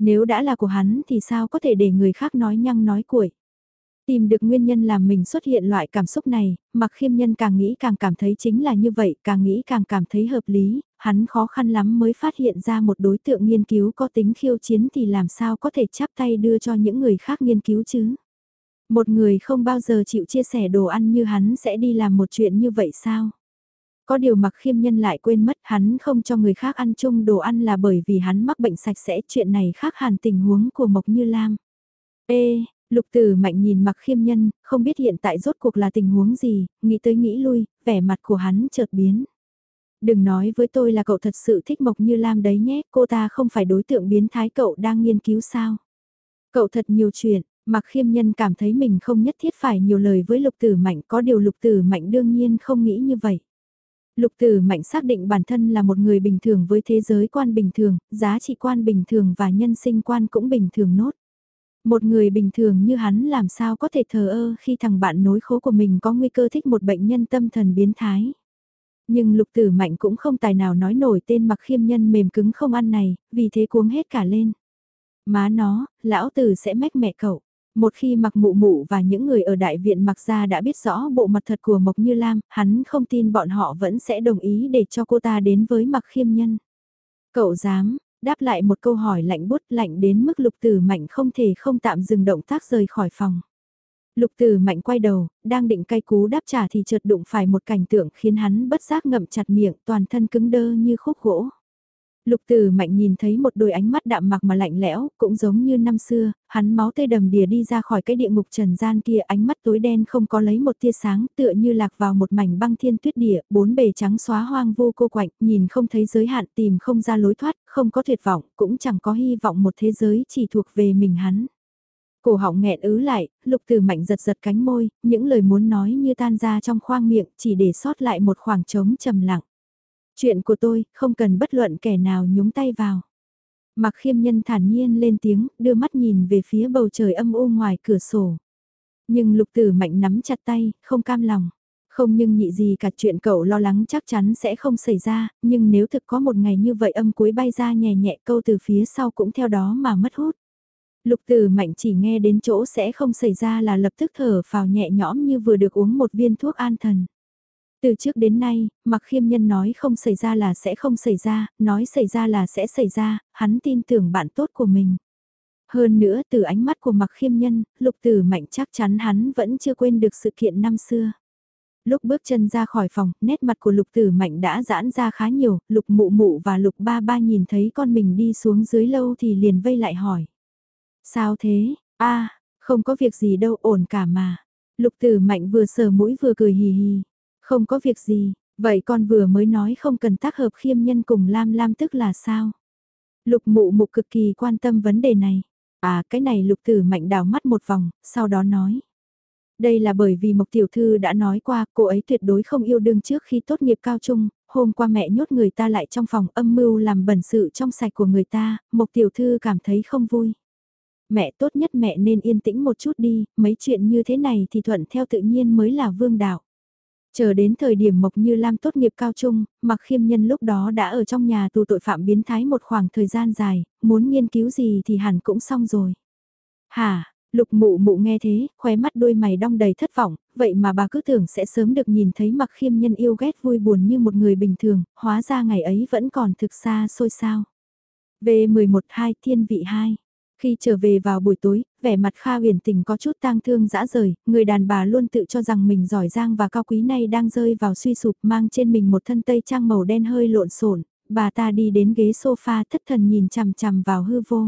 Nếu đã là của hắn thì sao có thể để người khác nói nhăng nói cuội. Tìm được nguyên nhân làm mình xuất hiện loại cảm xúc này, mặc khiêm nhân càng nghĩ càng cảm thấy chính là như vậy, càng nghĩ càng cảm thấy hợp lý, hắn khó khăn lắm mới phát hiện ra một đối tượng nghiên cứu có tính khiêu chiến thì làm sao có thể chắp tay đưa cho những người khác nghiên cứu chứ. Một người không bao giờ chịu chia sẻ đồ ăn như hắn sẽ đi làm một chuyện như vậy sao? Có điều mặc khiêm nhân lại quên mất hắn không cho người khác ăn chung đồ ăn là bởi vì hắn mắc bệnh sạch sẽ chuyện này khác hẳn tình huống của Mộc Như Lam. Ê, lục tử mạnh nhìn mặc khiêm nhân, không biết hiện tại rốt cuộc là tình huống gì, nghĩ tới nghĩ lui, vẻ mặt của hắn chợt biến. Đừng nói với tôi là cậu thật sự thích Mộc Như Lam đấy nhé, cô ta không phải đối tượng biến thái cậu đang nghiên cứu sao. Cậu thật nhiều chuyện, mặc khiêm nhân cảm thấy mình không nhất thiết phải nhiều lời với lục tử mạnh, có điều lục tử mạnh đương nhiên không nghĩ như vậy. Lục Tử Mạnh xác định bản thân là một người bình thường với thế giới quan bình thường, giá trị quan bình thường và nhân sinh quan cũng bình thường nốt. Một người bình thường như hắn làm sao có thể thờ ơ khi thằng bạn nối khố của mình có nguy cơ thích một bệnh nhân tâm thần biến thái. Nhưng lục tử mạnh cũng không tài nào nói nổi tên mặc khiêm nhân mềm cứng không ăn này, vì thế cuống hết cả lên. Má nó, lão tử sẽ mách mẹ cậu. Một khi mặc mụ mụ và những người ở đại viện mặc ra đã biết rõ bộ mặt thật của Mộc Như Lam, hắn không tin bọn họ vẫn sẽ đồng ý để cho cô ta đến với mặc khiêm nhân. Cậu dám, đáp lại một câu hỏi lạnh bút lạnh đến mức lục tử mạnh không thể không tạm dừng động tác rời khỏi phòng. Lục tử mạnh quay đầu, đang định cay cú đáp trả thì chợt đụng phải một cảnh tượng khiến hắn bất giác ngậm chặt miệng toàn thân cứng đơ như khúc gỗ. Lục Tử Mạnh nhìn thấy một đôi ánh mắt đạm mạc mà lạnh lẽo, cũng giống như năm xưa, hắn máu tê đầm đìa đi ra khỏi cái địa ngục trần gian kia, ánh mắt tối đen không có lấy một tia sáng, tựa như lạc vào một mảnh băng thiên tuyết địa, bốn bề trắng xóa hoang vô cô quạnh, nhìn không thấy giới hạn, tìm không ra lối thoát, không có tuyệt vọng, cũng chẳng có hy vọng một thế giới chỉ thuộc về mình hắn. Cổ họng nghẹn ứ lại, lục tử mạnh giật giật cánh môi, những lời muốn nói như tan ra trong khoang miệng, chỉ để sót lại một khoảng trống trầm lặng. Chuyện của tôi, không cần bất luận kẻ nào nhúng tay vào. Mặc khiêm nhân thản nhiên lên tiếng, đưa mắt nhìn về phía bầu trời âm u ngoài cửa sổ. Nhưng lục tử mạnh nắm chặt tay, không cam lòng. Không nhưng nhị gì cả chuyện cậu lo lắng chắc chắn sẽ không xảy ra, nhưng nếu thực có một ngày như vậy âm cuối bay ra nhẹ nhẹ câu từ phía sau cũng theo đó mà mất hút. Lục tử mạnh chỉ nghe đến chỗ sẽ không xảy ra là lập tức thở phào nhẹ nhõm như vừa được uống một viên thuốc an thần. Từ trước đến nay, mặc khiêm nhân nói không xảy ra là sẽ không xảy ra, nói xảy ra là sẽ xảy ra, hắn tin tưởng bạn tốt của mình. Hơn nữa từ ánh mắt của mặc khiêm nhân, lục tử mạnh chắc chắn hắn vẫn chưa quên được sự kiện năm xưa. Lúc bước chân ra khỏi phòng, nét mặt của lục tử mạnh đã giãn ra khá nhiều, lục mụ mụ và lục ba ba nhìn thấy con mình đi xuống dưới lâu thì liền vây lại hỏi. Sao thế, a không có việc gì đâu ổn cả mà. Lục tử mạnh vừa sờ mũi vừa cười hì hì. Không có việc gì, vậy con vừa mới nói không cần tác hợp khiêm nhân cùng Lam Lam tức là sao? Lục mụ mục cực kỳ quan tâm vấn đề này. À cái này lục tử mạnh đào mắt một vòng, sau đó nói. Đây là bởi vì Mộc Tiểu Thư đã nói qua cô ấy tuyệt đối không yêu đương trước khi tốt nghiệp cao trung, hôm qua mẹ nhốt người ta lại trong phòng âm mưu làm bẩn sự trong sạch của người ta, Mộc Tiểu Thư cảm thấy không vui. Mẹ tốt nhất mẹ nên yên tĩnh một chút đi, mấy chuyện như thế này thì thuận theo tự nhiên mới là vương đạo. Chờ đến thời điểm Mộc Như Lam tốt nghiệp cao trung, mặc khiêm nhân lúc đó đã ở trong nhà tù tội phạm biến thái một khoảng thời gian dài, muốn nghiên cứu gì thì hẳn cũng xong rồi. Hả, lục mụ mụ nghe thế, khóe mắt đôi mày đong đầy thất vọng, vậy mà bà cứ tưởng sẽ sớm được nhìn thấy mặc khiêm nhân yêu ghét vui buồn như một người bình thường, hóa ra ngày ấy vẫn còn thực xa xôi sao. V11-2 Thiên vị 2 khi trở về vào buổi tối, vẻ mặt Kha huyền tình có chút tang thương dã rời, người đàn bà luôn tự cho rằng mình giỏi giang và cao quý này đang rơi vào suy sụp mang trên mình một thân tây trang màu đen hơi lộn xộn bà ta đi đến ghế sofa thất thần nhìn chằm chằm vào hư vô.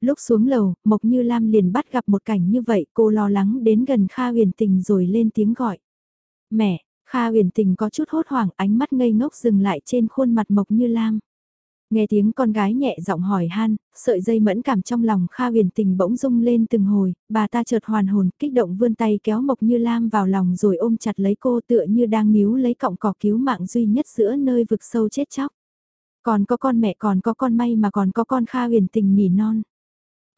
Lúc xuống lầu, Mộc Như Lam liền bắt gặp một cảnh như vậy, cô lo lắng đến gần Kha huyền tình rồi lên tiếng gọi. Mẹ, Kha huyền tình có chút hốt hoảng ánh mắt ngây ngốc dừng lại trên khuôn mặt Mộc Như Lam. Nghe tiếng con gái nhẹ giọng hỏi han, sợi dây mẫn cảm trong lòng Kha huyền tình bỗng rung lên từng hồi, bà ta chợt hoàn hồn, kích động vươn tay kéo Mộc Như Lam vào lòng rồi ôm chặt lấy cô tựa như đang níu lấy cọng cỏ cứu mạng duy nhất giữa nơi vực sâu chết chóc. Còn có con mẹ còn có con may mà còn có con Kha huyền tình nỉ non.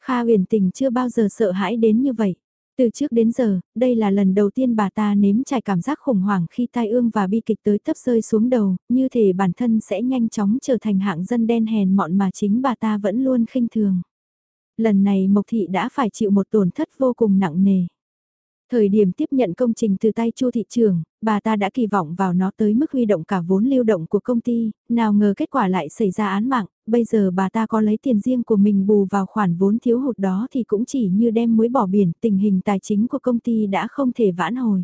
Kha huyền tình chưa bao giờ sợ hãi đến như vậy. Từ trước đến giờ, đây là lần đầu tiên bà ta nếm trải cảm giác khủng hoảng khi tai ương và bi kịch tới tấp rơi xuống đầu, như thể bản thân sẽ nhanh chóng trở thành hạng dân đen hèn mọn mà chính bà ta vẫn luôn khinh thường. Lần này Mộc Thị đã phải chịu một tổn thất vô cùng nặng nề. Thời điểm tiếp nhận công trình từ tay Chu thị trường, bà ta đã kỳ vọng vào nó tới mức huy động cả vốn lưu động của công ty, nào ngờ kết quả lại xảy ra án mạng, bây giờ bà ta có lấy tiền riêng của mình bù vào khoản vốn thiếu hụt đó thì cũng chỉ như đem muối bỏ biển, tình hình tài chính của công ty đã không thể vãn hồi.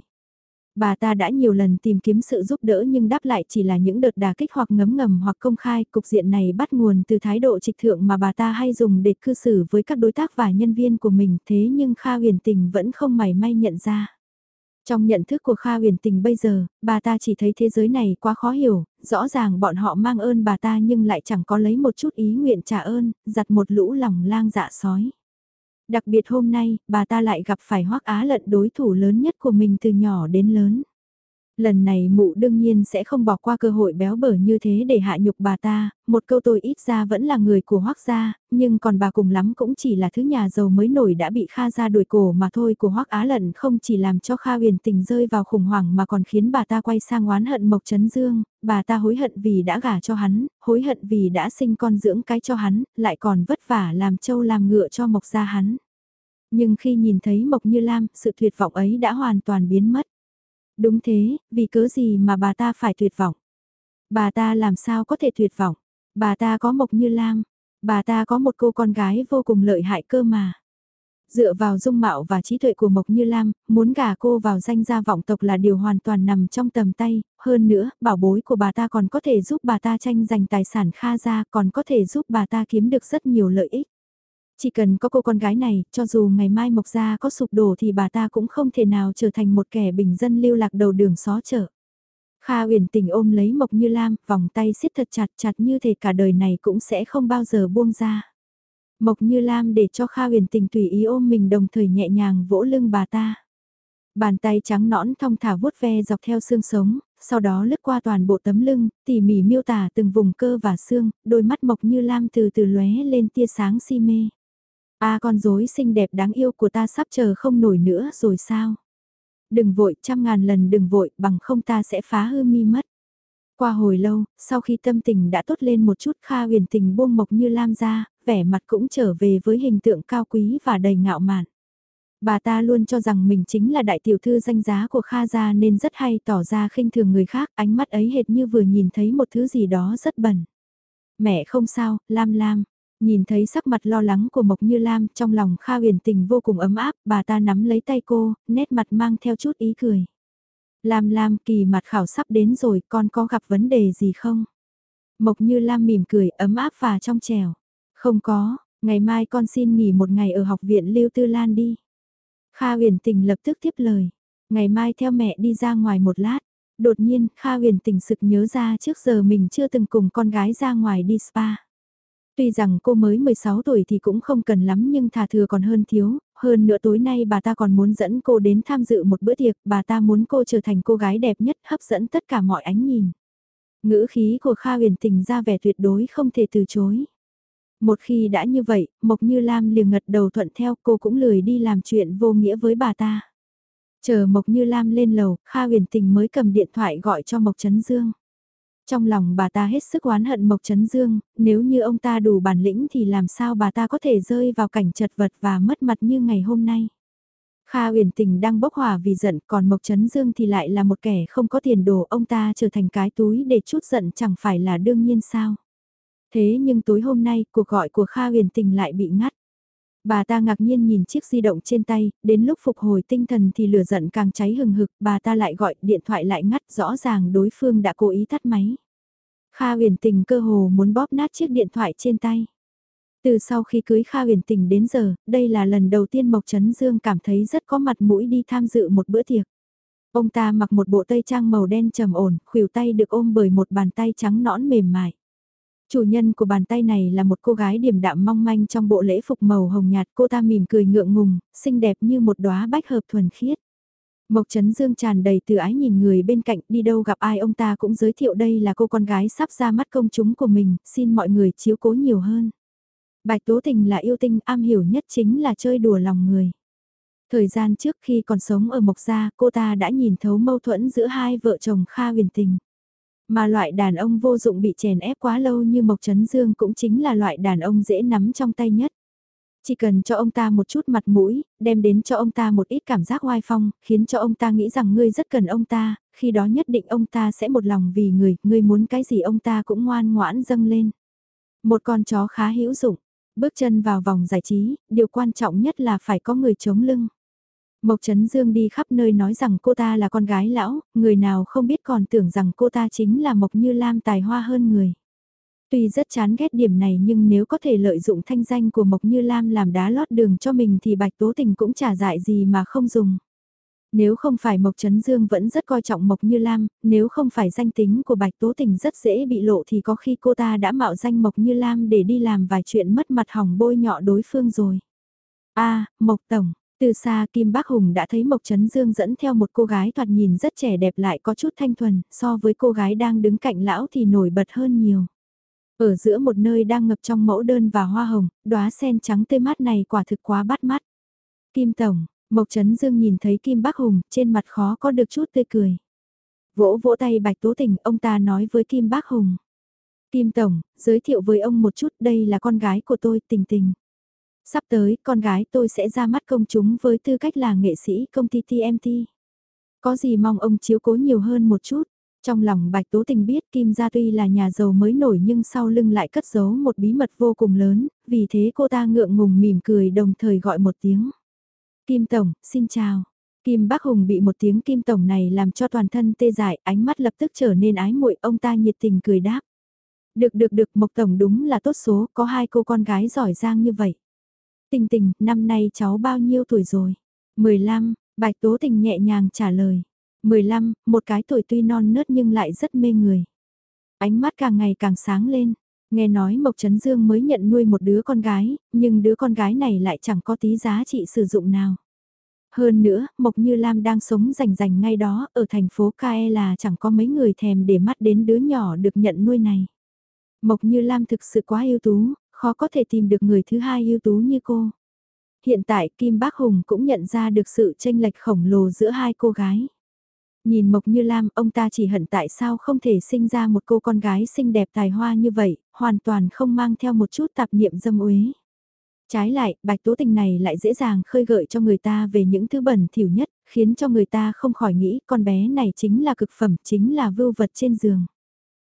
Bà ta đã nhiều lần tìm kiếm sự giúp đỡ nhưng đáp lại chỉ là những đợt đà kích hoặc ngấm ngầm hoặc công khai. Cục diện này bắt nguồn từ thái độ trịch thượng mà bà ta hay dùng để cư xử với các đối tác và nhân viên của mình thế nhưng Kha huyền tình vẫn không mảy may nhận ra. Trong nhận thức của Kha huyền tình bây giờ, bà ta chỉ thấy thế giới này quá khó hiểu, rõ ràng bọn họ mang ơn bà ta nhưng lại chẳng có lấy một chút ý nguyện trả ơn, giặt một lũ lòng lang dạ sói. Đặc biệt hôm nay, bà ta lại gặp phải hoắc á lận đối thủ lớn nhất của mình từ nhỏ đến lớn. Lần này mụ đương nhiên sẽ không bỏ qua cơ hội béo bở như thế để hạ nhục bà ta, một câu tôi ít ra vẫn là người của hoắc gia, nhưng còn bà cùng lắm cũng chỉ là thứ nhà giàu mới nổi đã bị Kha gia đuổi cổ mà thôi của hoắc á lận không chỉ làm cho Kha huyền tình rơi vào khủng hoảng mà còn khiến bà ta quay sang oán hận Mộc Trấn Dương, bà ta hối hận vì đã gả cho hắn, hối hận vì đã sinh con dưỡng cái cho hắn, lại còn vất vả làm trâu làm ngựa cho Mộc gia hắn. Nhưng khi nhìn thấy Mộc Như Lam, sự tuyệt vọng ấy đã hoàn toàn biến mất. Đúng thế, vì cớ gì mà bà ta phải tuyệt vọng? Bà ta làm sao có thể tuyệt vọng? Bà ta có Mộc Như Lam, bà ta có một cô con gái vô cùng lợi hại cơ mà. Dựa vào dung mạo và trí tuệ của Mộc Như Lam, muốn gả cô vào danh gia vọng tộc là điều hoàn toàn nằm trong tầm tay, hơn nữa, bảo bối của bà ta còn có thể giúp bà ta tranh giành tài sản kha ra, còn có thể giúp bà ta kiếm được rất nhiều lợi ích. Chỉ cần có cô con gái này, cho dù ngày mai Mộc Gia có sụp đổ thì bà ta cũng không thể nào trở thành một kẻ bình dân lưu lạc đầu đường xó chợ. Kha uyển tình ôm lấy Mộc Như Lam, vòng tay siết thật chặt chặt như thể cả đời này cũng sẽ không bao giờ buông ra. Mộc Như Lam để cho Kha uyển tình tùy ý ôm mình đồng thời nhẹ nhàng vỗ lưng bà ta. Bàn tay trắng nõn thong thả vuốt ve dọc theo xương sống, sau đó lướt qua toàn bộ tấm lưng, tỉ mỉ miêu tả từng vùng cơ và xương, đôi mắt Mộc Như Lam từ từ lóe lên tia sáng si mê. A con rối xinh đẹp đáng yêu của ta sắp chờ không nổi nữa rồi sao? Đừng vội, trăm ngàn lần đừng vội, bằng không ta sẽ phá hư mi mất. Qua hồi lâu, sau khi tâm tình đã tốt lên một chút Kha huyền tình buông mộc như lam ra, vẻ mặt cũng trở về với hình tượng cao quý và đầy ngạo mạn. Bà ta luôn cho rằng mình chính là đại tiểu thư danh giá của Kha gia nên rất hay tỏ ra khinh thường người khác, ánh mắt ấy hệt như vừa nhìn thấy một thứ gì đó rất bẩn. Mẹ không sao, Lam Lam, Nhìn thấy sắc mặt lo lắng của Mộc Như Lam trong lòng Kha huyền tình vô cùng ấm áp, bà ta nắm lấy tay cô, nét mặt mang theo chút ý cười. Lam Lam kỳ mặt khảo sắp đến rồi, con có gặp vấn đề gì không? Mộc Như Lam mỉm cười ấm áp và trong trèo. Không có, ngày mai con xin nghỉ một ngày ở học viện Lưu Tư Lan đi. Kha huyền tình lập tức tiếp lời. Ngày mai theo mẹ đi ra ngoài một lát. Đột nhiên, Kha huyền tình sực nhớ ra trước giờ mình chưa từng cùng con gái ra ngoài đi spa. Tuy rằng cô mới 16 tuổi thì cũng không cần lắm nhưng thà thừa còn hơn thiếu, hơn nữa tối nay bà ta còn muốn dẫn cô đến tham dự một bữa tiệc, bà ta muốn cô trở thành cô gái đẹp nhất hấp dẫn tất cả mọi ánh nhìn. Ngữ khí của Kha huyền tình ra vẻ tuyệt đối không thể từ chối. Một khi đã như vậy, Mộc Như Lam liền ngật đầu thuận theo cô cũng lười đi làm chuyện vô nghĩa với bà ta. Chờ Mộc Như Lam lên lầu, Kha huyền tình mới cầm điện thoại gọi cho Mộc Trấn Dương. Trong lòng bà ta hết sức oán hận Mộc Trấn Dương, nếu như ông ta đủ bản lĩnh thì làm sao bà ta có thể rơi vào cảnh chật vật và mất mặt như ngày hôm nay. Kha uyển tình đang bốc hỏa vì giận còn Mộc Trấn Dương thì lại là một kẻ không có tiền đồ ông ta trở thành cái túi để chút giận chẳng phải là đương nhiên sao. Thế nhưng tối hôm nay cuộc gọi của Kha uyển tình lại bị ngắt. Bà ta ngạc nhiên nhìn chiếc di động trên tay, đến lúc phục hồi tinh thần thì lửa giận càng cháy hừng hực, bà ta lại gọi điện thoại lại ngắt rõ ràng đối phương đã cố ý tắt máy. Kha huyền tình cơ hồ muốn bóp nát chiếc điện thoại trên tay. Từ sau khi cưới Kha huyền tình đến giờ, đây là lần đầu tiên Mộc Trấn Dương cảm thấy rất có mặt mũi đi tham dự một bữa tiệc. Ông ta mặc một bộ tây trang màu đen trầm ổn, khuỷu tay được ôm bởi một bàn tay trắng nõn mềm mại. Chủ nhân của bàn tay này là một cô gái điềm đạm mong manh trong bộ lễ phục màu hồng nhạt cô ta mỉm cười ngượng ngùng, xinh đẹp như một đóa bách hợp thuần khiết. Mộc Trấn Dương tràn đầy từ ái nhìn người bên cạnh đi đâu gặp ai ông ta cũng giới thiệu đây là cô con gái sắp ra mắt công chúng của mình, xin mọi người chiếu cố nhiều hơn. Bạch Tố Tình là yêu tinh am hiểu nhất chính là chơi đùa lòng người. Thời gian trước khi còn sống ở Mộc Gia, cô ta đã nhìn thấu mâu thuẫn giữa hai vợ chồng Kha huyền tình. Mà loại đàn ông vô dụng bị chèn ép quá lâu như Mộc Trấn Dương cũng chính là loại đàn ông dễ nắm trong tay nhất. Chỉ cần cho ông ta một chút mặt mũi, đem đến cho ông ta một ít cảm giác oai phong, khiến cho ông ta nghĩ rằng ngươi rất cần ông ta, khi đó nhất định ông ta sẽ một lòng vì người, ngươi muốn cái gì ông ta cũng ngoan ngoãn dâng lên. Một con chó khá hữu dụng, bước chân vào vòng giải trí, điều quan trọng nhất là phải có người chống lưng. Mộc Trấn Dương đi khắp nơi nói rằng cô ta là con gái lão, người nào không biết còn tưởng rằng cô ta chính là Mộc Như Lam tài hoa hơn người. Tuy rất chán ghét điểm này nhưng nếu có thể lợi dụng thanh danh của Mộc Như Lam làm đá lót đường cho mình thì Bạch Tố Tình cũng chả dại gì mà không dùng. Nếu không phải Mộc Trấn Dương vẫn rất coi trọng Mộc Như Lam, nếu không phải danh tính của Bạch Tố Tình rất dễ bị lộ thì có khi cô ta đã mạo danh Mộc Như Lam để đi làm vài chuyện mất mặt hỏng bôi nhọ đối phương rồi. a Mộc Tổng, từ xa Kim Bác Hùng đã thấy Mộc Trấn Dương dẫn theo một cô gái thoạt nhìn rất trẻ đẹp lại có chút thanh thuần, so với cô gái đang đứng cạnh lão thì nổi bật hơn nhiều. Ở giữa một nơi đang ngập trong mẫu đơn và hoa hồng, đóa sen trắng tươi mát này quả thực quá bắt mắt. Kim Tổng, Mộc Trấn Dương nhìn thấy Kim Bác Hùng, trên mặt khó có được chút tươi cười. Vỗ vỗ tay Bạch Tố Tình, ông ta nói với Kim Bác Hùng. Kim Tổng, giới thiệu với ông một chút, đây là con gái của tôi, Tình Tình. Sắp tới, con gái tôi sẽ ra mắt công chúng với tư cách là nghệ sĩ công ty TMT. Có gì mong ông chiếu cố nhiều hơn một chút. Trong lòng Bạch Tố Tình biết Kim Gia tuy là nhà giàu mới nổi nhưng sau lưng lại cất giấu một bí mật vô cùng lớn, vì thế cô ta ngượng ngùng mỉm cười đồng thời gọi một tiếng. Kim Tổng, xin chào. Kim Bắc Hùng bị một tiếng Kim Tổng này làm cho toàn thân tê dại, ánh mắt lập tức trở nên ái muội, ông ta nhiệt tình cười đáp. Được được được, Mộc Tổng đúng là tốt số, có hai cô con gái giỏi giang như vậy. Tình tình, năm nay cháu bao nhiêu tuổi rồi? 15, Bạch Tố Tình nhẹ nhàng trả lời. 15, một cái tuổi tuy non nớt nhưng lại rất mê người. Ánh mắt càng ngày càng sáng lên. Nghe nói Mộc Trấn Dương mới nhận nuôi một đứa con gái, nhưng đứa con gái này lại chẳng có tí giá trị sử dụng nào. Hơn nữa, Mộc Như Lam đang sống rành rành ngay đó, ở thành phố Kae là chẳng có mấy người thèm để mắt đến đứa nhỏ được nhận nuôi này. Mộc Như Lam thực sự quá ưu tú, khó có thể tìm được người thứ hai ưu tú như cô. Hiện tại Kim Bác Hùng cũng nhận ra được sự tranh lệch khổng lồ giữa hai cô gái. Nhìn Mộc Như Lam, ông ta chỉ hận tại sao không thể sinh ra một cô con gái xinh đẹp tài hoa như vậy, hoàn toàn không mang theo một chút tạp niệm dâm uế. Trái lại, bạch tố tình này lại dễ dàng khơi gợi cho người ta về những thứ bẩn thỉu nhất, khiến cho người ta không khỏi nghĩ con bé này chính là cực phẩm, chính là vưu vật trên giường.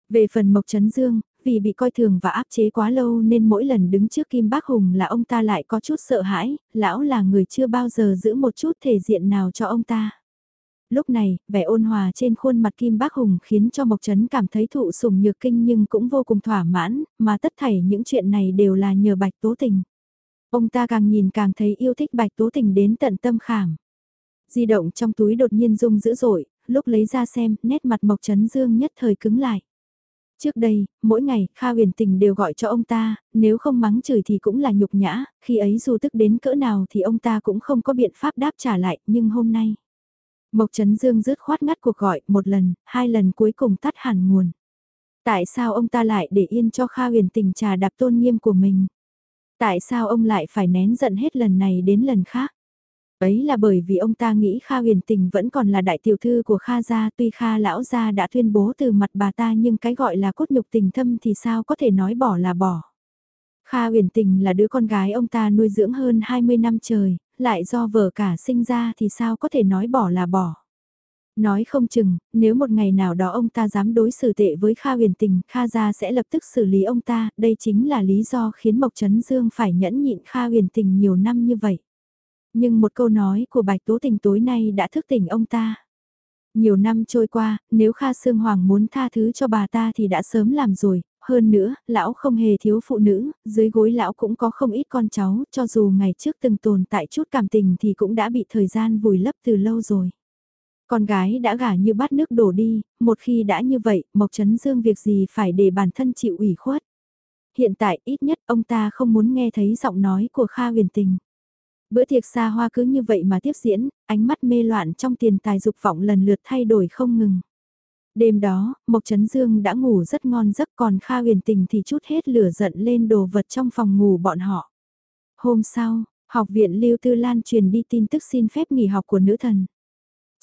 Về phần Mộc Trấn Dương, vì bị coi thường và áp chế quá lâu nên mỗi lần đứng trước Kim Bác Hùng là ông ta lại có chút sợ hãi, lão là người chưa bao giờ giữ một chút thể diện nào cho ông ta. Lúc này, vẻ ôn hòa trên khuôn mặt Kim Bác Hùng khiến cho Mộc Trấn cảm thấy thụ sủng nhược kinh nhưng cũng vô cùng thỏa mãn, mà tất thảy những chuyện này đều là nhờ Bạch Tố Tình. Ông ta càng nhìn càng thấy yêu thích Bạch Tố Tình đến tận tâm khảm. Di động trong túi đột nhiên rung dữ dội, lúc lấy ra xem, nét mặt Mộc Trấn Dương nhất thời cứng lại. Trước đây, mỗi ngày, Kha huyền tình đều gọi cho ông ta, nếu không mắng chửi thì cũng là nhục nhã, khi ấy dù tức đến cỡ nào thì ông ta cũng không có biện pháp đáp trả lại, nhưng hôm nay. Mộc Trấn Dương rứt khoát ngắt cuộc gọi, một lần, hai lần cuối cùng tắt hẳn nguồn. Tại sao ông ta lại để yên cho Kha huyền tình trà đạp tôn nghiêm của mình? Tại sao ông lại phải nén giận hết lần này đến lần khác? Ấy là bởi vì ông ta nghĩ Kha huyền tình vẫn còn là đại tiểu thư của Kha gia tuy Kha lão gia đã tuyên bố từ mặt bà ta nhưng cái gọi là cốt nhục tình thâm thì sao có thể nói bỏ là bỏ. Kha huyền tình là đứa con gái ông ta nuôi dưỡng hơn 20 năm trời, lại do vợ cả sinh ra thì sao có thể nói bỏ là bỏ. Nói không chừng, nếu một ngày nào đó ông ta dám đối xử tệ với Kha huyền tình, Kha gia sẽ lập tức xử lý ông ta, đây chính là lý do khiến Mộc Trấn Dương phải nhẫn nhịn Kha huyền tình nhiều năm như vậy. Nhưng một câu nói của Bạch Tố Tình tối nay đã thức tỉnh ông ta. Nhiều năm trôi qua, nếu Kha Sương Hoàng muốn tha thứ cho bà ta thì đã sớm làm rồi, hơn nữa, lão không hề thiếu phụ nữ, dưới gối lão cũng có không ít con cháu, cho dù ngày trước từng tồn tại chút cảm tình thì cũng đã bị thời gian vùi lấp từ lâu rồi. Con gái đã gả như bát nước đổ đi, một khi đã như vậy, Mộc Trấn Dương việc gì phải để bản thân chịu ủy khuất. hiện tại ít nhất ông ta không muốn nghe thấy giọng nói của Kha huyền tình. Bữa tiệc xa hoa cứ như vậy mà tiếp diễn, ánh mắt mê loạn trong tiền tài dục vọng lần lượt thay đổi không ngừng. Đêm đó, Mộc Trấn Dương đã ngủ rất ngon giấc còn Kha huyền tình thì chút hết lửa giận lên đồ vật trong phòng ngủ bọn họ. Hôm sau, học viện Lưu Tư Lan truyền đi tin tức xin phép nghỉ học của nữ thần.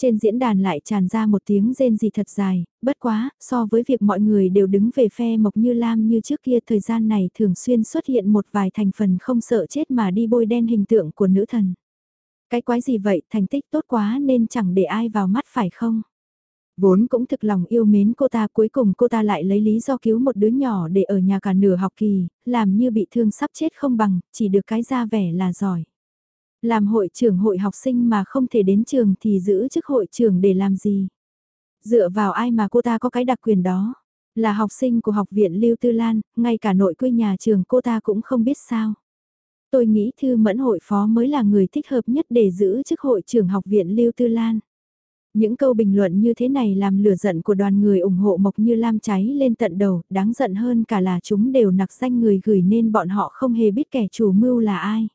Trên diễn đàn lại tràn ra một tiếng rên gì thật dài, bất quá, so với việc mọi người đều đứng về phe Mộc Như Lam như trước kia thời gian này thường xuyên xuất hiện một vài thành phần không sợ chết mà đi bôi đen hình tượng của nữ thần. Cái quái gì vậy, thành tích tốt quá nên chẳng để ai vào mắt phải không? Vốn cũng thực lòng yêu mến cô ta cuối cùng cô ta lại lấy lý do cứu một đứa nhỏ để ở nhà cả nửa học kỳ, làm như bị thương sắp chết không bằng, chỉ được cái ra vẻ là giỏi. Làm hội trưởng hội học sinh mà không thể đến trường thì giữ chức hội trưởng để làm gì? Dựa vào ai mà cô ta có cái đặc quyền đó? Là học sinh của học viện Lưu Tư Lan, ngay cả nội quê nhà trường cô ta cũng không biết sao. Tôi nghĩ Thư Mẫn hội phó mới là người thích hợp nhất để giữ chức hội trưởng học viện Lưu Tư Lan. Những câu bình luận như thế này làm lửa giận của đoàn người ủng hộ Mộc Như Lam cháy lên tận đầu, đáng giận hơn cả là chúng đều nặc danh người gửi nên bọn họ không hề biết kẻ chủ mưu là ai.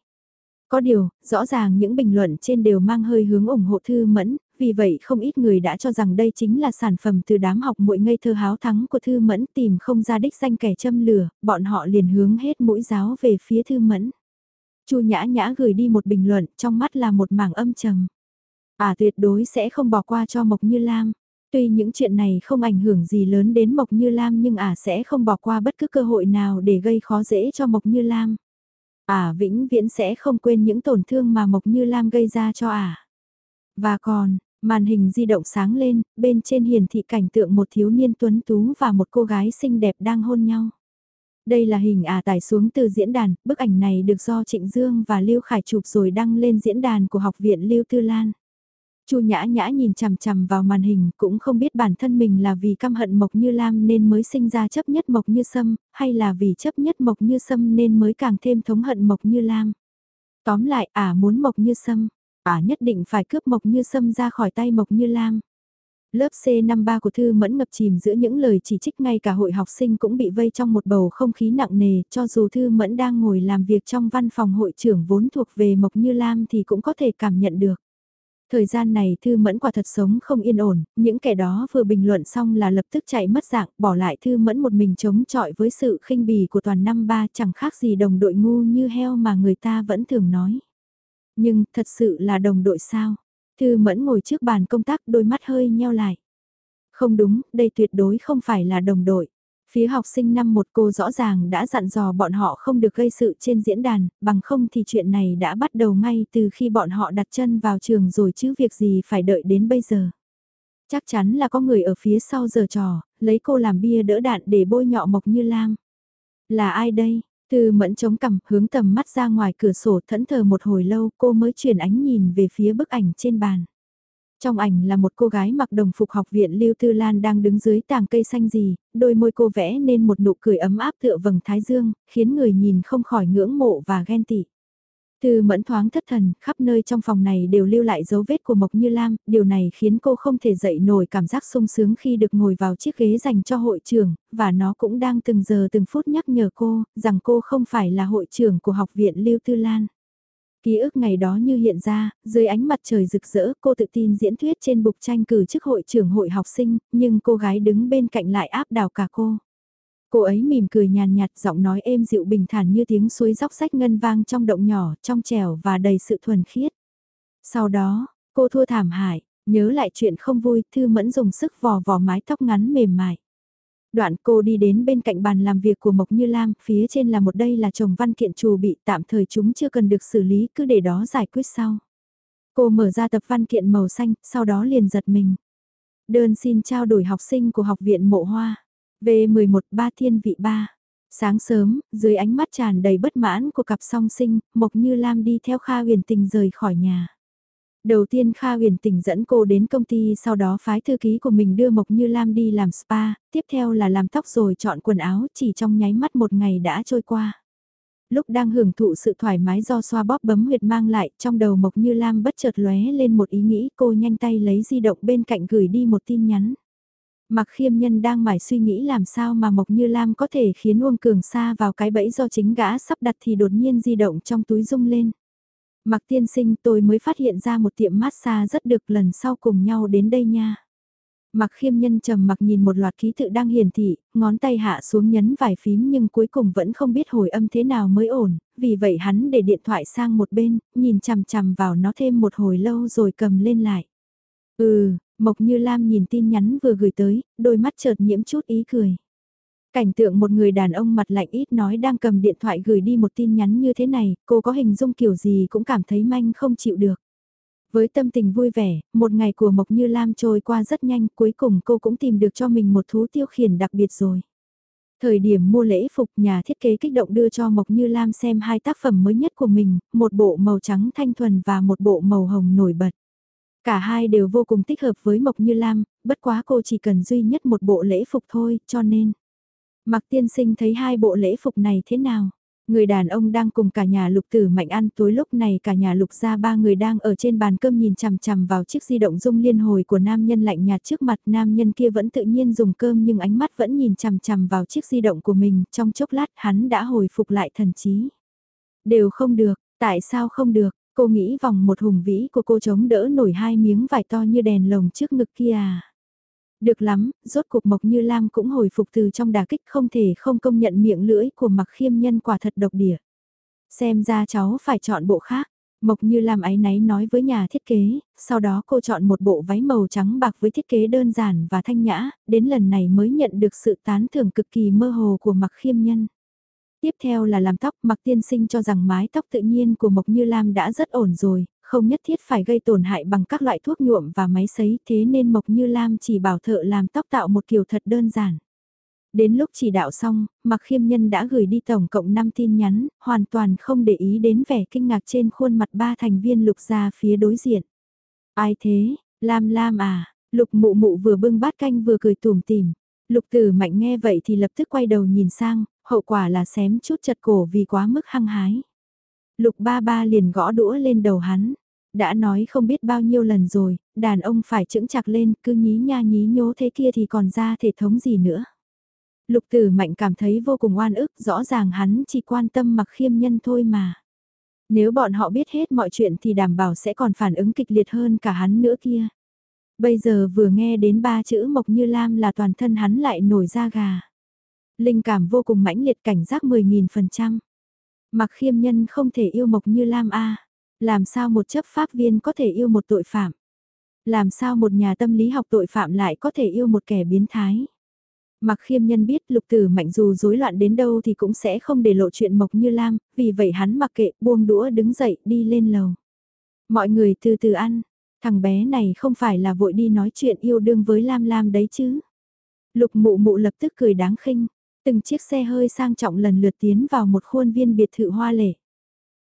Có điều, rõ ràng những bình luận trên đều mang hơi hướng ủng hộ Thư Mẫn, vì vậy không ít người đã cho rằng đây chính là sản phẩm từ đám học muội ngây thơ háo thắng của Thư Mẫn tìm không ra đích danh kẻ châm lửa, bọn họ liền hướng hết mũi giáo về phía Thư Mẫn. Chu Nhã Nhã gửi đi một bình luận, trong mắt là một mảng âm trầm. À tuyệt đối sẽ không bỏ qua cho Mộc Như Lam. Tuy những chuyện này không ảnh hưởng gì lớn đến Mộc Như Lam nhưng à sẽ không bỏ qua bất cứ cơ hội nào để gây khó dễ cho Mộc Như Lam. À vĩnh viễn sẽ không quên những tổn thương mà Mộc Như Lam gây ra cho à. Và còn, màn hình di động sáng lên, bên trên hiển thị cảnh tượng một thiếu niên tuấn tú và một cô gái xinh đẹp đang hôn nhau. Đây là hình à tải xuống từ diễn đàn, bức ảnh này được do Trịnh Dương và Lưu Khải chụp rồi đăng lên diễn đàn của Học viện Lưu Tư Lan. Chu Nhã Nhã nhìn chằm chằm vào màn hình, cũng không biết bản thân mình là vì căm hận Mộc Như Lam nên mới sinh ra chấp nhất Mộc Như Sâm, hay là vì chấp nhất Mộc Như Sâm nên mới càng thêm thống hận Mộc Như Lam. Tóm lại, ả à muốn Mộc Như Sâm, ả à nhất định phải cướp Mộc Như Sâm ra khỏi tay Mộc Như Lam. Lớp C53 của Thư Mẫn ngập chìm giữa những lời chỉ trích ngay cả hội học sinh cũng bị vây trong một bầu không khí nặng nề, cho dù Thư Mẫn đang ngồi làm việc trong văn phòng hội trưởng vốn thuộc về Mộc Như Lam thì cũng có thể cảm nhận được. Thời gian này Thư Mẫn quả thật sống không yên ổn, những kẻ đó vừa bình luận xong là lập tức chạy mất dạng, bỏ lại Thư Mẫn một mình chống chọi với sự khinh bỉ của toàn năm ba chẳng khác gì đồng đội ngu như heo mà người ta vẫn thường nói. Nhưng thật sự là đồng đội sao? Thư Mẫn ngồi trước bàn công tác đôi mắt hơi nheo lại. Không đúng, đây tuyệt đối không phải là đồng đội. Phía học sinh năm một cô rõ ràng đã dặn dò bọn họ không được gây sự trên diễn đàn, bằng không thì chuyện này đã bắt đầu ngay từ khi bọn họ đặt chân vào trường rồi chứ việc gì phải đợi đến bây giờ. Chắc chắn là có người ở phía sau giờ trò, lấy cô làm bia đỡ đạn để bôi nhọ Mộc Như Lam. Là ai đây? Từ mẫn chống cằm hướng tầm mắt ra ngoài cửa sổ thẫn thờ một hồi lâu cô mới chuyển ánh nhìn về phía bức ảnh trên bàn. Trong ảnh là một cô gái mặc đồng phục học viện Lưu Tư Lan đang đứng dưới tàng cây xanh gì, đôi môi cô vẽ nên một nụ cười ấm áp tựa vầng thái dương, khiến người nhìn không khỏi ngưỡng mộ và ghen tị. Từ mẫn thoáng thất thần, khắp nơi trong phòng này đều lưu lại dấu vết của Mộc Như Lam, điều này khiến cô không thể dậy nổi cảm giác sung sướng khi được ngồi vào chiếc ghế dành cho hội trưởng, và nó cũng đang từng giờ từng phút nhắc nhở cô, rằng cô không phải là hội trưởng của học viện Lưu Tư Lan. Ký ức ngày đó như hiện ra, dưới ánh mặt trời rực rỡ cô tự tin diễn thuyết trên bục tranh cử chức hội trưởng hội học sinh, nhưng cô gái đứng bên cạnh lại áp đảo cả cô. Cô ấy mỉm cười nhàn nhạt giọng nói êm dịu bình thản như tiếng suối róc sách ngân vang trong động nhỏ, trong trèo và đầy sự thuần khiết. Sau đó, cô thua thảm hại, nhớ lại chuyện không vui, Thư Mẫn dùng sức vò vò mái tóc ngắn mềm mại. Đoạn cô đi đến bên cạnh bàn làm việc của Mộc Như Lam, phía trên là một đây là chồng văn kiện trù bị tạm thời chúng chưa cần được xử lý cứ để đó giải quyết sau. Cô mở ra tập văn kiện màu xanh, sau đó liền giật mình. Đơn xin trao đổi học sinh của học viện mộ hoa. V11 ba thiên vị ba. Sáng sớm, dưới ánh mắt tràn đầy bất mãn của cặp song sinh, Mộc Như Lam đi theo Kha huyền tình rời khỏi nhà. Đầu tiên Kha huyền tình dẫn cô đến công ty sau đó phái thư ký của mình đưa Mộc Như Lam đi làm spa, tiếp theo là làm tóc rồi chọn quần áo chỉ trong nháy mắt một ngày đã trôi qua. Lúc đang hưởng thụ sự thoải mái do xoa bóp bấm huyệt mang lại, trong đầu Mộc Như Lam bất chợt lóe lên một ý nghĩ cô nhanh tay lấy di động bên cạnh gửi đi một tin nhắn. Mặc khiêm nhân đang mải suy nghĩ làm sao mà Mộc Như Lam có thể khiến Uông Cường xa vào cái bẫy do chính gã sắp đặt thì đột nhiên di động trong túi rung lên. Mặc tiên sinh tôi mới phát hiện ra một tiệm massage rất được lần sau cùng nhau đến đây nha. Mặc khiêm nhân trầm mặc nhìn một loạt ký tự đang hiển thị, ngón tay hạ xuống nhấn vài phím nhưng cuối cùng vẫn không biết hồi âm thế nào mới ổn, vì vậy hắn để điện thoại sang một bên, nhìn chằm chằm vào nó thêm một hồi lâu rồi cầm lên lại. Ừ, Mộc Như Lam nhìn tin nhắn vừa gửi tới, đôi mắt chợt nhiễm chút ý cười. Cảnh tượng một người đàn ông mặt lạnh ít nói đang cầm điện thoại gửi đi một tin nhắn như thế này, cô có hình dung kiểu gì cũng cảm thấy manh không chịu được. Với tâm tình vui vẻ, một ngày của Mộc Như Lam trôi qua rất nhanh, cuối cùng cô cũng tìm được cho mình một thú tiêu khiển đặc biệt rồi. Thời điểm mua lễ phục nhà thiết kế kích động đưa cho Mộc Như Lam xem hai tác phẩm mới nhất của mình, một bộ màu trắng thanh thuần và một bộ màu hồng nổi bật. Cả hai đều vô cùng thích hợp với Mộc Như Lam, bất quá cô chỉ cần duy nhất một bộ lễ phục thôi, cho nên. Mặc tiên sinh thấy hai bộ lễ phục này thế nào? Người đàn ông đang cùng cả nhà lục tử mạnh ăn tối lúc này cả nhà lục ra ba người đang ở trên bàn cơm nhìn chằm chằm vào chiếc di động dung liên hồi của nam nhân lạnh nhạt trước mặt nam nhân kia vẫn tự nhiên dùng cơm nhưng ánh mắt vẫn nhìn chằm chằm vào chiếc di động của mình trong chốc lát hắn đã hồi phục lại thần trí. Đều không được, tại sao không được, cô nghĩ vòng một hùng vĩ của cô chống đỡ nổi hai miếng vải to như đèn lồng trước ngực kia à. Được lắm, rốt cuộc Mộc Như Lam cũng hồi phục từ trong đà kích không thể không công nhận miệng lưỡi của mặc khiêm nhân quả thật độc địa. Xem ra cháu phải chọn bộ khác. Mộc Như Lam ái náy nói với nhà thiết kế, sau đó cô chọn một bộ váy màu trắng bạc với thiết kế đơn giản và thanh nhã, đến lần này mới nhận được sự tán thưởng cực kỳ mơ hồ của Mạc khiêm nhân. Tiếp theo là làm tóc, Mạc tiên sinh cho rằng mái tóc tự nhiên của Mộc Như Lam đã rất ổn rồi, không nhất thiết phải gây tổn hại bằng các loại thuốc nhuộm và máy sấy, thế nên Mộc Như Lam chỉ bảo thợ làm tóc tạo một kiểu thật đơn giản. Đến lúc chỉ đạo xong, Mạc Khiêm Nhân đã gửi đi tổng cộng 5 tin nhắn, hoàn toàn không để ý đến vẻ kinh ngạc trên khuôn mặt ba thành viên lục gia phía đối diện. Ai thế, Lam Lam à, lục mụ mụ vừa bưng bát canh vừa cười tủm tìm. Lục tử mạnh nghe vậy thì lập tức quay đầu nhìn sang, hậu quả là xém chút chật cổ vì quá mức hăng hái. Lục ba ba liền gõ đũa lên đầu hắn. Đã nói không biết bao nhiêu lần rồi, đàn ông phải chững chặt lên, cứ nhí nha nhí nhố thế kia thì còn ra thể thống gì nữa. Lục tử mạnh cảm thấy vô cùng oan ức, rõ ràng hắn chỉ quan tâm mặc khiêm nhân thôi mà. Nếu bọn họ biết hết mọi chuyện thì đảm bảo sẽ còn phản ứng kịch liệt hơn cả hắn nữa kia. Bây giờ vừa nghe đến ba chữ Mộc Như Lam là toàn thân hắn lại nổi da gà. Linh cảm vô cùng mãnh liệt cảnh giác 10.000%. Mặc khiêm nhân không thể yêu Mộc Như Lam A. Làm sao một chấp pháp viên có thể yêu một tội phạm? Làm sao một nhà tâm lý học tội phạm lại có thể yêu một kẻ biến thái? Mặc khiêm nhân biết lục tử mạnh dù rối loạn đến đâu thì cũng sẽ không để lộ chuyện Mộc Như Lam, vì vậy hắn mặc kệ buông đũa đứng dậy đi lên lầu. Mọi người từ từ ăn, thằng bé này không phải là vội đi nói chuyện yêu đương với Lam Lam đấy chứ. Lục mụ mụ lập tức cười đáng khinh, từng chiếc xe hơi sang trọng lần lượt tiến vào một khuôn viên biệt thự hoa lệ.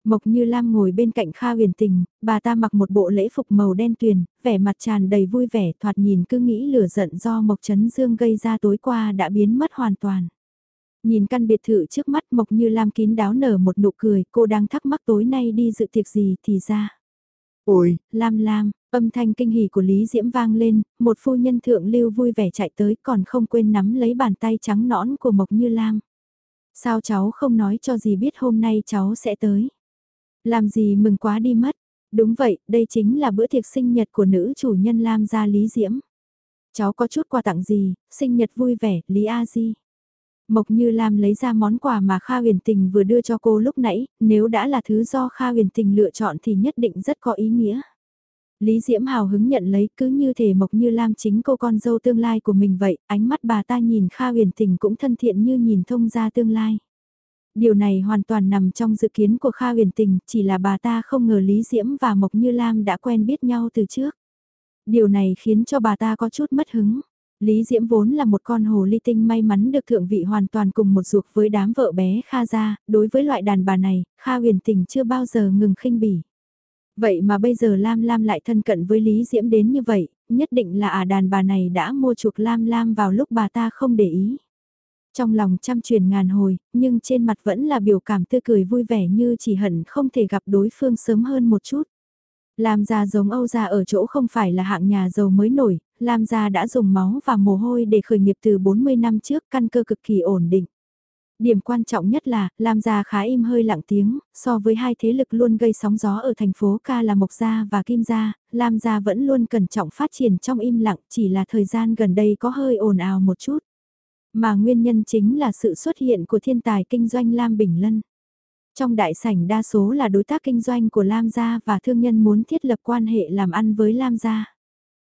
Mộc Như Lam ngồi bên cạnh Kha huyền tình, bà ta mặc một bộ lễ phục màu đen tuyền, vẻ mặt tràn đầy vui vẻ thoạt nhìn cứ nghĩ lửa giận do Mộc Trấn Dương gây ra tối qua đã biến mất hoàn toàn. Nhìn căn biệt thự trước mắt Mộc Như Lam kín đáo nở một nụ cười, cô đang thắc mắc tối nay đi dự tiệc gì thì ra. Ôi, Lam Lam, âm thanh kinh hỉ của Lý Diễm vang lên, một phu nhân thượng lưu vui vẻ chạy tới còn không quên nắm lấy bàn tay trắng nõn của Mộc Như Lam. Sao cháu không nói cho gì biết hôm nay cháu sẽ tới? Làm gì mừng quá đi mất. Đúng vậy, đây chính là bữa tiệc sinh nhật của nữ chủ nhân Lam gia Lý Diễm. Cháu có chút quà tặng gì, sinh nhật vui vẻ, Lý A Di. Mộc Như Lam lấy ra món quà mà Kha huyền tình vừa đưa cho cô lúc nãy, nếu đã là thứ do Kha huyền tình lựa chọn thì nhất định rất có ý nghĩa. Lý Diễm hào hứng nhận lấy cứ như thể Mộc Như Lam chính cô con dâu tương lai của mình vậy, ánh mắt bà ta nhìn Kha huyền tình cũng thân thiện như nhìn thông ra tương lai. Điều này hoàn toàn nằm trong dự kiến của Kha huyền tình, chỉ là bà ta không ngờ Lý Diễm và Mộc Như Lam đã quen biết nhau từ trước. Điều này khiến cho bà ta có chút mất hứng. Lý Diễm vốn là một con hồ ly tinh may mắn được thượng vị hoàn toàn cùng một ruột với đám vợ bé Kha gia, đối với loại đàn bà này, Kha huyền tình chưa bao giờ ngừng khinh bỉ. Vậy mà bây giờ Lam Lam lại thân cận với Lý Diễm đến như vậy, nhất định là à đàn bà này đã mua chuộc Lam Lam vào lúc bà ta không để ý. Trong lòng trăm truyền ngàn hồi, nhưng trên mặt vẫn là biểu cảm tươi cười vui vẻ như chỉ hận không thể gặp đối phương sớm hơn một chút. Lam gia giống Âu gia ở chỗ không phải là hạng nhà giàu mới nổi, Lam gia đã dùng máu và mồ hôi để khởi nghiệp từ 40 năm trước căn cơ cực kỳ ổn định. Điểm quan trọng nhất là, Lam gia khá im hơi lặng tiếng, so với hai thế lực luôn gây sóng gió ở thành phố ca là Mộc gia và Kim gia, Lam gia vẫn luôn cẩn trọng phát triển trong im lặng, chỉ là thời gian gần đây có hơi ồn ào một chút. Mà nguyên nhân chính là sự xuất hiện của thiên tài kinh doanh Lam Bình Lân. Trong đại sảnh đa số là đối tác kinh doanh của Lam gia và thương nhân muốn thiết lập quan hệ làm ăn với Lam gia.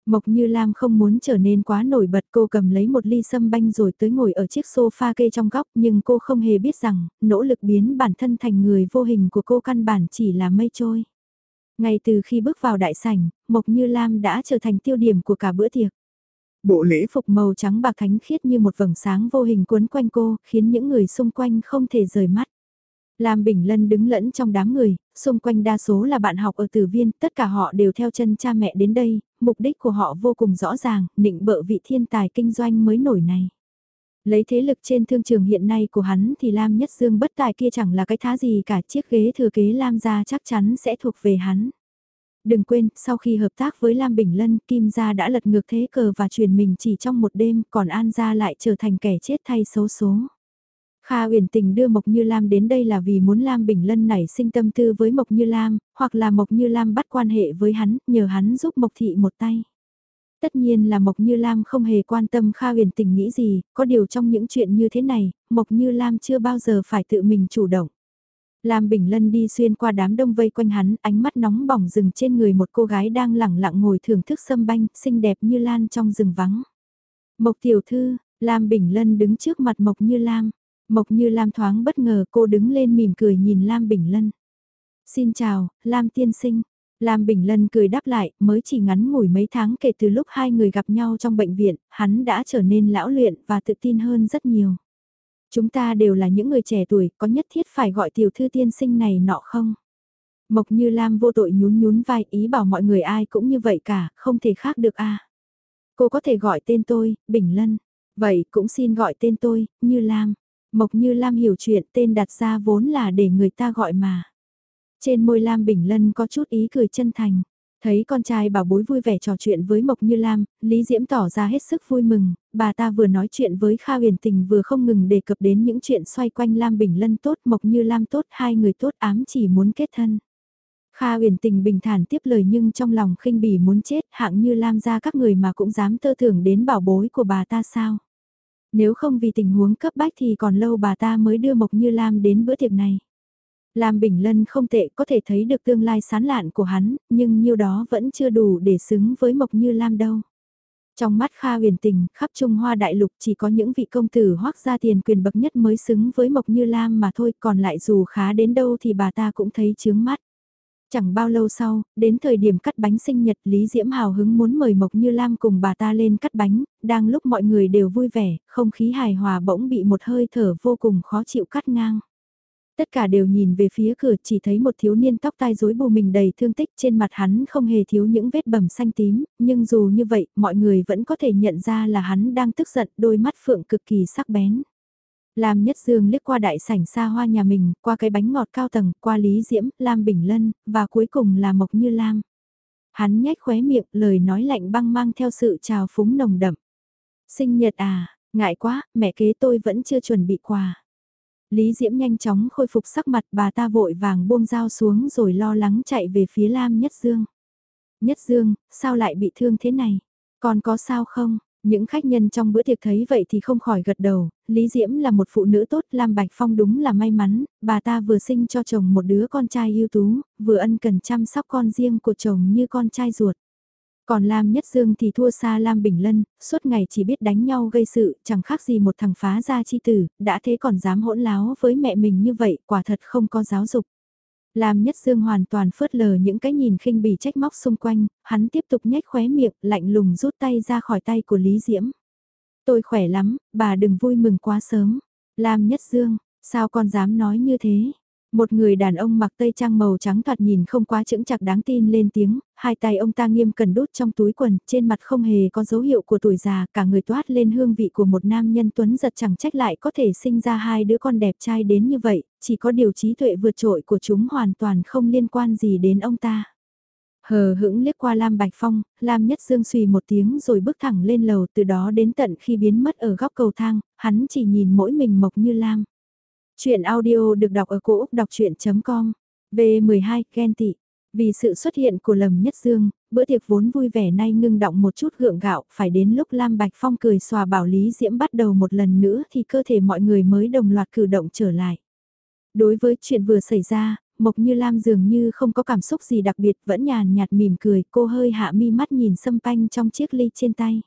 Mộc Như Lam không muốn trở nên quá nổi bật cô cầm lấy một ly sâm banh rồi tới ngồi ở chiếc sofa kê trong góc nhưng cô không hề biết rằng nỗ lực biến bản thân thành người vô hình của cô căn bản chỉ là mây trôi. Ngay từ khi bước vào đại sảnh, Mộc Như Lam đã trở thành tiêu điểm của cả bữa tiệc. Bộ lễ phục màu trắng bạc thánh khiết như một vầng sáng vô hình cuốn quanh cô, khiến những người xung quanh không thể rời mắt. Lam Bình Lân đứng lẫn trong đám người, xung quanh đa số là bạn học ở tử viên, tất cả họ đều theo chân cha mẹ đến đây, mục đích của họ vô cùng rõ ràng, nịnh bợ vị thiên tài kinh doanh mới nổi này. Lấy thế lực trên thương trường hiện nay của hắn thì Lam Nhất Dương bất tài kia chẳng là cái thá gì cả chiếc ghế thừa kế Lam gia chắc chắn sẽ thuộc về hắn. Đừng quên, sau khi hợp tác với Lam Bình Lân, Kim gia đã lật ngược thế cờ và truyền mình chỉ trong một đêm, còn An gia lại trở thành kẻ chết thay xấu số. Kha uyển tình đưa Mộc Như Lam đến đây là vì muốn Lam Bình Lân nảy sinh tâm tư với Mộc Như Lam, hoặc là Mộc Như Lam bắt quan hệ với hắn, nhờ hắn giúp Mộc Thị một tay. Tất nhiên là Mộc Như Lam không hề quan tâm Kha uyển tình nghĩ gì, có điều trong những chuyện như thế này, Mộc Như Lam chưa bao giờ phải tự mình chủ động. Lam Bình Lân đi xuyên qua đám đông vây quanh hắn, ánh mắt nóng bỏng dừng trên người một cô gái đang lẳng lặng ngồi thưởng thức sâm banh, xinh đẹp như lan trong rừng vắng. Mộc tiểu thư, Lam Bình Lân đứng trước mặt Mộc Như Lam. Mộc Như Lam thoáng bất ngờ cô đứng lên mỉm cười nhìn Lam Bình Lân. Xin chào, Lam tiên sinh. Lam Bình Lân cười đáp lại, mới chỉ ngắn ngủi mấy tháng kể từ lúc hai người gặp nhau trong bệnh viện, hắn đã trở nên lão luyện và tự tin hơn rất nhiều. Chúng ta đều là những người trẻ tuổi, có nhất thiết phải gọi tiểu thư tiên sinh này nọ không? Mộc Như Lam vô tội nhún nhún vai ý bảo mọi người ai cũng như vậy cả, không thể khác được a. Cô có thể gọi tên tôi, Bình Lân. Vậy cũng xin gọi tên tôi, Như Lam. Mộc Như Lam hiểu chuyện tên đặt ra vốn là để người ta gọi mà. Trên môi Lam Bình Lân có chút ý cười chân thành. Thấy con trai bảo bối vui vẻ trò chuyện với Mộc Như Lam, Lý Diễm tỏ ra hết sức vui mừng, bà ta vừa nói chuyện với Kha huyền tình vừa không ngừng đề cập đến những chuyện xoay quanh Lam Bình Lân tốt Mộc Như Lam tốt hai người tốt ám chỉ muốn kết thân. Kha huyền tình bình thản tiếp lời nhưng trong lòng khinh bỉ muốn chết hạng như Lam ra các người mà cũng dám tơ thưởng đến bảo bối của bà ta sao. Nếu không vì tình huống cấp bách thì còn lâu bà ta mới đưa Mộc Như Lam đến bữa tiệc này. Lam Bình Lân không tệ có thể thấy được tương lai sán lạn của hắn, nhưng nhiêu đó vẫn chưa đủ để xứng với Mộc Như Lam đâu. Trong mắt Kha huyền tình, khắp Trung Hoa Đại Lục chỉ có những vị công tử hoác gia tiền quyền bậc nhất mới xứng với Mộc Như Lam mà thôi, còn lại dù khá đến đâu thì bà ta cũng thấy chướng mắt. Chẳng bao lâu sau, đến thời điểm cắt bánh sinh nhật Lý Diễm hào hứng muốn mời Mộc Như Lam cùng bà ta lên cắt bánh, đang lúc mọi người đều vui vẻ, không khí hài hòa bỗng bị một hơi thở vô cùng khó chịu cắt ngang. Tất cả đều nhìn về phía cửa chỉ thấy một thiếu niên tóc tai rối bù mình đầy thương tích trên mặt hắn không hề thiếu những vết bầm xanh tím, nhưng dù như vậy mọi người vẫn có thể nhận ra là hắn đang tức giận đôi mắt phượng cực kỳ sắc bén. Lam Nhất Dương liếc qua đại sảnh xa hoa nhà mình, qua cái bánh ngọt cao tầng, qua Lý Diễm, Lam Bình Lân, và cuối cùng là Mộc Như Lam. Hắn nhếch khóe miệng, lời nói lạnh băng mang theo sự trào phúng nồng đậm. Sinh nhật à, ngại quá, mẹ kế tôi vẫn chưa chuẩn bị quà. Lý Diễm nhanh chóng khôi phục sắc mặt bà ta vội vàng buông dao xuống rồi lo lắng chạy về phía Lam Nhất Dương. Nhất Dương, sao lại bị thương thế này? Còn có sao không? Những khách nhân trong bữa tiệc thấy vậy thì không khỏi gật đầu, Lý Diễm là một phụ nữ tốt, Lam Bạch Phong đúng là may mắn, bà ta vừa sinh cho chồng một đứa con trai ưu tú, vừa ân cần chăm sóc con riêng của chồng như con trai ruột. Còn Lam Nhất Dương thì thua xa Lam Bình Lân, suốt ngày chỉ biết đánh nhau gây sự, chẳng khác gì một thằng phá gia chi tử, đã thế còn dám hỗn láo với mẹ mình như vậy, quả thật không có giáo dục. Lam Nhất Dương hoàn toàn phớt lờ những cái nhìn khinh bỉ trách móc xung quanh, hắn tiếp tục nhếch khóe miệng, lạnh lùng rút tay ra khỏi tay của Lý Diễm. Tôi khỏe lắm, bà đừng vui mừng quá sớm. Lam Nhất Dương, sao con dám nói như thế? Một người đàn ông mặc tây trang màu trắng thoạt nhìn không quá chững chặt đáng tin lên tiếng, hai tay ông ta nghiêm cần đút trong túi quần, trên mặt không hề có dấu hiệu của tuổi già, cả người toát lên hương vị của một nam nhân tuấn giật chẳng trách lại có thể sinh ra hai đứa con đẹp trai đến như vậy, chỉ có điều trí tuệ vượt trội của chúng hoàn toàn không liên quan gì đến ông ta. Hờ hững liếc qua Lam Bạch Phong, Lam Nhất Dương suy một tiếng rồi bước thẳng lên lầu từ đó đến tận khi biến mất ở góc cầu thang, hắn chỉ nhìn mỗi mình Mộc Như Lam. Chuyện audio được đọc ở cổ Úc đọc chuyện.com, V12, Ken tị. Vì sự xuất hiện của Lâm Nhất Dương, bữa tiệc vốn vui vẻ nay ngưng động một chút gượng gạo, phải đến lúc Lam Bạch Phong cười xòa bảo Lý Diễm bắt đầu một lần nữa thì cơ thể mọi người mới đồng loạt cử động trở lại. Đối với chuyện vừa xảy ra, Mộc Như Lam dường như không có cảm xúc gì đặc biệt vẫn nhàn nhạt mỉm cười, cô hơi hạ mi mắt nhìn sâm panh trong chiếc ly trên tay.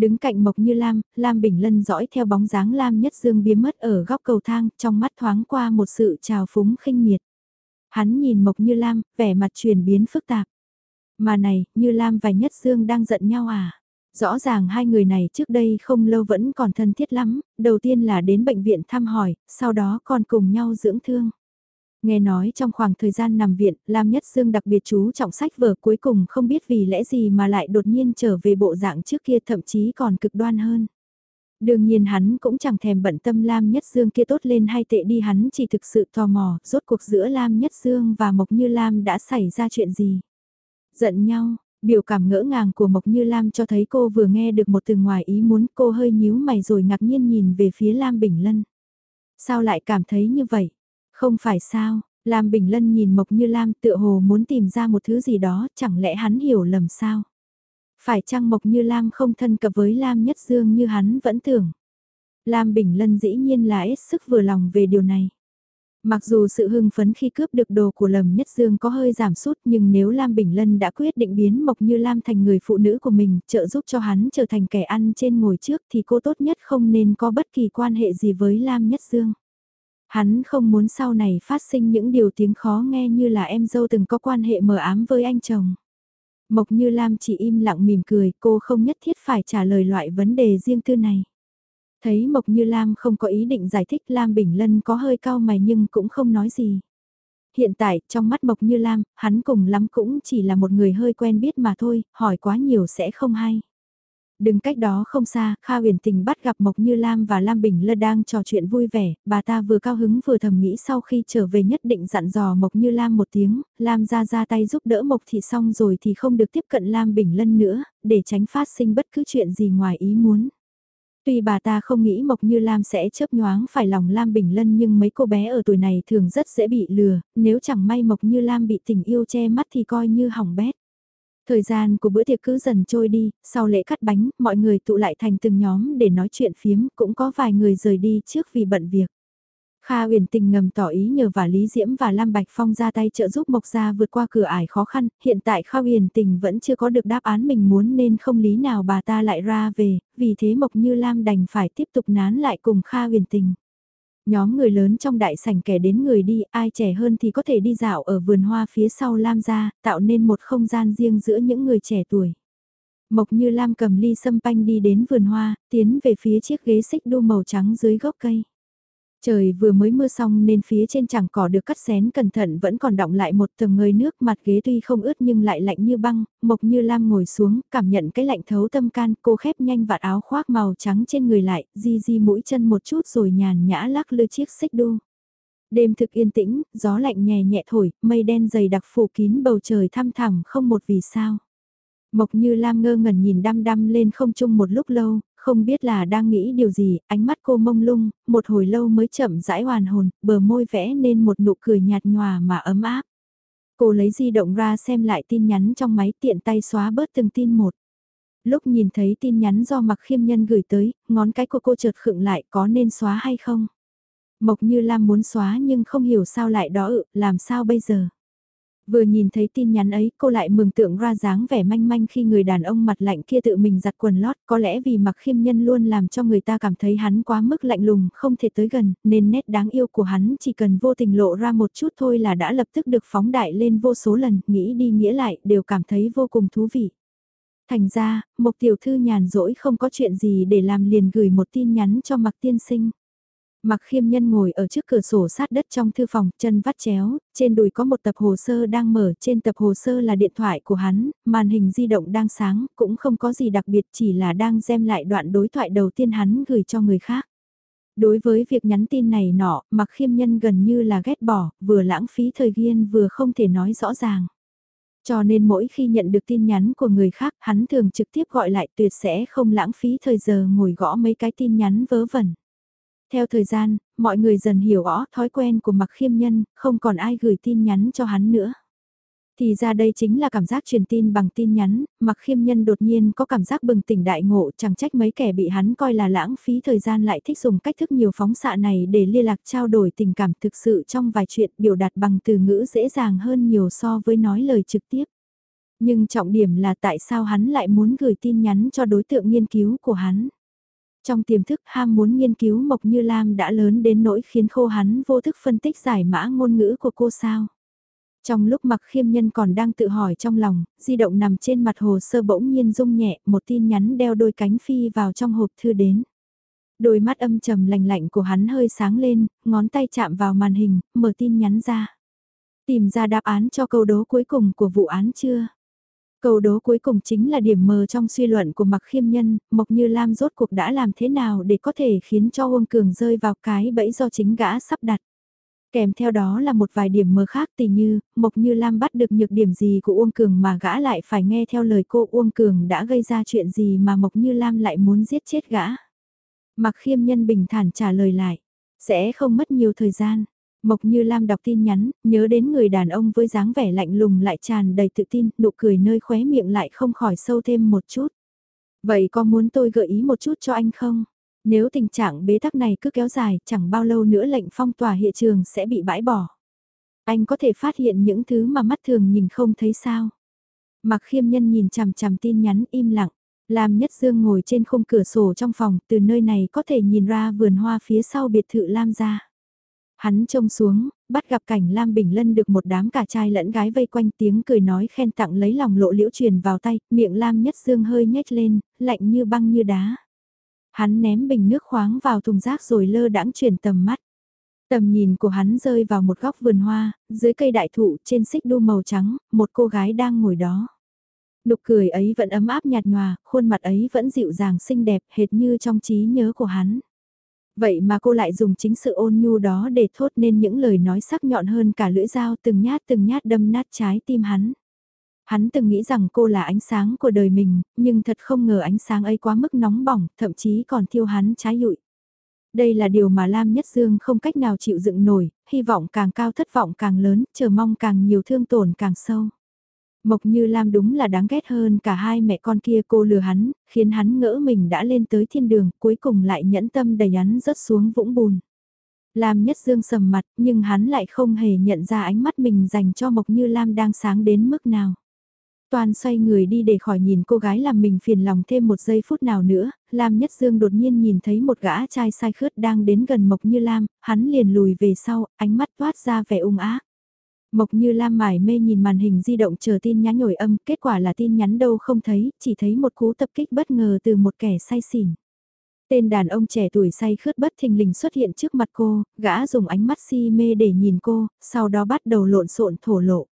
Đứng cạnh Mộc Như Lam, Lam Bình Lân dõi theo bóng dáng Lam Nhất Dương biến mất ở góc cầu thang, trong mắt thoáng qua một sự trào phúng khinh miệt. Hắn nhìn Mộc Như Lam, vẻ mặt chuyển biến phức tạp. Mà này, Như Lam và Nhất Dương đang giận nhau à? Rõ ràng hai người này trước đây không lâu vẫn còn thân thiết lắm, đầu tiên là đến bệnh viện thăm hỏi, sau đó còn cùng nhau dưỡng thương. Nghe nói trong khoảng thời gian nằm viện, Lam Nhất Dương đặc biệt chú trọng sách vở cuối cùng không biết vì lẽ gì mà lại đột nhiên trở về bộ dạng trước kia thậm chí còn cực đoan hơn. Đương nhiên hắn cũng chẳng thèm bận tâm Lam Nhất Dương kia tốt lên hay tệ đi hắn chỉ thực sự tò mò, rốt cuộc giữa Lam Nhất Dương và Mộc Như Lam đã xảy ra chuyện gì. Giận nhau, biểu cảm ngỡ ngàng của Mộc Như Lam cho thấy cô vừa nghe được một từ ngoài ý muốn cô hơi nhíu mày rồi ngạc nhiên nhìn về phía Lam Bình Lân. Sao lại cảm thấy như vậy? Không phải sao, Lam Bình Lân nhìn Mộc Như Lam tựa hồ muốn tìm ra một thứ gì đó, chẳng lẽ hắn hiểu lầm sao? Phải chăng Mộc Như Lam không thân cập với Lam Nhất Dương như hắn vẫn tưởng? Lam Bình Lân dĩ nhiên là hết sức vừa lòng về điều này. Mặc dù sự hưng phấn khi cướp được đồ của Lâm Nhất Dương có hơi giảm sút nhưng nếu Lam Bình Lân đã quyết định biến Mộc Như Lam thành người phụ nữ của mình, trợ giúp cho hắn trở thành kẻ ăn trên ngồi trước thì cô tốt nhất không nên có bất kỳ quan hệ gì với Lam Nhất Dương. Hắn không muốn sau này phát sinh những điều tiếng khó nghe như là em dâu từng có quan hệ mờ ám với anh chồng. Mộc Như Lam chỉ im lặng mỉm cười, cô không nhất thiết phải trả lời loại vấn đề riêng tư này. Thấy Mộc Như Lam không có ý định giải thích Lam Bình Lân có hơi cao mày nhưng cũng không nói gì. Hiện tại, trong mắt Mộc Như Lam, hắn cùng lắm cũng chỉ là một người hơi quen biết mà thôi, hỏi quá nhiều sẽ không hay. Đừng cách đó không xa, Kha huyền tình bắt gặp Mộc Như Lam và Lam Bình Lơ đang trò chuyện vui vẻ, bà ta vừa cao hứng vừa thầm nghĩ sau khi trở về nhất định dặn dò Mộc Như Lam một tiếng, Lam ra ra tay giúp đỡ Mộc thì xong rồi thì không được tiếp cận Lam Bình Lân nữa, để tránh phát sinh bất cứ chuyện gì ngoài ý muốn. Tuy bà ta không nghĩ Mộc Như Lam sẽ chớp nhoáng phải lòng Lam Bình Lân nhưng mấy cô bé ở tuổi này thường rất dễ bị lừa, nếu chẳng may Mộc Như Lam bị tình yêu che mắt thì coi như hỏng bét. Thời gian của bữa tiệc cứ dần trôi đi, sau lễ cắt bánh, mọi người tụ lại thành từng nhóm để nói chuyện phiếm, cũng có vài người rời đi trước vì bận việc. Kha uyển tình ngầm tỏ ý nhờ và Lý Diễm và Lam Bạch Phong ra tay trợ giúp Mộc Gia vượt qua cửa ải khó khăn, hiện tại Kha uyển tình vẫn chưa có được đáp án mình muốn nên không lý nào bà ta lại ra về, vì thế Mộc Như Lam đành phải tiếp tục nán lại cùng Kha uyển tình. Nhóm người lớn trong đại sảnh kẻ đến người đi, ai trẻ hơn thì có thể đi dạo ở vườn hoa phía sau Lam gia, tạo nên một không gian riêng giữa những người trẻ tuổi. Mộc Như Lam cầm ly sâm panh đi đến vườn hoa, tiến về phía chiếc ghế xích đu màu trắng dưới gốc cây. Trời vừa mới mưa xong nên phía trên chẳng cỏ được cắt xén cẩn thận vẫn còn đọng lại một tầng ngơi nước mặt ghế tuy không ướt nhưng lại lạnh như băng, Mộc Như Lam ngồi xuống, cảm nhận cái lạnh thấu tâm can, cô khép nhanh vạt áo khoác màu trắng trên người lại, di di mũi chân một chút rồi nhàn nhã lắc lư chiếc xích đu. Đêm thực yên tĩnh, gió lạnh nhẹ nhẹ thổi, mây đen dày đặc phủ kín bầu trời thăm thẳm không một vì sao. Mộc Như Lam ngơ ngẩn nhìn đăm đăm lên không trung một lúc lâu, không biết là đang nghĩ điều gì, ánh mắt cô mông lung, một hồi lâu mới chậm rãi hoàn hồn, bờ môi vẽ nên một nụ cười nhạt nhòa mà ấm áp. Cô lấy di động ra xem lại tin nhắn trong máy tiện tay xóa bớt từng tin một. Lúc nhìn thấy tin nhắn do mặc khiêm nhân gửi tới, ngón cái của cô chợt khựng lại có nên xóa hay không? Mộc như Lam muốn xóa nhưng không hiểu sao lại đó ự, làm sao bây giờ? Vừa nhìn thấy tin nhắn ấy, cô lại mường tượng ra dáng vẻ manh manh khi người đàn ông mặt lạnh kia tự mình giặt quần lót, có lẽ vì mặc khiêm nhân luôn làm cho người ta cảm thấy hắn quá mức lạnh lùng, không thể tới gần, nên nét đáng yêu của hắn chỉ cần vô tình lộ ra một chút thôi là đã lập tức được phóng đại lên vô số lần, nghĩ đi nghĩa lại, đều cảm thấy vô cùng thú vị. Thành ra, Mộc Tiểu Thư nhàn rỗi không có chuyện gì để làm liền gửi một tin nhắn cho Mặc Tiên Sinh. Mặc khiêm nhân ngồi ở trước cửa sổ sát đất trong thư phòng, chân vắt chéo, trên đùi có một tập hồ sơ đang mở, trên tập hồ sơ là điện thoại của hắn, màn hình di động đang sáng, cũng không có gì đặc biệt chỉ là đang xem lại đoạn đối thoại đầu tiên hắn gửi cho người khác. Đối với việc nhắn tin này nọ, mặc khiêm nhân gần như là ghét bỏ, vừa lãng phí thời gian vừa không thể nói rõ ràng. Cho nên mỗi khi nhận được tin nhắn của người khác, hắn thường trực tiếp gọi lại tuyệt sẽ không lãng phí thời giờ ngồi gõ mấy cái tin nhắn vớ vẩn. Theo thời gian, mọi người dần hiểu rõ thói quen của mặc khiêm nhân, không còn ai gửi tin nhắn cho hắn nữa. Thì ra đây chính là cảm giác truyền tin bằng tin nhắn, mặc khiêm nhân đột nhiên có cảm giác bừng tỉnh đại ngộ chẳng trách mấy kẻ bị hắn coi là lãng phí thời gian lại thích dùng cách thức nhiều phóng xạ này để liên lạc trao đổi tình cảm thực sự trong vài chuyện biểu đạt bằng từ ngữ dễ dàng hơn nhiều so với nói lời trực tiếp. Nhưng trọng điểm là tại sao hắn lại muốn gửi tin nhắn cho đối tượng nghiên cứu của hắn. Trong tiềm thức ham muốn nghiên cứu Mộc Như Lam đã lớn đến nỗi khiến khô hắn vô thức phân tích giải mã ngôn ngữ của cô sao. Trong lúc mặc khiêm nhân còn đang tự hỏi trong lòng, di động nằm trên mặt hồ sơ bỗng nhiên rung nhẹ, một tin nhắn đeo đôi cánh phi vào trong hộp thư đến. Đôi mắt âm trầm lạnh lạnh của hắn hơi sáng lên, ngón tay chạm vào màn hình, mở tin nhắn ra. Tìm ra đáp án cho câu đố cuối cùng của vụ án chưa? Câu đố cuối cùng chính là điểm mờ trong suy luận của Mặc Khiêm Nhân, Mộc Như Lam rốt cuộc đã làm thế nào để có thể khiến cho Uông Cường rơi vào cái bẫy do chính gã sắp đặt. Kèm theo đó là một vài điểm mờ khác tỉ như, Mộc Như Lam bắt được nhược điểm gì của Uông Cường mà gã lại phải nghe theo lời cô Uông Cường đã gây ra chuyện gì mà Mộc Như Lam lại muốn giết chết gã. Mặc khiêm nhân bình thản trả lời lại, sẽ không mất nhiều thời gian. Mộc Như Lam đọc tin nhắn, nhớ đến người đàn ông với dáng vẻ lạnh lùng lại tràn đầy tự tin, nụ cười nơi khóe miệng lại không khỏi sâu thêm một chút. Vậy có muốn tôi gợi ý một chút cho anh không? Nếu tình trạng bế tắc này cứ kéo dài, chẳng bao lâu nữa lệnh phong tỏa hiện trường sẽ bị bãi bỏ. Anh có thể phát hiện những thứ mà mắt thường nhìn không thấy sao. Mặc khiêm nhân nhìn chằm chằm tin nhắn im lặng. Lam Nhất Dương ngồi trên khung cửa sổ trong phòng, từ nơi này có thể nhìn ra vườn hoa phía sau biệt thự Lam gia. Hắn trông xuống, bắt gặp cảnh Lam Bình Lân được một đám cả trai lẫn gái vây quanh tiếng cười nói khen tặng lấy lòng lộ liễu truyền vào tay, miệng Lam Nhất Dương hơi nhếch lên, lạnh như băng như đá. Hắn ném bình nước khoáng vào thùng rác rồi lơ đãng chuyển tầm mắt. Tầm nhìn của hắn rơi vào một góc vườn hoa, dưới cây đại thụ trên xích đu màu trắng, một cô gái đang ngồi đó. Nụ cười ấy vẫn ấm áp nhạt nhòa, khuôn mặt ấy vẫn dịu dàng xinh đẹp hệt như trong trí nhớ của hắn. Vậy mà cô lại dùng chính sự ôn nhu đó để thốt nên những lời nói sắc nhọn hơn cả lưỡi dao từng nhát từng nhát đâm nát trái tim hắn. Hắn từng nghĩ rằng cô là ánh sáng của đời mình, nhưng thật không ngờ ánh sáng ấy quá mức nóng bỏng, thậm chí còn thiêu hắn trái dụi. Đây là điều mà Lam Nhất Dương không cách nào chịu dựng nổi, hy vọng càng cao thất vọng càng lớn, chờ mong càng nhiều thương tổn càng sâu. Mộc Như Lam đúng là đáng ghét hơn cả hai mẹ con kia cô lừa hắn, khiến hắn ngỡ mình đã lên tới thiên đường, cuối cùng lại nhẫn tâm đẩy hắn rớt xuống vũng bùn. Lam Nhất Dương sầm mặt, nhưng hắn lại không hề nhận ra ánh mắt mình dành cho Mộc Như Lam đang sáng đến mức nào. Toàn xoay người đi để khỏi nhìn cô gái làm mình phiền lòng thêm một giây phút nào nữa, Lam Nhất Dương đột nhiên nhìn thấy một gã trai sai khướt đang đến gần Mộc Như Lam, hắn liền lùi về sau, ánh mắt toát ra vẻ ung ác. Mộc Như Lam mải mê nhìn màn hình di động chờ tin nhắn nhồi âm, kết quả là tin nhắn đâu không thấy, chỉ thấy một cú tập kích bất ngờ từ một kẻ say xỉn. Tên đàn ông trẻ tuổi say khướt bất thình lình xuất hiện trước mặt cô, gã dùng ánh mắt si mê để nhìn cô, sau đó bắt đầu lộn xộn thổ lộ.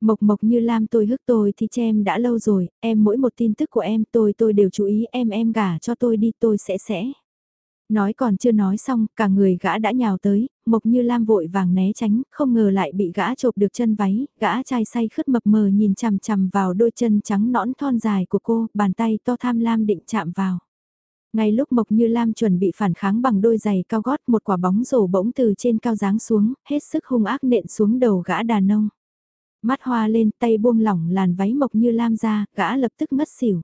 Mộc mộc như Lam tôi hức tôi thì em đã lâu rồi, em mỗi một tin tức của em tôi tôi đều chú ý em em gả cho tôi đi tôi sẽ sẽ. Nói còn chưa nói xong, cả người gã đã nhào tới, Mộc Như Lam vội vàng né tránh, không ngờ lại bị gã chộp được chân váy, gã trai say khướt mập mờ nhìn chằm chằm vào đôi chân trắng nõn thon dài của cô, bàn tay to tham lam định chạm vào. Ngay lúc Mộc Như Lam chuẩn bị phản kháng bằng đôi giày cao gót một quả bóng rổ bỗng từ trên cao giáng xuống, hết sức hung ác nện xuống đầu gã đàn ông. Mắt hoa lên tay buông lỏng làn váy Mộc Như Lam ra, gã lập tức ngất xỉu.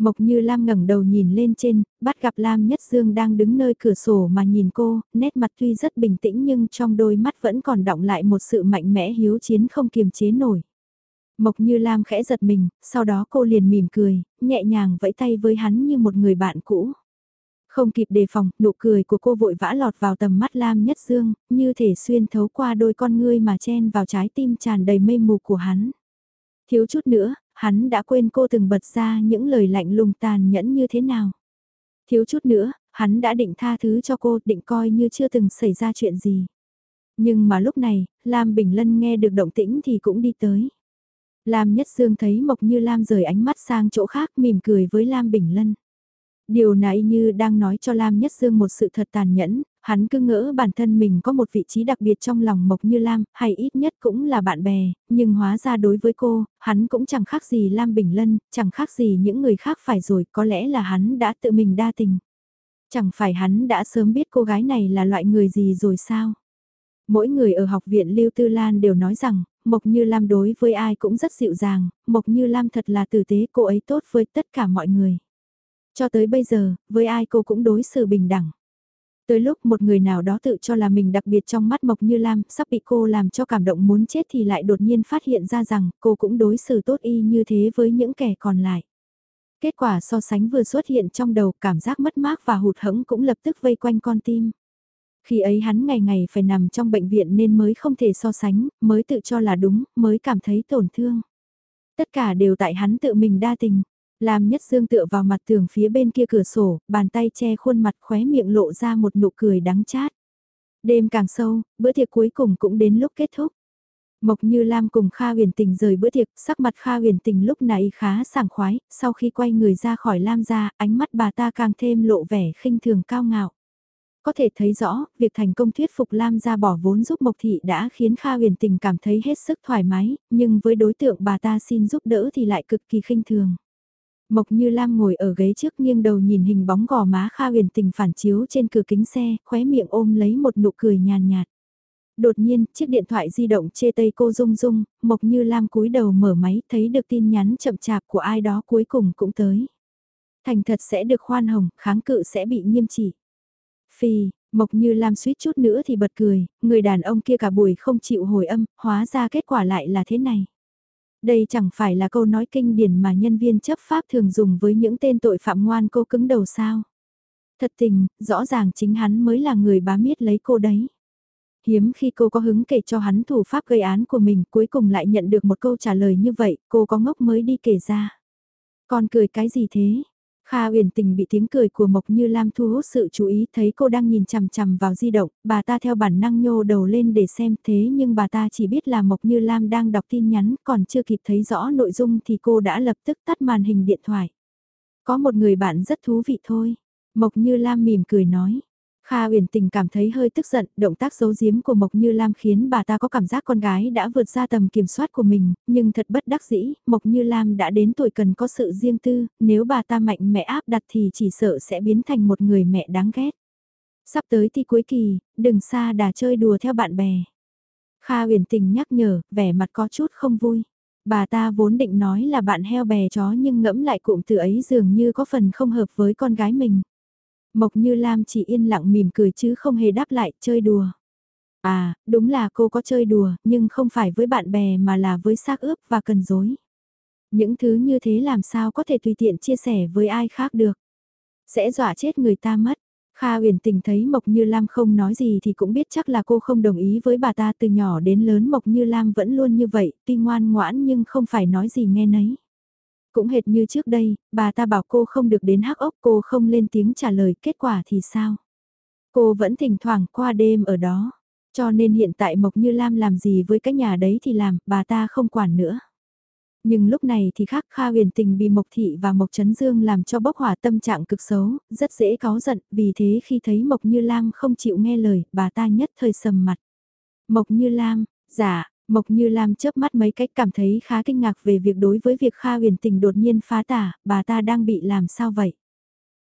Mộc Như Lam ngẩng đầu nhìn lên trên, bắt gặp Lam Nhất Dương đang đứng nơi cửa sổ mà nhìn cô, nét mặt tuy rất bình tĩnh nhưng trong đôi mắt vẫn còn đọng lại một sự mạnh mẽ hiếu chiến không kiềm chế nổi. Mộc Như Lam khẽ giật mình, sau đó cô liền mỉm cười, nhẹ nhàng vẫy tay với hắn như một người bạn cũ. Không kịp đề phòng, nụ cười của cô vội vã lọt vào tầm mắt Lam Nhất Dương, như thể xuyên thấu qua đôi con ngươi mà chen vào trái tim tràn đầy mây mù của hắn. Thiếu chút nữa, hắn đã quên cô từng bật ra những lời lạnh lùng tàn nhẫn như thế nào. Thiếu chút nữa, hắn đã định tha thứ cho cô, định coi như chưa từng xảy ra chuyện gì. Nhưng mà lúc này, Lam Bình Lân nghe được động tĩnh thì cũng đi tới. Lam Nhất Dương thấy Mộc Như Lam rời ánh mắt sang chỗ khác mỉm cười với Lam Bình Lân. Điều này như đang nói cho Lam Nhất Dương một sự thật tàn nhẫn, Hắn cứ ngỡ bản thân mình có một vị trí đặc biệt trong lòng Mộc Như Lam, hay ít nhất cũng là bạn bè, nhưng hóa ra đối với cô, hắn cũng chẳng khác gì Lam Bình Lân, chẳng khác gì những người khác phải rồi, có lẽ là hắn đã tự mình đa tình. Chẳng phải hắn đã sớm biết cô gái này là loại người gì rồi sao? Mỗi người ở học viện Lưu Tư Lan đều nói rằng, Mộc Như Lam đối với ai cũng rất dịu dàng, Mộc Như Lam thật là tử tế cô ấy tốt với tất cả mọi người. Cho tới bây giờ, với ai cô cũng đối xử bình đẳng. Tới lúc một người nào đó tự cho là mình đặc biệt trong mắt Mộc Như Lam, sắp bị cô làm cho cảm động muốn chết thì lại đột nhiên phát hiện ra rằng cô cũng đối xử tốt y như thế với những kẻ còn lại. Kết quả so sánh vừa xuất hiện trong đầu cảm giác mất mát và hụt hẫng cũng lập tức vây quanh con tim. Khi ấy hắn ngày ngày phải nằm trong bệnh viện nên mới không thể so sánh, mới tự cho là đúng, mới cảm thấy tổn thương. Tất cả đều tại hắn tự mình đa tình. Lam Nhất Dương tựa vào mặt tường phía bên kia cửa sổ, bàn tay che khuôn mặt khóe miệng lộ ra một nụ cười đắng chát. Đêm càng sâu, bữa tiệc cuối cùng cũng đến lúc kết thúc. Mộc Như Lam cùng Kha huyền tình rời bữa tiệc, sắc mặt Kha huyền tình lúc này khá sảng khoái, sau khi quay người ra khỏi Lam ra, ánh mắt bà ta càng thêm lộ vẻ khinh thường cao ngạo. Có thể thấy rõ, việc thành công thuyết phục Lam ra bỏ vốn giúp Mộc Thị đã khiến Kha huyền tình cảm thấy hết sức thoải mái, nhưng với đối tượng bà ta xin giúp đỡ thì lại cực kỳ khinh thường. Mộc Như Lam ngồi ở ghế trước nghiêng đầu nhìn hình bóng gò má Kha huyền tình phản chiếu trên cửa kính xe, khóe miệng ôm lấy một nụ cười nhàn nhạt. Đột nhiên, chiếc điện thoại di động chê tay cô rung rung, Mộc Như Lam cúi đầu mở máy thấy được tin nhắn chậm chạp của ai đó cuối cùng cũng tới. Thành thật sẽ được khoan hồng, kháng cự sẽ bị nghiêm trị. Phi, Mộc Như Lam suýt chút nữa thì bật cười, người đàn ông kia cả buổi không chịu hồi âm, hóa ra kết quả lại là thế này. Đây chẳng phải là câu nói kinh điển mà nhân viên chấp pháp thường dùng với những tên tội phạm ngoan cô cứng đầu sao. Thật tình, rõ ràng chính hắn mới là người bá miết lấy cô đấy. Hiếm khi cô có hứng kể cho hắn thủ pháp gây án của mình cuối cùng lại nhận được một câu trả lời như vậy, cô có ngốc mới đi kể ra. Còn cười cái gì thế? Kha uyển tình bị tiếng cười của Mộc Như Lam thu hút sự chú ý thấy cô đang nhìn chằm chằm vào di động, bà ta theo bản năng nhô đầu lên để xem thế nhưng bà ta chỉ biết là Mộc Như Lam đang đọc tin nhắn còn chưa kịp thấy rõ nội dung thì cô đã lập tức tắt màn hình điện thoại. Có một người bạn rất thú vị thôi. Mộc Như Lam mỉm cười nói. Kha uyển tình cảm thấy hơi tức giận, động tác giấu giếm của Mộc Như Lam khiến bà ta có cảm giác con gái đã vượt ra tầm kiểm soát của mình, nhưng thật bất đắc dĩ, Mộc Như Lam đã đến tuổi cần có sự riêng tư, nếu bà ta mạnh mẽ áp đặt thì chỉ sợ sẽ biến thành một người mẹ đáng ghét. Sắp tới thi cuối kỳ, đừng xa đà chơi đùa theo bạn bè. Kha uyển tình nhắc nhở, vẻ mặt có chút không vui. Bà ta vốn định nói là bạn heo bè chó nhưng ngẫm lại cụm từ ấy dường như có phần không hợp với con gái mình. Mộc Như Lam chỉ yên lặng mỉm cười chứ không hề đáp lại, chơi đùa. À, đúng là cô có chơi đùa, nhưng không phải với bạn bè mà là với xác ướp và cần dối. Những thứ như thế làm sao có thể tùy tiện chia sẻ với ai khác được. Sẽ dọa chết người ta mất. Kha huyền tình thấy Mộc Như Lam không nói gì thì cũng biết chắc là cô không đồng ý với bà ta từ nhỏ đến lớn Mộc Như Lam vẫn luôn như vậy, tuy ngoan ngoãn nhưng không phải nói gì nghe nấy. Cũng hệt như trước đây, bà ta bảo cô không được đến hắc ốc cô không lên tiếng trả lời kết quả thì sao? Cô vẫn thỉnh thoảng qua đêm ở đó. Cho nên hiện tại Mộc Như Lam làm gì với cái nhà đấy thì làm, bà ta không quản nữa. Nhưng lúc này thì khác Kha huyền tình bị Mộc Thị và Mộc Trấn Dương làm cho bốc hỏa tâm trạng cực xấu, rất dễ cáu giận, vì thế khi thấy Mộc Như Lam không chịu nghe lời, bà ta nhất thời sầm mặt. Mộc Như Lam, dạ, Mộc Như Lam chớp mắt mấy cách cảm thấy khá kinh ngạc về việc đối với việc Kha huyền tình đột nhiên phá tả, bà ta đang bị làm sao vậy?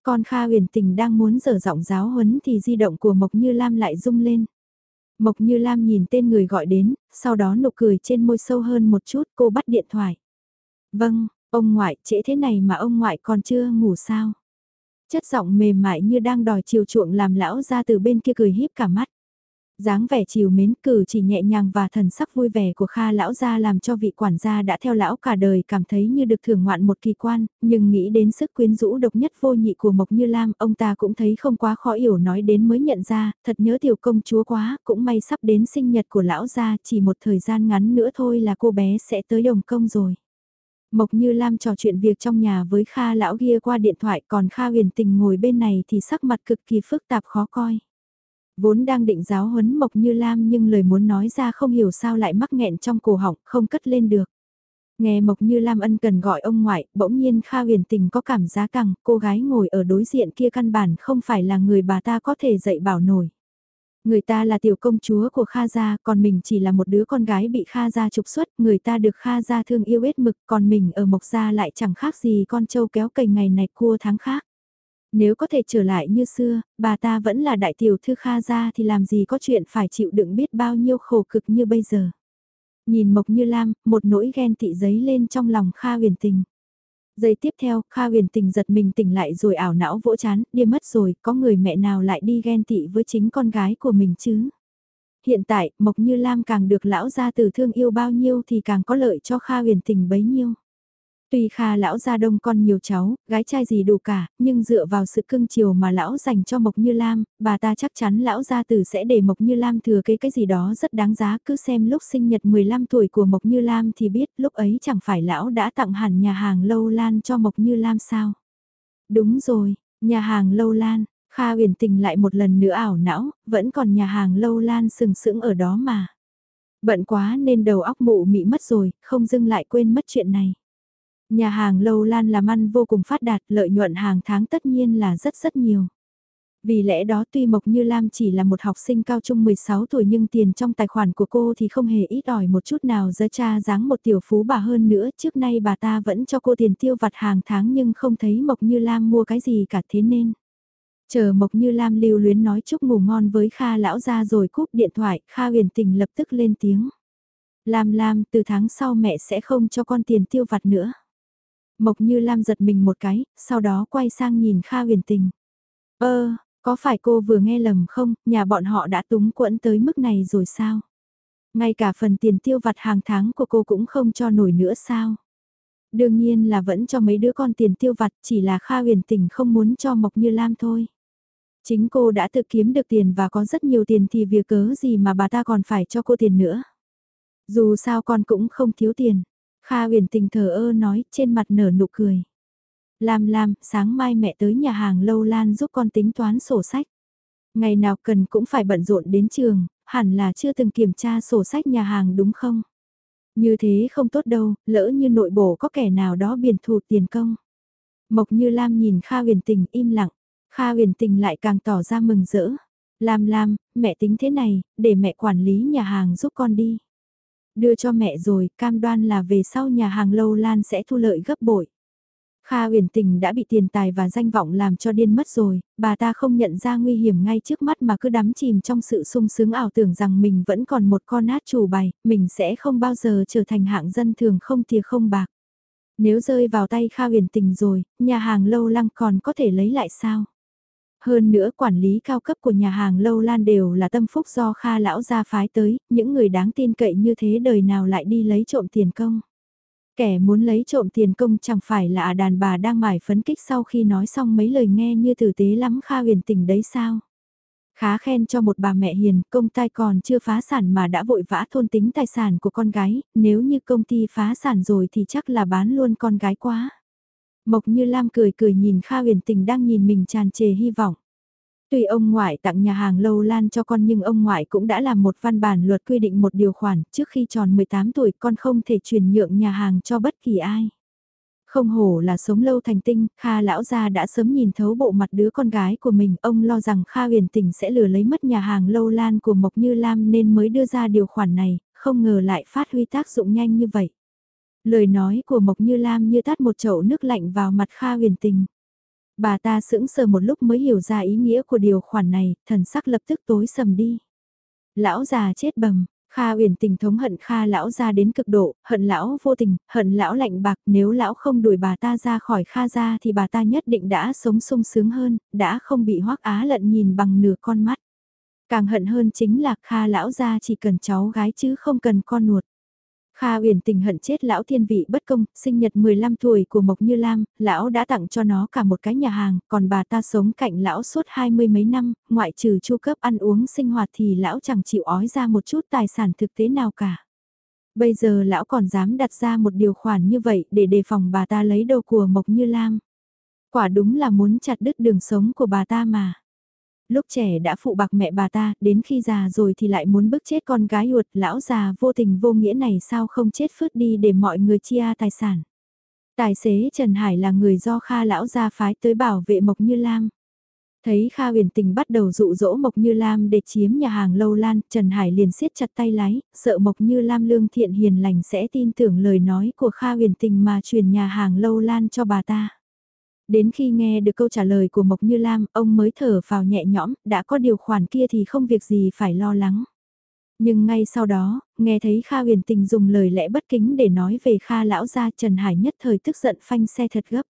Còn Kha huyền tình đang muốn dở giọng giáo huấn thì di động của Mộc Như Lam lại rung lên. Mộc Như Lam nhìn tên người gọi đến, sau đó nụ cười trên môi sâu hơn một chút cô bắt điện thoại. Vâng, ông ngoại trễ thế này mà ông ngoại còn chưa ngủ sao? Chất giọng mềm mại như đang đòi chiều chuộng làm lão ra từ bên kia cười híp cả mắt dáng vẻ chiều mến cử chỉ nhẹ nhàng và thần sắc vui vẻ của Kha lão gia làm cho vị quản gia đã theo lão cả đời cảm thấy như được thưởng ngoạn một kỳ quan, nhưng nghĩ đến sức quyến rũ độc nhất vô nhị của Mộc Như Lam, ông ta cũng thấy không quá khó hiểu nói đến mới nhận ra, thật nhớ tiểu công chúa quá, cũng may sắp đến sinh nhật của lão gia, chỉ một thời gian ngắn nữa thôi là cô bé sẽ tới đồng công rồi. Mộc Như Lam trò chuyện việc trong nhà với Kha lão kia qua điện thoại còn Kha huyền tình ngồi bên này thì sắc mặt cực kỳ phức tạp khó coi. Vốn đang định giáo huấn Mộc Như Lam nhưng lời muốn nói ra không hiểu sao lại mắc nghẹn trong cổ họng, không cất lên được. Nghe Mộc Như Lam ân cần gọi ông ngoại, bỗng nhiên Kha huyền tình có cảm giác rằng cô gái ngồi ở đối diện kia căn bản không phải là người bà ta có thể dạy bảo nổi. Người ta là tiểu công chúa của Kha gia, còn mình chỉ là một đứa con gái bị Kha gia trục xuất, người ta được Kha gia thương yêu hết mực, còn mình ở Mộc gia lại chẳng khác gì con trâu kéo cành ngày này cua tháng khác. Nếu có thể trở lại như xưa, bà ta vẫn là đại tiểu thư Kha gia thì làm gì có chuyện phải chịu đựng biết bao nhiêu khổ cực như bây giờ. Nhìn Mộc Như Lam, một nỗi ghen tị giấy lên trong lòng Kha huyền tình. Giây tiếp theo, Kha huyền tình giật mình tỉnh lại rồi ảo não vỗ chán, đi mất rồi, có người mẹ nào lại đi ghen tị với chính con gái của mình chứ? Hiện tại, Mộc Như Lam càng được lão gia từ thương yêu bao nhiêu thì càng có lợi cho Kha huyền tình bấy nhiêu. Tuy Kha lão gia đông con nhiều cháu, gái trai gì đủ cả, nhưng dựa vào sự cưng chiều mà lão dành cho Mộc Như Lam, bà ta chắc chắn lão gia tử sẽ để Mộc Như Lam thừa kế cái gì đó rất đáng giá, cứ xem lúc sinh nhật 15 tuổi của Mộc Như Lam thì biết lúc ấy chẳng phải lão đã tặng hẳn nhà hàng Lâu Lan cho Mộc Như Lam sao. Đúng rồi, nhà hàng Lâu Lan, Kha huyền tình lại một lần nữa ảo não, vẫn còn nhà hàng Lâu Lan sừng sững ở đó mà. Bận quá nên đầu óc mụ mị mất rồi, không dưng lại quên mất chuyện này. Nhà hàng Lâu Lan làm ăn vô cùng phát đạt, lợi nhuận hàng tháng tất nhiên là rất rất nhiều. Vì lẽ đó tuy Mộc Như Lam chỉ là một học sinh cao trung 16 tuổi nhưng tiền trong tài khoản của cô thì không hề ít ỏi một chút nào giới cha dáng một tiểu phú bà hơn nữa. Trước nay bà ta vẫn cho cô tiền tiêu vặt hàng tháng nhưng không thấy Mộc Như Lam mua cái gì cả thế nên. Chờ Mộc Như Lam lưu luyến nói chúc ngủ ngon với Kha lão ra rồi cúp điện thoại, Kha huyền tình lập tức lên tiếng. Lam Lam, từ tháng sau mẹ sẽ không cho con tiền tiêu vặt nữa. Mộc Như Lam giật mình một cái, sau đó quay sang nhìn Kha huyền tình. Ơ, có phải cô vừa nghe lầm không, nhà bọn họ đã túng quẫn tới mức này rồi sao? Ngay cả phần tiền tiêu vặt hàng tháng của cô cũng không cho nổi nữa sao? Đương nhiên là vẫn cho mấy đứa con tiền tiêu vặt chỉ là Kha huyền tình không muốn cho Mộc Như Lam thôi. Chính cô đã tự kiếm được tiền và có rất nhiều tiền thì việc cớ gì mà bà ta còn phải cho cô tiền nữa. Dù sao con cũng không thiếu tiền, Kha huyền tình thờ ơ nói trên mặt nở nụ cười. Lam Lam, sáng mai mẹ tới nhà hàng Lâu Lan giúp con tính toán sổ sách. Ngày nào cần cũng phải bận rộn đến trường, hẳn là chưa từng kiểm tra sổ sách nhà hàng đúng không? Như thế không tốt đâu, lỡ như nội bộ có kẻ nào đó biển thù tiền công. Mộc như Lam nhìn Kha huyền tình im lặng, Kha huyền tình lại càng tỏ ra mừng rỡ. Lam Lam, mẹ tính thế này, để mẹ quản lý nhà hàng giúp con đi. Đưa cho mẹ rồi, cam đoan là về sau nhà hàng lâu lan sẽ thu lợi gấp bội. Kha uyển tình đã bị tiền tài và danh vọng làm cho điên mất rồi, bà ta không nhận ra nguy hiểm ngay trước mắt mà cứ đắm chìm trong sự sung sướng ảo tưởng rằng mình vẫn còn một con át chủ bài, mình sẽ không bao giờ trở thành hạng dân thường không tìa không bạc. Nếu rơi vào tay Kha uyển tình rồi, nhà hàng lâu lăng còn có thể lấy lại sao? Hơn nữa quản lý cao cấp của nhà hàng Lâu Lan đều là tâm phúc do Kha lão gia phái tới, những người đáng tin cậy như thế đời nào lại đi lấy trộm tiền công. Kẻ muốn lấy trộm tiền công chẳng phải là đàn bà đang mải phấn kích sau khi nói xong mấy lời nghe như tử tế lắm Kha huyền tình đấy sao. Khá khen cho một bà mẹ hiền, công tai còn chưa phá sản mà đã vội vã thôn tính tài sản của con gái, nếu như công ty phá sản rồi thì chắc là bán luôn con gái quá. Mộc Như Lam cười cười nhìn Kha huyền tình đang nhìn mình tràn trề hy vọng. Tuy ông ngoại tặng nhà hàng lâu lan cho con nhưng ông ngoại cũng đã làm một văn bản luật quy định một điều khoản trước khi tròn 18 tuổi con không thể chuyển nhượng nhà hàng cho bất kỳ ai. Không hổ là sống lâu thành tinh, Kha lão gia đã sớm nhìn thấu bộ mặt đứa con gái của mình, ông lo rằng Kha huyền tình sẽ lừa lấy mất nhà hàng lâu lan của Mộc Như Lam nên mới đưa ra điều khoản này, không ngờ lại phát huy tác dụng nhanh như vậy. Lời nói của Mộc Như Lam như tát một chậu nước lạnh vào mặt Kha huyền tình. Bà ta sững sờ một lúc mới hiểu ra ý nghĩa của điều khoản này, thần sắc lập tức tối sầm đi. Lão già chết bầm, Kha uyển tình thống hận Kha lão ra đến cực độ, hận lão vô tình, hận lão lạnh bạc, nếu lão không đuổi bà ta ra khỏi Kha ra thì bà ta nhất định đã sống sung sướng hơn, đã không bị hoắc á lận nhìn bằng nửa con mắt. Càng hận hơn chính là Kha lão ra chỉ cần cháu gái chứ không cần con nuột. Kha uyển tình hận chết lão thiên vị bất công, sinh nhật 15 tuổi của Mộc Như Lam, lão đã tặng cho nó cả một cái nhà hàng, còn bà ta sống cạnh lão suốt hai mươi mấy năm, ngoại trừ chu cấp ăn uống sinh hoạt thì lão chẳng chịu ói ra một chút tài sản thực tế nào cả. Bây giờ lão còn dám đặt ra một điều khoản như vậy để đề phòng bà ta lấy đồ của Mộc Như Lam. Quả đúng là muốn chặt đứt đường sống của bà ta mà lúc trẻ đã phụ bạc mẹ bà ta, đến khi già rồi thì lại muốn bức chết con gái ruột lão già vô tình vô nghĩa này sao không chết phớt đi để mọi người chia tài sản. Tài xế Trần Hải là người do Kha lão gia phái tới bảo vệ Mộc Như Lam. Thấy Kha huyền tình bắt đầu dụ dỗ Mộc Như Lam để chiếm nhà hàng lâu lan, Trần Hải liền siết chặt tay lái, sợ Mộc Như Lam lương thiện hiền lành sẽ tin tưởng lời nói của Kha huyền tình mà truyền nhà hàng lâu lan cho bà ta. Đến khi nghe được câu trả lời của Mộc Như Lam, ông mới thở vào nhẹ nhõm, đã có điều khoản kia thì không việc gì phải lo lắng. Nhưng ngay sau đó, nghe thấy Kha huyền tình dùng lời lẽ bất kính để nói về Kha lão gia Trần Hải nhất thời tức giận phanh xe thật gấp.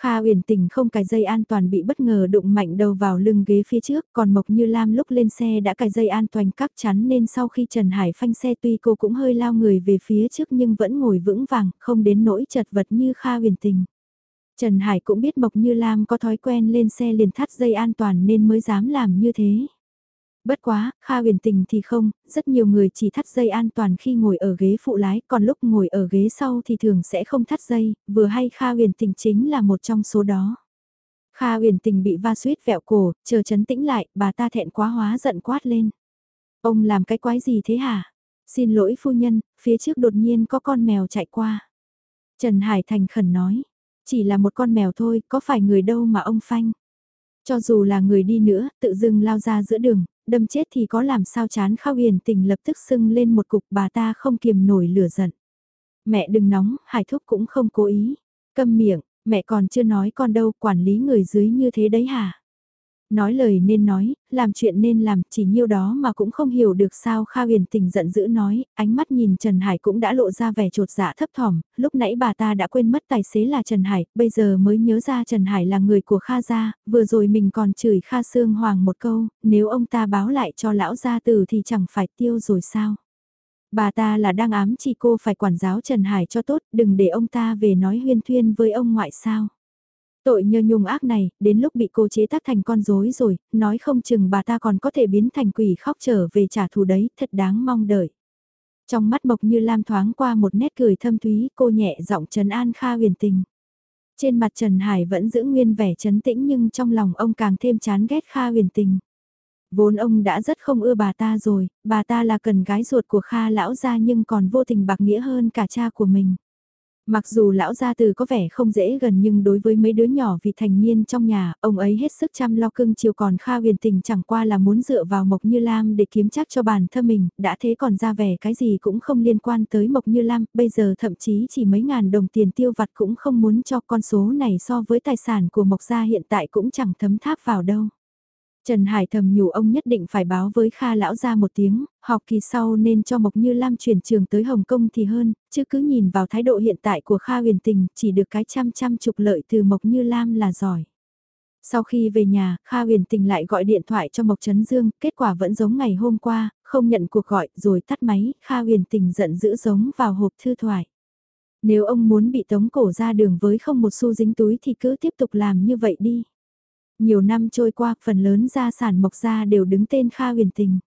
Kha uyển tình không cài dây an toàn bị bất ngờ đụng mạnh đầu vào lưng ghế phía trước, còn Mộc Như Lam lúc lên xe đã cài dây an toàn cắt chắn nên sau khi Trần Hải phanh xe tuy cô cũng hơi lao người về phía trước nhưng vẫn ngồi vững vàng, không đến nỗi chật vật như Kha uyển tình. Trần Hải cũng biết Mộc Như Lam có thói quen lên xe liền thắt dây an toàn nên mới dám làm như thế. Bất quá, Kha huyền tình thì không, rất nhiều người chỉ thắt dây an toàn khi ngồi ở ghế phụ lái, còn lúc ngồi ở ghế sau thì thường sẽ không thắt dây, vừa hay Kha huyền tình chính là một trong số đó. Kha huyền tình bị va suýt vẹo cổ, chờ chấn tĩnh lại, bà ta thẹn quá hóa giận quát lên. Ông làm cái quái gì thế hả? Xin lỗi phu nhân, phía trước đột nhiên có con mèo chạy qua. Trần Hải Thành khẩn nói, chỉ là một con mèo thôi, có phải người đâu mà ông phanh. Cho dù là người đi nữa, tự dưng lao ra giữa đường, đâm chết thì có làm sao chán Khao Huyền tình lập tức sưng lên một cục bà ta không kiềm nổi lửa giận. Mẹ đừng nóng, Hải Thúc cũng không cố ý. Câm miệng, mẹ còn chưa nói con đâu, quản lý người dưới như thế đấy hả? Nói lời nên nói, làm chuyện nên làm, chỉ nhiêu đó mà cũng không hiểu được sao Kha huyền tình giận dữ nói, ánh mắt nhìn Trần Hải cũng đã lộ ra vẻ trột dạ thấp thỏm, lúc nãy bà ta đã quên mất tài xế là Trần Hải, bây giờ mới nhớ ra Trần Hải là người của Kha gia, vừa rồi mình còn chửi Kha Sương Hoàng một câu, nếu ông ta báo lại cho lão gia tử thì chẳng phải tiêu rồi sao. Bà ta là đang ám chỉ cô phải quản giáo Trần Hải cho tốt, đừng để ông ta về nói huyên thuyên với ông ngoại sao. Tội nhơ nhung ác này, đến lúc bị cô chế tác thành con rối rồi, nói không chừng bà ta còn có thể biến thành quỷ khóc trở về trả thù đấy, thật đáng mong đợi. Trong mắt Mộc Như Lam thoáng qua một nét cười thâm thúy, cô nhẹ giọng Trần An Kha huyền tình. Trên mặt Trần Hải vẫn giữ nguyên vẻ trấn tĩnh nhưng trong lòng ông càng thêm chán ghét Kha huyền tình. Vốn ông đã rất không ưa bà ta rồi, bà ta là cần gái ruột của Kha lão gia nhưng còn vô tình bạc nghĩa hơn cả cha của mình. Mặc dù lão gia từ có vẻ không dễ gần nhưng đối với mấy đứa nhỏ vì thành niên trong nhà, ông ấy hết sức chăm lo cưng chiều còn Kha huyền tình chẳng qua là muốn dựa vào Mộc Như Lam để kiếm chắc cho bản thân mình, đã thế còn ra vẻ cái gì cũng không liên quan tới Mộc Như Lam, bây giờ thậm chí chỉ mấy ngàn đồng tiền tiêu vặt cũng không muốn cho con số này so với tài sản của Mộc gia hiện tại cũng chẳng thấm tháp vào đâu. Trần Hải thầm nhủ ông nhất định phải báo với Kha lão ra một tiếng, học kỳ sau nên cho Mộc Như Lam chuyển trường tới Hồng Kông thì hơn, chứ cứ nhìn vào thái độ hiện tại của Kha huyền tình chỉ được cái trăm trăm trục lợi từ Mộc Như Lam là giỏi. Sau khi về nhà, Kha huyền tình lại gọi điện thoại cho Mộc Trấn Dương, kết quả vẫn giống ngày hôm qua, không nhận cuộc gọi rồi tắt máy, Kha huyền tình giận dữ giống vào hộp thư thoại. Nếu ông muốn bị tống cổ ra đường với không một xu dính túi thì cứ tiếp tục làm như vậy đi. Nhiều năm trôi qua, phần lớn gia sản Mộc Gia đều đứng tên Kha huyền tình.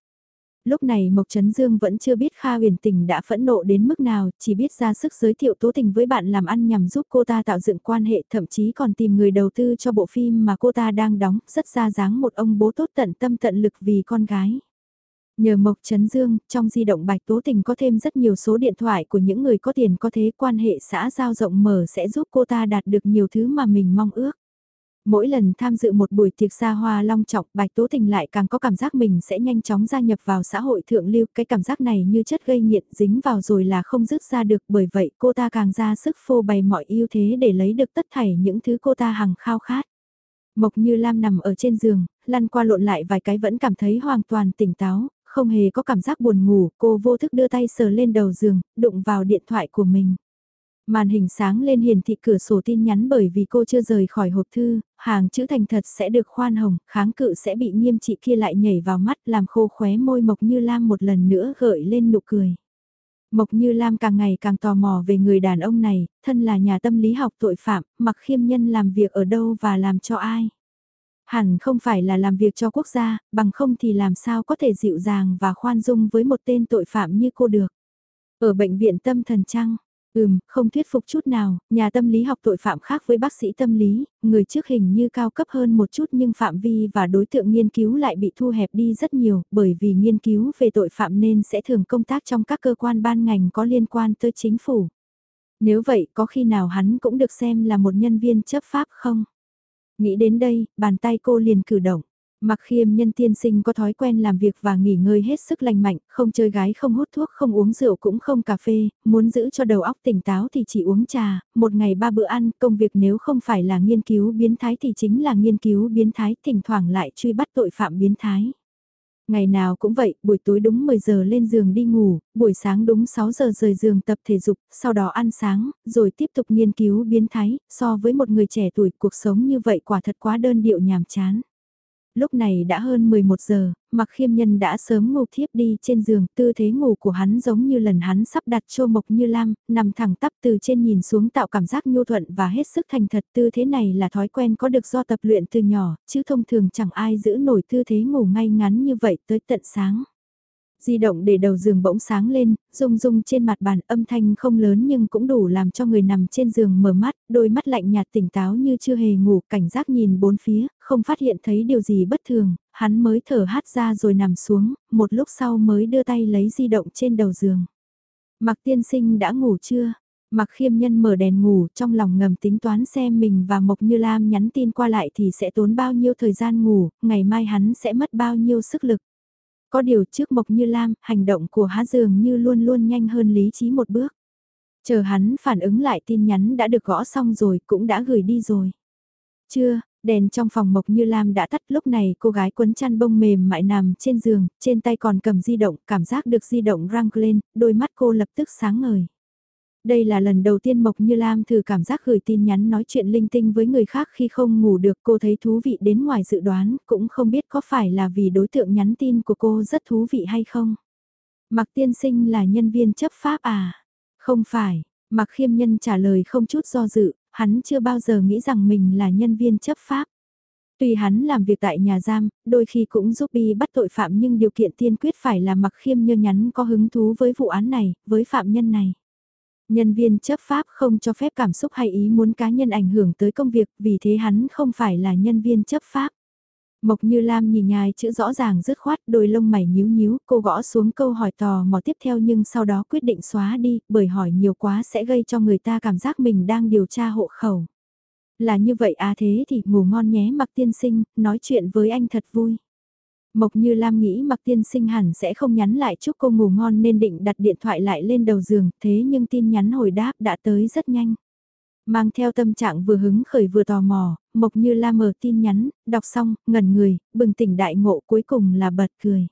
Lúc này Mộc Trấn Dương vẫn chưa biết Kha huyền tình đã phẫn nộ đến mức nào, chỉ biết ra sức giới thiệu tố tình với bạn làm ăn nhằm giúp cô ta tạo dựng quan hệ thậm chí còn tìm người đầu tư cho bộ phim mà cô ta đang đóng, rất ra dáng một ông bố tốt tận tâm tận lực vì con gái. Nhờ Mộc Trấn Dương, trong di động Bạch Tố Tình có thêm rất nhiều số điện thoại của những người có tiền có thế quan hệ xã giao rộng mở sẽ giúp cô ta đạt được nhiều thứ mà mình mong ước. Mỗi lần tham dự một buổi tiệc xa hoa long trọng, Bạch Tố Tình lại càng có cảm giác mình sẽ nhanh chóng gia nhập vào xã hội thượng lưu. Cái cảm giác này như chất gây nghiện dính vào rồi là không dứt ra được bởi vậy cô ta càng ra sức phô bày mọi ưu thế để lấy được tất thảy những thứ cô ta hằng khao khát. Mộc Như Lam nằm ở trên giường, lăn qua lộn lại vài cái vẫn cảm thấy hoàn toàn tỉnh táo, không hề có cảm giác buồn ngủ, cô vô thức đưa tay sờ lên đầu giường, đụng vào điện thoại của mình. Màn hình sáng lên hiển thị cửa sổ tin nhắn bởi vì cô chưa rời khỏi hộp thư, hàng chữ thành thật sẽ được khoan hồng, kháng cự sẽ bị nghiêm trị kia lại nhảy vào mắt làm khô khóe môi Mộc Như Lam một lần nữa gợi lên nụ cười. Mộc Như Lam càng ngày càng tò mò về người đàn ông này, thân là nhà tâm lý học tội phạm, mặc khiêm nhân làm việc ở đâu và làm cho ai. Hẳn không phải là làm việc cho quốc gia, bằng không thì làm sao có thể dịu dàng và khoan dung với một tên tội phạm như cô được. Ở bệnh viện tâm thần trăng, Ừm, không thuyết phục chút nào, nhà tâm lý học tội phạm khác với bác sĩ tâm lý, người trước hình như cao cấp hơn một chút nhưng phạm vi và đối tượng nghiên cứu lại bị thu hẹp đi rất nhiều, bởi vì nghiên cứu về tội phạm nên sẽ thường công tác trong các cơ quan ban ngành có liên quan tới chính phủ. Nếu vậy có khi nào hắn cũng được xem là một nhân viên chấp pháp không? Nghĩ đến đây, bàn tay cô liền cử động. Mặc khiêm nhân tiên sinh có thói quen làm việc và nghỉ ngơi hết sức lành mạnh, không chơi gái không hút thuốc không uống rượu cũng không cà phê, muốn giữ cho đầu óc tỉnh táo thì chỉ uống trà, một ngày ba bữa ăn, công việc nếu không phải là nghiên cứu biến thái thì chính là nghiên cứu biến thái, thỉnh thoảng lại truy bắt tội phạm biến thái. Ngày nào cũng vậy, buổi tối đúng 10 giờ lên giường đi ngủ, buổi sáng đúng 6 giờ rời giường tập thể dục, sau đó ăn sáng, rồi tiếp tục nghiên cứu biến thái, so với một người trẻ tuổi cuộc sống như vậy quả thật quá đơn điệu nhàm chán lúc này đã hơn 11 giờ, mặc khiêm nhân đã sớm ngủ thiếp đi trên giường, tư thế ngủ của hắn giống như lần hắn sắp đặt trô mộc như lam, nằm thẳng tắp từ trên nhìn xuống tạo cảm giác nhu thuận và hết sức thành thật. Tư thế này là thói quen có được do tập luyện từ nhỏ, chứ thông thường chẳng ai giữ nổi tư thế ngủ ngay ngắn như vậy tới tận sáng. Di động để đầu giường bỗng sáng lên, rung rung trên mặt bàn âm thanh không lớn nhưng cũng đủ làm cho người nằm trên giường mở mắt, đôi mắt lạnh nhạt tỉnh táo như chưa hề ngủ, cảnh giác nhìn bốn phía, không phát hiện thấy điều gì bất thường, hắn mới thở hát ra rồi nằm xuống, một lúc sau mới đưa tay lấy di động trên đầu giường. Mặc tiên sinh đã ngủ chưa? Mặc khiêm nhân mở đèn ngủ trong lòng ngầm tính toán xem mình và Mộc Như Lam nhắn tin qua lại thì sẽ tốn bao nhiêu thời gian ngủ, ngày mai hắn sẽ mất bao nhiêu sức lực. Có điều trước Mộc Như Lam, hành động của há dường như luôn luôn nhanh hơn lý trí một bước. Chờ hắn phản ứng lại tin nhắn đã được gõ xong rồi, cũng đã gửi đi rồi. Chưa, đèn trong phòng Mộc Như Lam đã tắt lúc này cô gái quấn chăn bông mềm mại nằm trên giường, trên tay còn cầm di động, cảm giác được di động răng lên, đôi mắt cô lập tức sáng ngời. Đây là lần đầu tiên Mộc Như Lam thử cảm giác gửi tin nhắn nói chuyện linh tinh với người khác khi không ngủ được cô thấy thú vị đến ngoài dự đoán, cũng không biết có phải là vì đối tượng nhắn tin của cô rất thú vị hay không. Mặc tiên sinh là nhân viên chấp pháp à? Không phải, Mặc khiêm nhân trả lời không chút do dự, hắn chưa bao giờ nghĩ rằng mình là nhân viên chấp pháp. Tuy hắn làm việc tại nhà giam, đôi khi cũng giúp y bắt tội phạm nhưng điều kiện tiên quyết phải là mặc khiêm nhơ nhắn có hứng thú với vụ án này, với phạm nhân này. Nhân viên chấp pháp không cho phép cảm xúc hay ý muốn cá nhân ảnh hưởng tới công việc, vì thế hắn không phải là nhân viên chấp pháp. Mộc Như Lam nhìn nhài chữ rõ ràng dứt khoát, đôi lông mày nhíu nhíu, cô gõ xuống câu hỏi tò mò tiếp theo nhưng sau đó quyết định xóa đi, bởi hỏi nhiều quá sẽ gây cho người ta cảm giác mình đang điều tra hộ khẩu. Là như vậy à thế thì ngủ ngon nhé mặc tiên sinh, nói chuyện với anh thật vui. Mộc Như Lam nghĩ Mặc Tiên Sinh hẳn sẽ không nhắn lại chúc cô ngủ ngon nên định đặt điện thoại lại lên đầu giường, thế nhưng tin nhắn hồi đáp đã tới rất nhanh. Mang theo tâm trạng vừa hứng khởi vừa tò mò, Mộc Như Lam mở tin nhắn, đọc xong, ngẩn người, bừng tỉnh đại ngộ cuối cùng là bật cười.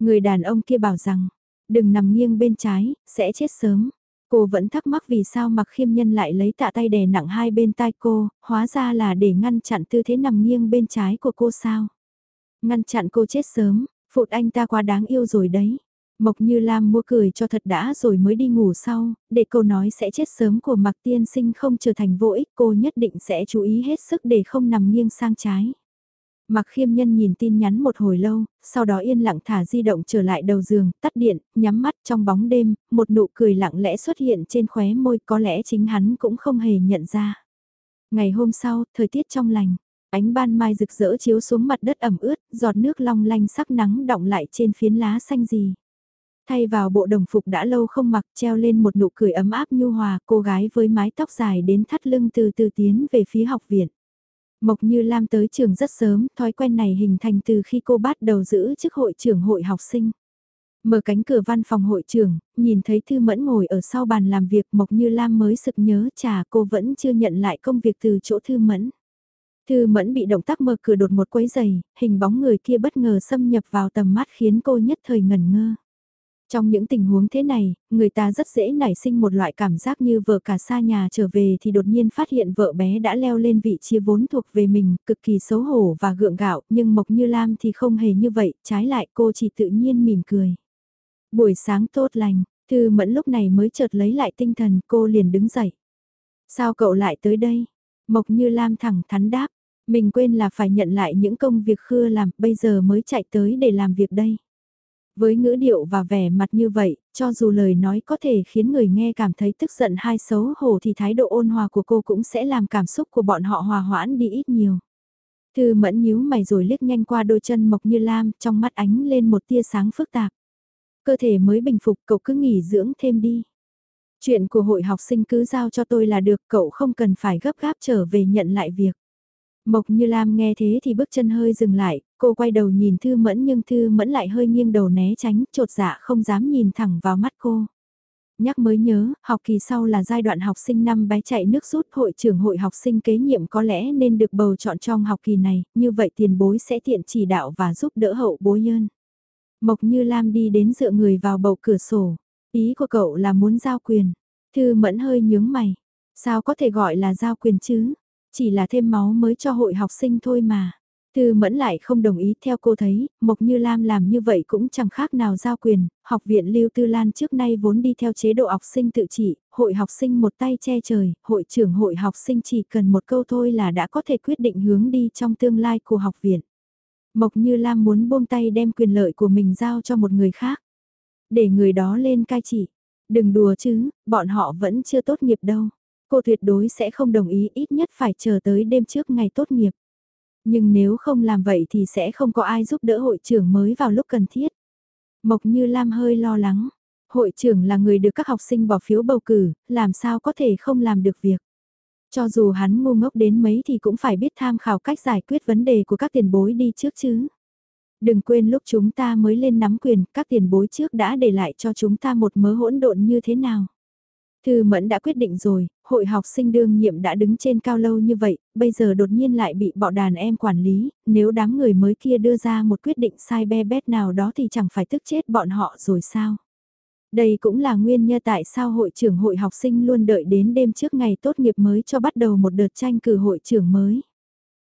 Người đàn ông kia bảo rằng, đừng nằm nghiêng bên trái, sẽ chết sớm. Cô vẫn thắc mắc vì sao mặc khiêm nhân lại lấy tạ tay đè nặng hai bên tai cô, hóa ra là để ngăn chặn tư thế nằm nghiêng bên trái của cô sao. Ngăn chặn cô chết sớm, phụt anh ta quá đáng yêu rồi đấy. Mộc Như Lam mua cười cho thật đã rồi mới đi ngủ sau, để câu nói sẽ chết sớm của Mạc Tiên Sinh không trở thành vô ích cô nhất định sẽ chú ý hết sức để không nằm nghiêng sang trái. Mạc Khiêm Nhân nhìn tin nhắn một hồi lâu, sau đó yên lặng thả di động trở lại đầu giường, tắt điện, nhắm mắt trong bóng đêm, một nụ cười lặng lẽ xuất hiện trên khóe môi có lẽ chính hắn cũng không hề nhận ra. Ngày hôm sau, thời tiết trong lành, ánh ban mai rực rỡ chiếu xuống mặt đất ẩm ướt, giọt nước long lanh sắc nắng động lại trên phiến lá xanh gì. Thay vào bộ đồng phục đã lâu không mặc treo lên một nụ cười ấm áp nhu hòa cô gái với mái tóc dài đến thắt lưng từ từ tiến về phía học viện. Mộc Như Lam tới trường rất sớm, thói quen này hình thành từ khi cô bắt đầu giữ chức hội trưởng hội học sinh. Mở cánh cửa văn phòng hội trưởng, nhìn thấy Thư Mẫn ngồi ở sau bàn làm việc Mộc Như Lam mới sực nhớ chà cô vẫn chưa nhận lại công việc từ chỗ Thư Mẫn. Thư Mẫn bị động tác mở cửa đột một quấy giày, hình bóng người kia bất ngờ xâm nhập vào tầm mắt khiến cô nhất thời ngẩn ngơ. Trong những tình huống thế này, người ta rất dễ nảy sinh một loại cảm giác như vợ cả xa nhà trở về thì đột nhiên phát hiện vợ bé đã leo lên vị trí vốn thuộc về mình, cực kỳ xấu hổ và gượng gạo, nhưng Mộc Như Lam thì không hề như vậy, trái lại cô chỉ tự nhiên mỉm cười. Buổi sáng tốt lành, Thư Mẫn lúc này mới chợt lấy lại tinh thần, cô liền đứng dậy. Sao cậu lại tới đây? Mộc Như Lam thẳng thắn đáp, mình quên là phải nhận lại những công việc khưa làm, bây giờ mới chạy tới để làm việc đây. Với ngữ điệu và vẻ mặt như vậy, cho dù lời nói có thể khiến người nghe cảm thấy tức giận hay xấu hổ thì thái độ ôn hòa của cô cũng sẽ làm cảm xúc của bọn họ hòa hoãn đi ít nhiều. Thư mẫn nhíu mày rồi liếc nhanh qua đôi chân mộc như lam, trong mắt ánh lên một tia sáng phức tạp. Cơ thể mới bình phục, cậu cứ nghỉ dưỡng thêm đi. Chuyện của hội học sinh cứ giao cho tôi là được, cậu không cần phải gấp gáp trở về nhận lại việc. Mộc Như Lam nghe thế thì bước chân hơi dừng lại, cô quay đầu nhìn Thư Mẫn nhưng Thư Mẫn lại hơi nghiêng đầu né tránh, trột dạ không dám nhìn thẳng vào mắt cô. Nhắc mới nhớ, học kỳ sau là giai đoạn học sinh năm bé chạy nước rút hội trưởng hội học sinh kế nhiệm có lẽ nên được bầu chọn trong học kỳ này, như vậy tiền bối sẽ tiện chỉ đạo và giúp đỡ hậu bối nhân. Mộc Như Lam đi đến dựa người vào bầu cửa sổ, ý của cậu là muốn giao quyền. Thư Mẫn hơi nhướng mày, sao có thể gọi là giao quyền chứ? Chỉ là thêm máu mới cho hội học sinh thôi mà. Thư Mẫn lại không đồng ý theo cô thấy, Mộc Như Lam làm như vậy cũng chẳng khác nào giao quyền, học viện Lưu Tư Lan trước nay vốn đi theo chế độ học sinh tự trị, hội học sinh một tay che trời, hội trưởng hội học sinh chỉ cần một câu thôi là đã có thể quyết định hướng đi trong tương lai của học viện. Mộc Như Lam muốn buông tay đem quyền lợi của mình giao cho một người khác, để người đó lên cai trị. Đừng đùa chứ, bọn họ vẫn chưa tốt nghiệp đâu. Cô tuyệt đối sẽ không đồng ý ít nhất phải chờ tới đêm trước ngày tốt nghiệp. Nhưng nếu không làm vậy thì sẽ không có ai giúp đỡ hội trưởng mới vào lúc cần thiết. Mộc Như Lam hơi lo lắng. Hội trưởng là người được các học sinh bỏ phiếu bầu cử, làm sao có thể không làm được việc. Cho dù hắn ngu ngốc đến mấy thì cũng phải biết tham khảo cách giải quyết vấn đề của các tiền bối đi trước chứ. Đừng quên lúc chúng ta mới lên nắm quyền, các tiền bối trước đã để lại cho chúng ta một mớ hỗn độn như thế nào. Thư Mẫn đã quyết định rồi, hội học sinh đương nhiệm đã đứng trên cao lâu như vậy, bây giờ đột nhiên lại bị bọ đàn em quản lý, nếu đám người mới kia đưa ra một quyết định sai be bét nào đó thì chẳng phải tức chết bọn họ rồi sao. Đây cũng là nguyên nhân tại sao hội trưởng hội học sinh luôn đợi đến đêm trước ngày tốt nghiệp mới cho bắt đầu một đợt tranh cử hội trưởng mới.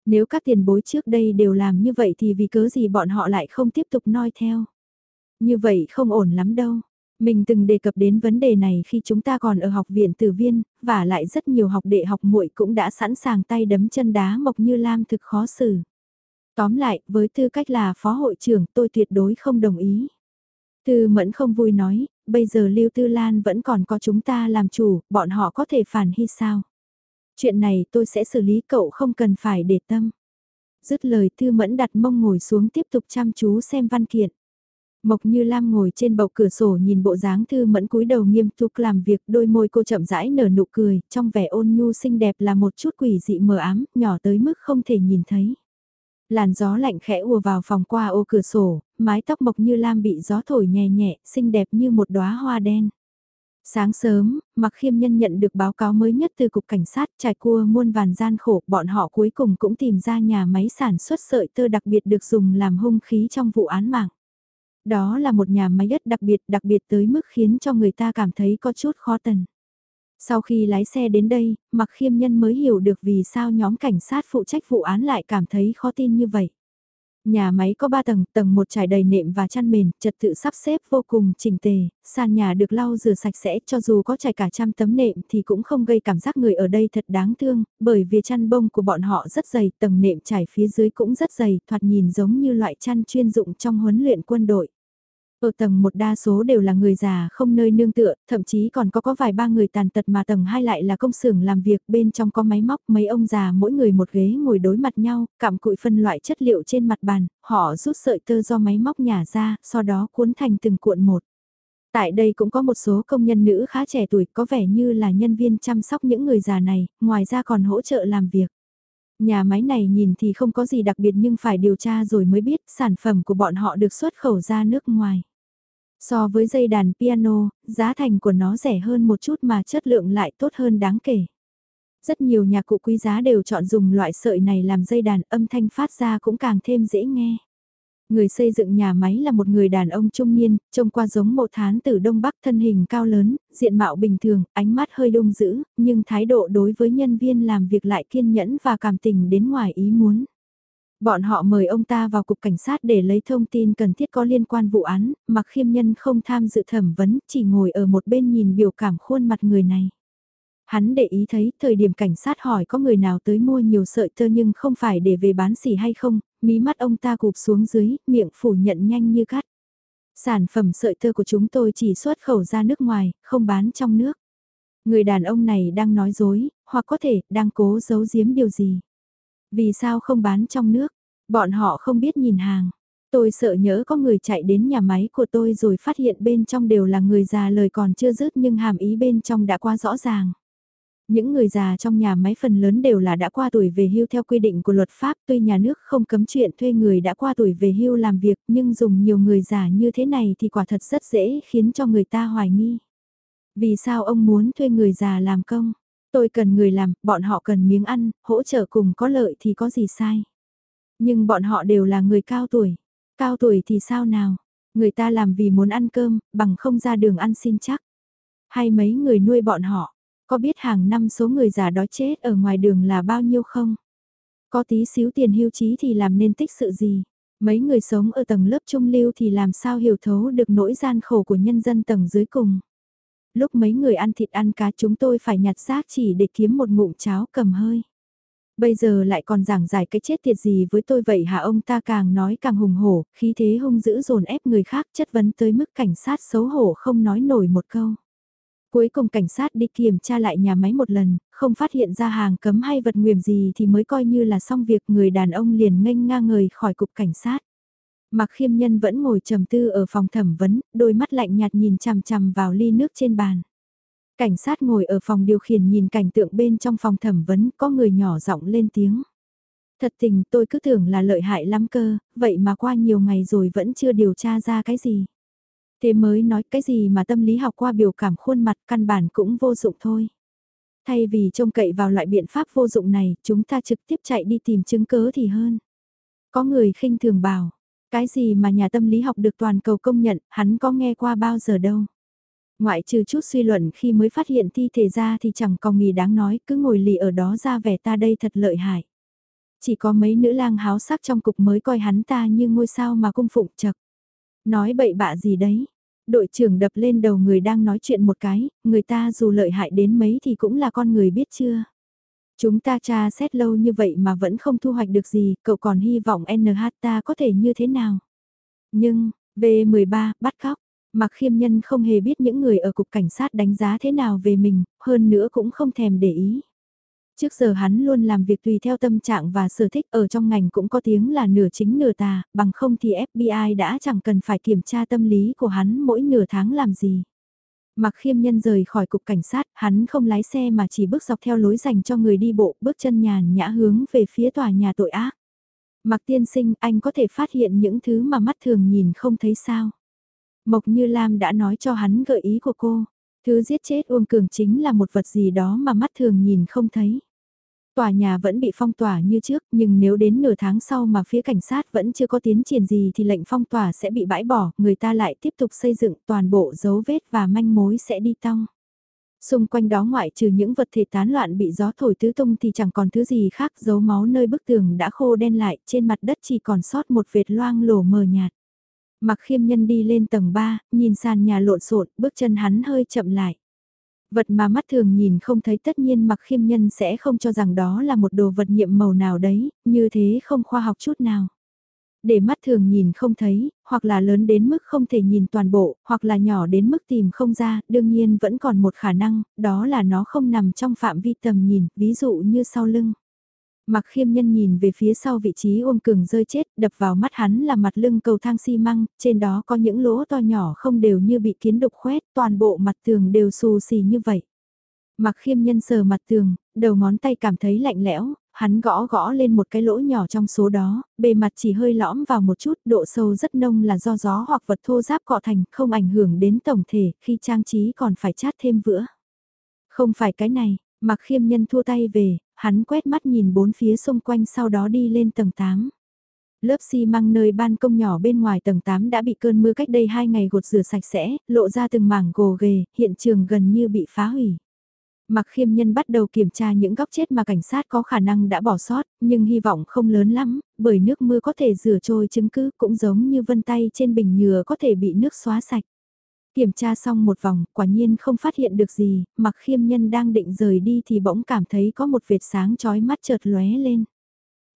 Nếu các tiền bối trước đây đều làm như vậy thì vì cớ gì bọn họ lại không tiếp tục noi theo. Như vậy không ổn lắm đâu. Mình từng đề cập đến vấn đề này khi chúng ta còn ở học viện tử viên, và lại rất nhiều học đệ học muội cũng đã sẵn sàng tay đấm chân đá Mộc Như Lam thực khó xử. Tóm lại, với tư cách là phó hội trưởng tôi tuyệt đối không đồng ý. Tư Mẫn không vui nói, bây giờ Lưu Tư Lan vẫn còn có chúng ta làm chủ, bọn họ có thể phản hy sao? Chuyện này tôi sẽ xử lý cậu không cần phải để tâm. Dứt lời Tư Mẫn đặt mông ngồi xuống tiếp tục chăm chú xem văn kiện. Mộc Như Lam ngồi trên bậu cửa sổ nhìn bộ dáng thư mẫn cúi đầu nghiêm túc làm việc đôi môi cô chậm rãi nở nụ cười, trong vẻ ôn nhu xinh đẹp là một chút quỷ dị mờ ám, nhỏ tới mức không thể nhìn thấy. Làn gió lạnh khẽ ùa vào phòng qua ô cửa sổ, mái tóc Mộc Như Lam bị gió thổi nhẹ nhẹ, xinh đẹp như một đóa hoa đen. Sáng sớm, Mặc Khiêm Nhân nhận được báo cáo mới nhất từ Cục Cảnh sát trải cua muôn vàn gian khổ, bọn họ cuối cùng cũng tìm ra nhà máy sản xuất sợi tơ đặc biệt được dùng làm hung khí trong vụ án mạng. Đó là một nhà máy đất đặc biệt đặc biệt tới mức khiến cho người ta cảm thấy có chút khó tần. Sau khi lái xe đến đây, Mặc Khiêm Nhân mới hiểu được vì sao nhóm cảnh sát phụ trách vụ án lại cảm thấy khó tin như vậy. Nhà máy có 3 tầng, tầng 1 trải đầy nệm và chăn mền, trật tự sắp xếp vô cùng chỉnh tề, sàn nhà được lau rửa sạch sẽ cho dù có trải cả trăm tấm nệm thì cũng không gây cảm giác người ở đây thật đáng thương, bởi vì chăn bông của bọn họ rất dày, tầng nệm trải phía dưới cũng rất dày, thoạt nhìn giống như loại chăn chuyên dụng trong huấn luyện quân đội. Ở tầng một đa số đều là người già không nơi nương tựa, thậm chí còn có có vài ba người tàn tật mà tầng hai lại là công xưởng làm việc bên trong có máy móc mấy ông già mỗi người một ghế ngồi đối mặt nhau, cặm cụi phân loại chất liệu trên mặt bàn, họ rút sợi tơ do máy móc nhả ra, sau đó cuốn thành từng cuộn một. Tại đây cũng có một số công nhân nữ khá trẻ tuổi có vẻ như là nhân viên chăm sóc những người già này, ngoài ra còn hỗ trợ làm việc. Nhà máy này nhìn thì không có gì đặc biệt nhưng phải điều tra rồi mới biết sản phẩm của bọn họ được xuất khẩu ra nước ngoài. So với dây đàn piano, giá thành của nó rẻ hơn một chút mà chất lượng lại tốt hơn đáng kể. Rất nhiều nhạc cụ quý giá đều chọn dùng loại sợi này làm dây đàn âm thanh phát ra cũng càng thêm dễ nghe. Người xây dựng nhà máy là một người đàn ông trung niên, trông qua giống một thán từ Đông Bắc thân hình cao lớn, diện mạo bình thường, ánh mắt hơi đông dữ, nhưng thái độ đối với nhân viên làm việc lại kiên nhẫn và cảm tình đến ngoài ý muốn. Bọn họ mời ông ta vào cục cảnh sát để lấy thông tin cần thiết có liên quan vụ án, mặc khiêm nhân không tham dự thẩm vấn, chỉ ngồi ở một bên nhìn biểu cảm khuôn mặt người này. Hắn để ý thấy thời điểm cảnh sát hỏi có người nào tới mua nhiều sợi tơ nhưng không phải để về bán xỉ hay không, mí mắt ông ta cụp xuống dưới, miệng phủ nhận nhanh như cắt. Sản phẩm sợi tơ của chúng tôi chỉ xuất khẩu ra nước ngoài, không bán trong nước. Người đàn ông này đang nói dối, hoặc có thể đang cố giấu giếm điều gì. Vì sao không bán trong nước? Bọn họ không biết nhìn hàng. Tôi sợ nhớ có người chạy đến nhà máy của tôi rồi phát hiện bên trong đều là người già lời còn chưa dứt nhưng hàm ý bên trong đã quá rõ ràng. Những người già trong nhà máy phần lớn đều là đã qua tuổi về hưu theo quy định của luật pháp, tuy nhà nước không cấm chuyện thuê người đã qua tuổi về hưu làm việc, nhưng dùng nhiều người già như thế này thì quả thật rất dễ khiến cho người ta hoài nghi. Vì sao ông muốn thuê người già làm công? Tôi cần người làm, bọn họ cần miếng ăn, hỗ trợ cùng có lợi thì có gì sai. Nhưng bọn họ đều là người cao tuổi. Cao tuổi thì sao nào? Người ta làm vì muốn ăn cơm, bằng không ra đường ăn xin chắc. Hay mấy người nuôi bọn họ, có biết hàng năm số người già đói chết ở ngoài đường là bao nhiêu không? Có tí xíu tiền hưu trí thì làm nên tích sự gì? Mấy người sống ở tầng lớp trung lưu thì làm sao hiểu thấu được nỗi gian khổ của nhân dân tầng dưới cùng? Lúc mấy người ăn thịt ăn cá chúng tôi phải nhặt xác chỉ để kiếm một ngụm cháo cầm hơi. Bây giờ lại còn giảng giải cái chết tiệt gì với tôi vậy hả ông ta càng nói càng hùng hổ, khí thế hung dữ dồn ép người khác chất vấn tới mức cảnh sát xấu hổ không nói nổi một câu. Cuối cùng cảnh sát đi kiểm tra lại nhà máy một lần, không phát hiện ra hàng cấm hay vật nguềm gì thì mới coi như là xong việc người đàn ông liền nghênh ngang ngời khỏi cục cảnh sát. Mặc khiêm nhân vẫn ngồi trầm tư ở phòng thẩm vấn, đôi mắt lạnh nhạt nhìn chằm chằm vào ly nước trên bàn. Cảnh sát ngồi ở phòng điều khiển nhìn cảnh tượng bên trong phòng thẩm vấn có người nhỏ giọng lên tiếng. Thật tình tôi cứ tưởng là lợi hại lắm cơ, vậy mà qua nhiều ngày rồi vẫn chưa điều tra ra cái gì. Thế mới nói cái gì mà tâm lý học qua biểu cảm khuôn mặt căn bản cũng vô dụng thôi. Thay vì trông cậy vào loại biện pháp vô dụng này, chúng ta trực tiếp chạy đi tìm chứng cớ thì hơn. Có người khinh thường bảo, cái gì mà nhà tâm lý học được toàn cầu công nhận, hắn có nghe qua bao giờ đâu. Ngoại trừ chút suy luận khi mới phát hiện thi thể ra thì chẳng còn gì đáng nói, cứ ngồi lì ở đó ra vẻ ta đây thật lợi hại. Chỉ có mấy nữ lang háo sắc trong cục mới coi hắn ta như ngôi sao mà cung phụng chật. Nói bậy bạ gì đấy. Đội trưởng đập lên đầu người đang nói chuyện một cái, người ta dù lợi hại đến mấy thì cũng là con người biết chưa. Chúng ta tra xét lâu như vậy mà vẫn không thu hoạch được gì, cậu còn hy vọng NH ta có thể như thế nào. Nhưng, V13, bắt cóc, Mặc khiêm nhân không hề biết những người ở cục cảnh sát đánh giá thế nào về mình, hơn nữa cũng không thèm để ý. Trước giờ hắn luôn làm việc tùy theo tâm trạng và sở thích ở trong ngành cũng có tiếng là nửa chính nửa tà, bằng không thì FBI đã chẳng cần phải kiểm tra tâm lý của hắn mỗi nửa tháng làm gì. Mặc khiêm nhân rời khỏi cục cảnh sát, hắn không lái xe mà chỉ bước dọc theo lối dành cho người đi bộ, bước chân nhàn nhã hướng về phía tòa nhà tội ác. Mặc tiên sinh, anh có thể phát hiện những thứ mà mắt thường nhìn không thấy sao. Mộc Như Lam đã nói cho hắn gợi ý của cô. Thứ giết chết Uông Cường chính là một vật gì đó mà mắt thường nhìn không thấy. Tòa nhà vẫn bị phong tỏa như trước, nhưng nếu đến nửa tháng sau mà phía cảnh sát vẫn chưa có tiến triển gì thì lệnh phong tỏa sẽ bị bãi bỏ, người ta lại tiếp tục xây dựng toàn bộ dấu vết và manh mối sẽ đi tong. Xung quanh đó ngoại trừ những vật thể tán loạn bị gió thổi tứ tung thì chẳng còn thứ gì khác, dấu máu nơi bức tường đã khô đen lại, trên mặt đất chỉ còn sót một vệt loang lổ mờ nhạt. Mặc khiêm nhân đi lên tầng 3, nhìn sàn nhà lộn xộn, bước chân hắn hơi chậm lại. Vật mà mắt thường nhìn không thấy tất nhiên mặc khiêm nhân sẽ không cho rằng đó là một đồ vật nhiệm màu nào đấy, như thế không khoa học chút nào. Để mắt thường nhìn không thấy, hoặc là lớn đến mức không thể nhìn toàn bộ, hoặc là nhỏ đến mức tìm không ra, đương nhiên vẫn còn một khả năng, đó là nó không nằm trong phạm vi tầm nhìn, ví dụ như sau lưng. Mặc khiêm nhân nhìn về phía sau vị trí ôm Cường rơi chết, đập vào mắt hắn là mặt lưng cầu thang xi măng, trên đó có những lỗ to nhỏ không đều như bị kiến đục khoét, toàn bộ mặt tường đều xù xì như vậy. Mặc khiêm nhân sờ mặt tường, đầu ngón tay cảm thấy lạnh lẽo, hắn gõ gõ lên một cái lỗ nhỏ trong số đó, bề mặt chỉ hơi lõm vào một chút, độ sâu rất nông là do gió hoặc vật thô giáp cọ thành, không ảnh hưởng đến tổng thể, khi trang trí còn phải chát thêm vữa. Không phải cái này, mặc khiêm nhân thua tay về, hắn quét mắt nhìn bốn phía xung quanh sau đó đi lên tầng 8. Lớp xi măng nơi ban công nhỏ bên ngoài tầng 8 đã bị cơn mưa cách đây 2 ngày gột rửa sạch sẽ, lộ ra từng mảng gồ ghề, hiện trường gần như bị phá hủy. Mặc khiêm nhân bắt đầu kiểm tra những góc chết mà cảnh sát có khả năng đã bỏ sót, nhưng hy vọng không lớn lắm, bởi nước mưa có thể rửa trôi chứng cứ cũng giống như vân tay trên bình nhựa có thể bị nước xóa sạch. Kiểm tra xong một vòng, quả nhiên không phát hiện được gì, mặc khiêm nhân đang định rời đi thì bỗng cảm thấy có một vệt sáng chói mắt chợt lóe lên.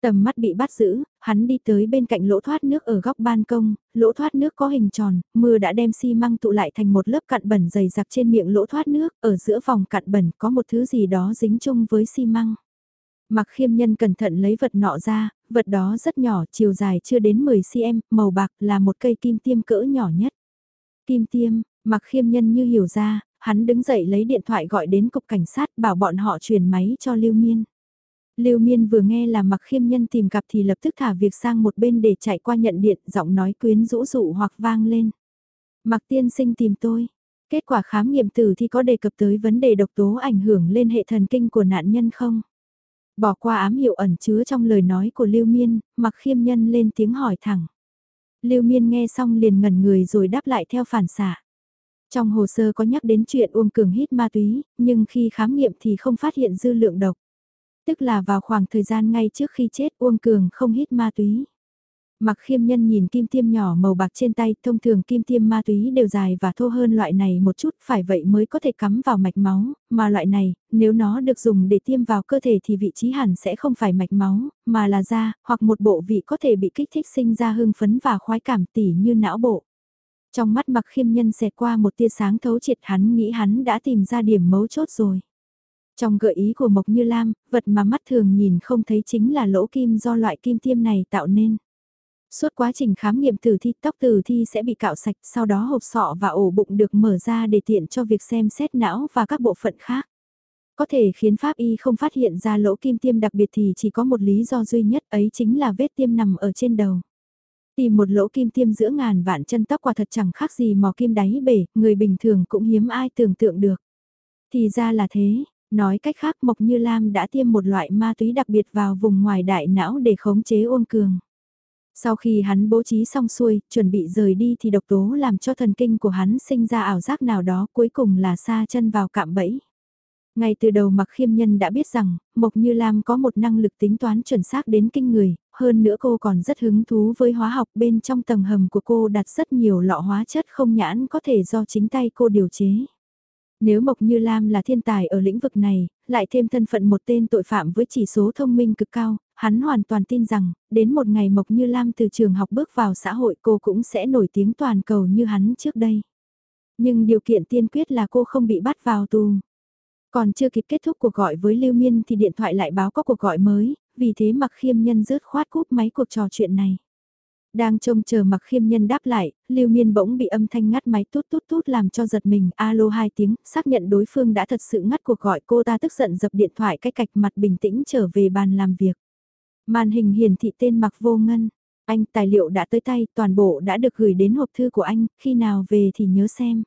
Tầm mắt bị bắt giữ, hắn đi tới bên cạnh lỗ thoát nước ở góc ban công, lỗ thoát nước có hình tròn, mưa đã đem xi măng tụ lại thành một lớp cặn bẩn dày dặc trên miệng lỗ thoát nước, ở giữa vòng cặn bẩn có một thứ gì đó dính chung với xi măng. Mặc khiêm nhân cẩn thận lấy vật nọ ra, vật đó rất nhỏ, chiều dài chưa đến 10cm, màu bạc là một cây kim tiêm cỡ nhỏ nhất. Kim tiêm, mặc khiêm nhân như hiểu ra, hắn đứng dậy lấy điện thoại gọi đến cục cảnh sát bảo bọn họ chuyển máy cho Lưu Miên. Lưu Miên vừa nghe là mặc khiêm nhân tìm gặp thì lập tức thả việc sang một bên để chạy qua nhận điện, giọng nói quyến rũ rụ hoặc vang lên. Mặc tiên sinh tìm tôi. Kết quả khám nghiệm tử thì có đề cập tới vấn đề độc tố ảnh hưởng lên hệ thần kinh của nạn nhân không? Bỏ qua ám hiệu ẩn chứa trong lời nói của Lưu Miên, mặc khiêm nhân lên tiếng hỏi thẳng. Lưu Miên nghe xong liền ngẩn người rồi đáp lại theo phản xạ. Trong hồ sơ có nhắc đến chuyện Uông Cường hít ma túy, nhưng khi khám nghiệm thì không phát hiện dư lượng độc. Tức là vào khoảng thời gian ngay trước khi chết Uông Cường không hít ma túy. Mặc khiêm nhân nhìn kim tiêm nhỏ màu bạc trên tay, thông thường kim tiêm ma túy đều dài và thô hơn loại này một chút, phải vậy mới có thể cắm vào mạch máu, mà loại này, nếu nó được dùng để tiêm vào cơ thể thì vị trí hẳn sẽ không phải mạch máu, mà là da, hoặc một bộ vị có thể bị kích thích sinh ra hưng phấn và khoái cảm tỉ như não bộ. Trong mắt mặc khiêm nhân xẹt qua một tia sáng thấu triệt hắn nghĩ hắn đã tìm ra điểm mấu chốt rồi. Trong gợi ý của Mộc Như Lam, vật mà mắt thường nhìn không thấy chính là lỗ kim do loại kim tiêm này tạo nên. Suốt quá trình khám nghiệm tử thi, tóc tử thi sẽ bị cạo sạch, sau đó hộp sọ và ổ bụng được mở ra để tiện cho việc xem xét não và các bộ phận khác. Có thể khiến pháp y không phát hiện ra lỗ kim tiêm đặc biệt thì chỉ có một lý do duy nhất ấy chính là vết tiêm nằm ở trên đầu. Tìm một lỗ kim tiêm giữa ngàn vạn chân tóc quả thật chẳng khác gì mò kim đáy bể, người bình thường cũng hiếm ai tưởng tượng được. Thì ra là thế, nói cách khác Mộc Như Lam đã tiêm một loại ma túy đặc biệt vào vùng ngoài đại não để khống chế Uông Cường. Sau khi hắn bố trí xong xuôi, chuẩn bị rời đi thì độc tố làm cho thần kinh của hắn sinh ra ảo giác nào đó cuối cùng là xa chân vào cạm bẫy. Ngay từ đầu mặc khiêm nhân đã biết rằng, Mộc Như Lam có một năng lực tính toán chuẩn xác đến kinh người, hơn nữa cô còn rất hứng thú với hóa học bên trong tầng hầm của cô đặt rất nhiều lọ hóa chất không nhãn có thể do chính tay cô điều chế. Nếu Mộc Như Lam là thiên tài ở lĩnh vực này, lại thêm thân phận một tên tội phạm với chỉ số thông minh cực cao, hắn hoàn toàn tin rằng, đến một ngày Mộc Như Lam từ trường học bước vào xã hội cô cũng sẽ nổi tiếng toàn cầu như hắn trước đây. Nhưng điều kiện tiên quyết là cô không bị bắt vào tù. Còn chưa kịp kết thúc cuộc gọi với Lưu Miên thì điện thoại lại báo có cuộc gọi mới, vì thế mặc khiêm nhân rớt khoát cúp máy cuộc trò chuyện này. Đang trông chờ mặc khiêm nhân đáp lại, Lưu Miên bỗng bị âm thanh ngắt máy tút tút tút làm cho giật mình, alo hai tiếng, xác nhận đối phương đã thật sự ngắt cuộc gọi cô ta tức giận dập điện thoại cách cạch mặt bình tĩnh trở về bàn làm việc. Màn hình hiển thị tên mặc vô ngân, anh tài liệu đã tới tay, toàn bộ đã được gửi đến hộp thư của anh, khi nào về thì nhớ xem.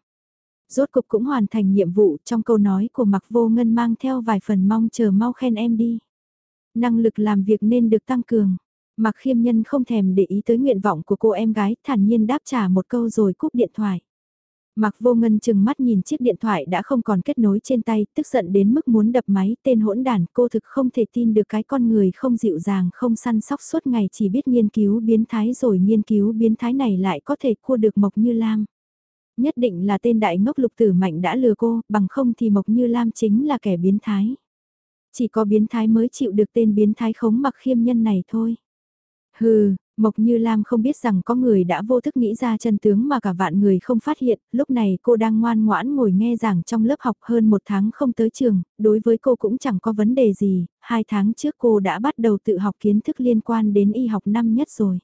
Rốt cục cũng hoàn thành nhiệm vụ trong câu nói của mặc vô ngân mang theo vài phần mong chờ mau khen em đi. Năng lực làm việc nên được tăng cường. Mặc khiêm nhân không thèm để ý tới nguyện vọng của cô em gái, thản nhiên đáp trả một câu rồi cúp điện thoại. Mặc vô ngân chừng mắt nhìn chiếc điện thoại đã không còn kết nối trên tay, tức giận đến mức muốn đập máy, tên hỗn đàn, cô thực không thể tin được cái con người không dịu dàng không săn sóc suốt ngày chỉ biết nghiên cứu biến thái rồi nghiên cứu biến thái này lại có thể cua được Mộc Như Lam. Nhất định là tên đại ngốc lục tử mạnh đã lừa cô, bằng không thì Mộc Như Lam chính là kẻ biến thái. Chỉ có biến thái mới chịu được tên biến thái khống mặc khiêm nhân này thôi. Hừ, Mộc Như Lam không biết rằng có người đã vô thức nghĩ ra chân tướng mà cả vạn người không phát hiện, lúc này cô đang ngoan ngoãn ngồi nghe giảng trong lớp học hơn một tháng không tới trường, đối với cô cũng chẳng có vấn đề gì, hai tháng trước cô đã bắt đầu tự học kiến thức liên quan đến y học năm nhất rồi.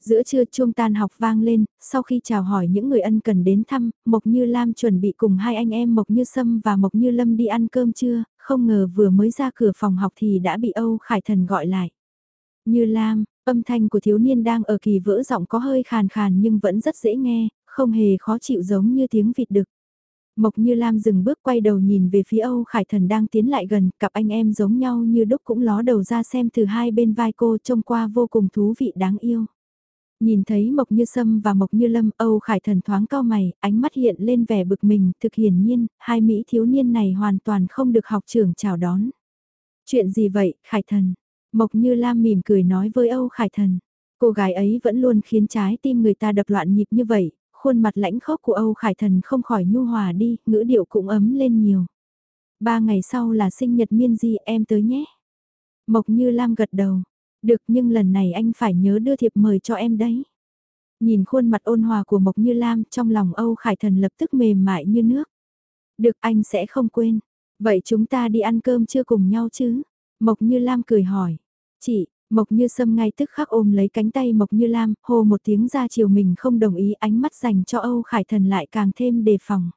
Giữa trưa chuông tan học vang lên, sau khi chào hỏi những người ân cần đến thăm, Mộc Như Lam chuẩn bị cùng hai anh em Mộc Như Sâm và Mộc Như Lâm đi ăn cơm trưa, không ngờ vừa mới ra cửa phòng học thì đã bị Âu Khải Thần gọi lại. Như Lam, âm thanh của thiếu niên đang ở kỳ vỡ giọng có hơi khàn khàn nhưng vẫn rất dễ nghe, không hề khó chịu giống như tiếng vịt đực. Mộc Như Lam dừng bước quay đầu nhìn về phía Âu Khải Thần đang tiến lại gần, cặp anh em giống nhau như đúc cũng ló đầu ra xem từ hai bên vai cô trông qua vô cùng thú vị đáng yêu. Nhìn thấy Mộc Như Sâm và Mộc Như Lâm, Âu Khải Thần thoáng cao mày, ánh mắt hiện lên vẻ bực mình, thực hiển nhiên, hai Mỹ thiếu niên này hoàn toàn không được học trưởng chào đón. Chuyện gì vậy, Khải Thần? Mộc Như Lam mỉm cười nói với Âu Khải Thần. Cô gái ấy vẫn luôn khiến trái tim người ta đập loạn nhịp như vậy, khuôn mặt lãnh khốc của Âu Khải Thần không khỏi nhu hòa đi, ngữ điệu cũng ấm lên nhiều. Ba ngày sau là sinh nhật miên di em tới nhé. Mộc Như Lam gật đầu. Được nhưng lần này anh phải nhớ đưa thiệp mời cho em đấy. Nhìn khuôn mặt ôn hòa của Mộc Như Lam trong lòng Âu Khải Thần lập tức mềm mại như nước. Được anh sẽ không quên. Vậy chúng ta đi ăn cơm chưa cùng nhau chứ? Mộc Như Lam cười hỏi. Chị, Mộc Như Sâm ngay tức khắc ôm lấy cánh tay Mộc Như Lam, hô một tiếng ra chiều mình không đồng ý ánh mắt dành cho Âu Khải Thần lại càng thêm đề phòng.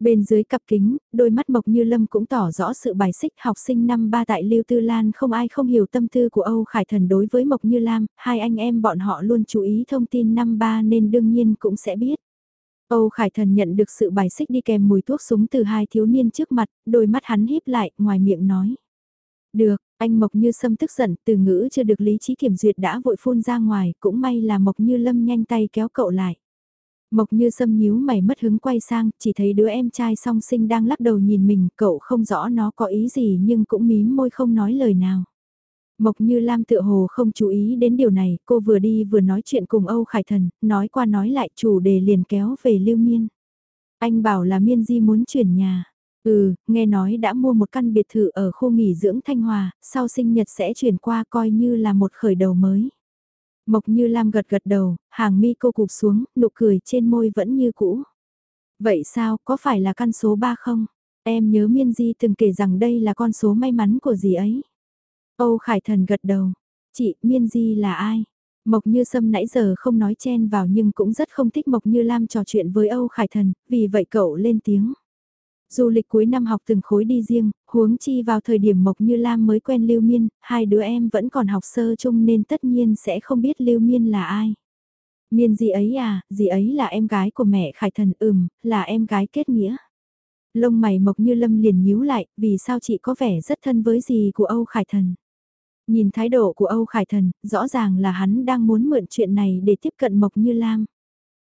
Bên dưới cặp kính, đôi mắt Mộc Như Lâm cũng tỏ rõ sự bài xích học sinh năm ba tại Lưu Tư Lan không ai không hiểu tâm tư của Âu Khải Thần đối với Mộc Như Lam, hai anh em bọn họ luôn chú ý thông tin năm ba nên đương nhiên cũng sẽ biết. Âu Khải Thần nhận được sự bài xích đi kèm mùi thuốc súng từ hai thiếu niên trước mặt, đôi mắt hắn híp lại, ngoài miệng nói. Được, anh Mộc Như Sâm tức giận, từ ngữ chưa được lý trí kiểm duyệt đã vội phun ra ngoài, cũng may là Mộc Như Lâm nhanh tay kéo cậu lại. Mộc như sâm nhíu mày mất hứng quay sang, chỉ thấy đứa em trai song sinh đang lắc đầu nhìn mình, cậu không rõ nó có ý gì nhưng cũng mím môi không nói lời nào. Mộc như Lam tựa hồ không chú ý đến điều này, cô vừa đi vừa nói chuyện cùng Âu Khải Thần, nói qua nói lại chủ đề liền kéo về Lưu Miên. Anh bảo là Miên Di muốn chuyển nhà. Ừ, nghe nói đã mua một căn biệt thự ở khu nghỉ dưỡng Thanh Hòa, sau sinh nhật sẽ chuyển qua coi như là một khởi đầu mới. Mộc Như Lam gật gật đầu, hàng mi cô cụp xuống, nụ cười trên môi vẫn như cũ. Vậy sao, có phải là căn số 3 không? Em nhớ Miên Di từng kể rằng đây là con số may mắn của gì ấy. Âu Khải Thần gật đầu. Chị, Miên Di là ai? Mộc Như Sâm nãy giờ không nói chen vào nhưng cũng rất không thích Mộc Như Lam trò chuyện với Âu Khải Thần, vì vậy cậu lên tiếng. Du lịch cuối năm học từng khối đi riêng, huống chi vào thời điểm Mộc Như Lam mới quen Lưu Miên, hai đứa em vẫn còn học sơ chung nên tất nhiên sẽ không biết Lưu Miên là ai. Miên gì ấy à, gì ấy là em gái của mẹ Khải Thần ừm, là em gái kết nghĩa. Lông mày Mộc Như Lâm liền nhíu lại, vì sao chị có vẻ rất thân với gì của Âu Khải Thần. Nhìn thái độ của Âu Khải Thần, rõ ràng là hắn đang muốn mượn chuyện này để tiếp cận Mộc Như Lam.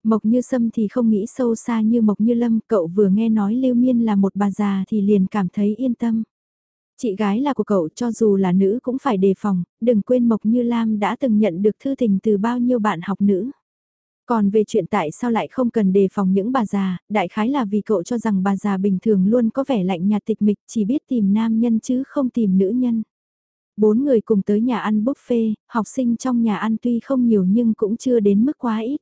Mộc Như Sâm thì không nghĩ sâu xa như Mộc Như Lâm, cậu vừa nghe nói Lưu Miên là một bà già thì liền cảm thấy yên tâm. Chị gái là của cậu cho dù là nữ cũng phải đề phòng, đừng quên Mộc Như Lam đã từng nhận được thư tình từ bao nhiêu bạn học nữ. Còn về chuyện tại sao lại không cần đề phòng những bà già, đại khái là vì cậu cho rằng bà già bình thường luôn có vẻ lạnh nhạt tịch mịch chỉ biết tìm nam nhân chứ không tìm nữ nhân. Bốn người cùng tới nhà ăn buffet, học sinh trong nhà ăn tuy không nhiều nhưng cũng chưa đến mức quá ít.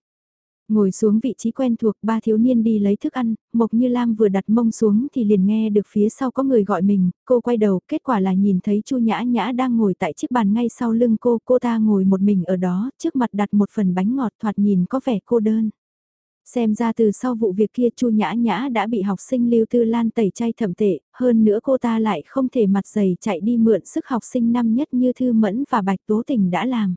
Ngồi xuống vị trí quen thuộc ba thiếu niên đi lấy thức ăn, Mộc Như Lam vừa đặt mông xuống thì liền nghe được phía sau có người gọi mình, cô quay đầu, kết quả là nhìn thấy Chu Nhã Nhã đang ngồi tại chiếc bàn ngay sau lưng cô, cô ta ngồi một mình ở đó, trước mặt đặt một phần bánh ngọt thoạt nhìn có vẻ cô đơn. Xem ra từ sau vụ việc kia Chu Nhã Nhã đã bị học sinh Lưu Tư Lan tẩy chay thậm tệ, hơn nữa cô ta lại không thể mặt dày chạy đi mượn sức học sinh năm nhất như Thư Mẫn và Bạch Tố Tình đã làm.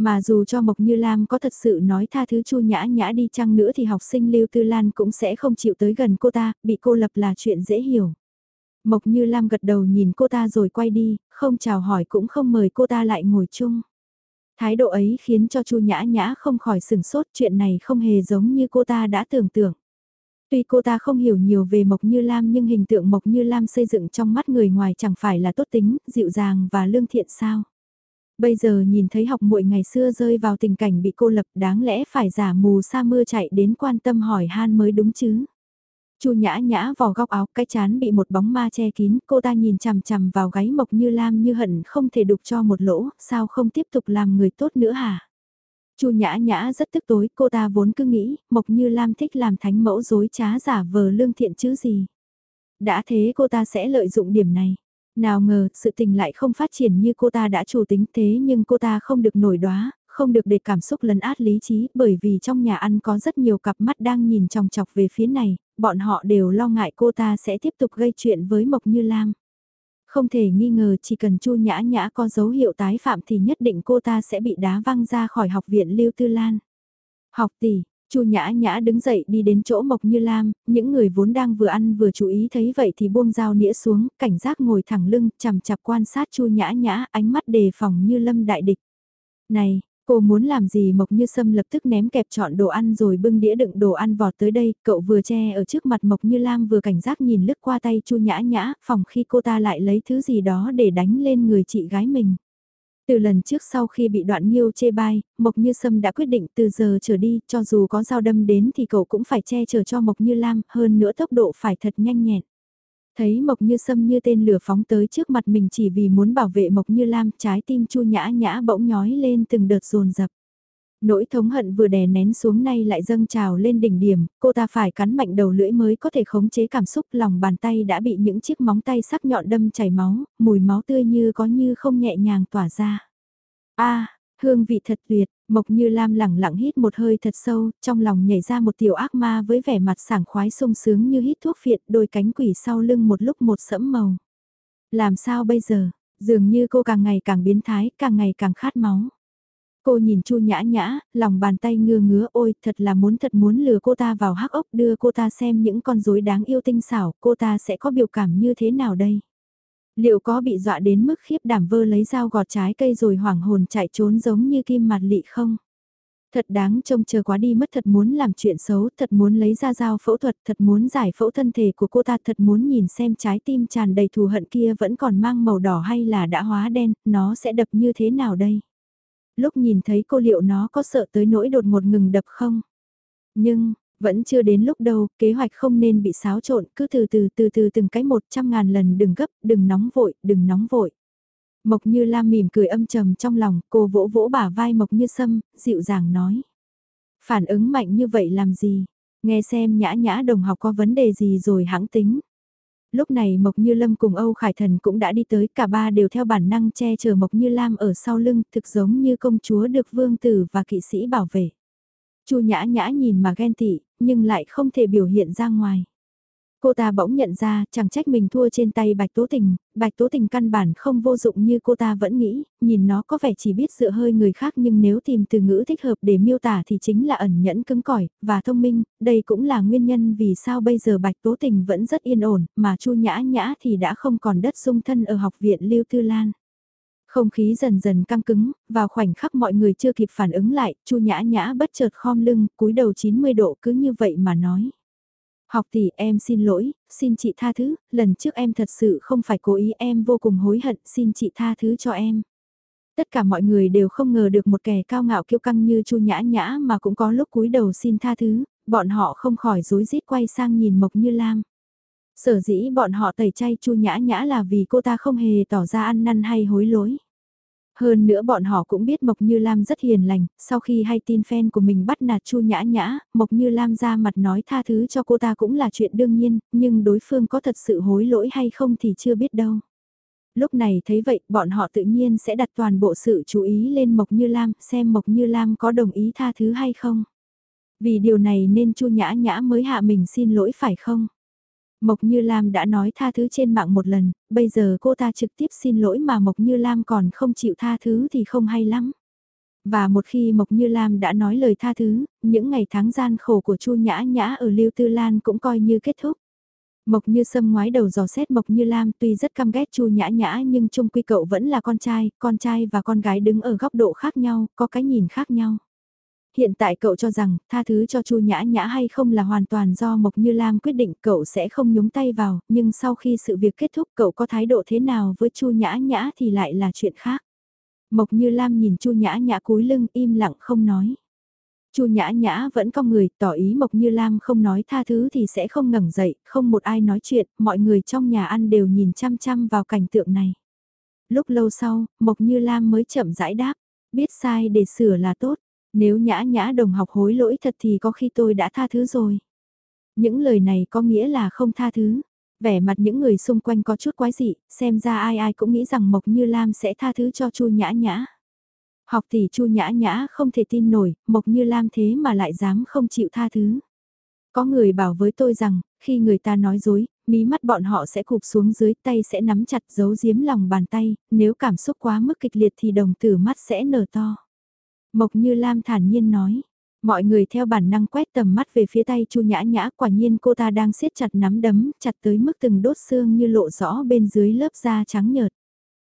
Mà dù cho Mộc Như Lam có thật sự nói tha thứ Chu Nhã Nhã đi chăng nữa thì học sinh Lưu Tư Lan cũng sẽ không chịu tới gần cô ta, bị cô lập là chuyện dễ hiểu. Mộc Như Lam gật đầu nhìn cô ta rồi quay đi, không chào hỏi cũng không mời cô ta lại ngồi chung. Thái độ ấy khiến cho Chu Nhã Nhã không khỏi sừng sốt chuyện này không hề giống như cô ta đã tưởng tượng. Tuy cô ta không hiểu nhiều về Mộc Như Lam nhưng hình tượng Mộc Như Lam xây dựng trong mắt người ngoài chẳng phải là tốt tính, dịu dàng và lương thiện sao. Bây giờ nhìn thấy học muội ngày xưa rơi vào tình cảnh bị cô lập đáng lẽ phải giả mù sa mưa chạy đến quan tâm hỏi han mới đúng chứ. Chu nhã nhã vò góc áo cái chán bị một bóng ma che kín, cô ta nhìn chằm chằm vào gáy mộc như lam như hận không thể đục cho một lỗ, sao không tiếp tục làm người tốt nữa hả? Chu nhã nhã rất tức tối, cô ta vốn cứ nghĩ, mộc như lam thích làm thánh mẫu dối trá giả vờ lương thiện chứ gì. Đã thế cô ta sẽ lợi dụng điểm này. Nào ngờ, sự tình lại không phát triển như cô ta đã chủ tính thế nhưng cô ta không được nổi đoá, không được để cảm xúc lấn át lý trí bởi vì trong nhà ăn có rất nhiều cặp mắt đang nhìn chòng chọc về phía này, bọn họ đều lo ngại cô ta sẽ tiếp tục gây chuyện với Mộc Như Lam. Không thể nghi ngờ chỉ cần Chu Nhã Nhã có dấu hiệu tái phạm thì nhất định cô ta sẽ bị đá văng ra khỏi học viện Lưu Tư Lan. Học tỷ, Chu Nhã Nhã đứng dậy đi đến chỗ Mộc Như Lam, những người vốn đang vừa ăn vừa chú ý thấy vậy thì buông dao nĩa xuống, cảnh giác ngồi thẳng lưng, chằm chặp quan sát Chu Nhã Nhã, ánh mắt đề phòng như lâm đại địch. Này, cô muốn làm gì Mộc Như Sâm lập tức ném kẹp chọn đồ ăn rồi bưng đĩa đựng đồ ăn vọt tới đây, cậu vừa che ở trước mặt Mộc Như Lam vừa cảnh giác nhìn lướt qua tay Chu Nhã Nhã, phòng khi cô ta lại lấy thứ gì đó để đánh lên người chị gái mình. Từ lần trước sau khi bị đoạn nghiêu chê bai, Mộc Như Sâm đã quyết định từ giờ trở đi, cho dù có dao đâm đến thì cậu cũng phải che chở cho Mộc Như Lam, hơn nữa tốc độ phải thật nhanh nhẹn. Thấy Mộc Như Sâm như tên lửa phóng tới trước mặt mình chỉ vì muốn bảo vệ Mộc Như Lam, trái tim Chu Nhã Nhã bỗng nhói lên từng đợt dồn dập. Nỗi thống hận vừa đè nén xuống nay lại dâng trào lên đỉnh điểm, cô ta phải cắn mạnh đầu lưỡi mới có thể khống chế cảm xúc lòng bàn tay đã bị những chiếc móng tay sắc nhọn đâm chảy máu, mùi máu tươi như có như không nhẹ nhàng tỏa ra. a Hương vị thật tuyệt, Mộc Như Lam lẳng lặng hít một hơi thật sâu, trong lòng nhảy ra một tiểu ác ma với vẻ mặt sảng khoái sung sướng như hít thuốc phiện, đôi cánh quỷ sau lưng một lúc một sẫm màu. Làm sao bây giờ? Dường như cô càng ngày càng biến thái, càng ngày càng khát máu. Cô nhìn Chu Nhã Nhã, lòng bàn tay ngưa ngứa ôi, thật là muốn thật muốn lừa cô ta vào hắc ốc đưa cô ta xem những con rối đáng yêu tinh xảo, cô ta sẽ có biểu cảm như thế nào đây? Liệu có bị dọa đến mức khiếp đảm vơ lấy dao gọt trái cây rồi hoảng hồn chạy trốn giống như kim mặt lị không? Thật đáng trông chờ quá đi mất thật muốn làm chuyện xấu, thật muốn lấy ra dao phẫu thuật, thật muốn giải phẫu thân thể của cô ta, thật muốn nhìn xem trái tim tràn đầy thù hận kia vẫn còn mang màu đỏ hay là đã hóa đen, nó sẽ đập như thế nào đây? Lúc nhìn thấy cô liệu nó có sợ tới nỗi đột một ngừng đập không? Nhưng, vẫn chưa đến lúc đâu, kế hoạch không nên bị xáo trộn, cứ từ từ từ từ từng cái một trăm ngàn lần đừng gấp, đừng nóng vội, đừng nóng vội. Mộc Như Lam mỉm cười âm trầm trong lòng, cô vỗ vỗ bả vai Mộc Như Sâm, dịu dàng nói. Phản ứng mạnh như vậy làm gì? Nghe xem nhã nhã đồng học có vấn đề gì rồi hãng tính. Lúc này Mộc Như Lâm cùng Âu Khải Thần cũng đã đi tới, cả ba đều theo bản năng che chở Mộc Như Lam ở sau lưng, thực giống như công chúa được vương tử và kỵ sĩ bảo vệ. Chu nhã nhã nhìn mà ghen tị, nhưng lại không thể biểu hiện ra ngoài. Cô ta bỗng nhận ra, chẳng trách mình thua trên tay Bạch Tố Tình, Bạch Tố Tình căn bản không vô dụng như cô ta vẫn nghĩ, nhìn nó có vẻ chỉ biết dựa hơi người khác nhưng nếu tìm từ ngữ thích hợp để miêu tả thì chính là ẩn nhẫn cứng cỏi và thông minh, đây cũng là nguyên nhân vì sao bây giờ Bạch Tố Tình vẫn rất yên ổn, mà Chu Nhã Nhã thì đã không còn đất dung thân ở học viện Lưu Tư Lan. Không khí dần dần căng cứng, vào khoảnh khắc mọi người chưa kịp phản ứng lại, Chu Nhã Nhã bất chợt khom lưng, cúi đầu 90 độ cứ như vậy mà nói. Học tỷ em xin lỗi, xin chị tha thứ, lần trước em thật sự không phải cố ý em vô cùng hối hận, xin chị tha thứ cho em. Tất cả mọi người đều không ngờ được một kẻ cao ngạo kiêu căng như Chu Nhã Nhã mà cũng có lúc cúi đầu xin tha thứ, bọn họ không khỏi rối rít quay sang nhìn Mộc Như Lam. Sở dĩ bọn họ tẩy chay Chu Nhã Nhã là vì cô ta không hề tỏ ra ăn năn hay hối lỗi. Hơn nữa bọn họ cũng biết Mộc Như Lam rất hiền lành, sau khi hay tin fan của mình bắt nạt Chu Nhã Nhã, Mộc Như Lam ra mặt nói tha thứ cho cô ta cũng là chuyện đương nhiên, nhưng đối phương có thật sự hối lỗi hay không thì chưa biết đâu. Lúc này thấy vậy, bọn họ tự nhiên sẽ đặt toàn bộ sự chú ý lên Mộc Như Lam, xem Mộc Như Lam có đồng ý tha thứ hay không. Vì điều này nên Chu Nhã Nhã mới hạ mình xin lỗi phải không? Mộc Như Lam đã nói tha thứ trên mạng một lần, bây giờ cô ta trực tiếp xin lỗi mà Mộc Như Lam còn không chịu tha thứ thì không hay lắm. Và một khi Mộc Như Lam đã nói lời tha thứ, những ngày tháng gian khổ của Chu Nhã Nhã ở Lưu Tư Lan cũng coi như kết thúc. Mộc Như Sâm ngoái đầu dò xét Mộc Như Lam tuy rất căm ghét Chu Nhã Nhã nhưng chung quy cậu vẫn là con trai, con trai và con gái đứng ở góc độ khác nhau, có cái nhìn khác nhau. Hiện tại cậu cho rằng, tha thứ cho Chu Nhã Nhã hay không là hoàn toàn do Mộc Như Lam quyết định cậu sẽ không nhúng tay vào, nhưng sau khi sự việc kết thúc cậu có thái độ thế nào với Chu Nhã Nhã thì lại là chuyện khác. Mộc Như Lam nhìn Chu Nhã Nhã cúi lưng im lặng không nói. Chu Nhã Nhã vẫn cong người, tỏ ý Mộc Như Lam không nói tha thứ thì sẽ không ngẩng dậy, không một ai nói chuyện, mọi người trong nhà ăn đều nhìn chăm chăm vào cảnh tượng này. Lúc lâu sau, Mộc Như Lam mới chậm rãi đáp, biết sai để sửa là tốt. Nếu nhã nhã đồng học hối lỗi thật thì có khi tôi đã tha thứ rồi. Những lời này có nghĩa là không tha thứ. Vẻ mặt những người xung quanh có chút quái dị, xem ra ai ai cũng nghĩ rằng Mộc Như Lam sẽ tha thứ cho Chu Nhã Nhã. Học tỷ Chu Nhã Nhã không thể tin nổi, Mộc Như Lam thế mà lại dám không chịu tha thứ. Có người bảo với tôi rằng, khi người ta nói dối, mí mắt bọn họ sẽ cụp xuống dưới tay sẽ nắm chặt giấu giếm lòng bàn tay, nếu cảm xúc quá mức kịch liệt thì đồng tử mắt sẽ nở to. Mộc Như Lam thản nhiên nói. Mọi người theo bản năng quét tầm mắt về phía tay Chu Nhã Nhã, quả nhiên cô ta đang siết chặt nắm đấm, chặt tới mức từng đốt xương như lộ rõ bên dưới lớp da trắng nhợt.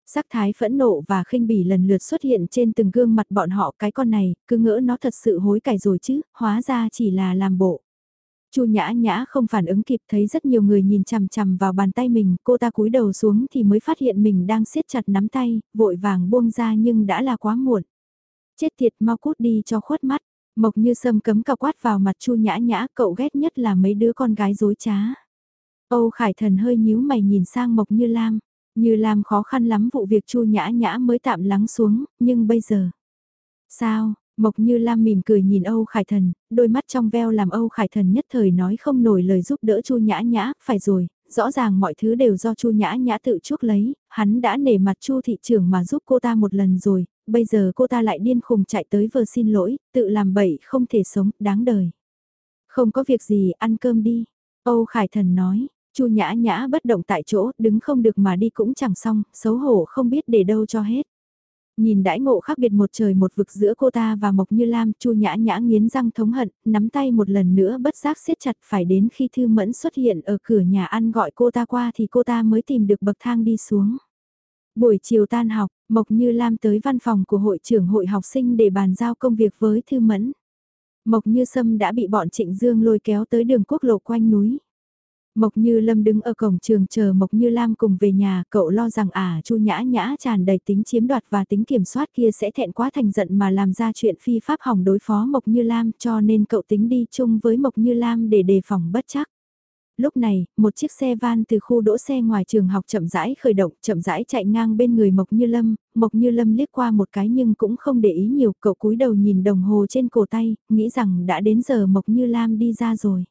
Sắc thái phẫn nộ và khinh bỉ lần lượt xuất hiện trên từng gương mặt bọn họ cái con này, cứ ngỡ nó thật sự hối cải rồi chứ, hóa ra chỉ là làm bộ. Chu Nhã Nhã không phản ứng kịp thấy rất nhiều người nhìn chằm chằm vào bàn tay mình, cô ta cúi đầu xuống thì mới phát hiện mình đang siết chặt nắm tay, vội vàng buông ra nhưng đã là quá muộn. Chết tiệt mau cút đi cho khuất mắt. Mộc như sâm cấm cao quát vào mặt chu nhã nhã cậu ghét nhất là mấy đứa con gái dối trá. Âu Khải Thần hơi nhíu mày nhìn sang Mộc Như Lam. Như Lam khó khăn lắm vụ việc chu nhã nhã mới tạm lắng xuống, nhưng bây giờ... Sao, Mộc Như Lam mỉm cười nhìn Âu Khải Thần, đôi mắt trong veo làm Âu Khải Thần nhất thời nói không nổi lời giúp đỡ Chu Nhã Nhã, phải rồi, rõ ràng mọi thứ đều do Chu Nhã Nhã tự chuốc lấy, hắn đã nể mặt Chu thị trưởng mà giúp cô ta một lần rồi, bây giờ cô ta lại điên khùng chạy tới vờ xin lỗi, tự làm bậy không thể sống, đáng đời. Không có việc gì, ăn cơm đi. Âu Khải Thần nói, Chu Nhã Nhã bất động tại chỗ, đứng không được mà đi cũng chẳng xong, xấu hổ không biết để đâu cho hết. Nhìn đãi ngộ khác biệt một trời một vực giữa cô ta và Mộc Như Lam, Chu Nhã Nhã nghiến răng thống hận, nắm tay một lần nữa bất giác siết chặt phải đến khi Thư Mẫn xuất hiện ở cửa nhà ăn gọi cô ta qua thì cô ta mới tìm được bậc thang đi xuống. Buổi chiều tan học, Mộc Như Lam tới văn phòng của hội trưởng hội học sinh để bàn giao công việc với Thư Mẫn. Mộc Như Sâm đã bị bọn Trịnh Dương lôi kéo tới đường quốc lộ quanh núi. Mộc Như Lâm đứng ở cổng trường chờ Mộc Như Lam cùng về nhà, cậu lo rằng à Chu Nhã Nhã tràn đầy tính chiếm đoạt và tính kiểm soát kia sẽ thẹn quá thành giận mà làm ra chuyện phi pháp hỏng đối phó Mộc Như Lam cho nên cậu tính đi chung với Mộc Như Lam để đề phòng bất chắc. Lúc này, một chiếc xe van từ khu đỗ xe ngoài trường học chậm rãi khởi động, chậm rãi chạy ngang bên người Mộc Như Lâm, Mộc Như Lâm liếc qua một cái nhưng cũng không để ý nhiều, cậu cúi đầu nhìn đồng hồ trên cổ tay, nghĩ rằng đã đến giờ Mộc Như Lam đi ra rồi.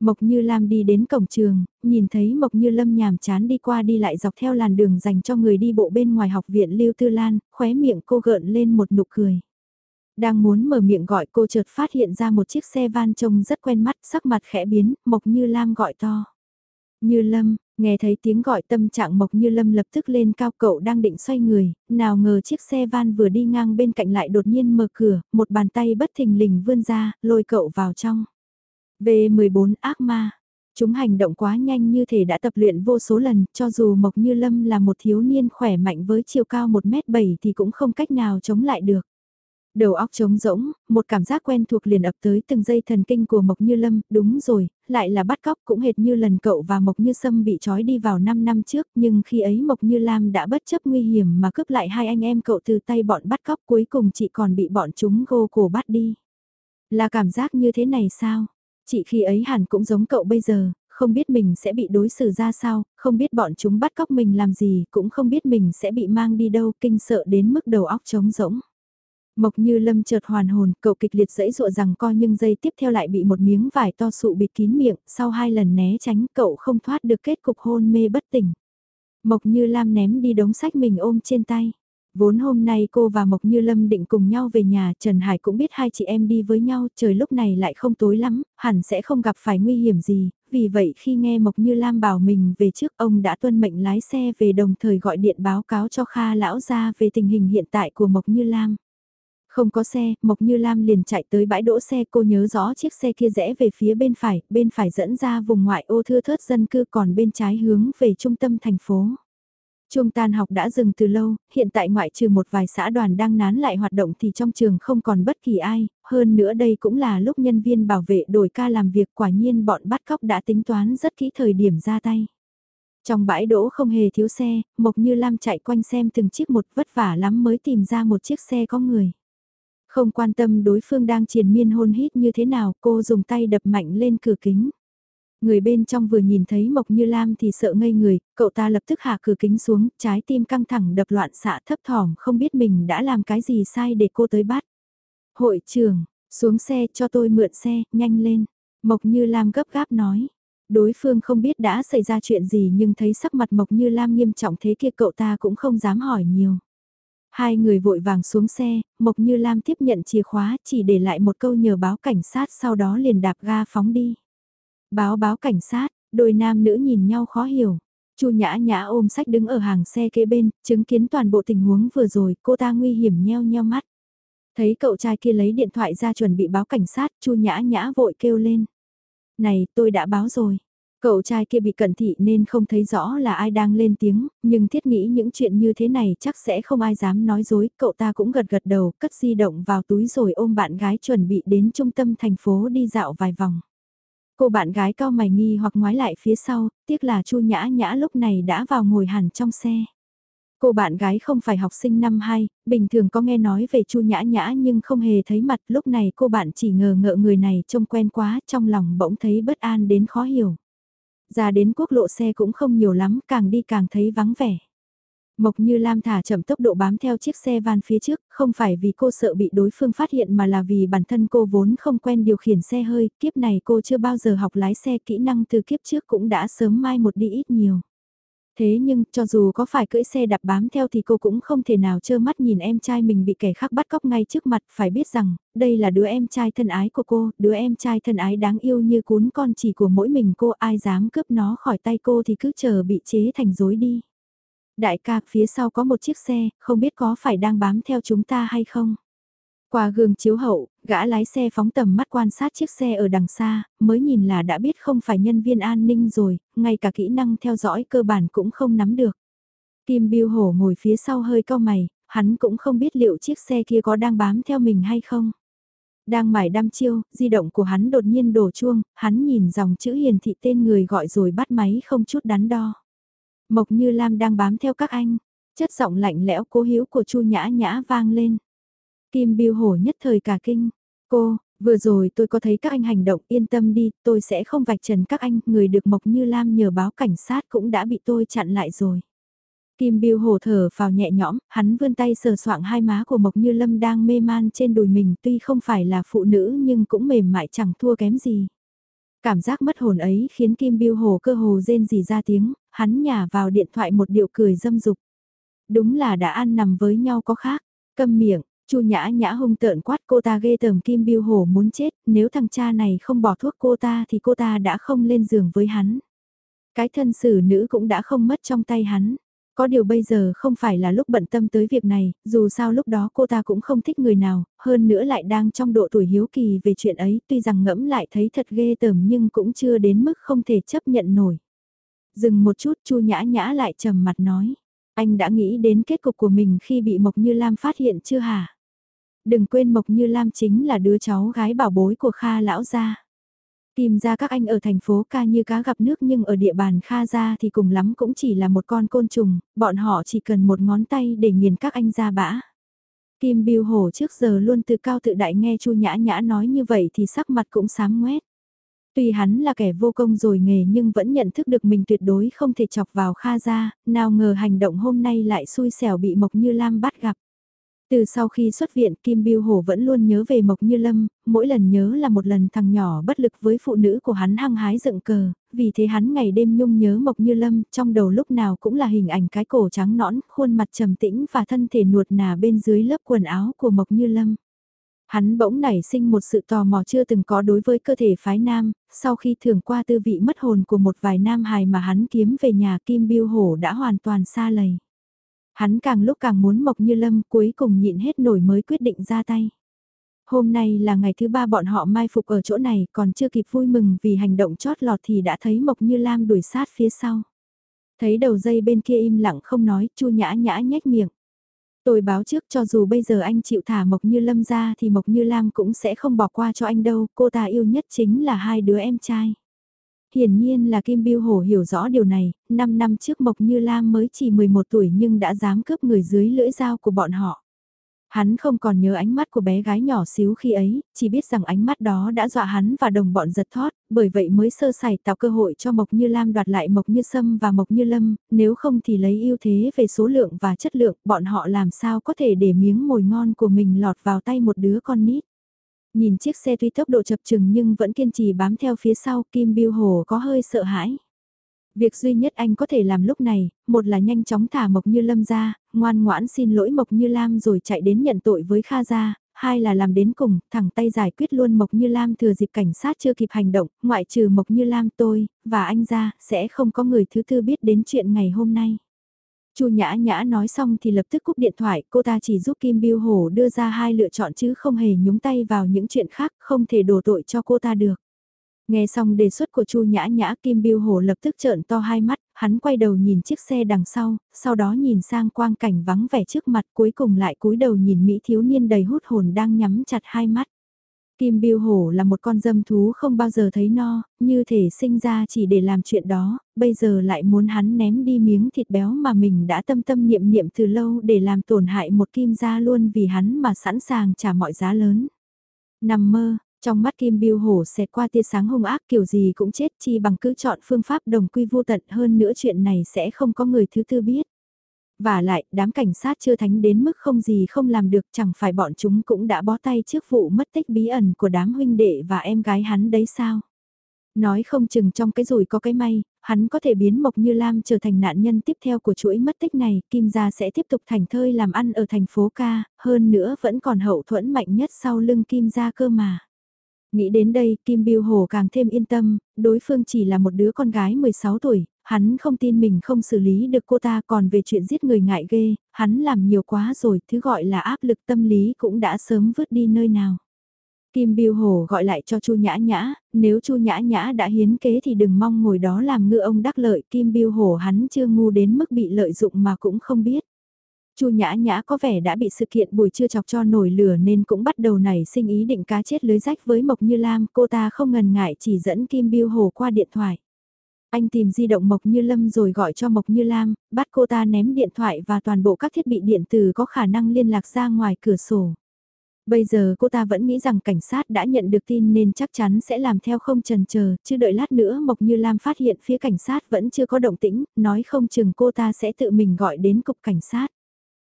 Mộc Như Lam đi đến cổng trường, nhìn thấy Mộc Như Lâm nhàm chán đi qua đi lại dọc theo làn đường dành cho người đi bộ bên ngoài học viện Lưu Tư Lan, khóe miệng cô gợn lên một nụ cười. Đang muốn mở miệng gọi cô chợt phát hiện ra một chiếc xe van trông rất quen mắt, sắc mặt khẽ biến, Mộc Như Lam gọi to. Như Lâm, nghe thấy tiếng gọi tâm trạng Mộc Như Lâm lập tức lên cao cậu đang định xoay người, nào ngờ chiếc xe van vừa đi ngang bên cạnh lại đột nhiên mở cửa, một bàn tay bất thình lình vươn ra, lôi cậu vào trong. V14 ác ma. Chúng hành động quá nhanh như thể đã tập luyện vô số lần, cho dù Mộc Như Lâm là một thiếu niên khỏe mạnh với chiều cao 1m7 thì cũng không cách nào chống lại được. Đầu óc trống rỗng, một cảm giác quen thuộc liền ập tới từng dây thần kinh của Mộc Như Lâm, đúng rồi, lại là bắt cóc cũng hệt như lần cậu và Mộc Như Sâm bị trói đi vào 5 năm trước, nhưng khi ấy Mộc Như Lam đã bất chấp nguy hiểm mà cướp lại hai anh em cậu từ tay bọn bắt cóc cuối cùng chị còn bị bọn chúng gô cổ bắt đi. Là cảm giác như thế này sao? Chị khi ấy hẳn cũng giống cậu bây giờ, không biết mình sẽ bị đối xử ra sao, không biết bọn chúng bắt cóc mình làm gì, cũng không biết mình sẽ bị mang đi đâu, kinh sợ đến mức đầu óc trống rỗng. Mộc như lâm chợt hoàn hồn, cậu kịch liệt dẫy dụa rằng co nhưng dây tiếp theo lại bị một miếng vải to sụ bịt kín miệng, sau hai lần né tránh cậu không thoát được kết cục hôn mê bất tỉnh. Mộc như lam ném đi đống sách mình ôm trên tay. Vốn hôm nay cô và Mộc Như Lâm định cùng nhau về nhà, Trần Hải cũng biết hai chị em đi với nhau, trời lúc này lại không tối lắm, hẳn sẽ không gặp phải nguy hiểm gì, vì vậy khi nghe Mộc Như Lam bảo mình về trước ông đã tuân mệnh lái xe về đồng thời gọi điện báo cáo cho Kha lão ra về tình hình hiện tại của Mộc Như Lam. Không có xe, Mộc Như Lam liền chạy tới bãi đỗ xe cô nhớ rõ chiếc xe kia rẽ về phía bên phải, bên phải dẫn ra vùng ngoại ô thưa thớt dân cư còn bên trái hướng về trung tâm thành phố. Trung tan học đã dừng từ lâu, hiện tại ngoại trừ một vài xã đoàn đang nán lại hoạt động thì trong trường không còn bất kỳ ai, hơn nữa đây cũng là lúc nhân viên bảo vệ đổi ca làm việc quả nhiên bọn bắt cóc đã tính toán rất kỹ thời điểm ra tay. Trong bãi đỗ không hề thiếu xe, Mộc Như Lam chạy quanh xem từng chiếc một vất vả lắm mới tìm ra một chiếc xe có người. Không quan tâm đối phương đang triền miên hôn hít như thế nào, cô dùng tay đập mạnh lên cửa kính. Người bên trong vừa nhìn thấy Mộc Như Lam thì sợ ngây người, cậu ta lập tức hạ cửa kính xuống, trái tim căng thẳng đập loạn xạ thấp thỏm không biết mình đã làm cái gì sai để cô tới bắt. Hội trưởng, xuống xe cho tôi mượn xe, nhanh lên. Mộc Như Lam gấp gáp nói. Đối phương không biết đã xảy ra chuyện gì nhưng thấy sắc mặt Mộc Như Lam nghiêm trọng thế kia cậu ta cũng không dám hỏi nhiều. Hai người vội vàng xuống xe, Mộc Như Lam tiếp nhận chìa khóa chỉ để lại một câu nhờ báo cảnh sát sau đó liền đạp ga phóng đi. Báo báo cảnh sát, đôi nam nữ nhìn nhau khó hiểu. Chu Nhã Nhã ôm sách đứng ở hàng xe kế bên, chứng kiến toàn bộ tình huống vừa rồi, cô ta nguy hiểm nheo nheo mắt. Thấy cậu trai kia lấy điện thoại ra chuẩn bị báo cảnh sát, Chu Nhã Nhã vội kêu lên. Này, tôi đã báo rồi. Cậu trai kia bị cận thị nên không thấy rõ là ai đang lên tiếng, nhưng thiết nghĩ những chuyện như thế này chắc sẽ không ai dám nói dối, cậu ta cũng gật gật đầu, cất di động vào túi rồi ôm bạn gái chuẩn bị đến trung tâm thành phố đi dạo vài vòng. Cô bạn gái cao mày nghi hoặc ngoái lại phía sau, tiếc là Chu Nhã Nhã lúc này đã vào ngồi hẳn trong xe. Cô bạn gái không phải học sinh năm 2, bình thường có nghe nói về Chu Nhã Nhã nhưng không hề thấy mặt, lúc này cô bạn chỉ ngờ ngợ người này trông quen quá, trong lòng bỗng thấy bất an đến khó hiểu. Ra đến quốc lộ xe cũng không nhiều lắm, càng đi càng thấy vắng vẻ. Mộc Như Lam thả chậm tốc độ bám theo chiếc xe van phía trước, không phải vì cô sợ bị đối phương phát hiện mà là vì bản thân cô vốn không quen điều khiển xe hơi, kiếp này cô chưa bao giờ học lái xe kỹ năng từ kiếp trước cũng đã sớm mai một đi ít nhiều. Thế nhưng, cho dù có phải cưỡi xe đạp bám theo thì cô cũng không thể nào trơ mắt nhìn em trai mình bị kẻ khác bắt cóc ngay trước mặt, phải biết rằng, đây là đứa em trai thân ái của cô, đứa em trai thân ái đáng yêu như cún con chỉ của mỗi mình cô, ai dám cướp nó khỏi tay cô thì cứ chờ bị chế thành dối đi. Đại ca, phía sau có một chiếc xe, không biết có phải đang bám theo chúng ta hay không? Qua gương chiếu hậu, gã lái xe phóng tầm mắt quan sát chiếc xe ở đằng xa, mới nhìn là đã biết không phải nhân viên an ninh rồi, ngay cả kỹ năng theo dõi cơ bản cũng không nắm được. Kim Biêu Hổ ngồi phía sau hơi cau mày, hắn cũng không biết liệu chiếc xe kia có đang bám theo mình hay không. Đang mải đăm chiêu, di động của hắn đột nhiên đổ chuông, hắn nhìn dòng chữ hiển thị tên người gọi rồi bắt máy không chút đắn đo. Mộc Như Lam đang bám theo các anh, chất giọng lạnh lẽo cố hiếu của Chu Nhã Nhã vang lên. Kim Biêu Hổ nhất thời cả kinh. Cô, vừa rồi tôi có thấy các anh hành động yên tâm đi, tôi sẽ không vạch trần các anh, người được Mộc Như Lam nhờ báo cảnh sát cũng đã bị tôi chặn lại rồi. Kim Biêu Hổ thở vào nhẹ nhõm, hắn vươn tay sờ soạng hai má của Mộc Như Lâm đang mê man trên đùi mình tuy không phải là phụ nữ nhưng cũng mềm mại chẳng thua kém gì. Cảm giác mất hồn ấy khiến Kim Biêu Hổ cơ hồ rên rỉ ra tiếng, hắn nhả vào điện thoại một điệu cười dâm dục. Đúng là đã ăn nằm với nhau có khác, câm miệng, Chu nhã nhã hung tợn quát cô ta ghê tởm Kim Biêu Hổ muốn chết, nếu thằng cha này không bỏ thuốc cô ta thì cô ta đã không lên giường với hắn. Cái thân xử nữ cũng đã không mất trong tay hắn. Có điều bây giờ không phải là lúc bận tâm tới việc này, dù sao lúc đó cô ta cũng không thích người nào, hơn nữa lại đang trong độ tuổi hiếu kỳ về chuyện ấy, tuy rằng ngẫm lại thấy thật ghê tởm nhưng cũng chưa đến mức không thể chấp nhận nổi. Dừng một chút Chu Nhã Nhã lại trầm mặt nói, anh đã nghĩ đến kết cục của mình khi bị Mộc Như Lam phát hiện chưa hả? Đừng quên Mộc Như Lam chính là đứa cháu gái bảo bối của Kha lão gia. Tìm ra các anh ở thành phố ca như cá gặp nước nhưng ở địa bàn Kha gia thì cùng lắm cũng chỉ là một con côn trùng, bọn họ chỉ cần một ngón tay để nghiền các anh ra bã. Kim Biêu Hổ trước giờ luôn tự cao tự đại nghe Chu Nhã Nhã nói như vậy thì sắc mặt cũng sám ngoét. Tuy hắn là kẻ vô công rồi nghề nhưng vẫn nhận thức được mình tuyệt đối không thể chọc vào Kha gia, nào ngờ hành động hôm nay lại xui xẻo bị Mộc Như Lam bắt gặp. Từ sau khi xuất viện Kim Biêu Hổ vẫn luôn nhớ về Mộc Như Lâm, mỗi lần nhớ là một lần thằng nhỏ bất lực với phụ nữ của hắn hăng hái dựng cờ, vì thế hắn ngày đêm nhung nhớ Mộc Như Lâm, trong đầu lúc nào cũng là hình ảnh cái cổ trắng nõn, khuôn mặt trầm tĩnh và thân thể nuột nà bên dưới lớp quần áo của Mộc Như Lâm. Hắn bỗng nảy sinh một sự tò mò chưa từng có đối với cơ thể phái nam, sau khi thưởng qua tư vị mất hồn của một vài nam hài mà hắn kiếm về nhà Kim Biêu Hổ đã hoàn toàn xa lầy. Hắn càng lúc càng muốn Mộc Như Lâm cuối cùng nhịn hết nổi mới quyết định ra tay. Hôm nay là ngày thứ ba bọn họ mai phục ở chỗ này còn chưa kịp vui mừng vì hành động chót lọt thì đã thấy Mộc Như Lam đuổi sát phía sau. Thấy đầu dây bên kia im lặng không nói, chu nhã nhã nhếch miệng. Tôi báo trước cho dù bây giờ anh chịu thả Mộc Như Lâm ra thì Mộc Như Lam cũng sẽ không bỏ qua cho anh đâu, cô ta yêu nhất chính là hai đứa em trai. Hiển nhiên là Kim Biêu Hổ hiểu rõ điều này, 5 năm trước Mộc Như Lam mới chỉ 11 tuổi nhưng đã dám cướp người dưới lưỡi dao của bọn họ. Hắn không còn nhớ ánh mắt của bé gái nhỏ xíu khi ấy, chỉ biết rằng ánh mắt đó đã dọa hắn và đồng bọn giật thoát. bởi vậy mới sơ sài tạo cơ hội cho Mộc Như Lam đoạt lại Mộc Như Sâm và Mộc Như Lâm, nếu không thì lấy ưu thế về số lượng và chất lượng, bọn họ làm sao có thể để miếng mồi ngon của mình lọt vào tay một đứa con nít. Nhìn chiếc xe tuy tốc độ chập chừng nhưng vẫn kiên trì bám theo phía sau Kim Biêu Hồ có hơi sợ hãi. Việc duy nhất anh có thể làm lúc này, một là nhanh chóng thả Mộc Như Lâm ra, ngoan ngoãn xin lỗi Mộc Như Lam rồi chạy đến nhận tội với Kha Gia, hai là làm đến cùng, thẳng tay giải quyết luôn Mộc Như Lam thừa dịp cảnh sát chưa kịp hành động, ngoại trừ Mộc Như Lam tôi, và anh ra, sẽ không có người thứ tư biết đến chuyện ngày hôm nay. Chu Nhã Nhã nói xong thì lập tức cúp điện thoại, cô ta chỉ giúp Kim Biêu Hổ đưa ra hai lựa chọn chứ không hề nhúng tay vào những chuyện khác, không thể đổ tội cho cô ta được. Nghe xong đề xuất của Chu Nhã Nhã Kim Biêu Hổ lập tức trợn to hai mắt, hắn quay đầu nhìn chiếc xe đằng sau, sau đó nhìn sang quang cảnh vắng vẻ trước mặt cuối cùng lại cúi đầu nhìn Mỹ thiếu niên đầy hút hồn đang nhắm chặt hai mắt. Kim Biêu Hổ là một con dâm thú không bao giờ thấy no, như thể sinh ra chỉ để làm chuyện đó, bây giờ lại muốn hắn ném đi miếng thịt béo mà mình đã tâm tâm niệm niệm từ lâu để làm tổn hại một kim gia luôn vì hắn mà sẵn sàng trả mọi giá lớn. Nằm mơ, trong mắt Kim Biêu Hổ xẹt qua tia sáng hung ác kiểu gì cũng chết chi bằng cứ chọn phương pháp đồng quy vô tận hơn nữa chuyện này sẽ không có người thứ tư biết. Và lại, đám cảnh sát chưa thánh đến mức không gì không làm được chẳng phải bọn chúng cũng đã bó tay trước vụ mất tích bí ẩn của đám huynh đệ và em gái hắn đấy sao? Nói không chừng trong cái rủi có cái may, hắn có thể biến Mộc Như Lam trở thành nạn nhân tiếp theo của chuỗi mất tích này, Kim gia sẽ tiếp tục thành thơi làm ăn ở thành phố ca, hơn nữa vẫn còn hậu thuẫn mạnh nhất sau lưng Kim gia cơ mà. Nghĩ đến đây, Kim Biêu Hồ càng thêm yên tâm, đối phương chỉ là một đứa con gái 16 tuổi, hắn không tin mình không xử lý được cô ta còn về chuyện giết người ngại ghê, hắn làm nhiều quá rồi, thứ gọi là áp lực tâm lý cũng đã sớm vứt đi nơi nào. Kim Biêu Hổ gọi lại cho Chu Nhã Nhã, nếu Chu Nhã Nhã đã hiến kế thì đừng mong ngồi đó làm ngựa ông đắc lợi, Kim Biêu Hổ hắn chưa ngu đến mức bị lợi dụng mà cũng không biết. Chu Nhã Nhã có vẻ đã bị sự kiện buổi trưa chọc cho nổi lửa nên cũng bắt đầu nảy sinh ý định cá chết lưới rách với Mộc Như Lam, cô ta không ngần ngại chỉ dẫn Kim Biêu Hổ qua điện thoại. Anh tìm di động Mộc Như Lâm rồi gọi cho Mộc Như Lam, bắt cô ta ném điện thoại và toàn bộ các thiết bị điện tử có khả năng liên lạc ra ngoài cửa sổ. Bây giờ cô ta vẫn nghĩ rằng cảnh sát đã nhận được tin nên chắc chắn sẽ làm theo không trần chờ, chứ đợi lát nữa Mộc Như Lam phát hiện phía cảnh sát vẫn chưa có động tĩnh, nói không chừng cô ta sẽ tự mình gọi đến cục cảnh sát.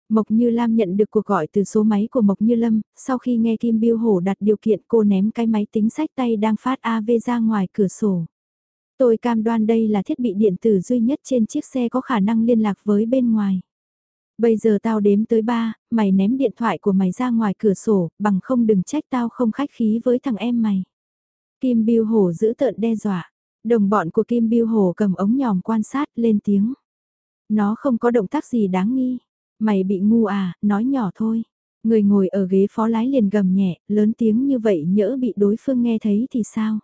Mộc Như Lam nhận được cuộc gọi từ số máy của Mộc Như Lâm, sau khi nghe Kim Biêu Hổ đặt điều kiện cô ném cái máy tính sách tay đang phát AV ra ngoài cửa sổ. Tôi cam đoan đây là thiết bị điện tử duy nhất trên chiếc xe có khả năng liên lạc với bên ngoài. Bây giờ tao đếm tới ba, mày ném điện thoại của mày ra ngoài cửa sổ, bằng không đừng trách tao không khách khí với thằng em mày. Kim Biêu Hổ giữ tợn đe dọa. Đồng bọn của Kim Biêu Hổ cầm ống nhòm quan sát lên tiếng. Nó không có động tác gì đáng nghi. Mày bị ngu à, nói nhỏ thôi. Người ngồi ở ghế phó lái liền gầm nhẹ, lớn tiếng như vậy nhỡ bị đối phương nghe thấy thì sao?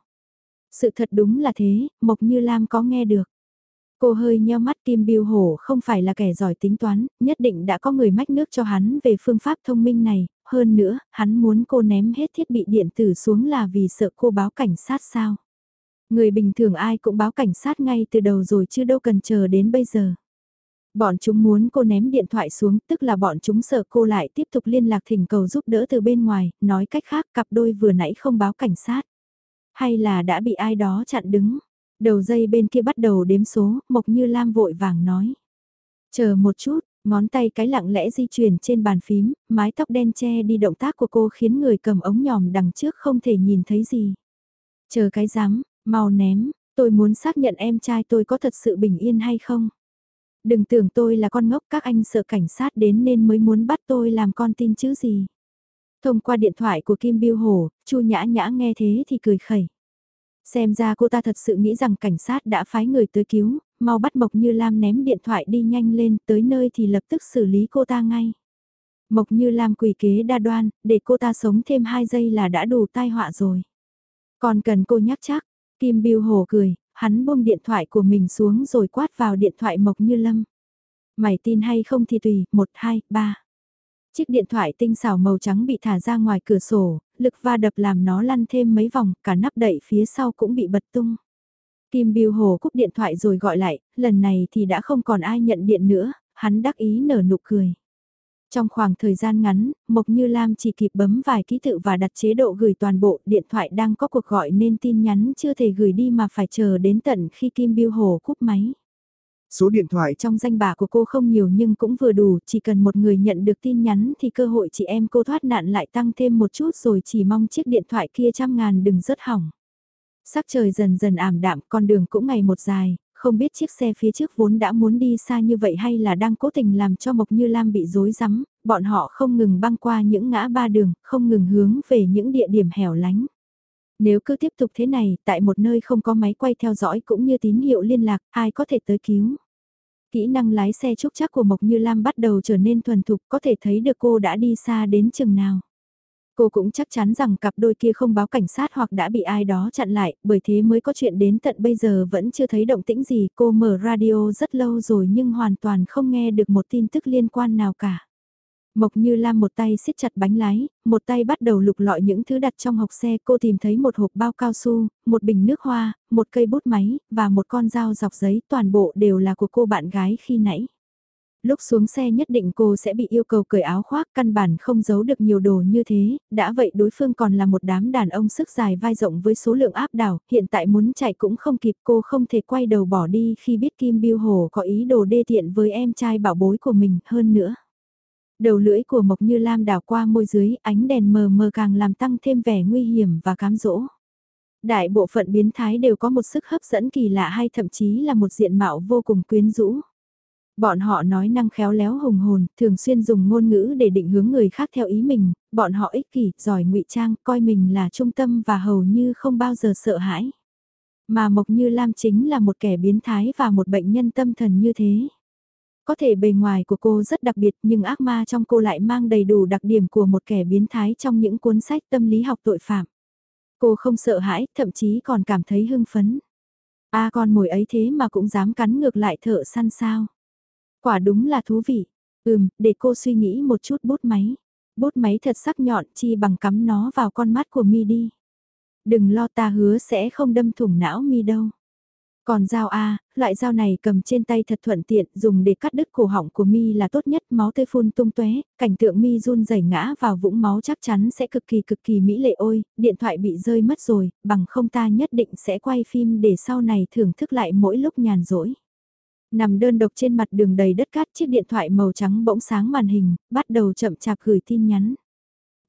Sự thật đúng là thế, Mộc Như Lam có nghe được. Cô hơi nheo mắt Kim Biêu Hổ không phải là kẻ giỏi tính toán, nhất định đã có người mách nước cho hắn về phương pháp thông minh này, hơn nữa, hắn muốn cô ném hết thiết bị điện tử xuống là vì sợ cô báo cảnh sát sao. Người bình thường ai cũng báo cảnh sát ngay từ đầu rồi chứ đâu cần chờ đến bây giờ. Bọn chúng muốn cô ném điện thoại xuống, tức là bọn chúng sợ cô lại tiếp tục liên lạc thỉnh cầu giúp đỡ từ bên ngoài, nói cách khác cặp đôi vừa nãy không báo cảnh sát. Hay là đã bị ai đó chặn đứng. Đầu dây bên kia bắt đầu đếm số, Mộc Như Lam vội vàng nói. Chờ một chút, ngón tay cái lặng lẽ di chuyển trên bàn phím, mái tóc đen che đi động tác của cô khiến người cầm ống nhòm đằng trước không thể nhìn thấy gì. Chờ cái rắm, mau ném, tôi muốn xác nhận em trai tôi có thật sự bình yên hay không. Đừng tưởng tôi là con ngốc các anh sợ cảnh sát đến nên mới muốn bắt tôi làm con tin chứ gì. Thông qua điện thoại của Kim Biêu Hồ, Chu Nhã Nhã nghe thế thì cười khẩy. Xem ra cô ta thật sự nghĩ rằng cảnh sát đã phái người tới cứu, mau bắt Mộc Như Lam ném điện thoại đi nhanh lên, tới nơi thì lập tức xử lý cô ta ngay. Mộc Như Lam quỳ kế đa đoan, để cô ta sống thêm 2 giây là đã đủ tai họa rồi. Còn cần cô nhắc chắc, Kim Biêu Hồ cười, hắn buông điện thoại của mình xuống rồi quát vào điện thoại Mộc Như Lâm. Mày tin hay không thì tùy, 1, 2, 3. Chiếc điện thoại tinh xảo màu trắng bị thả ra ngoài cửa sổ, lực va đập làm nó lăn thêm mấy vòng, cả nắp đậy phía sau cũng bị bật tung. Kim Biêu Hồ cúp điện thoại rồi gọi lại, lần này thì đã không còn ai nhận điện nữa, hắn đắc ý nở nụ cười. Trong khoảng thời gian ngắn, Mộc Như Lam chỉ kịp bấm vài ký tự và đặt chế độ gửi toàn bộ điện thoại đang có cuộc gọi nên tin nhắn chưa thể gửi đi mà phải chờ đến tận khi Kim Biêu Hồ cúp máy. Số điện thoại trong danh bạ của cô không nhiều nhưng cũng vừa đủ, chỉ cần một người nhận được tin nhắn thì cơ hội chị em cô thoát nạn lại tăng thêm một chút rồi chỉ mong chiếc điện thoại kia trăm ngàn đừng rớt hỏng. Sắc trời dần dần ảm đạm, con đường cũng ngày một dài, không biết chiếc xe phía trước vốn đã muốn đi xa như vậy hay là đang cố tình làm cho Mộc Như Lam bị rối rắm, bọn họ không ngừng băng qua những ngã ba đường, không ngừng hướng về những địa điểm hẻo lánh. Nếu cứ tiếp tục thế này, tại một nơi không có máy quay theo dõi cũng như tín hiệu liên lạc, ai có thể tới cứu. Kỹ năng lái xe trúc chắc của Mộc Như Lam bắt đầu trở nên thuần thục, có thể thấy được cô đã đi xa đến chừng nào. Cô cũng chắc chắn rằng cặp đôi kia không báo cảnh sát hoặc đã bị ai đó chặn lại, bởi thế mới có chuyện đến tận bây giờ vẫn chưa thấy động tĩnh gì. Cô mở radio rất lâu rồi nhưng hoàn toàn không nghe được một tin tức liên quan nào cả. Mộc Như Lam một tay siết chặt bánh lái, một tay bắt đầu lục lọi những thứ đặt trong hộc xe. Cô tìm thấy một hộp bao cao su, một bình nước hoa, một cây bút máy, và một con dao dọc giấy. Toàn bộ đều là của cô bạn gái khi nãy. Lúc xuống xe nhất định cô sẽ bị yêu cầu cởi áo khoác căn bản không giấu được nhiều đồ như thế, đã vậy đối phương còn là một đám đàn ông sức dài vai rộng với số lượng áp đảo, hiện tại muốn chạy cũng không kịp cô không thể quay đầu bỏ đi khi biết Kim Biêu Hồ có ý đồ đê tiện với em trai bảo bối của mình hơn nữa. Đầu lưỡi của Mộc Như Lam đảo qua môi dưới, ánh đèn mờ mờ càng làm tăng thêm vẻ nguy hiểm và cám dỗ. Đại bộ phận biến thái đều có một sức hấp dẫn kỳ lạ hay thậm chí là một diện mạo vô cùng quyến rũ. Bọn họ nói năng khéo léo hùng hồn, thường xuyên dùng ngôn ngữ để định hướng người khác theo ý mình, bọn họ ích kỷ, giỏi ngụy trang, coi mình là trung tâm và hầu như không bao giờ sợ hãi. Mà Mộc Như Lam chính là một kẻ biến thái và một bệnh nhân tâm thần như thế. Có thể bề ngoài của cô rất đặc biệt nhưng ác ma trong cô lại mang đầy đủ đặc điểm của một kẻ biến thái trong những cuốn sách tâm lý học tội phạm. Cô không sợ hãi, thậm chí còn cảm thấy hưng phấn. A con mồi ấy thế mà cũng dám cắn ngược lại thợ săn sao. Quả đúng là thú vị. Ừm, để cô suy nghĩ một chút bút máy. Bút máy thật sắc nhọn chi bằng cắm nó vào con mắt của mi đi. Đừng lo ta hứa sẽ không đâm thủng não mi đâu. Còn dao A, loại dao này cầm trên tay thật thuận tiện, dùng để cắt đứt cổ họng của mi là tốt nhất, máu tươi phun tung tóe, cảnh tượng mi run rẩy ngã vào vũng máu chắc chắn sẽ cực kỳ cực kỳ mỹ lệ ôi, điện thoại bị rơi mất rồi, bằng không ta nhất định sẽ quay phim để sau này thưởng thức lại mỗi lúc nhàn rỗi. Nằm đơn độc trên mặt đường đầy đất cát chiếc điện thoại màu trắng bỗng sáng màn hình, bắt đầu chậm chạp gửi tin nhắn.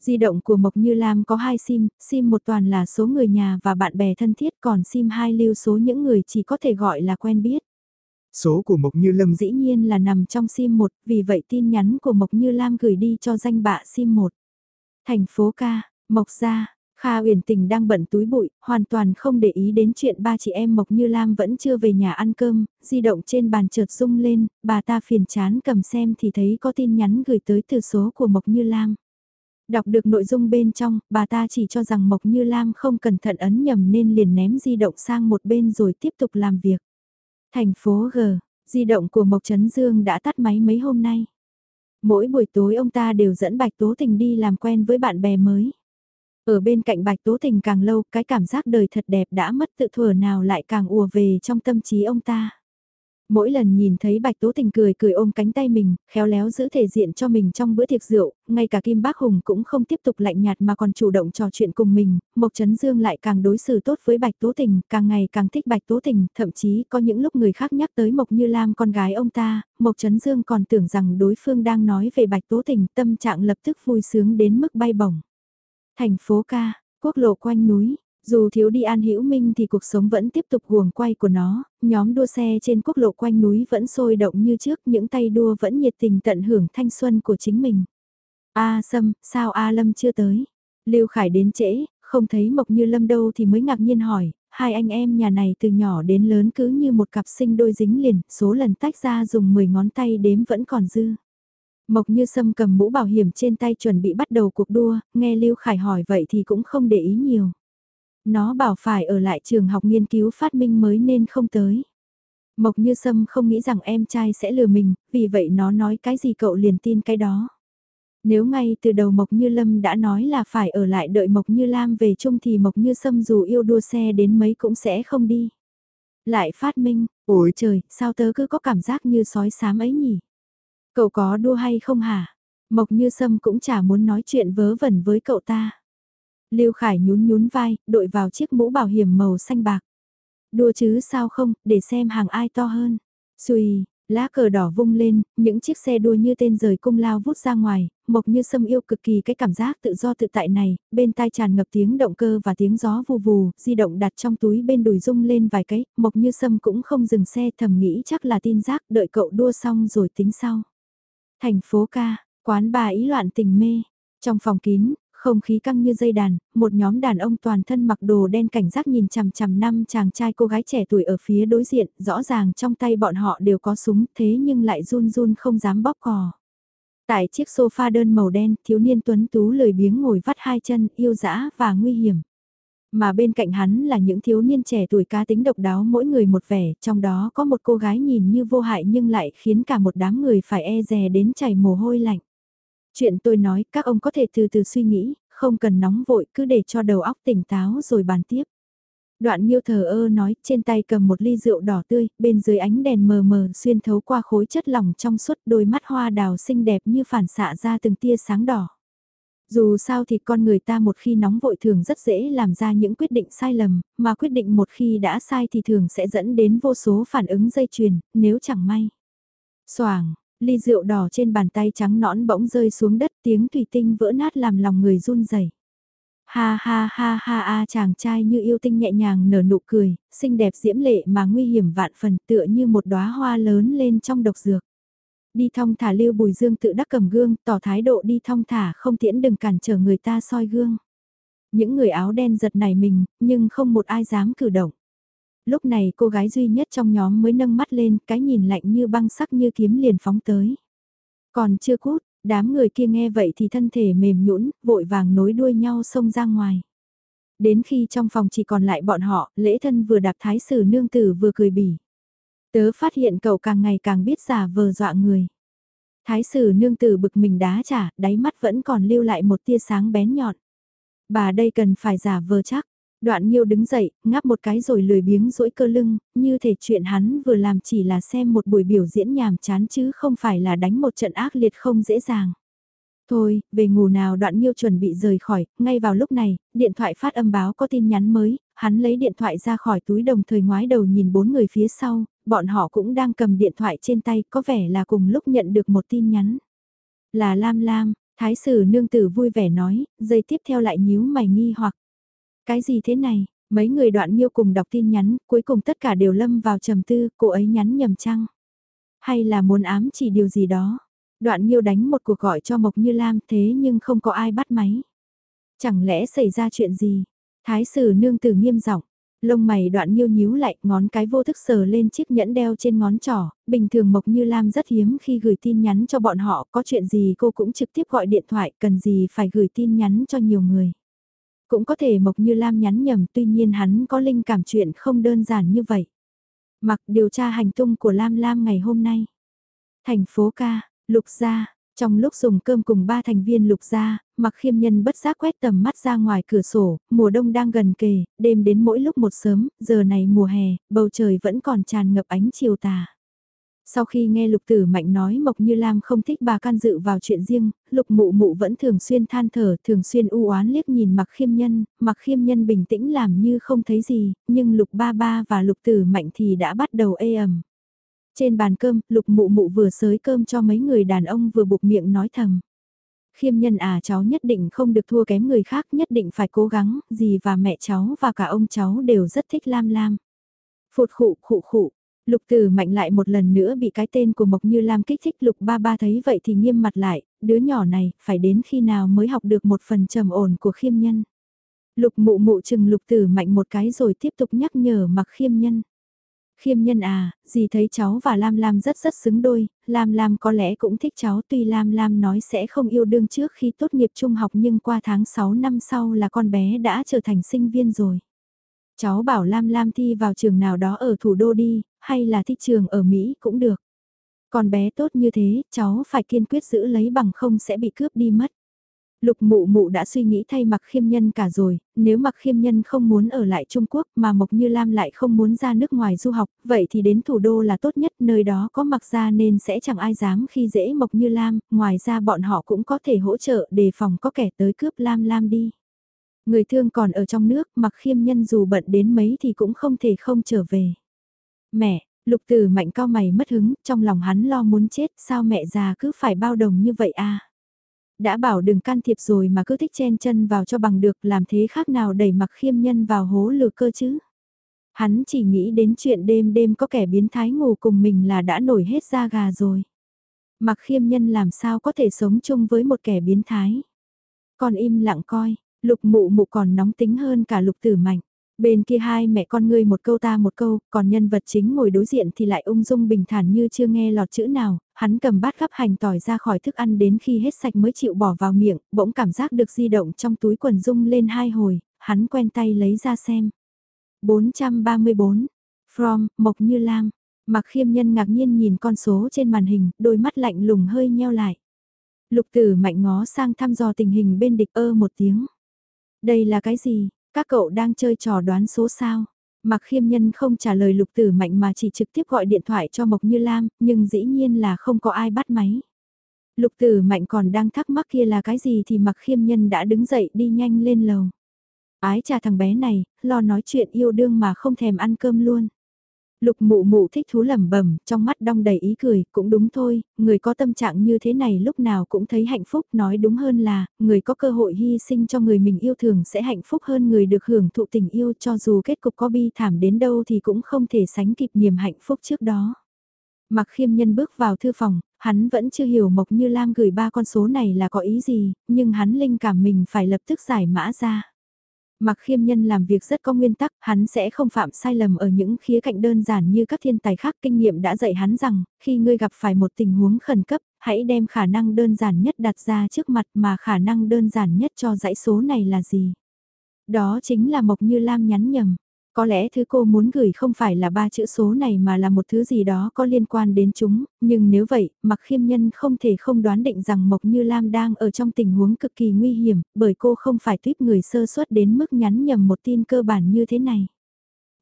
Di động của Mộc Như Lam có 2 SIM, SIM một toàn là số người nhà và bạn bè thân thiết còn SIM 2 lưu số những người chỉ có thể gọi là quen biết. Số của Mộc Như Lâm dĩ nhiên là nằm trong SIM 1, vì vậy tin nhắn của Mộc Như Lam gửi đi cho danh bạ SIM 1. Thành phố ca, Mộc Gia, Kha Uyển Tình đang bận túi bụi, hoàn toàn không để ý đến chuyện ba chị em Mộc Như Lam vẫn chưa về nhà ăn cơm, di động trên bàn chợt rung lên, bà ta phiền chán cầm xem thì thấy có tin nhắn gửi tới từ số của Mộc Như Lam. Đọc được nội dung bên trong, bà ta chỉ cho rằng Mộc Như Lam không cẩn thận ấn nhầm nên liền ném di động sang một bên rồi tiếp tục làm việc. Thành phố G, di động của Mộc Trấn Dương đã tắt máy mấy hôm nay. Mỗi buổi tối ông ta đều dẫn Bạch Tố Tình đi làm quen với bạn bè mới. Ở bên cạnh Bạch Tố Tình càng lâu, cái cảm giác đời thật đẹp đã mất tự thừa nào lại càng ùa về trong tâm trí ông ta. Mỗi lần nhìn thấy Bạch Tố Tình cười cười ôm cánh tay mình, khéo léo giữ thể diện cho mình trong bữa tiệc rượu, ngay cả Kim Bác Hùng cũng không tiếp tục lạnh nhạt mà còn chủ động trò chuyện cùng mình, Mộc Trấn Dương lại càng đối xử tốt với Bạch Tố Tình, càng ngày càng thích Bạch Tố Tình, thậm chí có những lúc người khác nhắc tới Mộc Như Lam con gái ông ta, Mộc Trấn Dương còn tưởng rằng đối phương đang nói về Bạch Tố Tình, tâm trạng lập tức vui sướng đến mức bay bổng. Thành phố ca, quốc lộ quanh núi, dù thiếu đi An Hữu Minh thì cuộc sống vẫn tiếp tục guồng quay của nó, nhóm đua xe trên quốc lộ quanh núi vẫn sôi động như trước, những tay đua vẫn nhiệt tình tận hưởng thanh xuân của chính mình. A Sâm, sao A Lâm chưa tới? Lưu Khải đến trễ, không thấy Mộc Như Lâm đâu thì mới ngạc nhiên hỏi, hai anh em nhà này từ nhỏ đến lớn cứ như một cặp sinh đôi dính liền, số lần tách ra dùng 10 ngón tay đếm vẫn còn dư. Mộc Như Sâm cầm mũ bảo hiểm trên tay chuẩn bị bắt đầu cuộc đua, nghe Lưu Khải hỏi vậy thì cũng không để ý nhiều. Nó bảo phải ở lại trường học nghiên cứu phát minh mới nên không tới. Mộc Như Sâm không nghĩ rằng em trai sẽ lừa mình, vì vậy nó nói cái gì cậu liền tin cái đó. Nếu ngay từ đầu Mộc Như Lâm đã nói là phải ở lại đợi Mộc Như Lam về chung thì Mộc Như Sâm dù yêu đua xe đến mấy cũng sẽ không đi. Lại phát minh, ôi trời, sao tớ cứ có cảm giác như sói xám ấy nhỉ? Cậu có đua hay không hả? Mộc Như Sâm cũng chả muốn nói chuyện vớ vẩn với cậu ta. Lưu Khải nhún nhún vai, đội vào chiếc mũ bảo hiểm màu xanh bạc. Đua chứ sao không, để xem hàng ai to hơn. Xùi, lá cờ đỏ vung lên, những chiếc xe đua như tên rời cung lao vút ra ngoài, mộc như sâm yêu cực kỳ cái cảm giác tự do tự tại này, bên tai tràn ngập tiếng động cơ và tiếng gió vù vù, di động đặt trong túi bên đùi rung lên vài cái, mộc như sâm cũng không dừng xe thầm nghĩ chắc là tin giác đợi cậu đua xong rồi tính sau. Thành phố ca, quán bà ý loạn tình mê, trong phòng kín, không khí căng như dây đàn, một nhóm đàn ông toàn thân mặc đồ đen cảnh giác nhìn chằm chằm năm chàng trai cô gái trẻ tuổi ở phía đối diện, rõ ràng trong tay bọn họ đều có súng thế nhưng lại run run không dám bóp cò. Tại chiếc sofa đơn màu đen, thiếu niên tuấn tú lười biếng ngồi vắt hai chân, yêu dã và nguy hiểm. Mà bên cạnh hắn là những thiếu niên trẻ tuổi cá tính độc đáo mỗi người một vẻ, trong đó có một cô gái nhìn như vô hại nhưng lại khiến cả một đám người phải e dè đến chảy mồ hôi lạnh. Chuyện tôi nói các ông có thể từ từ suy nghĩ, không cần nóng vội cứ để cho đầu óc tỉnh táo rồi bàn tiếp. Đoạn Nhiêu thờ ơ nói, trên tay cầm một ly rượu đỏ tươi, bên dưới ánh đèn mờ mờ xuyên thấu qua khối chất lỏng trong suốt đôi mắt hoa đào xinh đẹp như phản xạ ra từng tia sáng đỏ. Dù sao thì con người ta một khi nóng vội thường rất dễ làm ra những quyết định sai lầm, mà quyết định một khi đã sai thì thường sẽ dẫn đến vô số phản ứng dây chuyền, nếu chẳng may. Soảng, ly rượu đỏ trên bàn tay trắng nõn bỗng rơi xuống đất tiếng thủy tinh vỡ nát làm lòng người run rẩy. Ha ha ha ha a chàng trai như yêu tinh nhẹ nhàng nở nụ cười, xinh đẹp diễm lệ mà nguy hiểm vạn phần tựa như một đóa hoa lớn lên trong độc dược. Đi thong thả lưu bùi dương tự đắc cầm gương, tỏ thái độ đi thong thả không tiễn đừng cản trở người ta soi gương. Những người áo đen giật nảy mình, nhưng không một ai dám cử động. Lúc này cô gái duy nhất trong nhóm mới nâng mắt lên, cái nhìn lạnh như băng sắc như kiếm liền phóng tới. Còn chưa cút, đám người kia nghe vậy thì thân thể mềm nhũn, vội vàng nối đuôi nhau xông ra ngoài. Đến khi trong phòng chỉ còn lại bọn họ, lễ thân vừa đạp thái sử nương tử vừa cười bỉ. Tớ phát hiện cậu càng ngày càng biết giả vờ dọa người. Thái sử nương tử bực mình đá trả, đáy mắt vẫn còn lưu lại một tia sáng bén nhọn. Bà đây cần phải giả vờ chắc. Đoạn Nhiêu đứng dậy, ngáp một cái rồi lười biếng duỗi cơ lưng, như thể chuyện hắn vừa làm chỉ là xem một buổi biểu diễn nhàm chán chứ không phải là đánh một trận ác liệt không dễ dàng. Thôi, về ngủ nào đoạn Nhiêu chuẩn bị rời khỏi, ngay vào lúc này, điện thoại phát âm báo có tin nhắn mới, hắn lấy điện thoại ra khỏi túi đồng thời ngoái đầu nhìn bốn người phía sau, bọn họ cũng đang cầm điện thoại trên tay có vẻ là cùng lúc nhận được một tin nhắn. Là Lam Lam, Thái sử nương tử vui vẻ nói, giây tiếp theo lại nhíu mày nghi hoặc. Cái gì thế này, mấy người đoạn nhiêu cùng đọc tin nhắn, cuối cùng tất cả đều lâm vào trầm tư, cô ấy nhắn nhầm chăng? Hay là muốn ám chỉ điều gì đó? Đoạn nhiêu đánh một cuộc gọi cho Mộc Như Lam thế nhưng không có ai bắt máy. Chẳng lẽ xảy ra chuyện gì? Thái sử nương tử nghiêm giọng Lông mày đoạn nhiêu nhíu lại, ngón cái vô thức sờ lên chiếc nhẫn đeo trên ngón trỏ, bình thường Mộc Như Lam rất hiếm khi gửi tin nhắn cho bọn họ, có chuyện gì cô cũng trực tiếp gọi điện thoại, cần gì phải gửi tin nhắn cho nhiều người. Cũng có thể Mộc Như Lam nhắn nhầm, tuy nhiên hắn có linh cảm chuyện không đơn giản như vậy. Mặc điều tra hành tung của Lam Lam ngày hôm nay. Thành phố ca, lục gia, trong lúc dùng cơm cùng ba thành viên lục gia, mặc khiêm nhân bất giác quét tầm mắt ra ngoài cửa sổ, mùa đông đang gần kề, đêm đến mỗi lúc một sớm, giờ này mùa hè, bầu trời vẫn còn tràn ngập ánh chiều tà. Sau khi nghe lục tử mạnh nói Mộc Như Lam không thích bà can dự vào chuyện riêng, lục mụ mụ vẫn thường xuyên than thở, thường xuyên u oán liếc nhìn mặc khiêm nhân, mặc khiêm nhân bình tĩnh làm như không thấy gì, nhưng lục ba ba và lục tử mạnh thì đã bắt đầu ê ẩm. Trên bàn cơm, lục mụ mụ vừa sới cơm cho mấy người đàn ông vừa buộc miệng nói thầm. Khiêm nhân à cháu nhất định không được thua kém người khác, nhất định phải cố gắng, dì và mẹ cháu và cả ông cháu đều rất thích Lam Lam. Phụt khụ khụ khụ, Lục Tử Mạnh lại một lần nữa bị cái tên của Mộc Như Lam kích thích Lục Ba Ba thấy vậy thì nghiêm mặt lại, đứa nhỏ này phải đến khi nào mới học được một phần trầm ổn của khiêm nhân. Lục Mụ Mụ chừng Lục Tử Mạnh một cái rồi tiếp tục nhắc nhở mặc khiêm nhân. Khiêm nhân à, dì thấy cháu và Lam Lam rất rất xứng đôi, Lam Lam có lẽ cũng thích cháu tuy Lam Lam nói sẽ không yêu đương trước khi tốt nghiệp trung học nhưng qua tháng 6 năm sau là con bé đã trở thành sinh viên rồi. Cháu bảo Lam Lam thi vào trường nào đó ở thủ đô đi, hay là thi trường ở Mỹ cũng được. còn bé tốt như thế, cháu phải kiên quyết giữ lấy bằng không sẽ bị cướp đi mất. Lục mụ mụ đã suy nghĩ thay mặc khiêm nhân cả rồi, nếu mặc khiêm nhân không muốn ở lại Trung Quốc mà Mộc Như Lam lại không muốn ra nước ngoài du học, vậy thì đến thủ đô là tốt nhất, nơi đó có mặc ra nên sẽ chẳng ai dám khi dễ Mộc Như Lam, ngoài ra bọn họ cũng có thể hỗ trợ đề phòng có kẻ tới cướp Lam Lam đi. Người thương còn ở trong nước, mặc khiêm nhân dù bận đến mấy thì cũng không thể không trở về. Mẹ, lục tử mạnh cao mày mất hứng, trong lòng hắn lo muốn chết, sao mẹ già cứ phải bao đồng như vậy à? Đã bảo đừng can thiệp rồi mà cứ thích chen chân vào cho bằng được làm thế khác nào đẩy mặc khiêm nhân vào hố lừa cơ chứ? Hắn chỉ nghĩ đến chuyện đêm đêm có kẻ biến thái ngủ cùng mình là đã nổi hết da gà rồi. Mặc khiêm nhân làm sao có thể sống chung với một kẻ biến thái? Còn im lặng coi, lục mụ mụ còn nóng tính hơn cả lục tử mạnh. Bên kia hai mẹ con ngươi một câu ta một câu, còn nhân vật chính ngồi đối diện thì lại ung dung bình thản như chưa nghe lọt chữ nào, hắn cầm bát gắp hành tỏi ra khỏi thức ăn đến khi hết sạch mới chịu bỏ vào miệng, bỗng cảm giác được di động trong túi quần rung lên hai hồi, hắn quen tay lấy ra xem. 434, From, Mộc Như Lam, mặc khiêm nhân ngạc nhiên nhìn con số trên màn hình, đôi mắt lạnh lùng hơi nheo lại. Lục tử mạnh ngó sang thăm dò tình hình bên địch ơ một tiếng. Đây là cái gì? Các cậu đang chơi trò đoán số sao? Mặc khiêm nhân không trả lời lục tử mạnh mà chỉ trực tiếp gọi điện thoại cho Mộc Như Lam, nhưng dĩ nhiên là không có ai bắt máy. Lục tử mạnh còn đang thắc mắc kia là cái gì thì mặc khiêm nhân đã đứng dậy đi nhanh lên lầu. Ái chà thằng bé này, lo nói chuyện yêu đương mà không thèm ăn cơm luôn. Lục mụ mụ thích thú lẩm bẩm, trong mắt đong đầy ý cười, cũng đúng thôi, người có tâm trạng như thế này lúc nào cũng thấy hạnh phúc, nói đúng hơn là, người có cơ hội hy sinh cho người mình yêu thường sẽ hạnh phúc hơn người được hưởng thụ tình yêu cho dù kết cục có bi thảm đến đâu thì cũng không thể sánh kịp niềm hạnh phúc trước đó. Mặc khiêm nhân bước vào thư phòng, hắn vẫn chưa hiểu Mộc Như Lam gửi ba con số này là có ý gì, nhưng hắn linh cảm mình phải lập tức giải mã ra. Mặc khiêm nhân làm việc rất có nguyên tắc, hắn sẽ không phạm sai lầm ở những khía cạnh đơn giản như các thiên tài khác. Kinh nghiệm đã dạy hắn rằng, khi ngươi gặp phải một tình huống khẩn cấp, hãy đem khả năng đơn giản nhất đặt ra trước mặt mà khả năng đơn giản nhất cho dãy số này là gì. Đó chính là Mộc Như Lam nhắn nhầm. Có lẽ thứ cô muốn gửi không phải là ba chữ số này mà là một thứ gì đó có liên quan đến chúng, nhưng nếu vậy, mặc khiêm nhân không thể không đoán định rằng Mộc Như Lam đang ở trong tình huống cực kỳ nguy hiểm, bởi cô không phải tuyếp người sơ suất đến mức nhắn nhầm một tin cơ bản như thế này.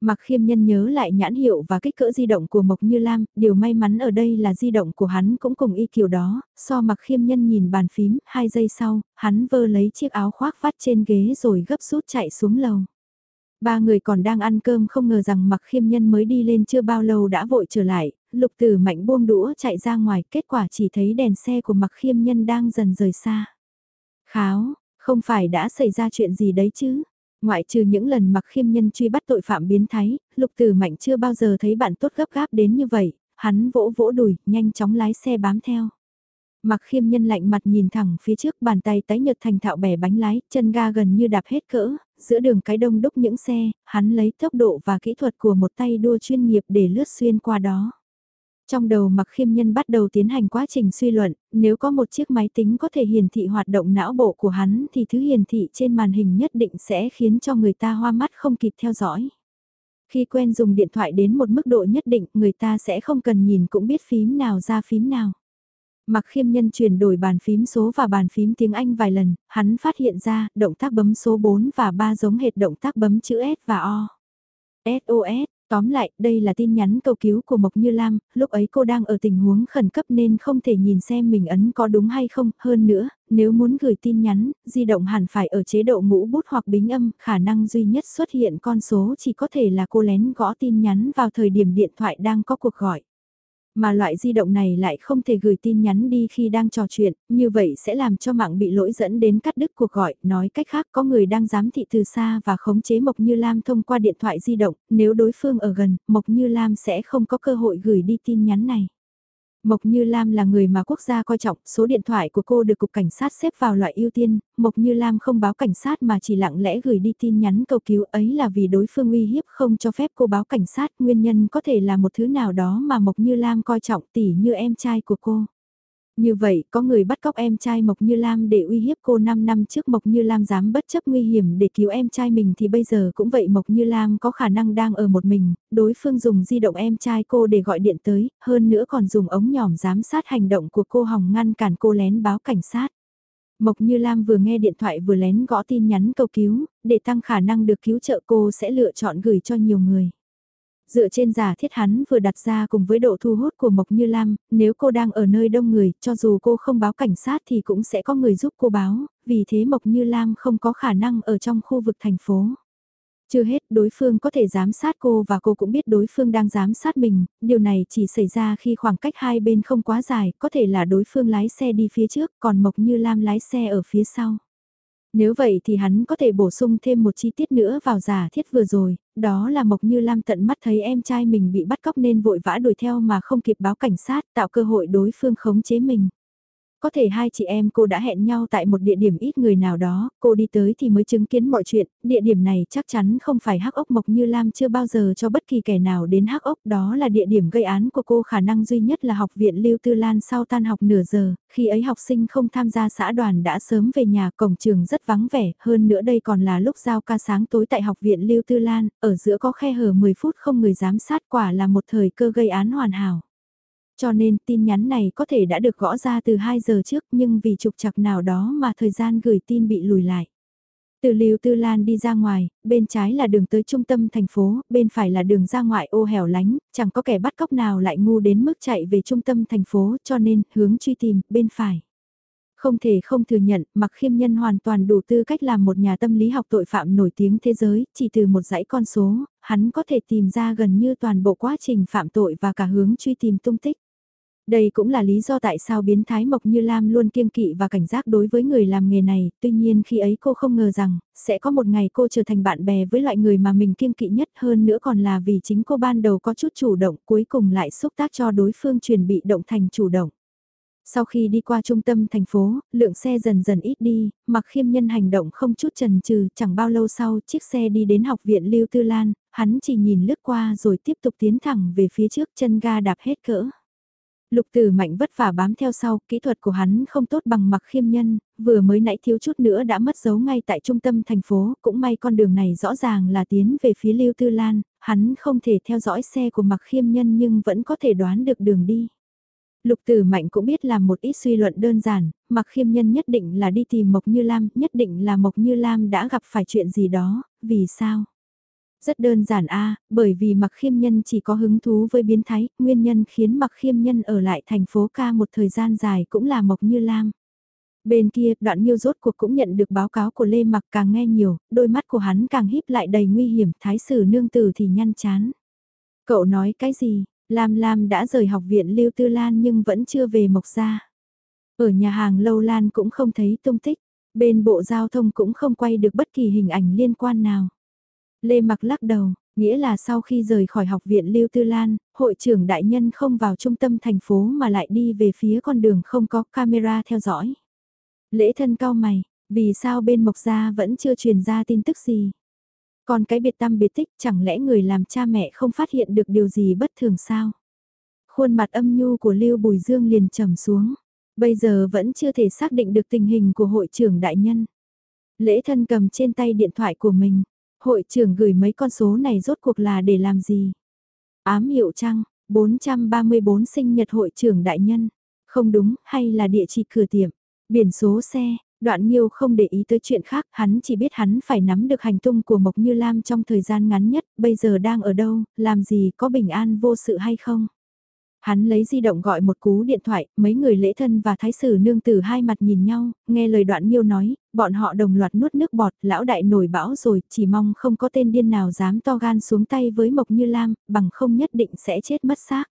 Mặc khiêm nhân nhớ lại nhãn hiệu và kích cỡ di động của Mộc Như Lam, điều may mắn ở đây là di động của hắn cũng cùng y kiểu đó, so mặc khiêm nhân nhìn bàn phím, hai giây sau, hắn vơ lấy chiếc áo khoác vắt trên ghế rồi gấp rút chạy xuống lầu. Ba người còn đang ăn cơm không ngờ rằng mặc khiêm nhân mới đi lên chưa bao lâu đã vội trở lại, lục tử mạnh buông đũa chạy ra ngoài, kết quả chỉ thấy đèn xe của mặc khiêm nhân đang dần rời xa. Kháo, không phải đã xảy ra chuyện gì đấy chứ? Ngoại trừ những lần mặc khiêm nhân truy bắt tội phạm biến thái, lục tử mạnh chưa bao giờ thấy bạn tốt gấp gáp đến như vậy, hắn vỗ vỗ đùi, nhanh chóng lái xe bám theo. Mặc khiêm nhân lạnh mặt nhìn thẳng phía trước bàn tay tái nhợt thành thạo bẻ bánh lái, chân ga gần như đạp hết cỡ, giữa đường cái đông đúc những xe, hắn lấy tốc độ và kỹ thuật của một tay đua chuyên nghiệp để lướt xuyên qua đó. Trong đầu mặc khiêm nhân bắt đầu tiến hành quá trình suy luận, nếu có một chiếc máy tính có thể hiển thị hoạt động não bộ của hắn thì thứ hiển thị trên màn hình nhất định sẽ khiến cho người ta hoa mắt không kịp theo dõi. Khi quen dùng điện thoại đến một mức độ nhất định người ta sẽ không cần nhìn cũng biết phím nào ra phím nào. Mặc khiêm nhân chuyển đổi bàn phím số và bàn phím tiếng Anh vài lần, hắn phát hiện ra động tác bấm số 4 và 3 giống hệt động tác bấm chữ S và O. SOS, tóm lại, đây là tin nhắn cầu cứu của Mộc Như Lam, lúc ấy cô đang ở tình huống khẩn cấp nên không thể nhìn xem mình ấn có đúng hay không, hơn nữa, nếu muốn gửi tin nhắn, di động hẳn phải ở chế độ ngũ bút hoặc bính âm, khả năng duy nhất xuất hiện con số chỉ có thể là cô lén gõ tin nhắn vào thời điểm điện thoại đang có cuộc gọi. Mà loại di động này lại không thể gửi tin nhắn đi khi đang trò chuyện, như vậy sẽ làm cho mạng bị lỗi dẫn đến cắt đứt cuộc gọi, nói cách khác có người đang giám thị từ xa và khống chế Mộc Như Lam thông qua điện thoại di động, nếu đối phương ở gần, Mộc Như Lam sẽ không có cơ hội gửi đi tin nhắn này. Mộc Như Lam là người mà quốc gia coi trọng, số điện thoại của cô được cục cảnh sát xếp vào loại ưu tiên, Mộc Như Lam không báo cảnh sát mà chỉ lặng lẽ gửi đi tin nhắn cầu cứu ấy là vì đối phương uy hiếp không cho phép cô báo cảnh sát, nguyên nhân có thể là một thứ nào đó mà Mộc Như Lam coi trọng tỉ như em trai của cô. Như vậy, có người bắt cóc em trai Mộc Như Lam để uy hiếp cô 5 năm trước Mộc Như Lam dám bất chấp nguy hiểm để cứu em trai mình thì bây giờ cũng vậy Mộc Như Lam có khả năng đang ở một mình, đối phương dùng di động em trai cô để gọi điện tới, hơn nữa còn dùng ống nhỏm giám sát hành động của cô hòng ngăn cản cô lén báo cảnh sát. Mộc Như Lam vừa nghe điện thoại vừa lén gõ tin nhắn cầu cứu, để tăng khả năng được cứu trợ cô sẽ lựa chọn gửi cho nhiều người. Dựa trên giả thiết hắn vừa đặt ra cùng với độ thu hút của Mộc Như Lam, nếu cô đang ở nơi đông người, cho dù cô không báo cảnh sát thì cũng sẽ có người giúp cô báo, vì thế Mộc Như Lam không có khả năng ở trong khu vực thành phố. Chưa hết, đối phương có thể giám sát cô và cô cũng biết đối phương đang giám sát mình, điều này chỉ xảy ra khi khoảng cách hai bên không quá dài, có thể là đối phương lái xe đi phía trước, còn Mộc Như Lam lái xe ở phía sau. Nếu vậy thì hắn có thể bổ sung thêm một chi tiết nữa vào giả thiết vừa rồi, đó là Mộc Như Lam tận mắt thấy em trai mình bị bắt cóc nên vội vã đuổi theo mà không kịp báo cảnh sát tạo cơ hội đối phương khống chế mình. Có thể hai chị em cô đã hẹn nhau tại một địa điểm ít người nào đó, cô đi tới thì mới chứng kiến mọi chuyện, địa điểm này chắc chắn không phải hắc ốc Mộc Như Lam chưa bao giờ cho bất kỳ kẻ nào đến hắc ốc, đó là địa điểm gây án của cô khả năng duy nhất là học viện Lưu Tư Lan sau tan học nửa giờ, khi ấy học sinh không tham gia xã đoàn đã sớm về nhà, cổng trường rất vắng vẻ, hơn nữa đây còn là lúc giao ca sáng tối tại học viện Lưu Tư Lan, ở giữa có khe hở 10 phút không người giám sát quả là một thời cơ gây án hoàn hảo. Cho nên tin nhắn này có thể đã được gõ ra từ 2 giờ trước nhưng vì trục chặt nào đó mà thời gian gửi tin bị lùi lại. Từ Lưu Tư Lan đi ra ngoài, bên trái là đường tới trung tâm thành phố, bên phải là đường ra ngoại ô hẻo lánh, chẳng có kẻ bắt cóc nào lại ngu đến mức chạy về trung tâm thành phố cho nên hướng truy tìm bên phải. Không thể không thừa nhận, mặc khiêm nhân hoàn toàn đủ tư cách làm một nhà tâm lý học tội phạm nổi tiếng thế giới, chỉ từ một dãy con số, hắn có thể tìm ra gần như toàn bộ quá trình phạm tội và cả hướng truy tìm tung tích. Đây cũng là lý do tại sao biến thái Mộc Như Lam luôn kiêng kỵ và cảnh giác đối với người làm nghề này, tuy nhiên khi ấy cô không ngờ rằng, sẽ có một ngày cô trở thành bạn bè với loại người mà mình kiêng kỵ nhất hơn nữa còn là vì chính cô ban đầu có chút chủ động cuối cùng lại xúc tác cho đối phương chuyển bị động thành chủ động. Sau khi đi qua trung tâm thành phố, lượng xe dần dần ít đi, mặc khiêm nhân hành động không chút chần chừ, chẳng bao lâu sau chiếc xe đi đến học viện Lưu Tư Lan, hắn chỉ nhìn lướt qua rồi tiếp tục tiến thẳng về phía trước chân ga đạp hết cỡ. Lục tử mạnh vất vả bám theo sau, kỹ thuật của hắn không tốt bằng mặc khiêm nhân, vừa mới nãy thiếu chút nữa đã mất dấu ngay tại trung tâm thành phố, cũng may con đường này rõ ràng là tiến về phía Lưu Tư Lan, hắn không thể theo dõi xe của mặc khiêm nhân nhưng vẫn có thể đoán được đường đi. Lục tử mạnh cũng biết làm một ít suy luận đơn giản, mặc khiêm nhân nhất định là đi tìm Mộc Như Lam, nhất định là Mộc Như Lam đã gặp phải chuyện gì đó, vì sao? Rất đơn giản a bởi vì mặc khiêm nhân chỉ có hứng thú với biến thái, nguyên nhân khiến mặc khiêm nhân ở lại thành phố ca một thời gian dài cũng là Mộc Như Lam. Bên kia, đoạn nhiêu rốt cuộc cũng nhận được báo cáo của Lê Mặc càng nghe nhiều, đôi mắt của hắn càng híp lại đầy nguy hiểm, thái sử nương tử thì nhăn chán. Cậu nói cái gì, Lam Lam đã rời học viện Lưu Tư Lan nhưng vẫn chưa về Mộc Gia. Ở nhà hàng Lâu Lan cũng không thấy tung tích, bên bộ giao thông cũng không quay được bất kỳ hình ảnh liên quan nào. Lê Mặc lắc đầu, nghĩa là sau khi rời khỏi học viện Lưu Tư Lan, hội trưởng đại nhân không vào trung tâm thành phố mà lại đi về phía con đường không có camera theo dõi. Lễ thân cao mày, vì sao bên Mộc Gia vẫn chưa truyền ra tin tức gì? Còn cái biệt tâm biệt tích chẳng lẽ người làm cha mẹ không phát hiện được điều gì bất thường sao? Khuôn mặt âm nhu của Lưu Bùi Dương liền trầm xuống. Bây giờ vẫn chưa thể xác định được tình hình của hội trưởng đại nhân. Lễ thân cầm trên tay điện thoại của mình. Hội trưởng gửi mấy con số này rốt cuộc là để làm gì? Ám hiệu trăng, 434 sinh nhật hội trưởng đại nhân. Không đúng, hay là địa chỉ cửa tiệm, biển số xe, Đoạn Nhiêu không để ý tới chuyện khác, hắn chỉ biết hắn phải nắm được hành tung của Mộc Như Lam trong thời gian ngắn nhất, bây giờ đang ở đâu, làm gì, có bình an vô sự hay không. Hắn lấy di động gọi một cú điện thoại, mấy người lễ thân và thái sử nương tử hai mặt nhìn nhau, nghe lời đoạn Nhiêu nói, bọn họ đồng loạt nuốt nước bọt, lão đại nổi bão rồi, chỉ mong không có tên điên nào dám to gan xuống tay với Mộc Như Lam, bằng không nhất định sẽ chết mất xác.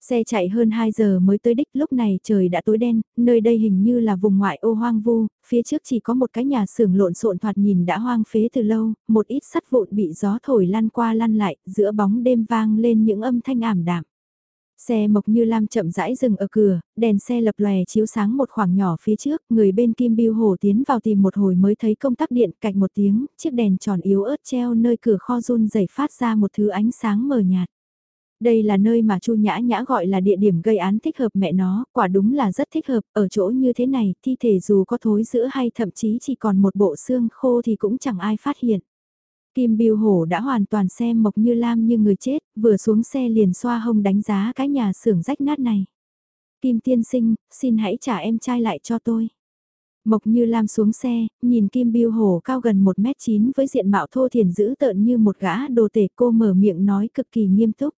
Xe chạy hơn 2 giờ mới tới đích lúc này trời đã tối đen, nơi đây hình như là vùng ngoại ô hoang vu, phía trước chỉ có một cái nhà xưởng lộn xộn thoạt nhìn đã hoang phế từ lâu, một ít sắt vụn bị gió thổi lăn qua lăn lại, giữa bóng đêm vang lên những âm thanh ảm đạm. Xe mộc như lam chậm rãi dừng ở cửa, đèn xe lập lòe chiếu sáng một khoảng nhỏ phía trước, người bên kim biêu hồ tiến vào tìm một hồi mới thấy công tắc điện cạch một tiếng, chiếc đèn tròn yếu ớt treo nơi cửa kho run rẩy phát ra một thứ ánh sáng mờ nhạt. Đây là nơi mà Chu Nhã Nhã gọi là địa điểm gây án thích hợp mẹ nó, quả đúng là rất thích hợp, ở chỗ như thế này, thi thể dù có thối giữa hay thậm chí chỉ còn một bộ xương khô thì cũng chẳng ai phát hiện. Kim Biêu Hổ đã hoàn toàn xem Mộc Như Lam như người chết, vừa xuống xe liền xoa hông đánh giá cái nhà xưởng rách nát này. Kim tiên sinh, xin hãy trả em trai lại cho tôi. Mộc Như Lam xuống xe, nhìn Kim Biêu Hổ cao gần 1m9 với diện mạo thô thiền dữ tợn như một gã đồ tể cô mở miệng nói cực kỳ nghiêm túc.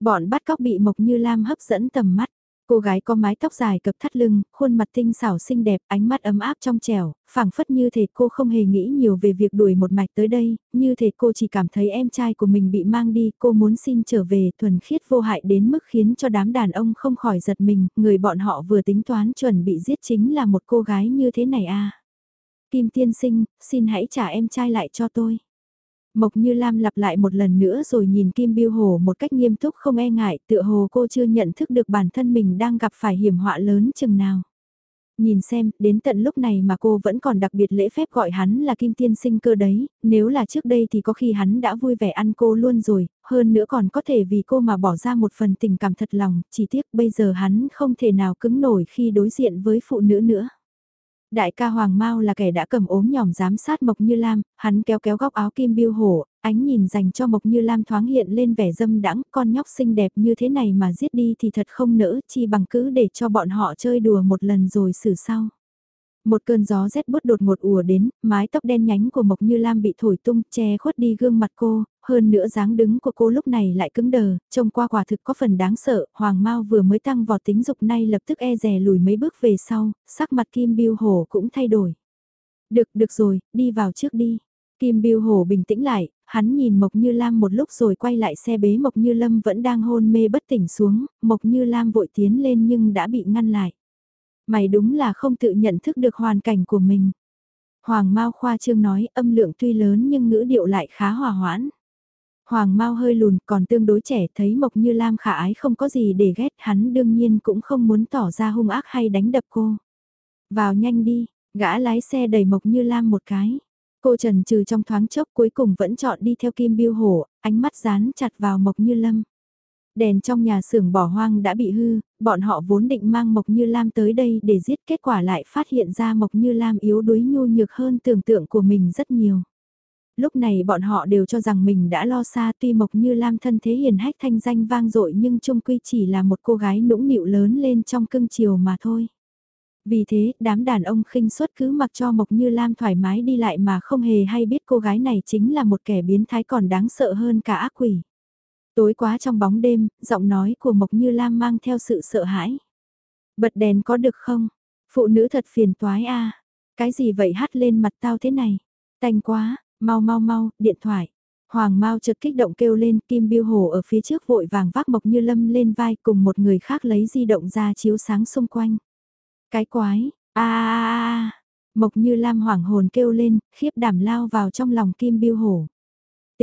Bọn bắt cóc bị Mộc Như Lam hấp dẫn tầm mắt. Cô gái có mái tóc dài cập thắt lưng, khuôn mặt tinh xảo xinh đẹp, ánh mắt ấm áp trong trẻo, phảng phất như thể cô không hề nghĩ nhiều về việc đuổi một mạch tới đây, như thể cô chỉ cảm thấy em trai của mình bị mang đi, cô muốn xin trở về thuần khiết vô hại đến mức khiến cho đám đàn ông không khỏi giật mình, người bọn họ vừa tính toán chuẩn bị giết chính là một cô gái như thế này à. Kim tiên sinh, xin hãy trả em trai lại cho tôi. Mộc Như Lam lặp lại một lần nữa rồi nhìn Kim Biêu Hồ một cách nghiêm túc không e ngại, tựa hồ cô chưa nhận thức được bản thân mình đang gặp phải hiểm họa lớn chừng nào. Nhìn xem, đến tận lúc này mà cô vẫn còn đặc biệt lễ phép gọi hắn là Kim Tiên Sinh cơ đấy, nếu là trước đây thì có khi hắn đã vui vẻ ăn cô luôn rồi, hơn nữa còn có thể vì cô mà bỏ ra một phần tình cảm thật lòng, chỉ tiếc bây giờ hắn không thể nào cứng nổi khi đối diện với phụ nữ nữa. Đại ca Hoàng Mao là kẻ đã cầm ốm nhòm giám sát Mộc Như Lam, hắn kéo kéo góc áo kim biêu hổ, ánh nhìn dành cho Mộc Như Lam thoáng hiện lên vẻ dâm đãng con nhóc xinh đẹp như thế này mà giết đi thì thật không nỡ, chi bằng cứ để cho bọn họ chơi đùa một lần rồi xử sau. Một cơn gió rét bút đột ngột ùa đến, mái tóc đen nhánh của Mộc Như Lam bị thổi tung, che khuất đi gương mặt cô, hơn nữa dáng đứng của cô lúc này lại cứng đờ, trông qua quả thực có phần đáng sợ, Hoàng Mao vừa mới tăng vọt tính dục nay lập tức e rè lùi mấy bước về sau, sắc mặt Kim Biêu Hổ cũng thay đổi. Được, được rồi, đi vào trước đi. Kim Biêu Hổ bình tĩnh lại, hắn nhìn Mộc Như Lam một lúc rồi quay lại xe bế Mộc Như Lâm vẫn đang hôn mê bất tỉnh xuống, Mộc Như Lam vội tiến lên nhưng đã bị ngăn lại. Mày đúng là không tự nhận thức được hoàn cảnh của mình. Hoàng Mao khoa trương nói âm lượng tuy lớn nhưng ngữ điệu lại khá hòa hoãn. Hoàng Mao hơi lùn còn tương đối trẻ thấy Mộc Như Lam khả ái không có gì để ghét hắn đương nhiên cũng không muốn tỏ ra hung ác hay đánh đập cô. Vào nhanh đi, gã lái xe đẩy Mộc Như Lam một cái. Cô trần trừ trong thoáng chốc cuối cùng vẫn chọn đi theo Kim Biêu Hổ, ánh mắt dán chặt vào Mộc Như Lâm. Đèn trong nhà xưởng bỏ hoang đã bị hư, bọn họ vốn định mang Mộc Như Lam tới đây để giết kết quả lại phát hiện ra Mộc Như Lam yếu đuối nhu nhược hơn tưởng tượng của mình rất nhiều. Lúc này bọn họ đều cho rằng mình đã lo xa tuy Mộc Như Lam thân thế hiền hách thanh danh vang dội nhưng trung quy chỉ là một cô gái nũng nịu lớn lên trong cưng chiều mà thôi. Vì thế, đám đàn ông khinh suất cứ mặc cho Mộc Như Lam thoải mái đi lại mà không hề hay biết cô gái này chính là một kẻ biến thái còn đáng sợ hơn cả ác quỷ. Tối quá trong bóng đêm, giọng nói của Mộc Như Lam mang theo sự sợ hãi. Bật đèn có được không? Phụ nữ thật phiền toái a. Cái gì vậy hắt lên mặt tao thế này? Tanh quá, mau mau mau, điện thoại. Hoàng Mao chợt kích động kêu lên, Kim Biêu Hồ ở phía trước vội vàng vác Mộc Như Lâm lên vai cùng một người khác lấy di động ra chiếu sáng xung quanh. Cái quái, a a a Mộc Như Lam hoảng hồn kêu lên, khiếp đảm lao vào trong lòng Kim Biêu Hổ.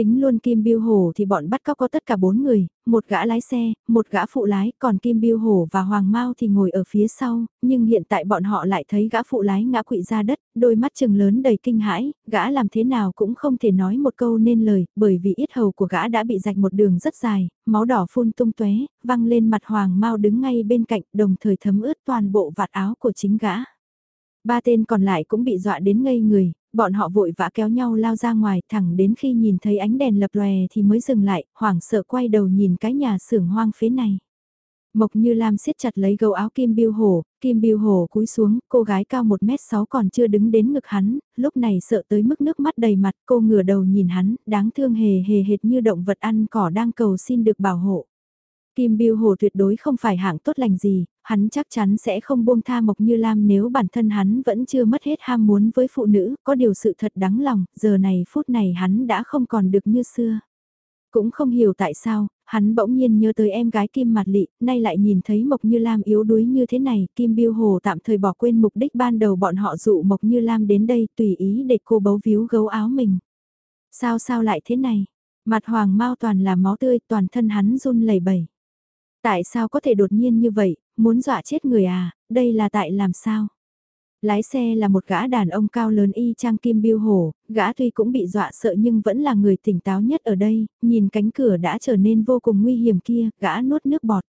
Tính luôn Kim Biêu Hổ thì bọn bắt cóc có tất cả bốn người, một gã lái xe, một gã phụ lái, còn Kim Biêu Hổ và Hoàng Mao thì ngồi ở phía sau, nhưng hiện tại bọn họ lại thấy gã phụ lái ngã quỵ ra đất, đôi mắt trừng lớn đầy kinh hãi, gã làm thế nào cũng không thể nói một câu nên lời, bởi vì ít hầu của gã đã bị rạch một đường rất dài, máu đỏ phun tung tóe, văng lên mặt Hoàng Mao đứng ngay bên cạnh, đồng thời thấm ướt toàn bộ vạt áo của chính gã. Ba tên còn lại cũng bị dọa đến ngây người, bọn họ vội vã kéo nhau lao ra ngoài thẳng đến khi nhìn thấy ánh đèn lập lòe thì mới dừng lại, hoảng sợ quay đầu nhìn cái nhà xưởng hoang phế này. Mộc Như Lam siết chặt lấy gấu áo Kim Biêu Hổ, Kim Biêu Hổ cúi xuống, cô gái cao 1m6 còn chưa đứng đến ngực hắn, lúc này sợ tới mức nước mắt đầy mặt, cô ngửa đầu nhìn hắn, đáng thương hề hề hệt như động vật ăn cỏ đang cầu xin được bảo hộ. Kim Biêu Hồ tuyệt đối không phải hạng tốt lành gì, hắn chắc chắn sẽ không buông tha Mộc Như Lam nếu bản thân hắn vẫn chưa mất hết ham muốn với phụ nữ, có điều sự thật đáng lòng, giờ này phút này hắn đã không còn được như xưa. Cũng không hiểu tại sao, hắn bỗng nhiên nhớ tới em gái Kim Mạt Lị, nay lại nhìn thấy Mộc Như Lam yếu đuối như thế này, Kim Biêu Hồ tạm thời bỏ quên mục đích ban đầu bọn họ dụ Mộc Như Lam đến đây tùy ý để cô bấu víu gấu áo mình. Sao sao lại thế này? Mặt hoàng mau toàn là máu tươi, toàn thân hắn run lẩy bẩy. Tại sao có thể đột nhiên như vậy, muốn dọa chết người à, đây là tại làm sao? Lái xe là một gã đàn ông cao lớn y trang kim biêu hổ, gã tuy cũng bị dọa sợ nhưng vẫn là người tỉnh táo nhất ở đây, nhìn cánh cửa đã trở nên vô cùng nguy hiểm kia, gã nuốt nước bọt.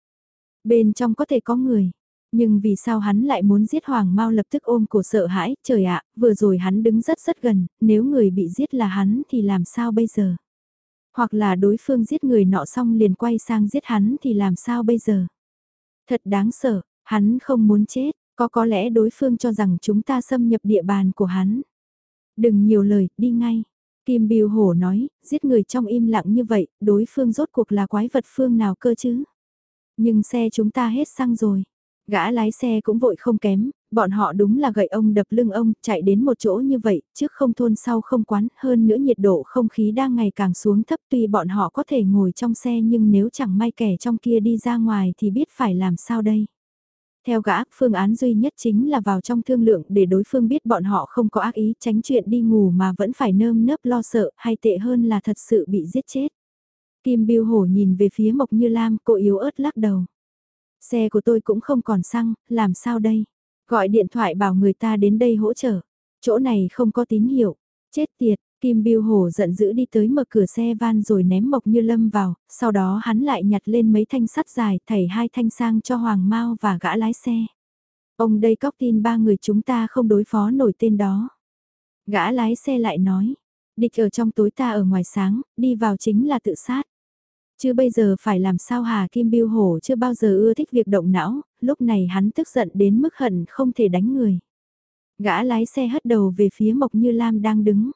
Bên trong có thể có người, nhưng vì sao hắn lại muốn giết Hoàng Mao lập tức ôm cổ sợ hãi, trời ạ, vừa rồi hắn đứng rất rất gần, nếu người bị giết là hắn thì làm sao bây giờ? Hoặc là đối phương giết người nọ xong liền quay sang giết hắn thì làm sao bây giờ? Thật đáng sợ, hắn không muốn chết, có có lẽ đối phương cho rằng chúng ta xâm nhập địa bàn của hắn. Đừng nhiều lời, đi ngay. Kim Biêu Hổ nói, giết người trong im lặng như vậy, đối phương rốt cuộc là quái vật phương nào cơ chứ? Nhưng xe chúng ta hết xăng rồi. Gã lái xe cũng vội không kém, bọn họ đúng là gậy ông đập lưng ông, chạy đến một chỗ như vậy, trước không thôn sau không quán, hơn nữa nhiệt độ không khí đang ngày càng xuống thấp tuy bọn họ có thể ngồi trong xe nhưng nếu chẳng may kẻ trong kia đi ra ngoài thì biết phải làm sao đây. Theo gã, phương án duy nhất chính là vào trong thương lượng để đối phương biết bọn họ không có ác ý tránh chuyện đi ngủ mà vẫn phải nơm nớp lo sợ hay tệ hơn là thật sự bị giết chết. Kim Biêu Hổ nhìn về phía Mộc Như Lam, cô yếu ớt lắc đầu. Xe của tôi cũng không còn xăng, làm sao đây? Gọi điện thoại bảo người ta đến đây hỗ trợ. Chỗ này không có tín hiệu. Chết tiệt, Kim Biêu Hổ giận dữ đi tới mở cửa xe van rồi ném Mộc Như Lâm vào, sau đó hắn lại nhặt lên mấy thanh sắt dài thảy hai thanh sang cho Hoàng Mao và gã lái xe. Ông đây cóc tin ba người chúng ta không đối phó nổi tên đó. Gã lái xe lại nói, địch ở trong tối ta ở ngoài sáng, đi vào chính là tự sát. Chứ bây giờ phải làm sao Hà Kim Biêu Hổ chưa bao giờ ưa thích việc động não, lúc này hắn tức giận đến mức hận không thể đánh người. Gã lái xe hất đầu về phía Mộc Như Lam đang đứng.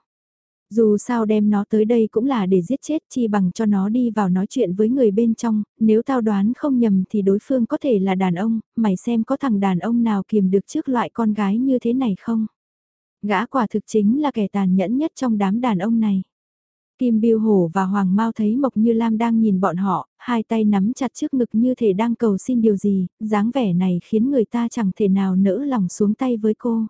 Dù sao đem nó tới đây cũng là để giết chết chi bằng cho nó đi vào nói chuyện với người bên trong, nếu tao đoán không nhầm thì đối phương có thể là đàn ông, mày xem có thằng đàn ông nào kiềm được trước loại con gái như thế này không? Gã quả thực chính là kẻ tàn nhẫn nhất trong đám đàn ông này. Kim Biêu Hổ và Hoàng Mao thấy Mộc Như Lam đang nhìn bọn họ, hai tay nắm chặt trước ngực như thể đang cầu xin điều gì, dáng vẻ này khiến người ta chẳng thể nào nỡ lòng xuống tay với cô.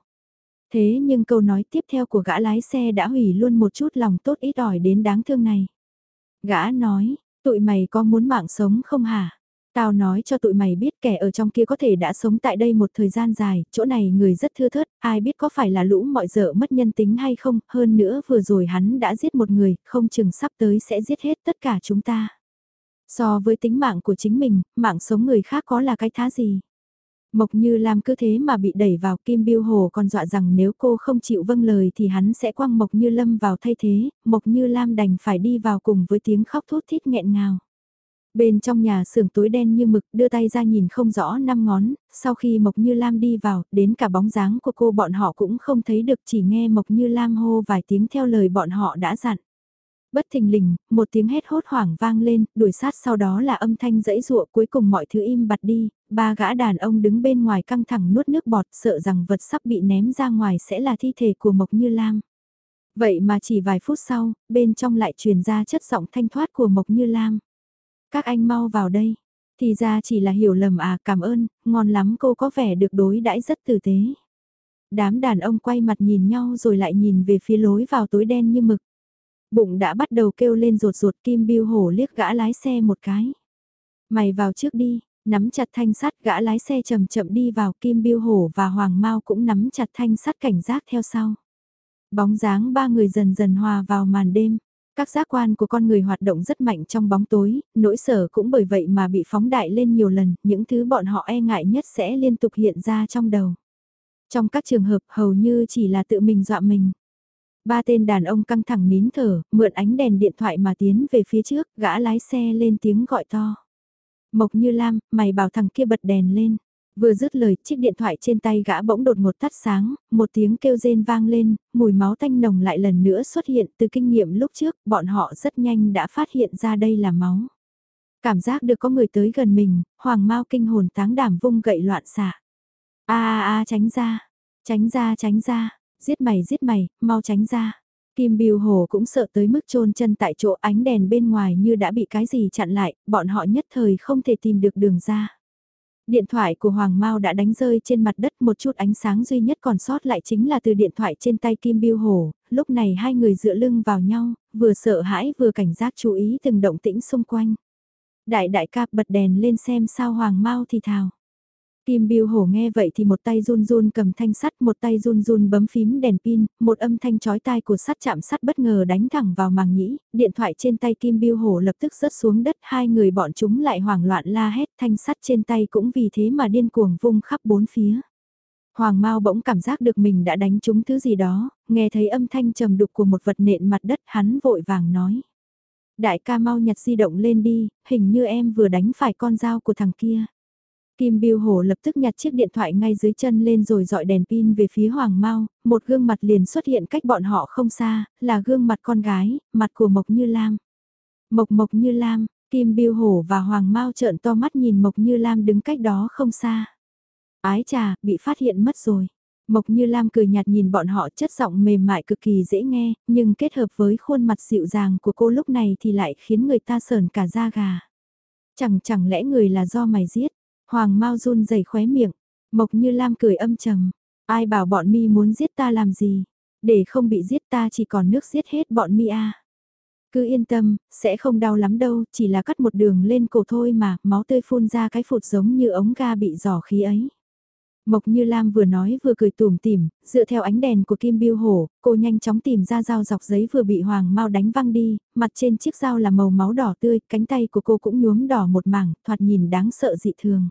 Thế nhưng câu nói tiếp theo của gã lái xe đã hủy luôn một chút lòng tốt ít ỏi đến đáng thương này. Gã nói, tụi mày có muốn mạng sống không hả? Tao nói cho tụi mày biết kẻ ở trong kia có thể đã sống tại đây một thời gian dài, chỗ này người rất thưa thớt, ai biết có phải là lũ mọi dợ mất nhân tính hay không, hơn nữa vừa rồi hắn đã giết một người, không chừng sắp tới sẽ giết hết tất cả chúng ta. So với tính mạng của chính mình, mạng sống người khác có là cái thá gì? Mộc Như Lam cứ thế mà bị đẩy vào Kim Biêu Hồ còn dọa rằng nếu cô không chịu vâng lời thì hắn sẽ quăng Mộc Như Lâm vào thay thế, Mộc Như Lam đành phải đi vào cùng với tiếng khóc thút thít nghẹn ngào. Bên trong nhà xưởng tối đen như mực đưa tay ra nhìn không rõ năm ngón, sau khi Mộc Như Lam đi vào, đến cả bóng dáng của cô bọn họ cũng không thấy được chỉ nghe Mộc Như Lam hô vài tiếng theo lời bọn họ đã dặn. Bất thình lình, một tiếng hét hốt hoảng vang lên, đuổi sát sau đó là âm thanh dẫy dụa cuối cùng mọi thứ im bặt đi, ba gã đàn ông đứng bên ngoài căng thẳng nuốt nước bọt sợ rằng vật sắp bị ném ra ngoài sẽ là thi thể của Mộc Như Lam. Vậy mà chỉ vài phút sau, bên trong lại truyền ra chất giọng thanh thoát của Mộc Như Lam. Các anh mau vào đây. Thì ra chỉ là hiểu lầm à, cảm ơn, ngon lắm cô có vẻ được đối đãi rất tử tế. Đám đàn ông quay mặt nhìn nhau rồi lại nhìn về phía lối vào tối đen như mực. Bụng đã bắt đầu kêu lên rột rột Kim Biêu Hổ liếc gã lái xe một cái. Mày vào trước đi, nắm chặt thanh sắt gã lái xe chậm chậm đi vào Kim Biêu Hổ và Hoàng Mao cũng nắm chặt thanh sắt cảnh giác theo sau. Bóng dáng ba người dần dần hòa vào màn đêm. Các giác quan của con người hoạt động rất mạnh trong bóng tối, nỗi sở cũng bởi vậy mà bị phóng đại lên nhiều lần, những thứ bọn họ e ngại nhất sẽ liên tục hiện ra trong đầu. Trong các trường hợp hầu như chỉ là tự mình dọa mình. Ba tên đàn ông căng thẳng nín thở, mượn ánh đèn điện thoại mà tiến về phía trước, gã lái xe lên tiếng gọi to. Mộc như Lam, mày bảo thằng kia bật đèn lên. Vừa dứt lời, chiếc điện thoại trên tay gã bỗng đột ngột tắt sáng, một tiếng kêu rên vang lên, mùi máu tanh nồng lại lần nữa xuất hiện từ kinh nghiệm lúc trước, bọn họ rất nhanh đã phát hiện ra đây là máu. Cảm giác được có người tới gần mình, hoàng mau kinh hồn táng đảm vung gậy loạn xạ. a a a tránh ra, tránh ra tránh ra, giết mày giết mày, mau tránh ra. Kim Biêu Hồ cũng sợ tới mức chôn chân tại chỗ ánh đèn bên ngoài như đã bị cái gì chặn lại, bọn họ nhất thời không thể tìm được đường ra. Điện thoại của Hoàng Mao đã đánh rơi trên mặt đất một chút ánh sáng duy nhất còn sót lại chính là từ điện thoại trên tay Kim Biêu Hồ, lúc này hai người dựa lưng vào nhau, vừa sợ hãi vừa cảnh giác chú ý từng động tĩnh xung quanh. Đại đại ca bật đèn lên xem sao Hoàng Mao thì thào. Kim Biêu Hổ nghe vậy thì một tay run run cầm thanh sắt, một tay run run bấm phím đèn pin, một âm thanh chói tai của sắt chạm sắt bất ngờ đánh thẳng vào màng nhĩ, điện thoại trên tay Kim Biêu Hổ lập tức rớt xuống đất, hai người bọn chúng lại hoảng loạn la hét, thanh sắt trên tay cũng vì thế mà điên cuồng vung khắp bốn phía. Hoàng Mao bỗng cảm giác được mình đã đánh trúng thứ gì đó, nghe thấy âm thanh trầm đục của một vật nện mặt đất, hắn vội vàng nói: "Đại ca mau nhặt di động lên đi, hình như em vừa đánh phải con dao của thằng kia." Kim Biêu Hổ lập tức nhặt chiếc điện thoại ngay dưới chân lên rồi dọi đèn pin về phía Hoàng Mao, một gương mặt liền xuất hiện cách bọn họ không xa, là gương mặt con gái, mặt của Mộc Như Lam. Mộc Mộc Như Lam, Kim Biêu Hổ và Hoàng Mao trợn to mắt nhìn Mộc Như Lam đứng cách đó không xa. Ái trà, bị phát hiện mất rồi. Mộc Như Lam cười nhạt nhìn bọn họ chất giọng mềm mại cực kỳ dễ nghe, nhưng kết hợp với khuôn mặt dịu dàng của cô lúc này thì lại khiến người ta sờn cả da gà. Chẳng chẳng lẽ người là do mày giết? Hoàng Mao run rẩy khóe miệng, Mộc Như Lam cười âm trầm, ai bảo bọn mi muốn giết ta làm gì, để không bị giết ta chỉ còn nước giết hết bọn mi à. Cứ yên tâm, sẽ không đau lắm đâu, chỉ là cắt một đường lên cổ thôi mà, máu tươi phun ra cái phụt giống như ống ga bị giỏ khí ấy. Mộc Như Lam vừa nói vừa cười tủm tỉm, dựa theo ánh đèn của Kim Biêu Hổ, cô nhanh chóng tìm ra dao dọc giấy vừa bị Hoàng Mao đánh văng đi, mặt trên chiếc dao là màu máu đỏ tươi, cánh tay của cô cũng nhuốm đỏ một mảng, thoạt nhìn đáng sợ dị thường.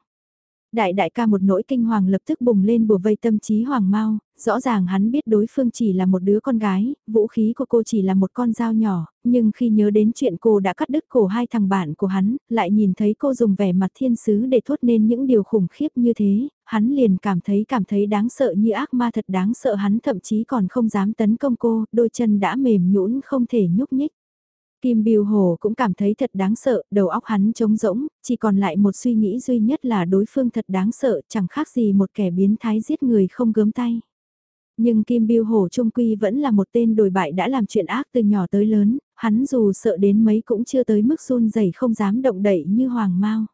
Đại đại ca một nỗi kinh hoàng lập tức bùng lên bùa vây tâm trí hoàng mau, rõ ràng hắn biết đối phương chỉ là một đứa con gái, vũ khí của cô chỉ là một con dao nhỏ, nhưng khi nhớ đến chuyện cô đã cắt đứt cổ hai thằng bạn của hắn, lại nhìn thấy cô dùng vẻ mặt thiên sứ để thốt nên những điều khủng khiếp như thế, hắn liền cảm thấy cảm thấy đáng sợ như ác ma thật đáng sợ hắn thậm chí còn không dám tấn công cô, đôi chân đã mềm nhũn không thể nhúc nhích. Kim Biêu Hồ cũng cảm thấy thật đáng sợ, đầu óc hắn trống rỗng, chỉ còn lại một suy nghĩ duy nhất là đối phương thật đáng sợ, chẳng khác gì một kẻ biến thái giết người không gớm tay. Nhưng Kim Biêu Hồ Trung Quy vẫn là một tên đồi bại đã làm chuyện ác từ nhỏ tới lớn, hắn dù sợ đến mấy cũng chưa tới mức run rẩy không dám động đậy như Hoàng Mao.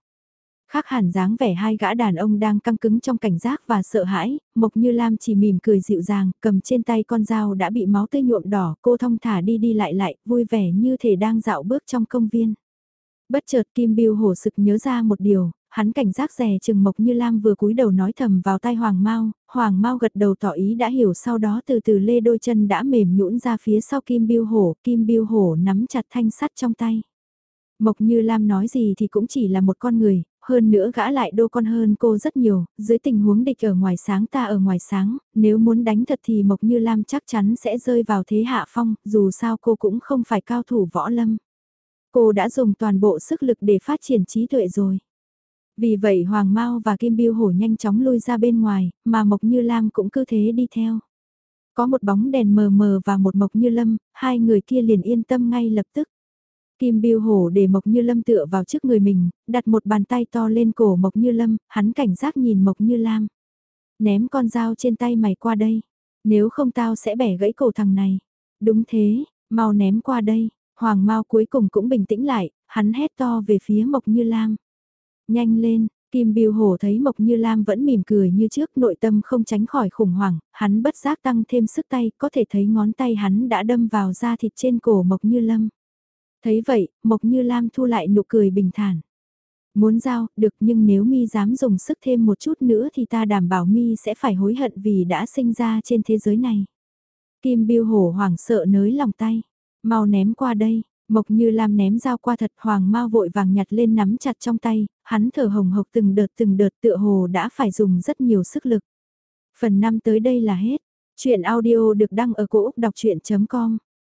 Khác hẳn dáng vẻ hai gã đàn ông đang căng cứng trong cảnh giác và sợ hãi, Mộc Như Lam chỉ mỉm cười dịu dàng, cầm trên tay con dao đã bị máu tươi nhuộm đỏ, cô thông thả đi đi lại lại, vui vẻ như thể đang dạo bước trong công viên. Bất chợt Kim Biêu hổ sực nhớ ra một điều, hắn cảnh giác rè chừng Mộc Như Lam vừa cúi đầu nói thầm vào tai Hoàng Mao, Hoàng Mao gật đầu tỏ ý đã hiểu sau đó từ từ lê đôi chân đã mềm nhũn ra phía sau Kim Biêu hổ, Kim Biêu hổ nắm chặt thanh sắt trong tay. Mộc Như Lam nói gì thì cũng chỉ là một con người, hơn nữa gã lại đô con hơn cô rất nhiều, dưới tình huống địch ở ngoài sáng ta ở ngoài sáng, nếu muốn đánh thật thì Mộc Như Lam chắc chắn sẽ rơi vào thế hạ phong, dù sao cô cũng không phải cao thủ võ lâm. Cô đã dùng toàn bộ sức lực để phát triển trí tuệ rồi. Vì vậy Hoàng Mao và Kim Biêu Hổ nhanh chóng lui ra bên ngoài, mà Mộc Như Lam cũng cứ thế đi theo. Có một bóng đèn mờ mờ và một Mộc Như Lâm, hai người kia liền yên tâm ngay lập tức. Kim Biêu Hổ để Mộc Như Lâm tựa vào trước người mình, đặt một bàn tay to lên cổ Mộc Như Lâm, hắn cảnh giác nhìn Mộc Như Lam. Ném con dao trên tay mày qua đây, nếu không tao sẽ bẻ gãy cổ thằng này. Đúng thế, mau ném qua đây, Hoàng Mao cuối cùng cũng bình tĩnh lại, hắn hét to về phía Mộc Như Lam. Nhanh lên, Kim Biêu Hổ thấy Mộc Như Lam vẫn mỉm cười như trước, nội tâm không tránh khỏi khủng hoảng, hắn bất giác tăng thêm sức tay, có thể thấy ngón tay hắn đã đâm vào da thịt trên cổ Mộc Như Lâm. Thấy vậy, Mộc Như Lam thu lại nụ cười bình thản. Muốn giao, được nhưng nếu mi dám dùng sức thêm một chút nữa thì ta đảm bảo mi sẽ phải hối hận vì đã sinh ra trên thế giới này. Kim Biêu Hổ hoảng sợ nới lòng tay. Mau ném qua đây, Mộc Như Lam ném dao qua thật Hoàng mau vội vàng nhặt lên nắm chặt trong tay, hắn thở hồng hộc từng đợt từng đợt tựa hồ đã phải dùng rất nhiều sức lực. Phần 5 tới đây là hết. Chuyện audio được đăng ở cổ Úc đọc chuyện.com